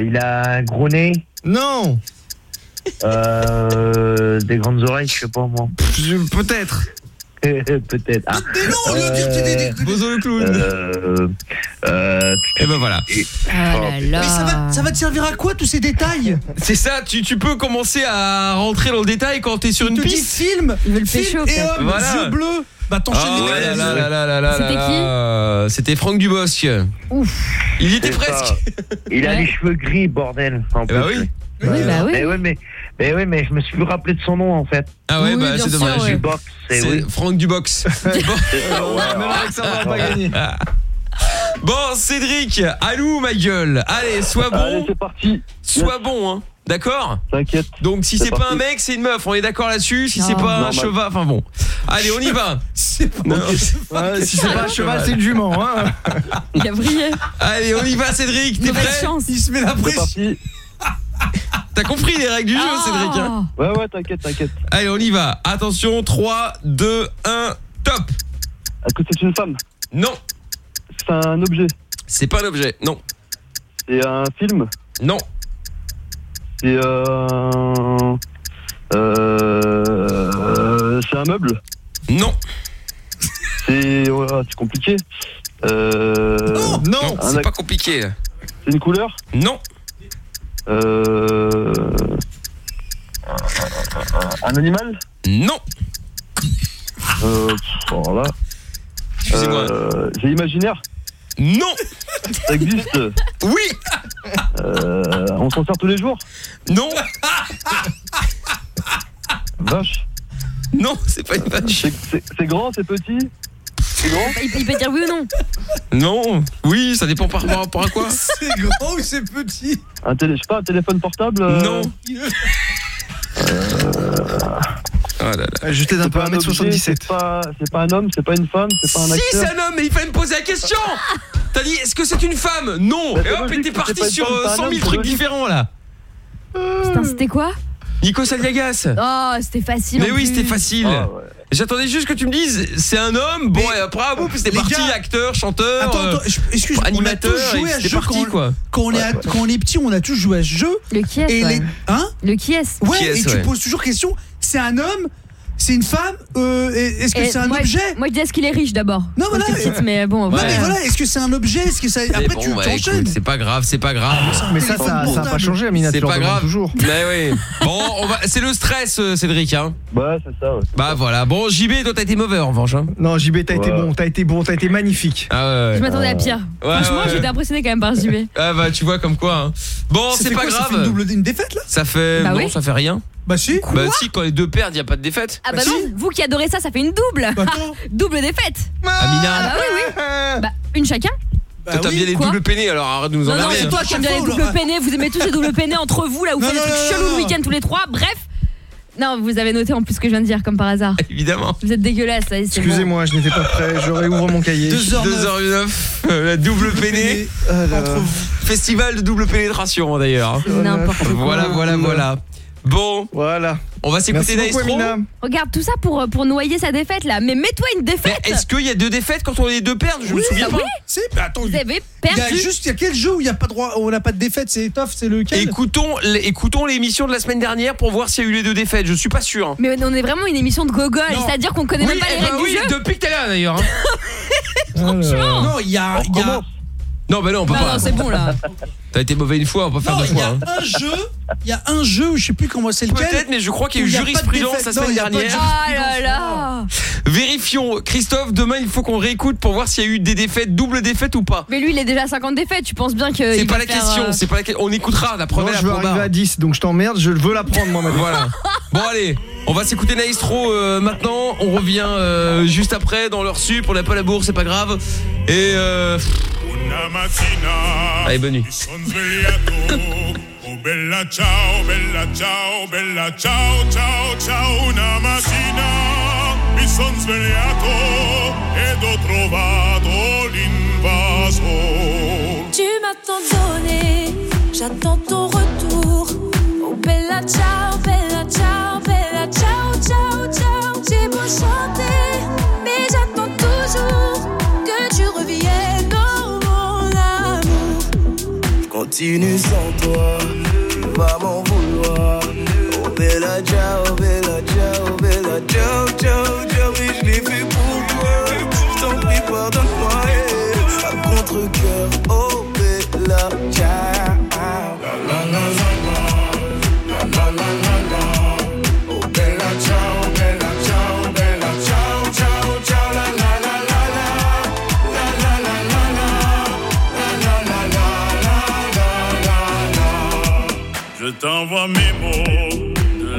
[SPEAKER 14] Il a un gros nez Non Des grandes oreilles, je sais pas moi. Peut-être peut-être. Ah, mais non, des
[SPEAKER 2] euh, Bozo le clown. Euh, euh, et eh ben voilà. Ah oh, là là. Mais ça va, ça va te servir à quoi tous ces détails C'est ça, tu, tu peux commencer à rentrer dans le détail quand t'es sur une piste. film, film et homme, voilà. yeux bleus.
[SPEAKER 7] Bah t'enchaînes ah les C'était
[SPEAKER 2] qui C'était Franck Dubosc. Ouf. Il était presque. Il a les cheveux gris, bordel. En bah oui.
[SPEAKER 14] Oui, bah oui. Eh mais eh oui, mais je me suis plus rappelé de son
[SPEAKER 10] nom en fait. Ah ouais, bah c'est dommage. Ouais. Dubox, eh c'est
[SPEAKER 2] Franck Dubox. ouais, même avec ça, on va pas gagner. Bon, Cédric, allô ma gueule. Allez, sois bon. c'est parti. Sois bon, hein. D'accord T'inquiète. Donc si c'est pas un mec, c'est une meuf, on est d'accord là-dessus. Si c'est pas un cheval, enfin bon. Allez, on y va. si c'est pas, un cheval, c'est une jument. Hein. Il a brillé. Allez, on y va Cédric, t'es prêt chance. Il se met la pression. T'as compris les règles du jeu, ah. Cédric hein Ouais, ouais, t'inquiète, t'inquiète. Allez, on y va. Attention, 3, 2, 1, top Est-ce que c'est une femme Non. C'est un objet C'est pas un objet, non. C'est un film Non. C'est un... C'est un meuble Non. C'est
[SPEAKER 9] compliqué. Non, non c'est pas compliqué. C'est une couleur
[SPEAKER 2] Non. Euh... Un animal Non. Euh, voilà. Excusez-moi. Euh, imaginaire Non. Ça existe Oui. Euh, on s'en sert tous les jours Non. Vache Non, c'est pas une vache. c'est grand, c'est petit
[SPEAKER 6] bah, il, peut dire oui ou non.
[SPEAKER 2] Non, oui, ça dépend par rapport à quoi. C'est
[SPEAKER 6] grand ou c'est
[SPEAKER 9] petit
[SPEAKER 2] un Je sais pas, un téléphone portable euh, Non.
[SPEAKER 9] Oh là là. d'un peu 1m77. C'est pas, un homme, c'est pas une femme, c'est pas un acteur.
[SPEAKER 2] Si, c'est un homme, mais il fallait me poser la question T'as dit, est-ce que c'est une femme Non Et hop, t'es parti sur 100 000 euh, trucs différents, là
[SPEAKER 6] c'était quoi Nico Saliagas Oh, c'était facile Mais oui, c'était facile oh,
[SPEAKER 2] ouais. J'attendais juste que tu me dises, c'est un homme, bon, et après, à ah, c'était parti, acteur, chanteur, attends, attends, excuse, animateur, c'était parti, quoi.
[SPEAKER 6] Quand on, est,
[SPEAKER 7] quand on est petit, on a tous joué à ce jeu. Le qui est, et hein Le qui est. Ouais, et tu poses toujours question, c'est un homme, c'est une femme euh, Est-ce que c'est un objet Moi je dis est-ce qu'il est riche d'abord. Non voilà. mais bon. mais voilà, est-ce que c'est un objet ce que ça Après
[SPEAKER 2] tu bah, changes. C'est pas grave, c'est pas grave. mais ça ça, ça a pas changé Amina, c'est pas grave toujours. Mais oui. Bon, c'est le stress euh, Cédric hein. Bah c'est ça. Ouais, bah voilà. Bon JB toi t'as été mauvais en revanche hein. Non JB t'as été bon, t'as été bon, t'as été magnifique. Ah, je m'attendais à pire. Franchement, j'étais
[SPEAKER 6] impressionné quand même par JB.
[SPEAKER 2] Ah bah tu vois comme quoi. Hein. Bon, c'est pas grave. une défaite là Ça fait non, bah ça fait rien. Bah si. bah si, quand les deux perdent, il y a pas de défaite. Ah bah, bah non,
[SPEAKER 6] vous qui adorez ça, ça fait une double. Bah double défaite. Ah bah oui oui. Bah une chacun.
[SPEAKER 2] Bah t'aimes bien les doubles peinés alors arrête de nous parler Non, non, c'est hein. toi qui aimes bien les doubles
[SPEAKER 6] peinés, vous aimez tous les doubles peinés entre vous là, où vous faites des trucs chelous le week-end tous les trois, bref. Non, vous avez noté en plus ce que je viens de dire comme par hasard. Évidemment. Vous êtes dégueulasse. Excusez-moi,
[SPEAKER 2] je n'étais pas prêt. Je réouvre mon cahier. 2h09, euh, la double peinée. Oh Festival de double pénétration d'ailleurs. N'importe quoi. Voilà, voilà, voilà. Bon. Voilà. On va s'écouter d'Aestro
[SPEAKER 6] Regarde tout ça pour euh, pour noyer sa défaite là, mais mets-toi une défaite. Est-ce qu'il y a deux défaites
[SPEAKER 2] quand on est deux pertes Je me souviens bah pas. Bah,
[SPEAKER 6] Vous avez perdu. Il y a juste il y a quel jeu où il y a pas droit on n'a pas de
[SPEAKER 2] défaite, c'est tof, c'est lequel Écoutons écoutons l'émission de la semaine dernière pour voir s'il y a eu les deux défaites, je suis pas sûr. Hein.
[SPEAKER 6] Mais on est vraiment une émission de gogol, hein. c'est-à-dire qu'on connaît même pas les eh ben règles du jeu.
[SPEAKER 2] Oui, depuis que t'es là d'ailleurs. Hein. Euh, non, il y a, y a non, ben non, on peut pas. Non, c'est bon là. T'as été mauvais une fois, on peut faire deux il y a hein. un jeu, il y a un jeu, je sais plus comment c'est lequel. Peut-être, mais je crois qu'il y a eu jurisprudence la semaine dernière. Ah là là Vérifions, Christophe, demain il faut qu'on réécoute pour voir s'il y a eu des défaites, double défaite ou pas.
[SPEAKER 6] Mais lui, il est déjà à 50 défaites, tu penses bien que. C'est pas la question, euh, c'est
[SPEAKER 2] pas la question. On écoutera la
[SPEAKER 9] première première je veux arriver à 10, donc je t'emmerde, je veux la prendre, moi, maintenant. Voilà.
[SPEAKER 2] Bon allez, on va s'écouter Naestro euh, maintenant, on revient euh, juste après dans leur sup, on n'a pas la bourse, c'est pas grave. Et
[SPEAKER 3] Allez, bonne nuit. Oh, bella ciao, bella ciao, bella ciao, ciao, ciao, una mattina mi son svegliato ed ho trovato l'invaso. Tu m'as donné, j'attends ton retour. Oh bella ciao, bella ciao, bella ciao, ciao, ciao, J'ai beau chanter mais j'attends toujours que tu reviennes. Continue
[SPEAKER 11] sans toi, tu vas m'en vouloir. Oh bella ciao, bella ciao, bella ciao, ciao, ciao, mais je l'ai fait pour toi. Je t'en prie, pardonne-moi. Eh, à contre-coeur, oh bella ciao.
[SPEAKER 17] t'envoie mes mots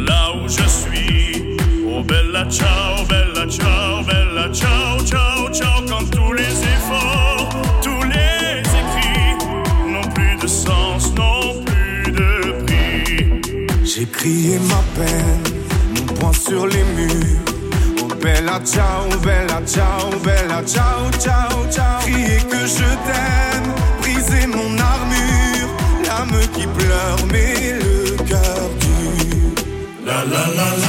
[SPEAKER 17] là où je suis. Oh bella ciao, bella ciao, bella ciao, ciao, ciao. Quand tous les efforts, tous les écrits n'ont plus de sens,
[SPEAKER 8] n'ont plus de prix. J'ai crié ma peine, mon
[SPEAKER 11] poing sur les murs. Oh bella ciao, bella ciao, bella ciao, ciao, ciao. Crier que je t'aime, briser mon armure,
[SPEAKER 3] l'âme qui pleure, mais la la la.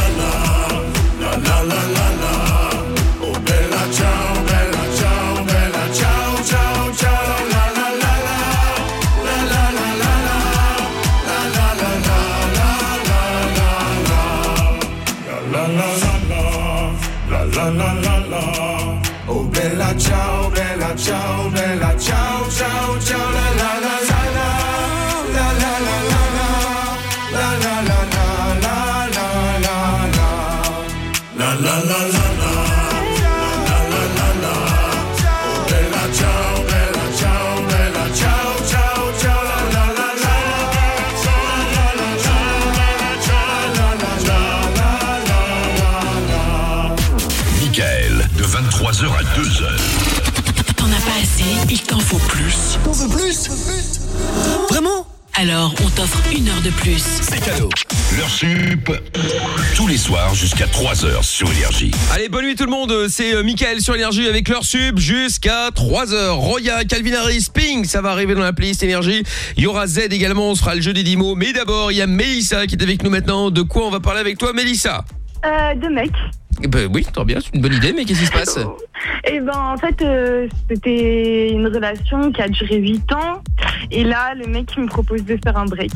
[SPEAKER 4] Alors, on t'offre une heure de plus. C'est cadeau.
[SPEAKER 5] Leur sup, tous les soirs jusqu'à 3h sur Énergie.
[SPEAKER 2] Allez, bonne nuit tout le monde, c'est euh, michael sur Énergie avec leur sup jusqu'à 3h. Roya, Calvin Harris, Pink, ça va arriver dans la playlist Énergie. Il y aura Z également, on sera le jeu des Dimo. Mais d'abord, il y a Melissa qui est avec nous maintenant. De quoi on va parler avec toi, Melissa
[SPEAKER 12] euh, De mecs.
[SPEAKER 2] Eh ben oui, tant bien, c'est une bonne idée, mais qu'est-ce qui se passe
[SPEAKER 12] et eh ben en fait, euh, c'était une relation qui a duré 8 ans. Et là, le mec, il me propose de faire un break,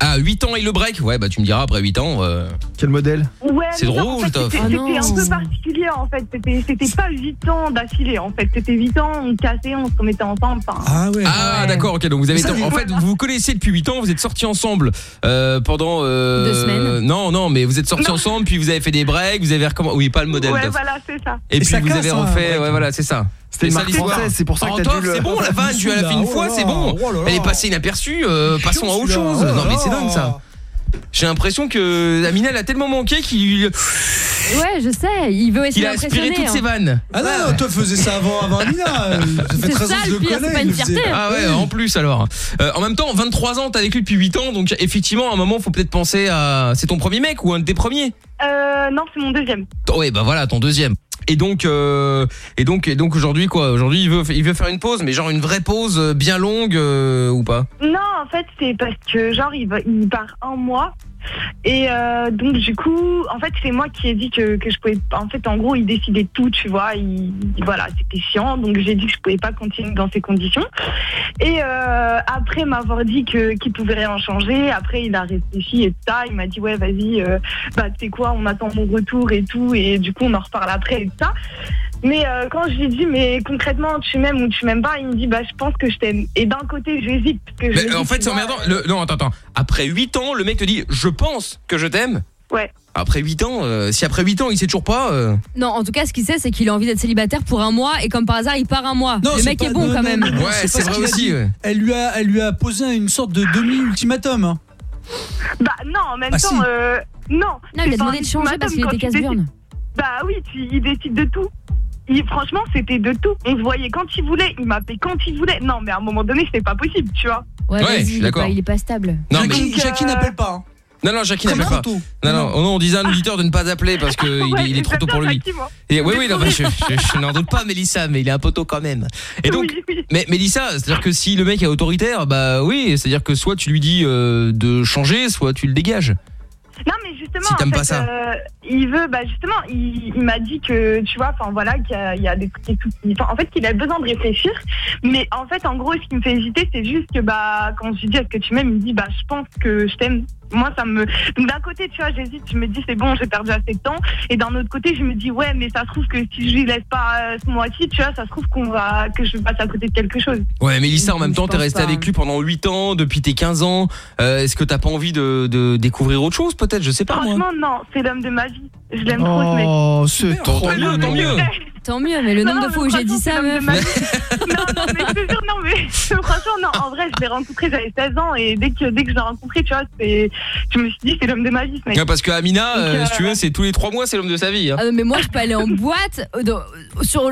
[SPEAKER 2] Ah, 8 ans et le break Ouais, bah tu me diras, après 8 ans... Euh, Quel modèle C'est drôle, C'était ah un peu
[SPEAKER 12] particulier, en fait. C'était c'était pas 8 ans d'affilée, en fait. C'était 8 ans, on cassait, on se remettait ensemble. Ah ouais.
[SPEAKER 4] Ah d'accord, ok, donc vous avez... En fait, vous vous
[SPEAKER 2] connaissez depuis 8 ans, vous êtes sortis ensemble euh, pendant... Deux semaines. Non, non, mais vous êtes sortis ensemble, puis vous avez fait des breaks, vous avez oui, pas le modèle. Ouais, c'est ça. Et, puis vous avez hein, refait ouais, voilà, c'est ça. C'était mal C'est pour ça que c'est bon, la vanne, tu as la fait une fois, c'est oh bon. Oh Elle est passée inaperçue, euh, passons à autre chose. Non mais c'est dingue ça. Oh J'ai l'impression que Amina a tellement manqué qu'il
[SPEAKER 6] Ouais, je sais, il veut essayer d'impressionner. Il a aspiré toutes ses hein. vannes. Ah non, toi
[SPEAKER 2] faisais ça avant avant Amina. ça fait 13 ça, je le connais, Ah ouais, en plus alors. Euh, en même temps, 23 ans, t'as vécu depuis 8 ans, donc effectivement à un moment faut peut-être penser à c'est ton premier mec ou un des premiers.
[SPEAKER 12] Euh, non, c'est mon deuxième.
[SPEAKER 2] Oui, bah voilà, ton deuxième. Et donc, euh, et donc, et donc aujourd'hui quoi Aujourd'hui, il veut, il veut faire une pause, mais genre une vraie pause euh, bien longue euh, ou pas
[SPEAKER 12] Non, en fait, c'est parce que genre il, va, il part un mois et euh, donc du coup, en fait, c'est moi qui ai dit que, je pouvais. En fait, en gros, il décidait tout, tu vois. Il, voilà, c'était chiant. Donc j'ai dit que je pouvais pas continuer dans ces conditions. Et euh, après m'avoir dit que qu'il pouvait rien changer, après il a réfléchi et tout ça. Il m'a dit ouais, vas-y, euh, bah c'est quoi, on attend mon retour et tout. Et du coup, on en reparle après et tout ça. Mais euh, quand je lui dis, mais concrètement, tu m'aimes ou tu m'aimes pas, il me dit, bah, je pense que je t'aime. Et d'un côté, j'hésite. Euh, en fait, c'est bah, emmerdant.
[SPEAKER 2] Non, attends, attends. Après 8 ans, le mec te dit, je pense que je t'aime. Ouais. Après 8 ans, euh, si après 8 ans il sait toujours pas
[SPEAKER 6] Non, en tout cas ce qu'il sait c'est qu'il a envie d'être célibataire pour un mois et comme par hasard il part un mois. le mec est bon quand même.
[SPEAKER 7] ouais, c'est vrai aussi. Elle lui a elle lui a posé une sorte de
[SPEAKER 12] demi ultimatum.
[SPEAKER 6] Bah non, en même ah, temps non. Non, il a demandé de
[SPEAKER 12] changer parce qu'il était casse Bah oui, il décide de tout franchement, c'était de tout. On voyait quand il voulait, il m'appelait quand il voulait. Non, mais à un moment donné, c'était pas possible, tu vois. Ouais, il d'accord.
[SPEAKER 2] pas- il
[SPEAKER 6] est pas stable. Non, mais- euh, Jackie, n'appelle pas. Hein.
[SPEAKER 2] Non, non, Jackie n'appelle pas. Non, non, on disait à un ah. auditeur de ne pas appeler parce qu'il est, il est trop tôt pour lui. Et, oui, oui, non, je, n'en doute pas, Mélissa, mais il est un poteau quand même. Et donc,
[SPEAKER 12] mais Mélissa, c'est-à-dire que
[SPEAKER 2] si le mec est autoritaire, bah oui, c'est-à-dire que soit tu lui dis euh, de changer, soit tu le dégages.
[SPEAKER 12] Non, mais justement, en fait, euh, il veut, bah justement, il, m'a dit que, tu vois, enfin voilà, qu'il y, a des trucs En fait, qu'il a besoin de réfléchir. Mais en fait, en gros, ce qui me fait hésiter, c'est juste que, bah, quand je lui dis est-ce que tu m'aimes, il me dit, bah, je pense que je t'aime moi ça me donc d'un côté tu vois j'hésite je me dis c'est bon j'ai perdu assez de temps et d'un autre côté je me dis ouais mais ça se trouve que si je lui laisse pas euh, ce mois tu vois ça se trouve qu'on va que je passe à côté de quelque chose ouais mais Lisa en même temps t'es restée avec
[SPEAKER 2] lui pendant 8 ans depuis tes 15 ans euh, est-ce que t'as pas envie de, de, découvrir autre chose peut-être je sais pas franchement
[SPEAKER 6] non c'est l'homme de ma vie je l'aime trop mais oh c'est mieux tant mieux tant mieux, mais le nombre de fois où j'ai dit ça, non, non, mais je te jure, non, mais franchement, non, en vrai, je l'ai rencontré, j'avais 16 ans, et dès que, dès que je l'ai rencontré, tu vois, je me suis dit, c'est l'homme de ma vie, mec. parce que
[SPEAKER 2] Amina, euh, si tu veux, euh, c'est tous les 3 mois, c'est l'homme de sa vie. Hein. Ah,
[SPEAKER 6] mais moi, je peux aller en boîte, euh,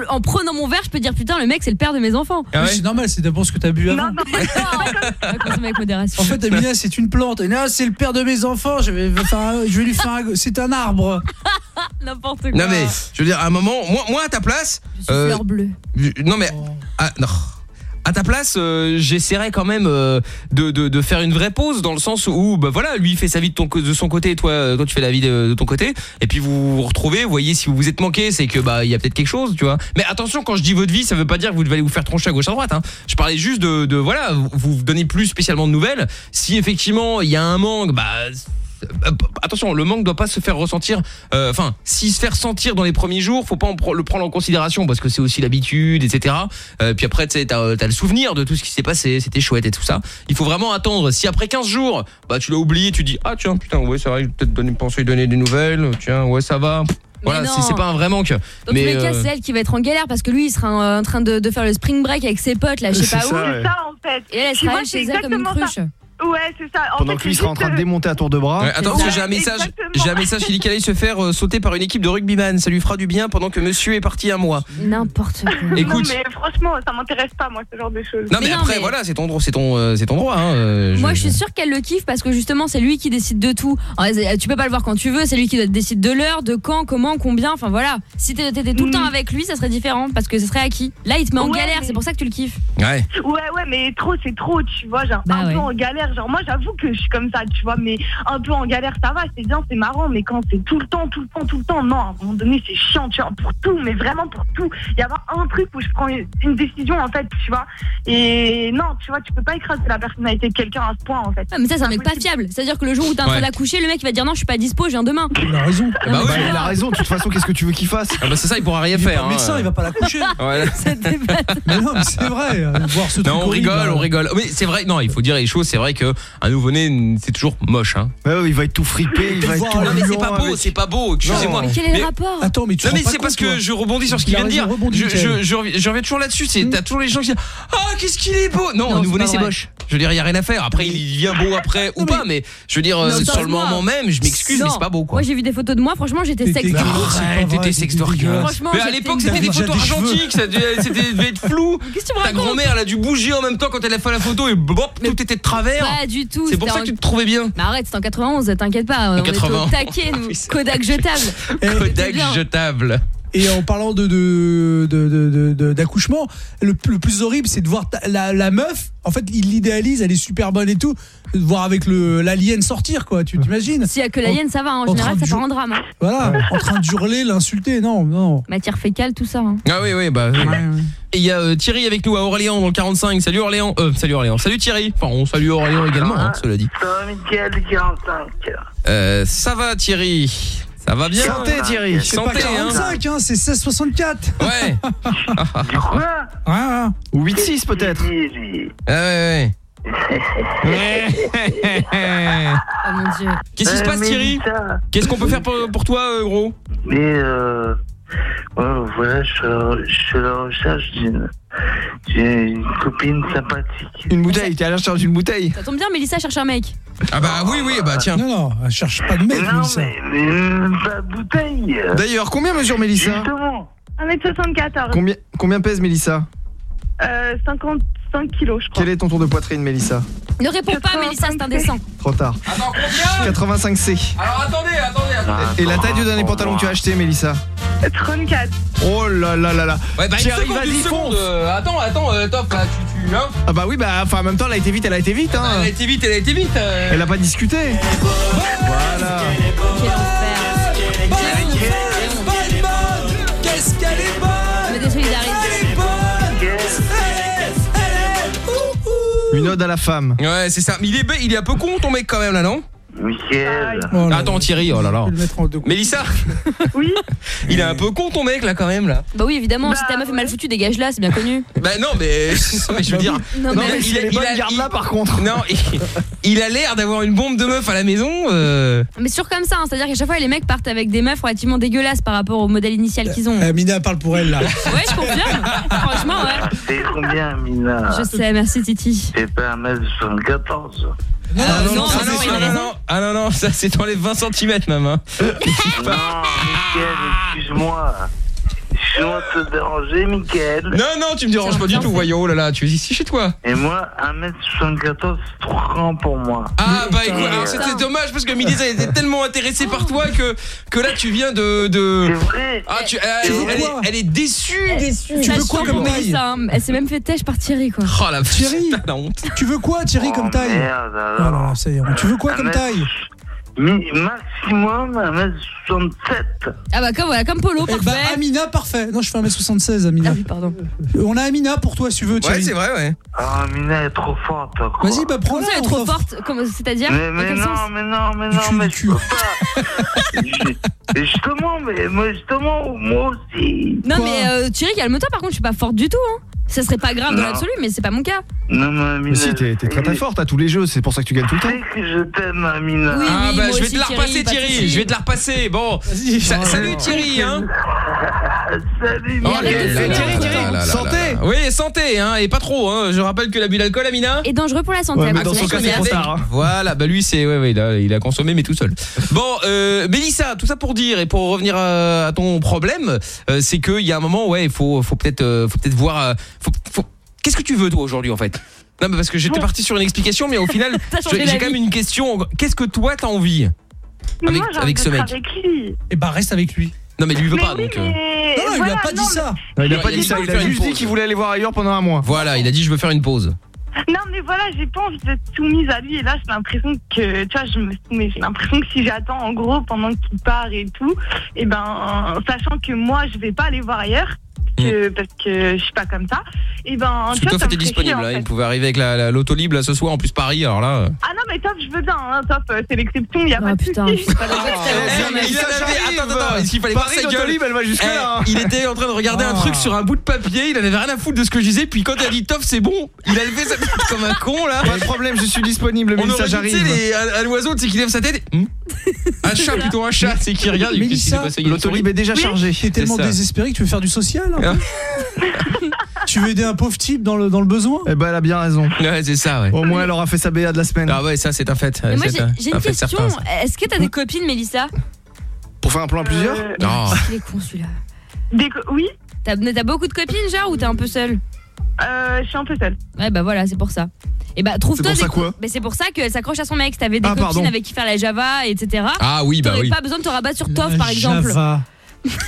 [SPEAKER 6] en prenant mon verre, je peux dire, putain, le mec, c'est le père de mes enfants. Ah c'est
[SPEAKER 2] normal, c'est d'abord ce que t'as bu Non, non,
[SPEAKER 7] En fait, Amina, c'est une plante. là ah, c'est le père de mes enfants, je vais, je vais lui faire C'est un arbre.
[SPEAKER 6] N'importe quoi. Non, mais,
[SPEAKER 2] je veux dire, à un moment, moi, moi t'as place euh, bleu. Non mais oh. ah, non. À ta place, euh, j'essaierai j'essaierais quand même euh, de, faire une vraie pause dans le sens où bah voilà, lui fait sa vie de, son côté, toi toi tu fais la vie de, ton côté et puis vous vous retrouvez, vous voyez si vous vous êtes manqué, c'est que bah il y a peut-être quelque chose, tu vois. Mais attention quand je dis votre vie, ça veut pas dire que vous devez vous faire troncher à gauche à droite hein. Je parlais juste de, voilà, vous, vous donnez plus spécialement de nouvelles. Si effectivement, il y a un manque, bah euh, attention, le manque doit pas se faire ressentir. Euh, enfin, s'il se faire ressentir dans les premiers jours, faut pas le prendre en considération parce que c'est aussi l'habitude, etc. Euh, puis après, tu as le souvenir de tout ce qui s'est passé, c'était chouette et tout ça. Il faut vraiment attendre. Si après 15 jours, bah tu l'as oublié, tu dis ah tiens putain ouais c'est vrai, peut-être donner penser lui donner des nouvelles. Tiens ouais ça va. Voilà, si c'est pas un vrai manque. mais tous les c'est
[SPEAKER 6] elle qui va être en galère parce que lui, il sera en, train de, faire le spring break avec ses potes, là, je sais pas où. en Et elle, elle sera chez elle comme une cruche. Ouais, c'est ça. Pendant que lui sera en train
[SPEAKER 9] de démonter à tour de bras. attends, parce que j'ai un message,
[SPEAKER 4] j'ai un message qui dit
[SPEAKER 2] qu'elle se faire euh, sauter par une équipe de rugbyman. Ça lui fera du bien pendant que monsieur est parti un mois.
[SPEAKER 6] N'importe quoi. mais franchement, ça m'intéresse pas, moi, ce genre de choses. Non, mais, après, voilà,
[SPEAKER 2] c'est ton, ton, euh, ton droit. Hein, euh, moi, je...
[SPEAKER 6] suis sûre qu'elle le kiffe parce que justement, c'est lui qui décide de tout. tu peux pas le voir quand tu veux, c'est lui qui décide de l'heure, de quand, comment, combien. Enfin, voilà. Si t'étais tout le temps mm. avec lui, ça serait différent parce que ce serait acquis. Là, il te met en galère, c'est pour ça que tu le kiffes. Ouais. Ouais, ouais, mais trop, c'est trop, tu vois, genre, bah un peu en galère,
[SPEAKER 12] Genre, moi, j'avoue que je suis comme ça, tu vois, mais un peu en galère, ça va, c'est bien, c'est marrant, mais quand c'est tout le temps, tout le temps, tout le temps, non, à un moment donné, c'est chiant, tu vois, pour tout, mais vraiment pour tout. Il y a un truc où je prends
[SPEAKER 6] une décision, en fait, tu vois. Et non, tu vois, tu peux pas écraser la personnalité de quelqu'un à ce point, en fait. Ah, mais ça, c'est un mec pas fiable. C'est-à-dire que le jour où t'es en train coucher le mec, il va dire non, je suis pas dispo, j'ai un demain. Il a raison. Bah
[SPEAKER 9] il a raison, de toute façon, qu'est-ce que tu veux qu'il fasse ah bah, C'est ça, il pourra rien faire. le hein. médecin, il va pas l'accoucher.
[SPEAKER 2] c'est vrai. Euh, on rigole, hein. on rigole. Mais c'est vrai, non, il faut dire les choses, c'est vrai un nouveau-né, c'est toujours moche. Hein. il va être tout fripé, c'est pas beau, c'est Excusez-moi. Mais Attends, mais c'est parce que je rebondis sur ce qu'il vient de dire. Je, reviens toujours là-dessus. C'est hmm. t'as toujours les gens qui disent ah qu'est-ce qu'il est beau. Non, un nouveau-né c'est moche. Je veux dire, il n'y a rien à faire. Après, il vient beau après ou pas, mais je veux dire euh, sur le moment même, je m'excuse, mais c'est pas beau quoi.
[SPEAKER 6] Moi j'ai vu des photos de moi. Franchement, j'étais sexe T'étais Franchement, à l'époque c'était des photos argentiques,
[SPEAKER 2] ça devait être flou. Ta grand-mère elle a dû bouger en même temps quand elle a fait la photo et tout était de travers. Pas du tout. C'est pour ça que tu te
[SPEAKER 6] trouvais bien. Mais arrête, c'est en 91, t'inquiète pas. En on est au nous. Kodak jetable.
[SPEAKER 2] Kodak eh, jetable.
[SPEAKER 7] Et en parlant de, d'accouchement, le, plus horrible, c'est de voir la, meuf. En fait, il l'idéalise, elle est super bonne et tout. De voir avec le, l'alien sortir, quoi, tu t'imagines
[SPEAKER 6] il n'y a que l'alien, ça va, en, général, ça part en drame. Hein.
[SPEAKER 7] Voilà, en train de hurler, l'insulter, non, non.
[SPEAKER 6] Matière fécale, tout ça. Hein.
[SPEAKER 10] Ah oui, oui, bah.
[SPEAKER 2] Et il y a euh, Thierry avec nous à Orléans dans le 45. Salut Orléans. Euh, salut Orléans. Salut Thierry. Enfin, on salue Orléans également, hein, ah, cela dit. ça va euh, Thierry ça va bien Santé hein, Thierry C'est pas 45,
[SPEAKER 7] hein. hein, c'est 16,64 Ouais
[SPEAKER 2] Ouais, Ou 8,6 peut-être ah, Ouais,
[SPEAKER 7] ouais,
[SPEAKER 2] ouais. Ah,
[SPEAKER 14] Qu'est-ce qui se euh, passe Thierry
[SPEAKER 2] Qu'est-ce qu'on peut faire pour, pour toi,
[SPEAKER 14] euh, gros Mais euh... Ouais, voilà, je, suis à la recherche
[SPEAKER 2] d'une une copine sympathique. Une bouteille, t'es à la recherche d'une bouteille
[SPEAKER 6] Ça tombe bien, Mélissa cherche un mec.
[SPEAKER 2] Ah bah oui, oui, bah tiens. Non, non, elle cherche pas de mec, non, Mélissa.
[SPEAKER 6] mais, pas bouteille. D'ailleurs, combien mesure Mélissa Justement. 1m74. Combien, combien pèse
[SPEAKER 9] Mélissa Euh, 50... Quel est ton tour de poitrine, Mélissa
[SPEAKER 6] Ne réponds pas, Mélissa, c'est indécent.
[SPEAKER 9] Trop tard. Attends, combien 85C. Alors attendez, attendez, attendez. Et la taille du ah, dernier pantalon que tu as ah, acheté, Mélissa 34. Euh, oh là là là là. Ouais, bah, J'arrive à une euh,
[SPEAKER 2] attends, attends, euh, top, tu, tu hein
[SPEAKER 9] Ah bah oui, bah enfin en même temps, elle a été vite, elle a été vite hein. Elle a été vite,
[SPEAKER 2] elle a été vite. Euh.
[SPEAKER 9] Elle a pas discuté. Voilà.
[SPEAKER 11] Quel enfer.
[SPEAKER 2] Une ode à la femme. Ouais, c'est ça. Mais il est, il est un peu con ton mec quand même là, non Michel oh Attends Thierry, oh là là Mélissa Oui Il est un peu con ton mec là quand même là
[SPEAKER 6] Bah oui évidemment, bah si ta meuf est mal foutue, dégage là c'est bien connu
[SPEAKER 2] Bah non mais, mais je veux bah dire Non mais, il, a, il garde là par contre Non, il, a l'air d'avoir une bombe de meuf à la maison euh.
[SPEAKER 6] Mais sûr comme ça, hein, c'est-à-dire qu'à chaque fois les mecs partent avec des meufs relativement dégueulasses par rapport au modèle initial qu'ils ont
[SPEAKER 2] eh, Mina parle pour elle là Ouais je conviens
[SPEAKER 7] franchement
[SPEAKER 6] ouais C'est combien
[SPEAKER 2] Mina Je sais,
[SPEAKER 6] merci Titi
[SPEAKER 2] C'est pas un mètre 74 ah, ah, non, non, ah, non, ah non, non, ça c'est dans les 20 cm même. Hein. non,
[SPEAKER 14] Michel, excuse-moi. Tu vas te déranger, Mickaël. Non, non, tu me déranges pas du tout, voyons,
[SPEAKER 2] oh là là, tu es ici chez toi. Et moi, 1m74, grand pour moi. Ah bah écoute, alors c'était euh, dommage parce que Milisa était tellement intéressée par toi que, que là tu viens de... de... C'est vrai ah, tu, elle, est,
[SPEAKER 6] déçue, déçue. Tu bah, veux quoi comme taille Elle s'est même fait têche par Thierry quoi. Oh
[SPEAKER 2] la Thierry, Tu veux quoi Thierry comme oh, taille Non,
[SPEAKER 7] ah, non, ça Tu veux quoi comme taille maximum 1m67. Ah bah comme, voilà, comme Polo, eh parfait. Bah, Amina, parfait. Non, je fais 1m76, Amina. Ah pardon. On a Amina pour toi, si tu veux, Ouais, c'est vrai, ouais.
[SPEAKER 14] Ah, Amina est trop forte. Vas-y, bah prends-la. est trop
[SPEAKER 6] forte C'est-à-dire Mais, non, mais non, mais non,
[SPEAKER 14] mais je peux pas.
[SPEAKER 12] justement, mais,
[SPEAKER 6] justement, moi aussi. Non, mais euh, Thierry, calme-toi, par contre, je suis pas forte du tout, hein ça serait pas grave dans l'absolu, mais c'est pas mon cas.
[SPEAKER 9] Non, non, Mais si, t'es très très forte à tous les jeux, c'est pour ça que
[SPEAKER 14] tu gagnes tout le temps.
[SPEAKER 2] je t'aime, Amina. ah bah, je vais te la repasser, Thierry. Je vais te la repasser. Bon,
[SPEAKER 10] salut, Thierry. Hein. Santé
[SPEAKER 2] Oui, santé, hein, et pas trop. Hein. Je rappelle que l'abus d'alcool, Amina... Est dangereux pour la santé. Ah, trop tard. Hein. Voilà, bah lui, c'est ouais, ouais, il, a, consommé, mais tout seul. Bon, euh, tout ça pour dire, et pour revenir à, ton problème, euh, c'est qu'il y a un moment, ouais, il faut, faut peut-être euh, faut peut voir... Euh, faut, Qu'est-ce que tu veux, toi, aujourd'hui, en fait Non, mais parce que j'étais parti sur une explication, mais au final, j'ai quand même une question. Qu'est-ce que toi, t'as envie avec, ce mec. Avec lui. Et eh bah ben, reste avec lui. Non mais lui veut pas donc
[SPEAKER 12] il a pas dit ça.
[SPEAKER 2] il a dit juste dit qu'il voulait aller voir ailleurs pendant un mois. Voilà, il a dit je veux faire une pause.
[SPEAKER 12] Non mais voilà, j'ai pas envie d'être soumise à lui et là j'ai l'impression que je me j'ai l'impression que si j'attends en gros pendant qu'il part et tout, et eh ben sachant que moi je vais pas aller voir ailleurs, Mm. parce que je suis pas comme ça. Et eh ben, toi, tu t'es disponible, là, hein. il
[SPEAKER 2] pouvait arriver avec la, là, ce soir, en plus Paris, alors là...
[SPEAKER 12] Ah non, mais Toff je veux bien, hein, Toff euh, c'est l'exception, il y a ah, pas putain. de soucis.
[SPEAKER 3] Eh, eh,
[SPEAKER 2] attends, attends, est-ce qu'il fallait Paris, sa gueule hein. Il était en train de regarder un ah. truc sur un bout de papier, il en avait rien à foutre de ce que je disais, puis quand il a dit Toff c'est bon, il a levé sa tête comme un con là. Pas de problème, je suis disponible, le message arrive. un oiseau, tu qui lève sa tête, hmm un chat plutôt un chat, c'est qui regarde, quest
[SPEAKER 7] est déjà chargé. T'es tellement désespéré que tu veux faire du social Hein.
[SPEAKER 9] tu veux aider un pauvre type dans le, dans le besoin Eh ben elle a bien raison. Ouais, c'est ça ouais. Au moins elle aura fait sa BA de la semaine. Ah
[SPEAKER 2] ouais, ça c'est un fait. moi j'ai une question,
[SPEAKER 6] est-ce que t'as des copines Mélissa
[SPEAKER 2] Pour faire un plan à plusieurs euh, Non. Ah,
[SPEAKER 6] il est con oui T'as beaucoup de copines genre ou t'es un peu seul euh, je suis un peu seule. Ouais bah voilà, c'est pour ça. Et eh bah trouve-toi des quoi c'est pour ça qu'elle s'accroche à son mec, t'avais des ah, copines avec qui faire la Java etc. Ah oui bah oui. pas besoin de te rabattre sur Toff par exemple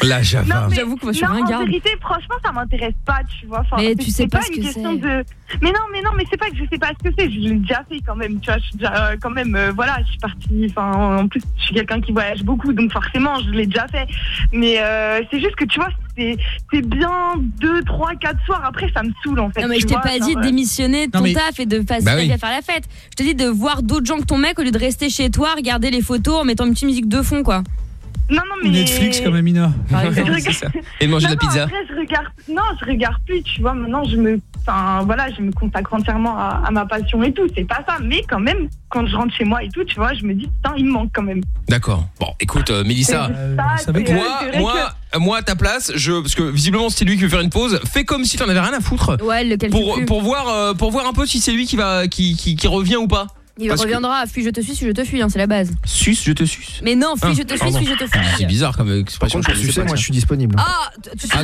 [SPEAKER 10] là J'avoue
[SPEAKER 6] que moi je suis non, En vérité, franchement, ça m'intéresse pas, tu vois. mais tu sais pas, ce une que question
[SPEAKER 12] de. Mais non, mais non, mais c'est pas que je sais pas ce que c'est. Je l'ai déjà fait quand même, tu vois. Je suis euh, quand même, euh, voilà, je suis partie. Enfin, en plus, je suis quelqu'un qui voyage beaucoup, donc forcément, je l'ai déjà fait. Mais euh, c'est juste que tu vois, c'est bien 2, 3, 4 soirs. Après,
[SPEAKER 6] ça me saoule en fait. Non, mais je t'ai pas dit de démissionner de ton taf et de passer bah à faire la fête. Je t'ai dit de voir d'autres gens que ton mec au lieu de rester chez toi, regarder les photos en mettant une petite musique de fond, quoi. Non, non,
[SPEAKER 7] Netflix comme Amina. Exemple, Et manger de la pizza.
[SPEAKER 6] Non, je regarde... plus, tu vois.
[SPEAKER 12] Maintenant, je me, enfin, voilà, je me consacre entièrement à, ma passion et tout. C'est pas ça, mais quand même, quand je rentre chez moi et tout, tu vois, je me dis, putain, il me manque quand même.
[SPEAKER 2] D'accord. Bon, écoute, euh, Mélissa, moi, moi, à ta place, je, parce que visiblement, c'est lui qui veut faire une pause. Fais comme si t'en avais rien à
[SPEAKER 6] foutre. Ouais, pour, pour
[SPEAKER 2] voir, euh, pour voir un peu si c'est lui qui va, qui, qui revient ou pas. Il reviendra,
[SPEAKER 6] fuis je te suis, je te fuis, c'est la base.
[SPEAKER 2] Suce, je te suis.
[SPEAKER 6] Mais non, fuis, je te suis, fuis, je te fuis. Hein, c'est
[SPEAKER 2] bizarre comme expression. Par contre, moi, je suis disponible. Ah,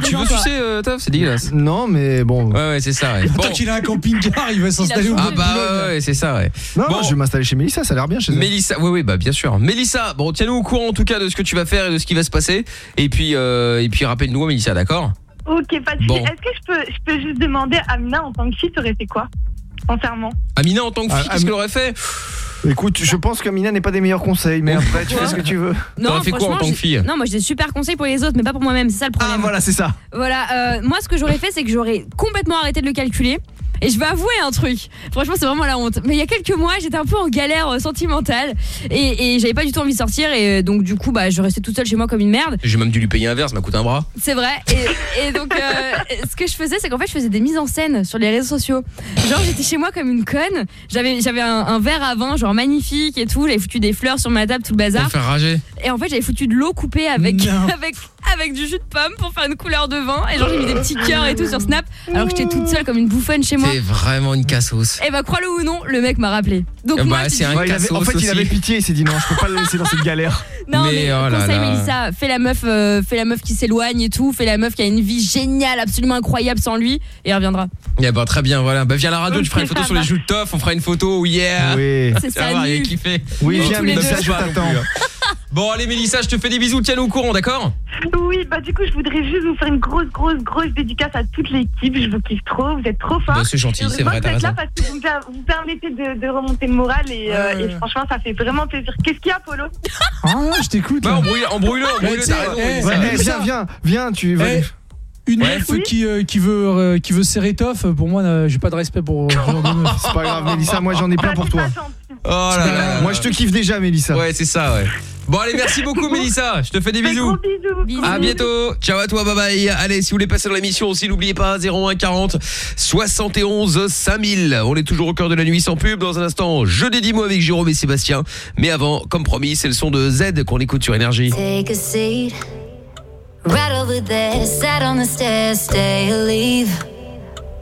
[SPEAKER 2] tu, ah, veux sucer, euh, Tov, C'est dégueulasse. Non, mais bon. Ouais, ouais, c'est ça. Tant qu'il a un camping-car, il va s'installer au Ah, bah ouais, ouais c'est ça, ouais. Non, je vais m'installer chez Mélissa, ça a l'air bien chez elle. Mélissa, oui, oui, bah bien sûr. Mélissa, bon, tiens-nous au courant en tout cas de ce que tu vas faire et de ce qui va se passer. Et puis, euh, et puis rappelle-nous, Mélissa, d'accord
[SPEAKER 12] Ok, pas de Est-ce que je peux, juste demander, à Mina en tant que fille, t'aurais fait quoi sincèrement.
[SPEAKER 2] Amina, en tant que fille, ah, qu'est-ce qu'elle aurait fait
[SPEAKER 9] Écoute, je pense que Mina n'est pas des meilleurs conseils, mais après tu fais ce que tu veux. Non, fait quoi en tant que fille
[SPEAKER 6] Non, moi j'ai des super conseils pour les autres, mais pas pour moi-même, c'est ça le ah, problème. Ah voilà, c'est ça. Voilà, euh, moi ce que j'aurais fait, c'est que j'aurais complètement arrêté de le calculer. Et je vais avouer un truc. Franchement, c'est vraiment la honte. Mais il y a quelques mois, j'étais un peu en galère euh, sentimentale et, j'avais pas du tout envie de sortir et euh, donc du coup, bah, je restais toute seule chez moi comme une merde.
[SPEAKER 2] J'ai même dû lui payer un verre, ça m'a coûté un bras.
[SPEAKER 6] C'est vrai. Et, donc, ce que je faisais, c'est qu'en fait, je faisais des mises en scène sur les réseaux sociaux. Genre, j'étais chez moi comme une conne. J'avais, j'avais un, verre à genre magnifique et tout. J'avais foutu des fleurs sur ma table, tout le bazar. Et en fait, j'avais foutu de l'eau coupée avec avec du jus de pomme pour faire une couleur de vin. Et genre, j'ai mis des petits cœurs et tout sur Snap, alors que j'étais toute seule comme une bouffonne chez moi. C'est
[SPEAKER 2] vraiment une cassos. Et
[SPEAKER 6] eh bah, ben, crois-le ou non, le mec m'a rappelé. Donc, bah, c'est un cassos. Avait, en fait, il avait
[SPEAKER 9] pitié, il s'est dit non, je peux pas le laisser dans cette galère. Non, mais, mais oh conseil,
[SPEAKER 6] fais la meuf, euh, la meuf qui s'éloigne et tout, fais la meuf qui a une vie géniale, absolument incroyable sans lui, et elle reviendra. Et
[SPEAKER 2] eh bah, ben, très bien, voilà. Bah, viens à la radio, je ferai une photo sur les joues de tof, on fera une photo, yeah. Oui. C'est ça. kiffé. Oui, viens, mais ça, je t'attends. Bon, allez Mélissa, je te fais des bisous, tiens-nous au courant, d'accord
[SPEAKER 12] Oui, bah du coup, je voudrais juste vous faire une grosse, grosse, grosse dédicace à toute l'équipe. Je vous kiffe trop, vous êtes trop fort bah, c'est
[SPEAKER 2] gentil, c'est vrai, t'as Là
[SPEAKER 12] parce que vous, permettez de, remonter le moral et, euh, franchement, ça fait vraiment plaisir. Qu'est-ce qu'il y a, Polo Ah, je t'écoute. Bah, embrouille-le, eh, eh, eh, embrouille-le, viens, viens,
[SPEAKER 7] viens, tu une ouais. qui, euh, qui veut euh, qui veut serrer tof pour moi j'ai pas de respect pour c'est pas grave Mélissa moi j'en ai plein bah, pour toi
[SPEAKER 2] Oh moi, je te kiffe déjà, Mélissa. Ouais, c'est ça, ouais. Bon allez, merci beaucoup Mélissa, je te fais des bisous.
[SPEAKER 13] A À bientôt.
[SPEAKER 2] Ciao à toi, bye bye. Allez, si vous voulez passer dans l'émission aussi, n'oubliez pas 0140 71 5000. On est toujours au cœur de la nuit sans pub dans un instant. Je dédie moi avec Jérôme et Sébastien, mais avant, comme promis, c'est le son de Z qu'on écoute sur énergie.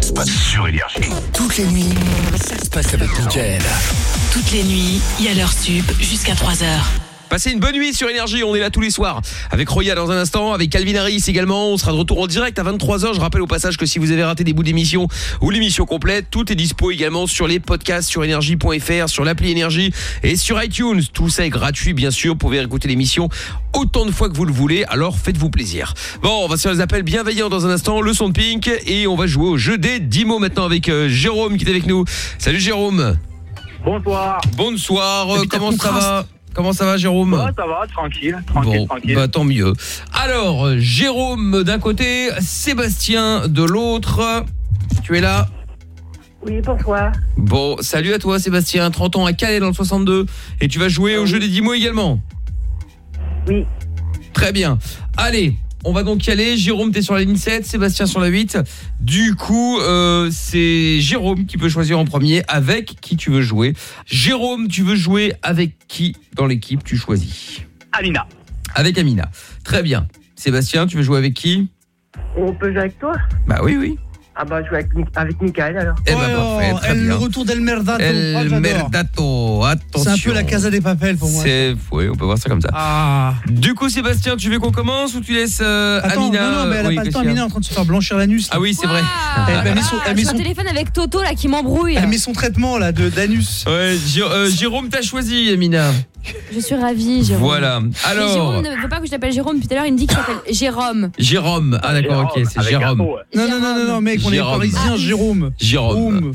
[SPEAKER 5] ça se passe sur Énergie. Toutes
[SPEAKER 4] les nuits, ça se passe avec Nigel. Toutes les nuits, il y a leur sup, jusqu'à 3 heures.
[SPEAKER 2] Passez une bonne nuit sur Énergie, on est là tous les soirs avec Roya dans un instant, avec Calvin Harris également, on sera de retour en direct à 23h. Je rappelle au passage que si vous avez raté des bouts d'émission ou l'émission complète, tout est dispo également sur les podcasts sur énergie.fr, sur l'appli énergie et sur iTunes. Tout ça est gratuit bien sûr, vous pouvez écouter l'émission autant de fois que vous le voulez, alors faites-vous plaisir. Bon, on va faire les appels bienveillants dans un instant, le son de Pink et on va jouer au jeu des 10 mots maintenant avec euh, Jérôme qui est avec nous. Salut Jérôme. Bonsoir. Bonsoir, euh, comment ça va Comment ça va Jérôme Ça va, tranquille, tranquille, bon, bah, tant mieux. Alors, euh, Jérôme d'un côté, Sébastien de l'autre. Tu es là Oui, toi Bon, salut à toi Sébastien, 30 ans à Calais dans le 62. Et tu vas jouer au jeu des 10 mots également Oui. Très bien. Allez, on va donc y aller. Jérôme, t'es sur la ligne 7, Sébastien sur la 8. Du coup, euh, c'est Jérôme qui peut choisir en premier avec qui tu veux jouer. Jérôme, tu veux jouer avec qui dans l'équipe Tu choisis. Amina. Avec Amina. Très bien. Sébastien, tu veux jouer avec qui
[SPEAKER 12] On peut jouer avec toi Bah oui, oui. Ah bah je joue avec, avec alors. Eh ben,
[SPEAKER 7] oh, parfait, le retour d'El Merdato. El oh,
[SPEAKER 2] Merdato, attention. C'est un peu la Casa des Papels pour moi. C'est oui, on peut voir ça comme ça. Ah. Du coup Sébastien, tu veux qu'on commence ou tu laisses euh, Amina Non non, elle a pas le temps Amina est en train de se faire blanchir l'anus. Ah oui, c'est vrai. Elle, met ah, son, son...
[SPEAKER 6] téléphone avec Toto là qui m'embrouille. Elle met son
[SPEAKER 2] traitement là d'anus. Ouais, euh, Jérôme t'as choisi Amina.
[SPEAKER 6] Je suis ravie, Jérôme. Voilà. Alors. Jérôme ne veut pas que je t'appelle Jérôme. Puis tout à l'heure, il me dit qu'il s'appelle Jérôme.
[SPEAKER 2] Jérôme. Ah, d'accord, ok, c'est Jérôme. Non,
[SPEAKER 7] non, non, non, non, mec, on est parisien, ah,
[SPEAKER 2] Jérôme. Jérôme.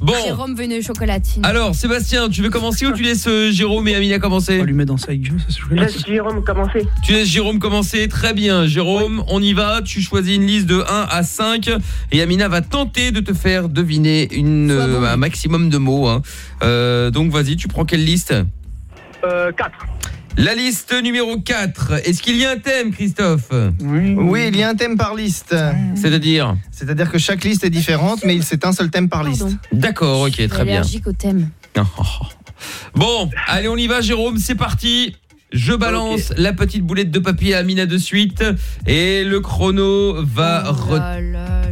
[SPEAKER 2] Bon. Jérôme
[SPEAKER 6] veut une chocolatine. Alors,
[SPEAKER 2] Sébastien, tu veux commencer ou tu laisses euh, Jérôme et Amina commencer On va lui mettre dans sa gueule, ça se Laisse Jérôme commencer. Tu laisses Jérôme commencer, très bien. Jérôme, on y va. Tu choisis une liste de 1 à 5 et Amina va tenter de te faire deviner euh, un maximum de mots. Hein. Euh, donc, vas-y, tu prends quelle liste
[SPEAKER 8] 4. Euh, la
[SPEAKER 2] liste numéro 4. Est-ce qu'il y a un thème, Christophe oui. il y a
[SPEAKER 9] un thème par liste.
[SPEAKER 2] C'est-à-dire
[SPEAKER 9] C'est-à-dire que chaque liste est différente, mais c'est un seul thème par liste.
[SPEAKER 2] D'accord, ok, très bien. allergique au thème. Bon, allez, on y va, Jérôme, c'est parti. Je balance la petite boulette de papier à Amina de suite. Et le chrono va... Oh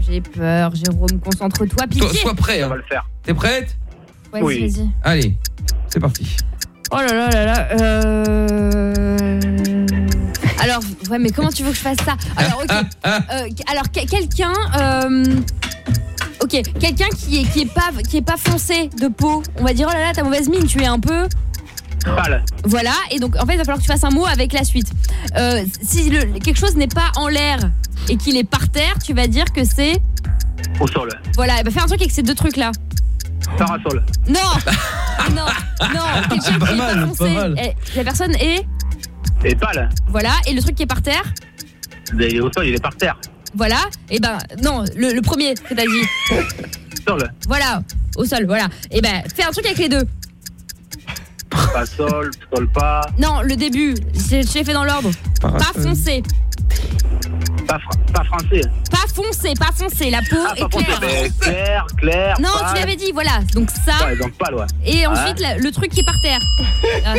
[SPEAKER 6] j'ai peur. Jérôme, concentre-toi, Sois prêt. Hein. le faire. T'es prête ouais, Oui.
[SPEAKER 2] Allez, c'est parti.
[SPEAKER 6] Oh là là là là. Euh, alors, ouais, mais comment tu veux que je fasse ça Alors, ok. Euh, alors, quelqu'un. Euh, ok, quelqu'un qui est qui est pas qui est pas foncé de peau, on va dire oh là là, ta mauvaise mine, tu es un peu Pâle. Voilà, et donc en fait il va falloir que tu fasses un mot avec la suite. si quelque chose n'est pas en l'air et qu'il est par terre, tu vas dire que c'est... Au sol. Voilà, et bah fais un truc avec ces deux trucs là. Parasol. Non
[SPEAKER 8] Non Non ah, Pas mal, pas
[SPEAKER 6] eh, la personne est est pâle. Voilà, et le truc qui est par terre
[SPEAKER 8] Il est au sol, il est par
[SPEAKER 6] terre. Voilà, et eh ben non, le, premier C'est t'as dit. sol. Voilà, au sol, voilà. Et eh ben fais un truc avec les deux.
[SPEAKER 16] Pas sol, sol pas.
[SPEAKER 6] Non, le début, je l'ai fait dans l'ordre. Pas foncé. Pas, français. Pas foncé, pas foncé. La peau ah, est claire. Claire,
[SPEAKER 14] Claire. Non, tu l'avais
[SPEAKER 6] dit, voilà. Donc ça. Et ensuite, le truc qui est par terre. Ah,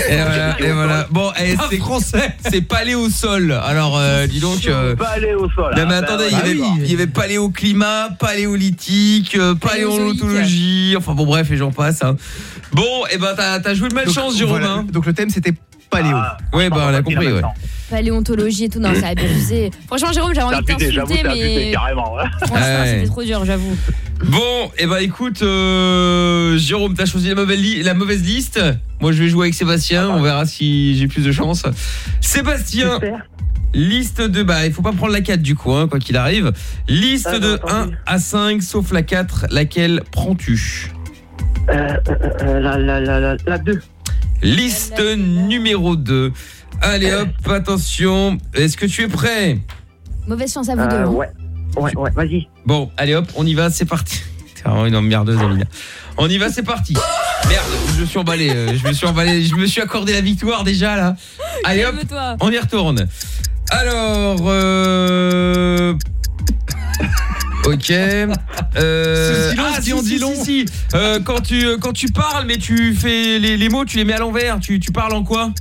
[SPEAKER 2] et, voilà, Bon, eh, c'est français. C'est palé au sol. Alors, euh, dis donc. Euh, palé au sol. Ah, mais bah attendez, bah il, y avait, paléoclimat, paléolithique, euh, paléontologie. Enfin bon, bref, et j'en passe. Hein. Bon, et eh ben, t'as joué de malchance, du Romain hein. donc le thème, c'était pas, ah, bah, on a compris,
[SPEAKER 6] Paléontologie et tout, non, ça a abusé. Franchement, Jérôme, j'avais envie de t'insulter, mais... Carrément,
[SPEAKER 2] c'était
[SPEAKER 6] trop dur, j'avoue.
[SPEAKER 2] Bon, et eh bah ben, écoute, Jérôme euh, Jérôme, t'as choisi la mauvaise, la mauvaise, liste. Moi, je vais jouer avec Sébastien, ah, on bah. verra si j'ai plus de chance. Sébastien, liste de... Bah, il faut pas prendre la 4 du coup, hein, quoi qu'il arrive. Liste ah, de 1 à 5, sauf la 4, laquelle prends-tu
[SPEAKER 14] euh, euh, la, la
[SPEAKER 2] 2. Liste numéro 2. Allez euh. hop, attention. Est-ce que tu es prêt
[SPEAKER 6] Mauvaise chance à vous euh, deux. Hein. Ouais.
[SPEAKER 2] Ouais, ouais, vas-y. Bon, allez hop, on y va, c'est parti. T'es vraiment une merdeuse, Amina. On y va, c'est parti. Merde, je me suis emballé, euh, je me suis emballé, je me suis accordé la victoire déjà là. Allez hop, on y retourne. Alors Ok. Euh... Ah, si, dit si, long. Euh, quand tu euh, quand tu parles mais tu fais les, les mots, tu les mets à l'envers. Tu, tu parles en quoi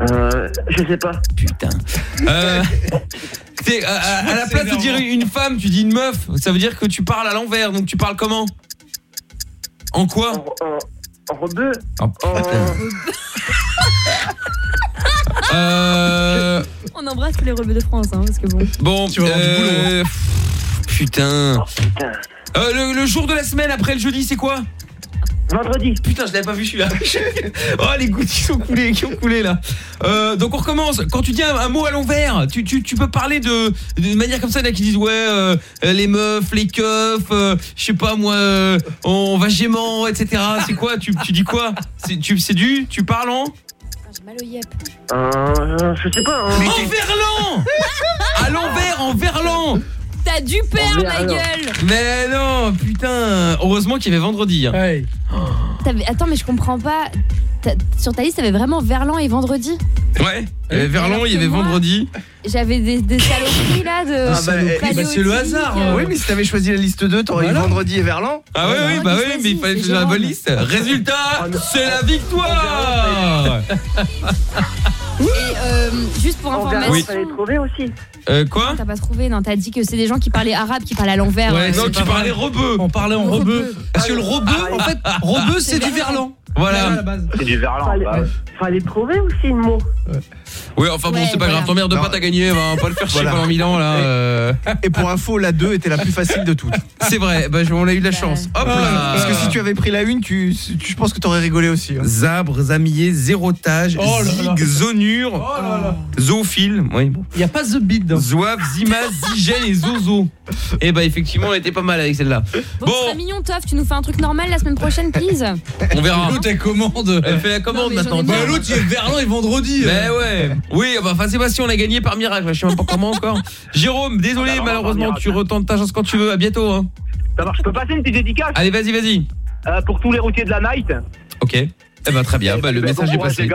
[SPEAKER 1] euh, je sais pas. Putain.
[SPEAKER 2] Euh, à, la place de dire une femme, tu dis une meuf. Ça veut dire que tu parles à l'envers. Donc tu parles
[SPEAKER 10] comment En quoi En, re-deux en deux. Euh,
[SPEAKER 6] on embrasse tous les rebelles de France, hein, parce que bon.
[SPEAKER 2] Bon, tu vas du boulot. Hein. Euh, putain. Oh, euh, le, jour de la semaine après le jeudi, c'est quoi Vendredi. Putain, je l'avais pas vu celui-là. oh, les gouttes qui sont coulées, qui ont coulé là. donc on recommence. Quand tu dis un, mot à l'envers, tu, peux parler de d'une manière comme ça, là, qui disent ouais, les meufs, les keufs, je sais pas moi, on va gémant, etc. C'est quoi tu, dis quoi C'est tu- c'est du Tu parles en
[SPEAKER 6] mal
[SPEAKER 3] au
[SPEAKER 2] Euh, je sais
[SPEAKER 3] pas. Hein. en verlan
[SPEAKER 6] À l'envers, en verlan T'as du perdre, ma gueule
[SPEAKER 2] Mais non, putain Heureusement qu'il y avait vendredi. Hein. Ouais.
[SPEAKER 6] Attends, mais je comprends pas sur ta liste, il y avait vraiment Verlan et Vendredi.
[SPEAKER 2] Ouais, il y avait euh, Verlan, il y avait Vendredi.
[SPEAKER 6] J'avais des, des saloperies là de. Ah bah, eh, bah c'est le hasard. Hein. Euh. Oui,
[SPEAKER 2] mais si t'avais choisi la liste 2, t'aurais eu Vendredi et Verlan.
[SPEAKER 6] Ah oui oui, hein. bah oui,
[SPEAKER 2] mais il fallait choisir la bonne liste. Résultat, ah c'est la victoire
[SPEAKER 6] Et euh, juste pour information, oui. fallait trouver aussi. Euh, quoi T'as pas trouvé Non, t'as dit que c'est des gens qui parlaient arabe, qui parlaient à l'envers. Ouais, non, qui parlaient
[SPEAKER 2] rebeu. On parlait
[SPEAKER 7] en rebeu. Parce que le rebeu, ah, en fait, rebeu, c'est du verlan. Voilà. C'est du verlan. Fallait, bah trouver aussi une mot.
[SPEAKER 2] Oui, enfin bon, c'est pas voilà. grave, de pas, a gagné, bah, va pas le faire chier pendant 1000 ans là. Euh. Et pour info, la 2 était la plus facile de toutes. C'est vrai, bah, on a eu de la chance. Hop là Parce que si tu avais pris la 1, tu, tu- je pense que t'aurais rigolé aussi. Hein. Zabre, zamier, zérotage, Oh là zoophile, oh oui, bon. Il n'y a pas The Beat dans zouave, zima, zigène et zozo. Et eh bah effectivement, on était pas mal avec celle-là.
[SPEAKER 6] Bon, Bon, c'est mignon, Toff, tu nous fais un truc normal la semaine prochaine, please on verra.
[SPEAKER 2] Elle fait la commande maintenant. Bah, l'autre, et vendredi. Mais ouais. Oui, bah, enfin c'est on a gagné par miracle, je sais pas comment encore. Jérôme, désolé, ah, malheureusement tu retentes ta chance quand tu veux. À bientôt hein. Ça marche, je peux passer une petite dédicace Allez, vas-y, vas-y. Euh, pour tous les routiers de la night. OK. Eh ben très bien, bah, le eh ben, message est passé.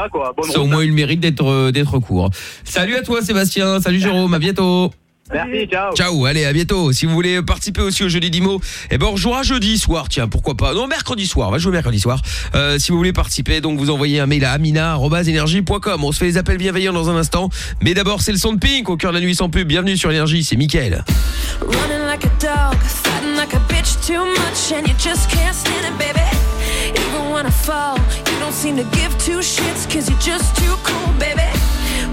[SPEAKER 2] C'est au moins eu le mérite d'être euh, d'être court. Salut à toi Sébastien, salut Jérôme, à bientôt. Merci, ciao. Ciao, allez, à bientôt. Si vous voulez participer aussi au jeu des Dimo, eh ben on jouera jeudi soir, tiens, pourquoi pas. Non, mercredi soir, on va jouer mercredi soir. Euh, si vous voulez participer, donc vous envoyez un mail à amina@energie.com. On se fait les appels bienveillants dans un instant, mais d'abord c'est le son de Pink au cœur de la nuit sans pub. Bienvenue sur l'énergie c'est Mickaël.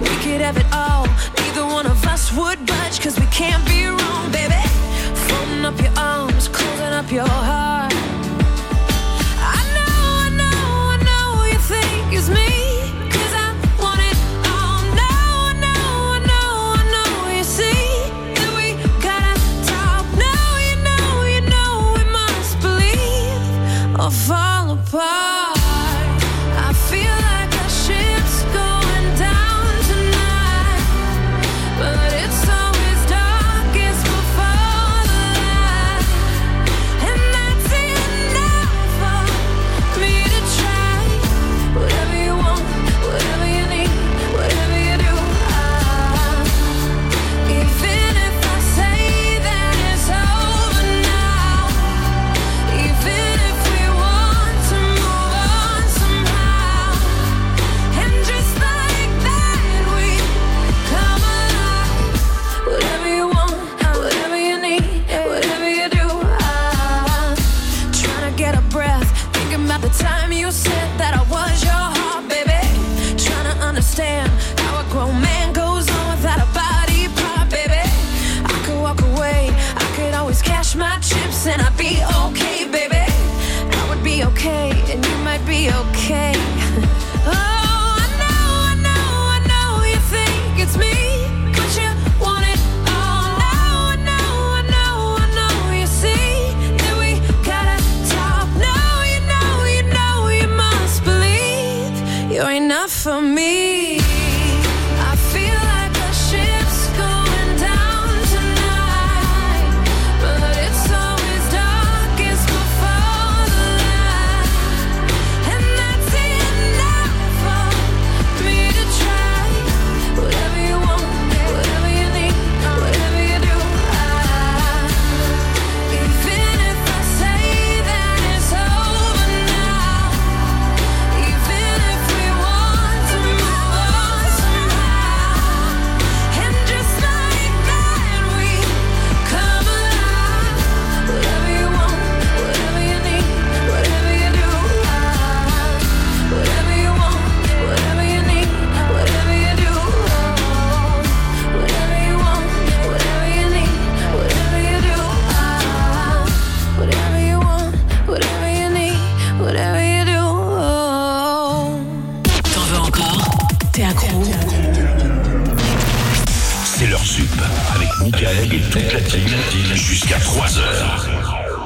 [SPEAKER 3] We could have it all. Neither one of us would budge, cause we can't be wrong, baby. Folding up your arms, closing up your heart. I know, I know, I know you think it's me.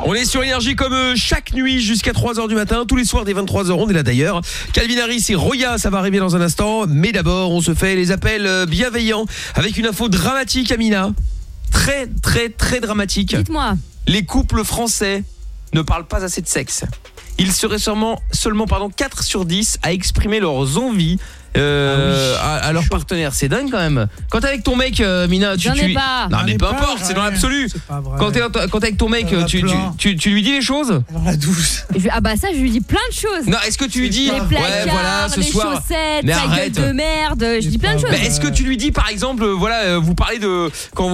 [SPEAKER 2] On est sur Énergie comme euh, chaque nuit jusqu'à 3h du matin, tous les soirs des 23h, on est là d'ailleurs. Calvin Harris et Roya, ça va arriver dans un instant, mais d'abord on se fait les appels euh, bienveillants avec une info dramatique Amina. Très très très dramatique. Dites-moi. Les couples français ne parlent pas assez de sexe. Ils seraient sûrement, seulement pardon, 4 sur 10 à exprimer leurs envies euh, à, ah leur partenaire. C'est dingue quand même. Quand t'es avec ton mec, euh, Mina, tu. J'en Non, mais peu importe, c'est dans l'absolu. Quand t'es avec ton mec, tu, lui dis les choses Dans la
[SPEAKER 6] douche. ah bah ça, je lui dis plein de choses. Non, est-ce que tu lui dis. Les placards, ouais, voilà, ce les soir. chaussettes, mais de merde, je dis plein de choses. Mais est-ce que tu
[SPEAKER 2] lui dis par exemple, euh, voilà, euh, vous parlez de. Quand,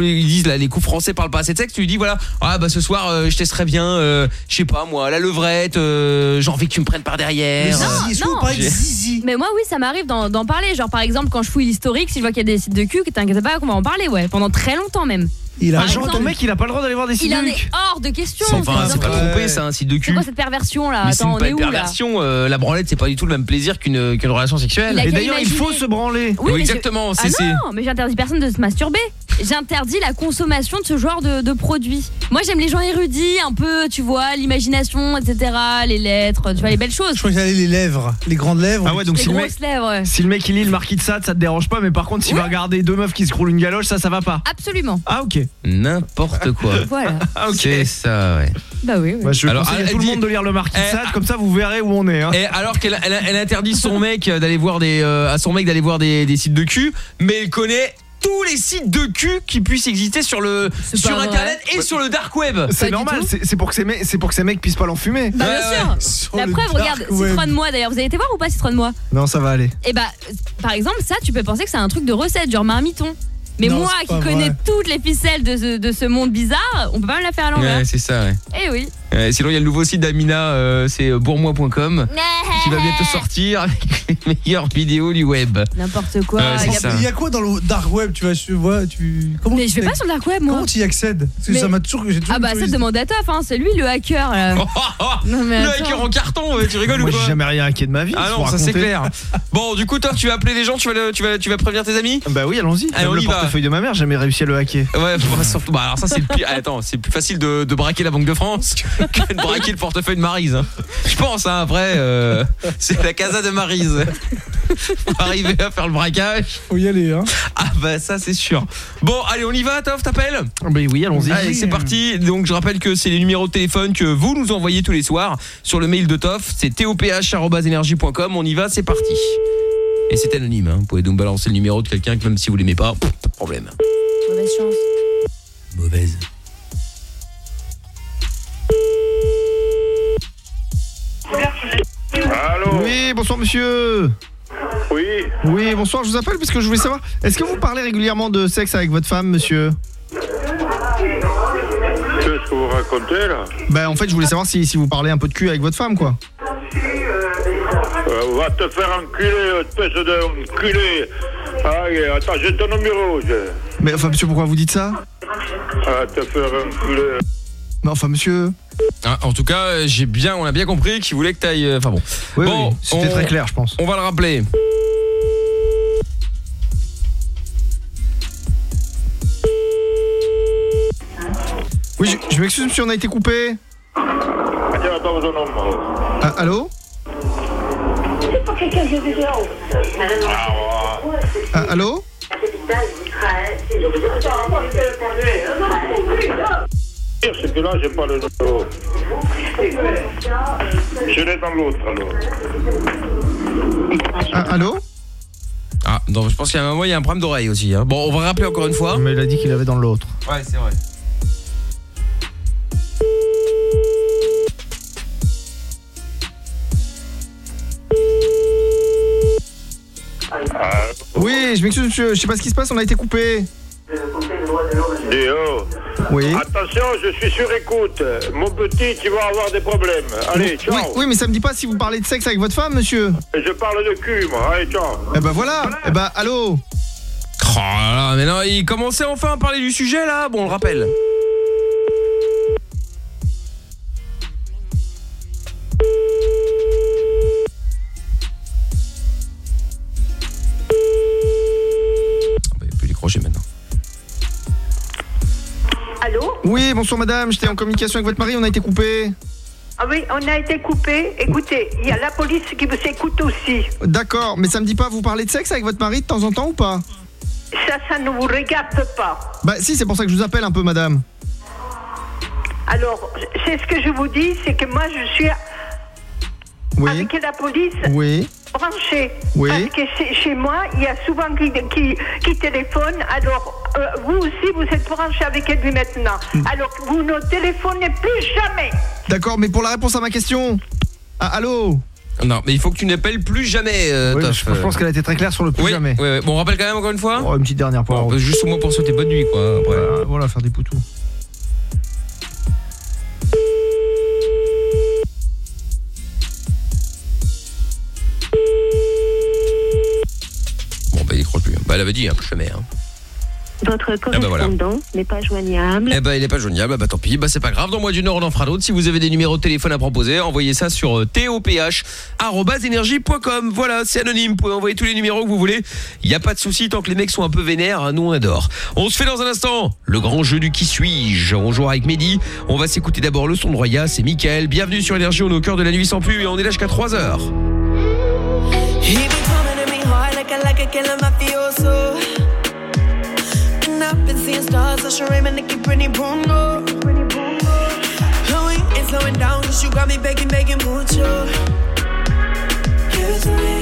[SPEAKER 2] ils disent là, les coups français parlent pas assez de sexe, tu lui dis voilà, ah bah ce soir, je testerai bien, je sais pas moi, la levrette, j'ai envie que tu me prennes par derrière. non,
[SPEAKER 6] mais moi, oui, ça m'arrive d'en parler. Genre, par exemple, quand je fouille l'historique, si je vois qu'il y a des sites de cul, t'inquiète pas, qu'on va en parler, ouais, pendant très longtemps même. Il a ton mec, il a pas le droit d'aller voir des sites Il en est hors de question. C'est pas trompé ça,
[SPEAKER 2] un site de cul. quoi cette
[SPEAKER 6] perversion là Attends, on est où là perversion,
[SPEAKER 2] euh, la branlette c'est pas du tout le même plaisir qu'une euh, qu'une relation sexuelle. Et d'ailleurs, il faut se branler.
[SPEAKER 6] Oui, exactement, ah non, mais j'interdis personne de se masturber. J'interdis la consommation de ce genre de, de produits. Moi, j'aime les gens érudits, un peu, tu vois, l'imagination, etc., les lettres, tu vois, les belles Je choses.
[SPEAKER 7] crois que j'allais les lèvres, les
[SPEAKER 2] grandes lèvres. Ah ouais,
[SPEAKER 7] donc si le mec lèvres. si le mec il lit le marquis de Sade, ça te dérange pas mais par contre s'il va regarder deux meufs qui se croulent
[SPEAKER 2] une galoche, ça ça va pas.
[SPEAKER 9] Absolument. Ah
[SPEAKER 2] OK. N'importe quoi. Voilà. Ah, c'est ça, ouais.
[SPEAKER 9] Bah oui, oui. Bah, je alors, conseille à tout le monde de lire le Marquis eh, ah. comme ça vous verrez où on est. Et hein.
[SPEAKER 2] eh, alors qu'elle elle, interdit son mec d'aller voir des euh, à son mec d'aller voir des, des sites de cul, mais elle connaît tous les sites de cul qui puissent exister sur le sur internet et sur le dark web. C'est normal,
[SPEAKER 9] c'est pour que ces mecs, c'est pour que ces mecs puissent pas l'enfumer. Bah bien sûr. La preuve, regarde, Citron de
[SPEAKER 6] moi d'ailleurs, vous avez été voir ou pas Citron de moi Non, ça va aller. Et eh bah, par exemple, ça, tu peux penser que c'est un truc de recette, genre marmiton. Mais moi qui connais toutes les ficelles de ce, monde bizarre, on peut pas me la faire à l'envers. Ouais, c'est ça, ouais. Eh oui.
[SPEAKER 2] Euh, sinon, il y a le nouveau site d'Amina, euh, c'est euh, bourmois.com, qui va bientôt sortir avec les meilleures vidéos du web. N'importe quoi. il y, a-
[SPEAKER 7] quoi dans le dark web Tu vas tu
[SPEAKER 6] vois, tu comment Mais je vais pas sur le dark web, moi. Comment tu y accèdes Parce que ça m'a toujours toujours Ah bah ça demande à Taf, c'est lui le hacker. là.
[SPEAKER 2] le hacker en carton, tu rigoles Moi, ou j'ai jamais rien hacké de ma vie. Ah non, ça c'est clair. Bon, du coup, toi, tu vas appeler les gens, tu vas, tu vas, tu vas prévenir tes amis Bah oui, allons-y. le portefeuille de ma mère, j'ai jamais réussi à le hacker. Ouais, bah, surtout- bah, alors ça c'est le pire. Attends, c'est plus facile de, de braquer la Banque de France que de braquer le portefeuille de Marise. Hein. Je pense, hein, après, euh, c'est la casa de Marise. arriver à faire le braquage. Faut y aller, hein. Ah bah ça, c'est sûr. Bon, allez, on y va, Toff, t'appelles Ben oui, allons-y. Allez, c'est parti. Donc, je rappelle que c'est les numéros de téléphone que vous nous envoyez tous les soirs sur le mail de Toff. C'est toph.energie.com. On y va, c'est parti. Et c'est anonyme, vous pouvez donc balancer le numéro de quelqu'un que même si vous l'aimez pas, pas de problème. Mauvaise chance. Mauvaise
[SPEAKER 9] Oui, bonsoir monsieur Oui Oui, bonsoir, je vous appelle parce que je voulais savoir, est-ce que vous parlez régulièrement de sexe avec votre femme, monsieur
[SPEAKER 16] Qu'est-ce que vous racontez, là
[SPEAKER 9] Ben, en fait, je voulais savoir si, vous parlez un peu de cul avec votre femme, quoi. On
[SPEAKER 16] euh, va te faire enculer, espèce d'enculé attends, j'ai ton numéro,
[SPEAKER 9] Mais enfin, monsieur, pourquoi vous dites ça
[SPEAKER 2] Va te faire enculer... Mais enfin, monsieur... Hein, en tout cas, euh, j'ai bien, on a bien compris qu'il voulait que tu ailles... Euh, enfin bon. Oui, c'était très clair, je pense. On va le rappeler.
[SPEAKER 9] Oui, je, m'excuse, si on a été coupé.
[SPEAKER 17] Ah,
[SPEAKER 9] allô
[SPEAKER 3] ah, Allô
[SPEAKER 10] c'est que là, j'ai pas le Je l'ai dans l'autre, alors.
[SPEAKER 2] Ah, allô Ah, non, je pense qu'il y a un moment, il y a un problème d'oreille aussi. Hein. Bon, on va rappeler encore une fois. Mais il a dit qu'il avait dans l'autre.
[SPEAKER 10] Ouais, c'est vrai.
[SPEAKER 9] Oui, je m'excuse, monsieur. Je sais pas ce qui se passe, on a été coupé.
[SPEAKER 8] Oh. Oui. Attention, je suis sur écoute. Mon petit, tu vas avoir des problèmes. Allez, ciao.
[SPEAKER 9] Oui, mais ça me dit pas si vous parlez de sexe avec votre femme, monsieur. Je
[SPEAKER 2] parle de cul, moi. Allez, ciao. Eh ben voilà. Eh ben, allô. Oh là là, mais non, il commençait enfin à parler du sujet, là. Bon, on le rappelle.
[SPEAKER 9] Oui, bonsoir madame, j'étais en communication avec votre mari, on a été coupé.
[SPEAKER 12] Ah oui, on a été coupé. Écoutez, il y a la police qui vous écoute
[SPEAKER 9] aussi. D'accord, mais ça me dit pas, vous parlez de sexe avec votre mari de temps en temps ou pas Ça, ça ne vous
[SPEAKER 12] regarde pas.
[SPEAKER 9] Bah si, c'est pour ça que je vous appelle un peu, madame.
[SPEAKER 4] Alors,
[SPEAKER 12] c'est ce que je vous dis, c'est que moi je suis oui. avec la police. Oui branché. Oui. Parce que chez, moi, il y a souvent qui, qui, téléphone. Alors, euh, vous aussi, vous êtes branché avec lui maintenant. Mm. Alors, vous ne téléphonez plus jamais.
[SPEAKER 9] D'accord, mais pour la réponse à ma question. Ah, allô non, mais il faut que tu n'appelles plus
[SPEAKER 2] jamais. Euh, je, pense qu'elle a été très claire sur le plus jamais. Oui, bon, on rappelle quand même encore une fois. Oh, une petite dernière pour Juste au moins pour souhaiter bonne nuit, quoi. Voilà, voilà, faire des poutous. elle avait dit, hein, plus jamais. Hein.
[SPEAKER 4] Votre ah, bah correspondant n'est pas joignable.
[SPEAKER 2] Eh ben, il n'est pas joignable, ah bah tant pis, bah c'est pas grave, dans mois du Nord, on en fera d'autres. Si vous avez des numéros de téléphone à proposer, envoyez ça sur euh, toph.com. Voilà, c'est anonyme, vous pouvez envoyer tous les numéros que vous voulez. Il n'y a pas de souci, tant que les mecs sont un peu vénères, nous on adore. On se fait dans un instant le grand jeu du qui suis-je. On jouera avec Mehdi, on va s'écouter d'abord le son de Roya, c'est Mickaël. Bienvenue sur Énergie, on est au cœur de la nuit sans plus et on est là jusqu'à 3h.
[SPEAKER 3] acting like a killer mafioso. And I've been seeing stars, Usher Raymond, Nicki, Britney, Bruno. Going and slowing down, cause you got me begging, begging mucho. Give it to me.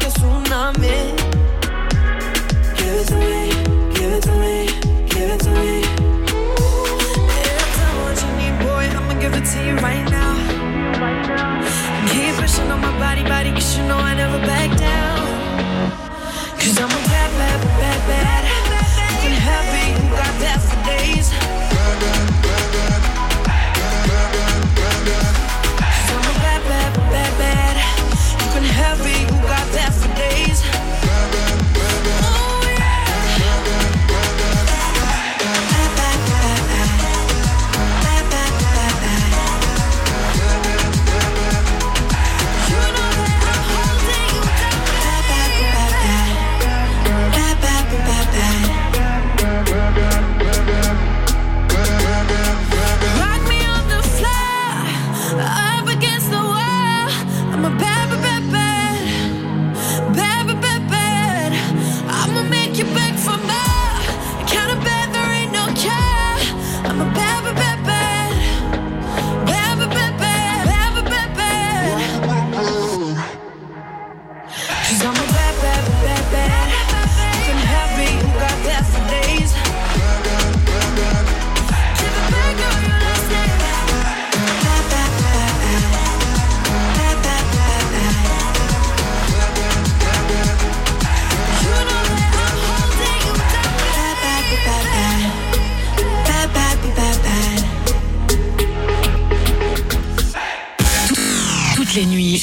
[SPEAKER 3] like a tsunami. Give it to me, give it to me, give it to me. Yeah, tell me what you need, boy. I'ma give it to you right now. Keep pushing on my body, body, cause you know I never back down. Cause I'm a bad, bad, bad, bad. Looking happy, you got that for days. bad. i I'm a bad, bad, bad, bad. have heavy.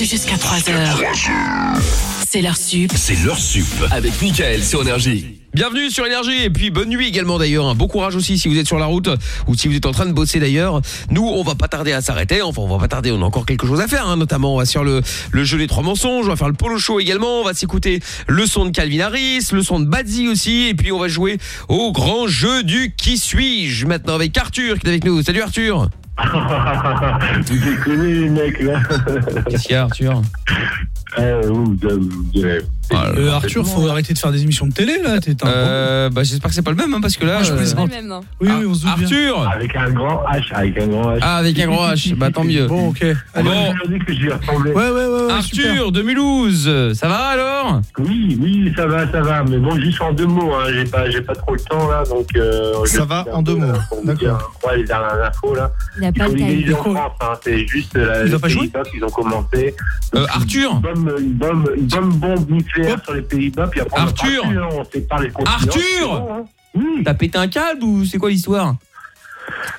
[SPEAKER 4] jusqu'à 3h. C'est leur sup. C'est leur
[SPEAKER 5] sup. Avec Michael sur Énergie.
[SPEAKER 2] Bienvenue sur Énergie et puis bonne nuit également d'ailleurs. Bon courage aussi si vous êtes sur la route ou si vous êtes en train de bosser d'ailleurs. Nous, on va pas tarder à s'arrêter. Enfin, on va pas tarder, on a encore quelque chose à faire. Hein, notamment, on va sur le, le jeu des trois mensonges, on va faire le polo show également. On va s'écouter le son de Calvin Harris, le son de Badzi aussi. Et puis, on va jouer au grand jeu du qui suis-je maintenant avec Arthur qui est avec nous. Salut Arthur vous déconnez, les mecs, là. Qu'est-ce qu'il y a, Arthur
[SPEAKER 17] eh,
[SPEAKER 14] ah,
[SPEAKER 7] euh, euh, Arthur, faut arrêter de faire des émissions de télé là. T'es
[SPEAKER 2] un euh, bah, j'espère que c'est pas le même hein, parce que là. Ah, je euh... même. Non. Oui, ah, on se Arthur. Bien. Avec un grand H, avec un grand H. Ah, avec un grand H. bah tant mieux. Bon, ok. Allez, bon. Que ouais, ouais, ouais, Arthur super. de Mulhouse, ça va alors Oui, oui, ça va, ça va. Mais bon, juste en deux
[SPEAKER 16] mots. Hein, j'ai pas, j'ai pas trop le temps là, donc. Euh, ça va
[SPEAKER 9] en deux mots. Euh, D'accord.
[SPEAKER 16] Ouais, les dernières infos là.
[SPEAKER 3] Il a pas de temps.
[SPEAKER 16] Hein, c'est juste la. Ils ont pas joué. Ils ont commencé. Euh,
[SPEAKER 2] Arthur une bombe, une bombe, nucléaire sur les Pays-Bas, puis après Arthur. Hein, on Arthur hein. T'as pété un câble ou c'est quoi l'histoire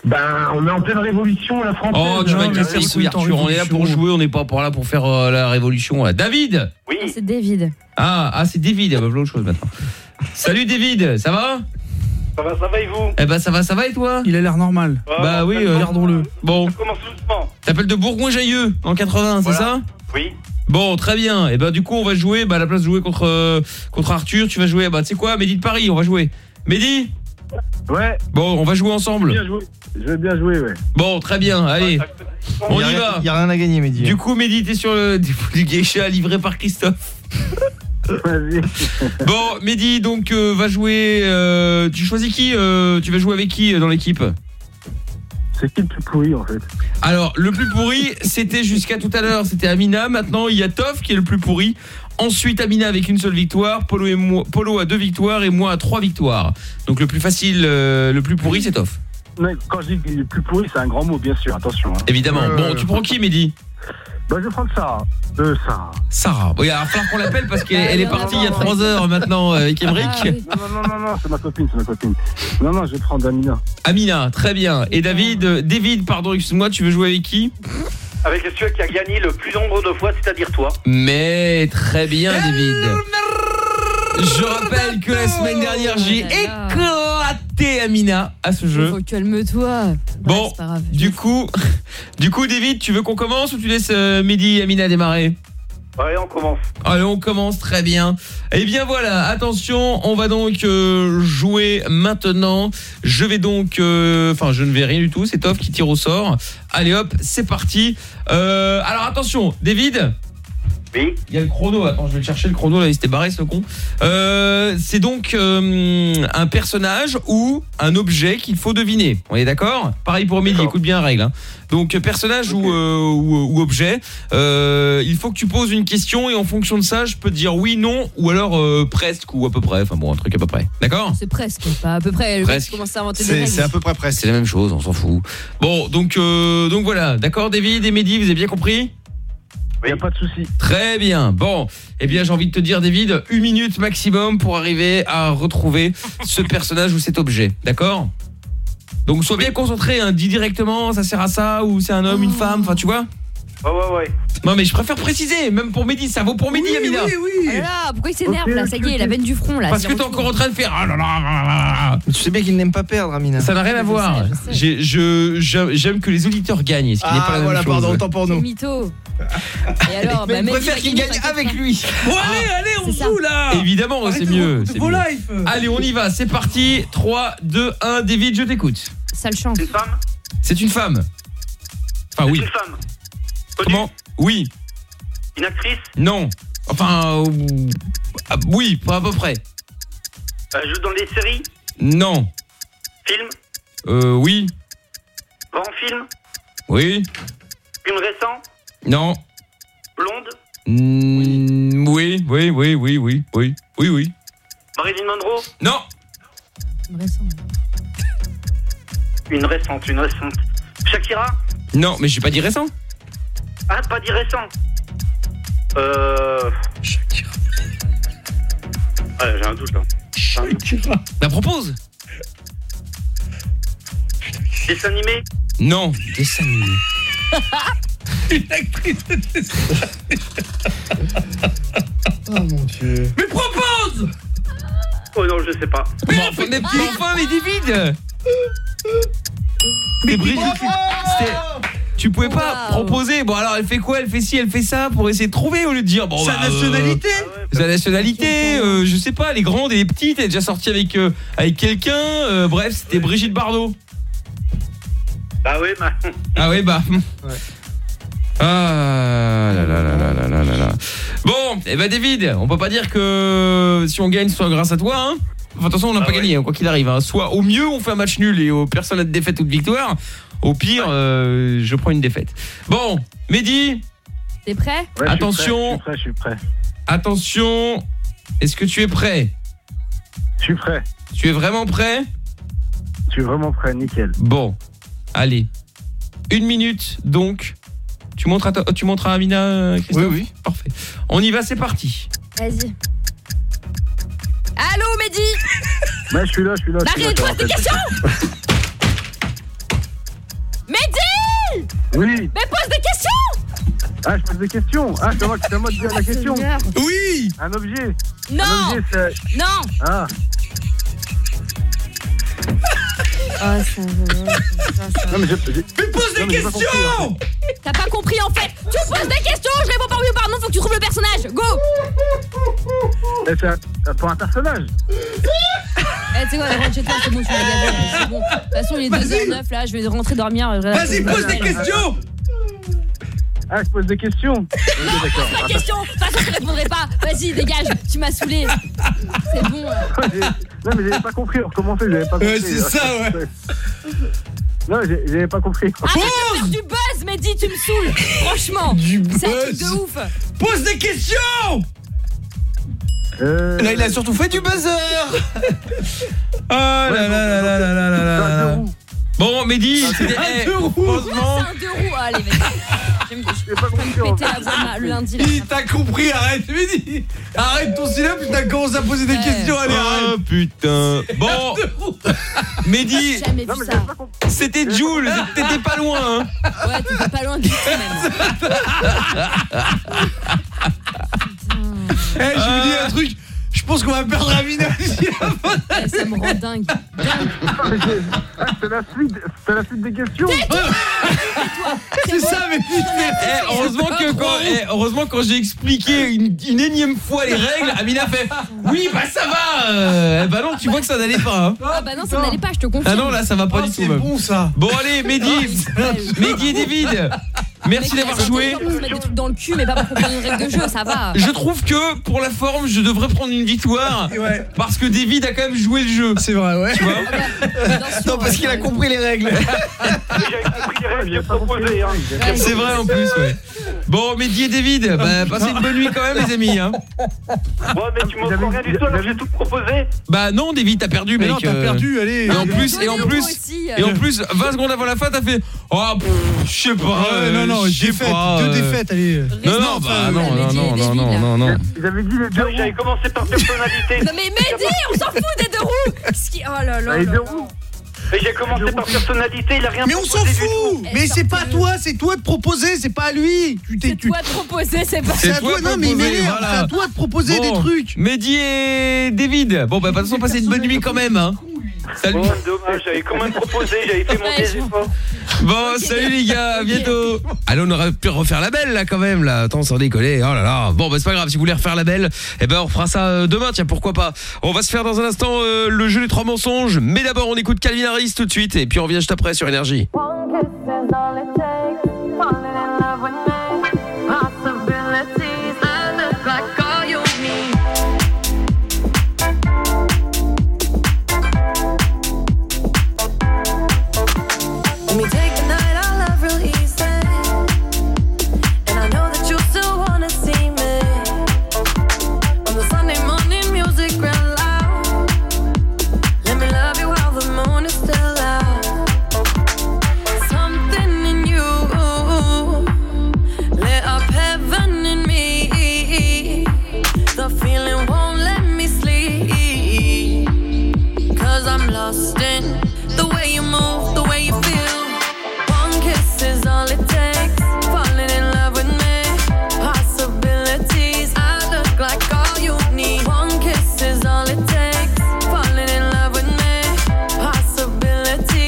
[SPEAKER 2] ben, on est en pleine révolution, la française. Oh, tu vas casser hein, Arthur. On est là pour jouer, on n'est pas là pour faire euh, la révolution. David
[SPEAKER 6] Oui. Ah, c'est David.
[SPEAKER 2] Ah, ah c'est David. on ah, bah, va autre chose maintenant. Salut, David. Ça va
[SPEAKER 6] Ça va, ça va et vous
[SPEAKER 2] Eh ben, ça va, ça va et toi Il a l'air normal. Ah, bah oui, regardons-le. Euh, bon. Ça commence doucement. T'appelles de Bourgoin-Jailleux en 80, c'est ça Oui. Bon, très bien. Et eh ben du coup, on va jouer bah à la place de jouer contre euh, contre Arthur, tu vas jouer ah bah tu sais quoi, Mehdi de Paris, on va jouer. Mehdi Ouais. Bon, on va jouer ensemble.
[SPEAKER 17] Je vais bien
[SPEAKER 16] jouer,
[SPEAKER 2] ouais. Bon, très bien, allez. On y, va. Il y a rien à gagner, Mehdi. Du coup, Mehdi, t'es sur le du geisha livré par Christophe. bon, Mehdi, donc euh, va jouer euh, tu choisis qui Tu vas jouer avec qui dans l'équipe c'est qui le plus pourri en fait Alors, le plus pourri, c'était jusqu'à tout à l'heure, c'était Amina. Maintenant, il y a Toff qui est le plus pourri. Ensuite, Amina avec une seule victoire, Polo, a deux victoires et moi à trois victoires. Donc le plus facile, euh, le plus pourri, c'est Toff. Quand je dis plus
[SPEAKER 16] pourri, c'est un grand
[SPEAKER 2] mot, bien sûr, attention. Hein. Évidemment. Bon, tu prends qui, Mehdi bah, je vais prendre Sarah. Euh, Sarah. Sarah. Oui, il va falloir qu'on l'appelle parce qu'elle ah, est partie il y a 3 heures maintenant euh, avec ah, Emric.
[SPEAKER 16] Non, non, non, non, c'est ma copine, c'est ma copine. Non, non, je vais prendre Amina.
[SPEAKER 2] Amina, très bien. Et David, euh, David, pardon, excuse-moi, tu veux jouer avec qui Avec celui qui a gagné le plus nombre de fois, c'est-à-dire toi. Mais très bien, David. Je rappelle que la semaine dernière, j'ai oh
[SPEAKER 6] éclaté Amina à ce jeu. Faut calme-toi.
[SPEAKER 2] Bon, du coup, du coup, David, tu veux qu'on commence ou tu laisses euh, Midi et Amina démarrer Allez, on commence. Allez, on commence, très bien. Eh bien, voilà, attention, on va donc euh, jouer maintenant. Je vais donc... Euh, enfin, je ne vais rien du tout, c'est Toff qui tire au sort. Allez, hop, c'est parti. alors, attention, David, il y a le chrono, attends, je vais chercher le chrono là, il s'était barré ce con. Euh, c'est donc euh, un personnage ou un objet qu'il faut deviner. On est d'accord Pareil pour midi. écoute bien la règle hein. Donc personnage ou, euh, objet, il faut que tu poses une question et en fonction de ça, je peux dire oui, non ou alors presque ou à peu près, enfin bon, un truc à peu près. D'accord
[SPEAKER 6] C'est presque, pas à peu près, C'est à
[SPEAKER 2] peu près presque. C'est la même chose, on s'en fout. Bon, donc donc voilà, d'accord David et Mehdi, vous avez bien compris il n'y a pas de souci. Très bien. Bon, eh bien, j'ai envie de te dire, David, une minute maximum pour arriver à retrouver ce personnage ou cet objet. D'accord Donc, sois bien concentré. Hein. Dis directement, ça sert à ça, ou c'est un homme, une oh. femme, enfin, tu vois Ouais, ouais, ouais. Non, mais je préfère préciser, même pour Mehdi, ça vaut pour Mehdi, Amina. Oui, oui, oui. Oh
[SPEAKER 6] pourquoi il s'énerve, là Ça y est, la veine du front, là. Parce que t'es encore en train
[SPEAKER 2] de faire... Tu sais bien qu'il n'aime pas perdre, Amina. Ça n'a rien à voir. J'aime que les auditeurs gagnent, ce qui n'est ah, pas la Ah, voilà, pardon, autant pour nous.
[SPEAKER 6] Mytho. Et bah,
[SPEAKER 2] préfère qu'il gagne avec lui. Bon, allez, ah. allez, on joue là. Évidemment, c'est mieux. C'est Allez, on y va, c'est parti. 3, 2, 1, David, je t'écoute.
[SPEAKER 6] Sale chance. C'est une femme
[SPEAKER 2] C'est une femme. Enfin, oui. une femme. Comment Oui. Une actrice Non. Enfin, euh, ah, oui, à peu près. Elle euh, joue dans des séries Non. Film Euh, oui. Grand film Oui. Film récent non. Blonde hmm, oui. oui, oui, oui, oui, oui, oui, oui.
[SPEAKER 12] Marilyn Monroe Non. Une récente.
[SPEAKER 2] Une récente, une récente. Shakira Non, mais j'ai pas dit récent.
[SPEAKER 8] Ah, pas dit récent.
[SPEAKER 17] Euh... Shakira. Ah, j'ai un doute
[SPEAKER 2] là. Hein. Shakira. La bah, propose
[SPEAKER 8] Dessin animé
[SPEAKER 10] Non, dessin animé. Une actrice de Oh mon dieu. Mais
[SPEAKER 8] propose Oh non, je
[SPEAKER 2] sais pas. Mais, mais, mais, mais Brigitte, Tu pouvais pas proposer. Bon alors elle fait quoi Elle fait ci, elle fait ça pour essayer de trouver au lieu de dire bon sa bah, euh, nationalité, ah sa nationalité, euh, je sais pas, les grandes et les petites, elle est déjà sortie avec euh, avec quelqu'un. bref, c'était Brigitte Bardot. Bah oui, Ah oui, bah.
[SPEAKER 10] Ah là là là là
[SPEAKER 2] là là Bon, et eh ben David, on peut pas dire que si on gagne, soit grâce à toi, hein attention, on n'a ah pas gagné, hein, quoi qu'il arrive. Hein. Soit au mieux, on fait un match nul et personne n'a de défaite ou de victoire. Au pire, euh, je prends une défaite. Bon, Mehdi
[SPEAKER 6] T'es prêt Attention.
[SPEAKER 2] Attention. Est-ce que tu es prêt Je suis prêt. Tu es vraiment prêt Je suis vraiment prêt, nickel. Bon, Allez. Une minute, donc. Tu montres à, tu montres à Amina, euh, Oui, oui. Parfait. On y va, c'est parti.
[SPEAKER 6] Vas-y. Allô, Mehdi
[SPEAKER 2] Ouais, je suis là, je suis là. Arrête je suis des questions
[SPEAKER 6] Mehdi Oui Mais pose des questions
[SPEAKER 8] Ah, je pose des questions Ah, c'est moi qui c'est à moi de dire la ah, question Oui Un objet Non Non Ah Oh, ça va. Non, mais,
[SPEAKER 14] mais pose des questions
[SPEAKER 6] T'as pas compris en fait Tu poses des questions, je réponds par oui ou par non, faut que tu trouves le personnage. Go
[SPEAKER 8] C'est pour un personnage
[SPEAKER 6] Eh, tu sais quoi, rentre toi, c'est bon, tu c'est bon. De toute façon, il est 2h09 là, je vais rentrer dormir. Euh, Vas-y, pose des questions
[SPEAKER 14] ah, je pose des questions. Non, pose
[SPEAKER 6] des questions. De toute façon, je répondrai pas. Vas-y, dégage. Tu m'as saoulé. C'est bon. Euh.
[SPEAKER 16] Non, mais j'avais pas compris, on recommençait, j'avais pas compris. Ouais, c'est ça, ouais. Non, j'avais pas
[SPEAKER 12] compris. Ah de faire
[SPEAKER 6] du buzz, Mehdi, tu me saoules. Franchement, du buzz. c'est de ouf.
[SPEAKER 12] Pose des questions euh, Là, il a surtout fait du buzzer.
[SPEAKER 6] Oh
[SPEAKER 2] là là là là là là là là. Bon, Mehdi, ah, c'était... Ah, un, deux roues. Franchement...
[SPEAKER 6] un deux roues. Allez, mec. Je vais pas compris. Hein. Le lundi. Il
[SPEAKER 2] t'a compris, arrête, Mehdi. Arrête ton silence, T'as commencé à poser des questions, allez. Ah putain. Bon. Mehdi, c'était Jules, ah. t'étais
[SPEAKER 3] pas loin. Hein.
[SPEAKER 6] Ouais, t'étais pas loin
[SPEAKER 3] du tout même. Eh, je vous dis un truc je pense qu'on va perdre Amina la
[SPEAKER 10] eh, Ça me rend dingue. C'est la, la suite des questions. C'est ça, mais putain. Eh, heureusement que quand, eh, heureusement quand j'ai
[SPEAKER 2] expliqué une, énième fois les règles, Amina fait oui bah ça va. Euh, bah non, tu vois que ça n'allait pas. Hein.
[SPEAKER 6] Ah, bah non, ça n'allait pas, je te confirme. Ah non là, ça va pas ah, du tout. C'est bon ça.
[SPEAKER 2] Bon allez, Mehdi, ah, Mehdi divide Merci d'avoir joué. Je trouve que pour la forme, je devrais prendre une victoire parce que David a quand même joué le jeu. C'est vrai, ouais. Ah bah, non, parce qu'il a compris les règles. Il a règles hein. C'est vrai en plus, ouais. Bon, Mehdi et David, bah, passez une bonne nuit quand même, les amis. Hein. Bon, mais tu rien du tout, j'ai tout proposé. Bah non, David, t'as perdu, mec. Non, t'as euh. perdu, allez. Et en plus, et en et en plus, 20 secondes avant la fin, t'as fait.
[SPEAKER 10] Oh, je sais pas. Euh, non, j'ai fait deux défaites,
[SPEAKER 13] Non, non, non, non,
[SPEAKER 10] non, non, non, non, non.
[SPEAKER 8] Ils avaient dit les deux J'avais commencé par personnalité. non mais Mehdi, on s'en fout des deux
[SPEAKER 6] roues Oh là là. Les deux roues mais j'ai commencé par personnalité, il a rien Mais on s'en
[SPEAKER 7] fout Mais c'est pas toi, c'est toi de proposer, c'est pas à lui C'est toi de proposer, c'est pas à toi, non mais c'est à toi de proposer des
[SPEAKER 2] trucs Mehdi et David Bon bah de toute façon, passez une bonne nuit quand même hein Salut. Oh, dommage, j'avais quand même proposé, j'avais fait mon Bon, salut les gars, bientôt. Allez, on aurait pu refaire la belle là quand même là. Attends, sans décoller. Oh là là. Bon, bah c'est pas grave, si vous voulez refaire la belle, eh ben on fera ça euh, demain, tiens, pourquoi pas. On va se faire dans un instant euh, le jeu des trois mensonges, mais d'abord on écoute Calvin Harris tout de suite et puis on revient juste après sur énergie.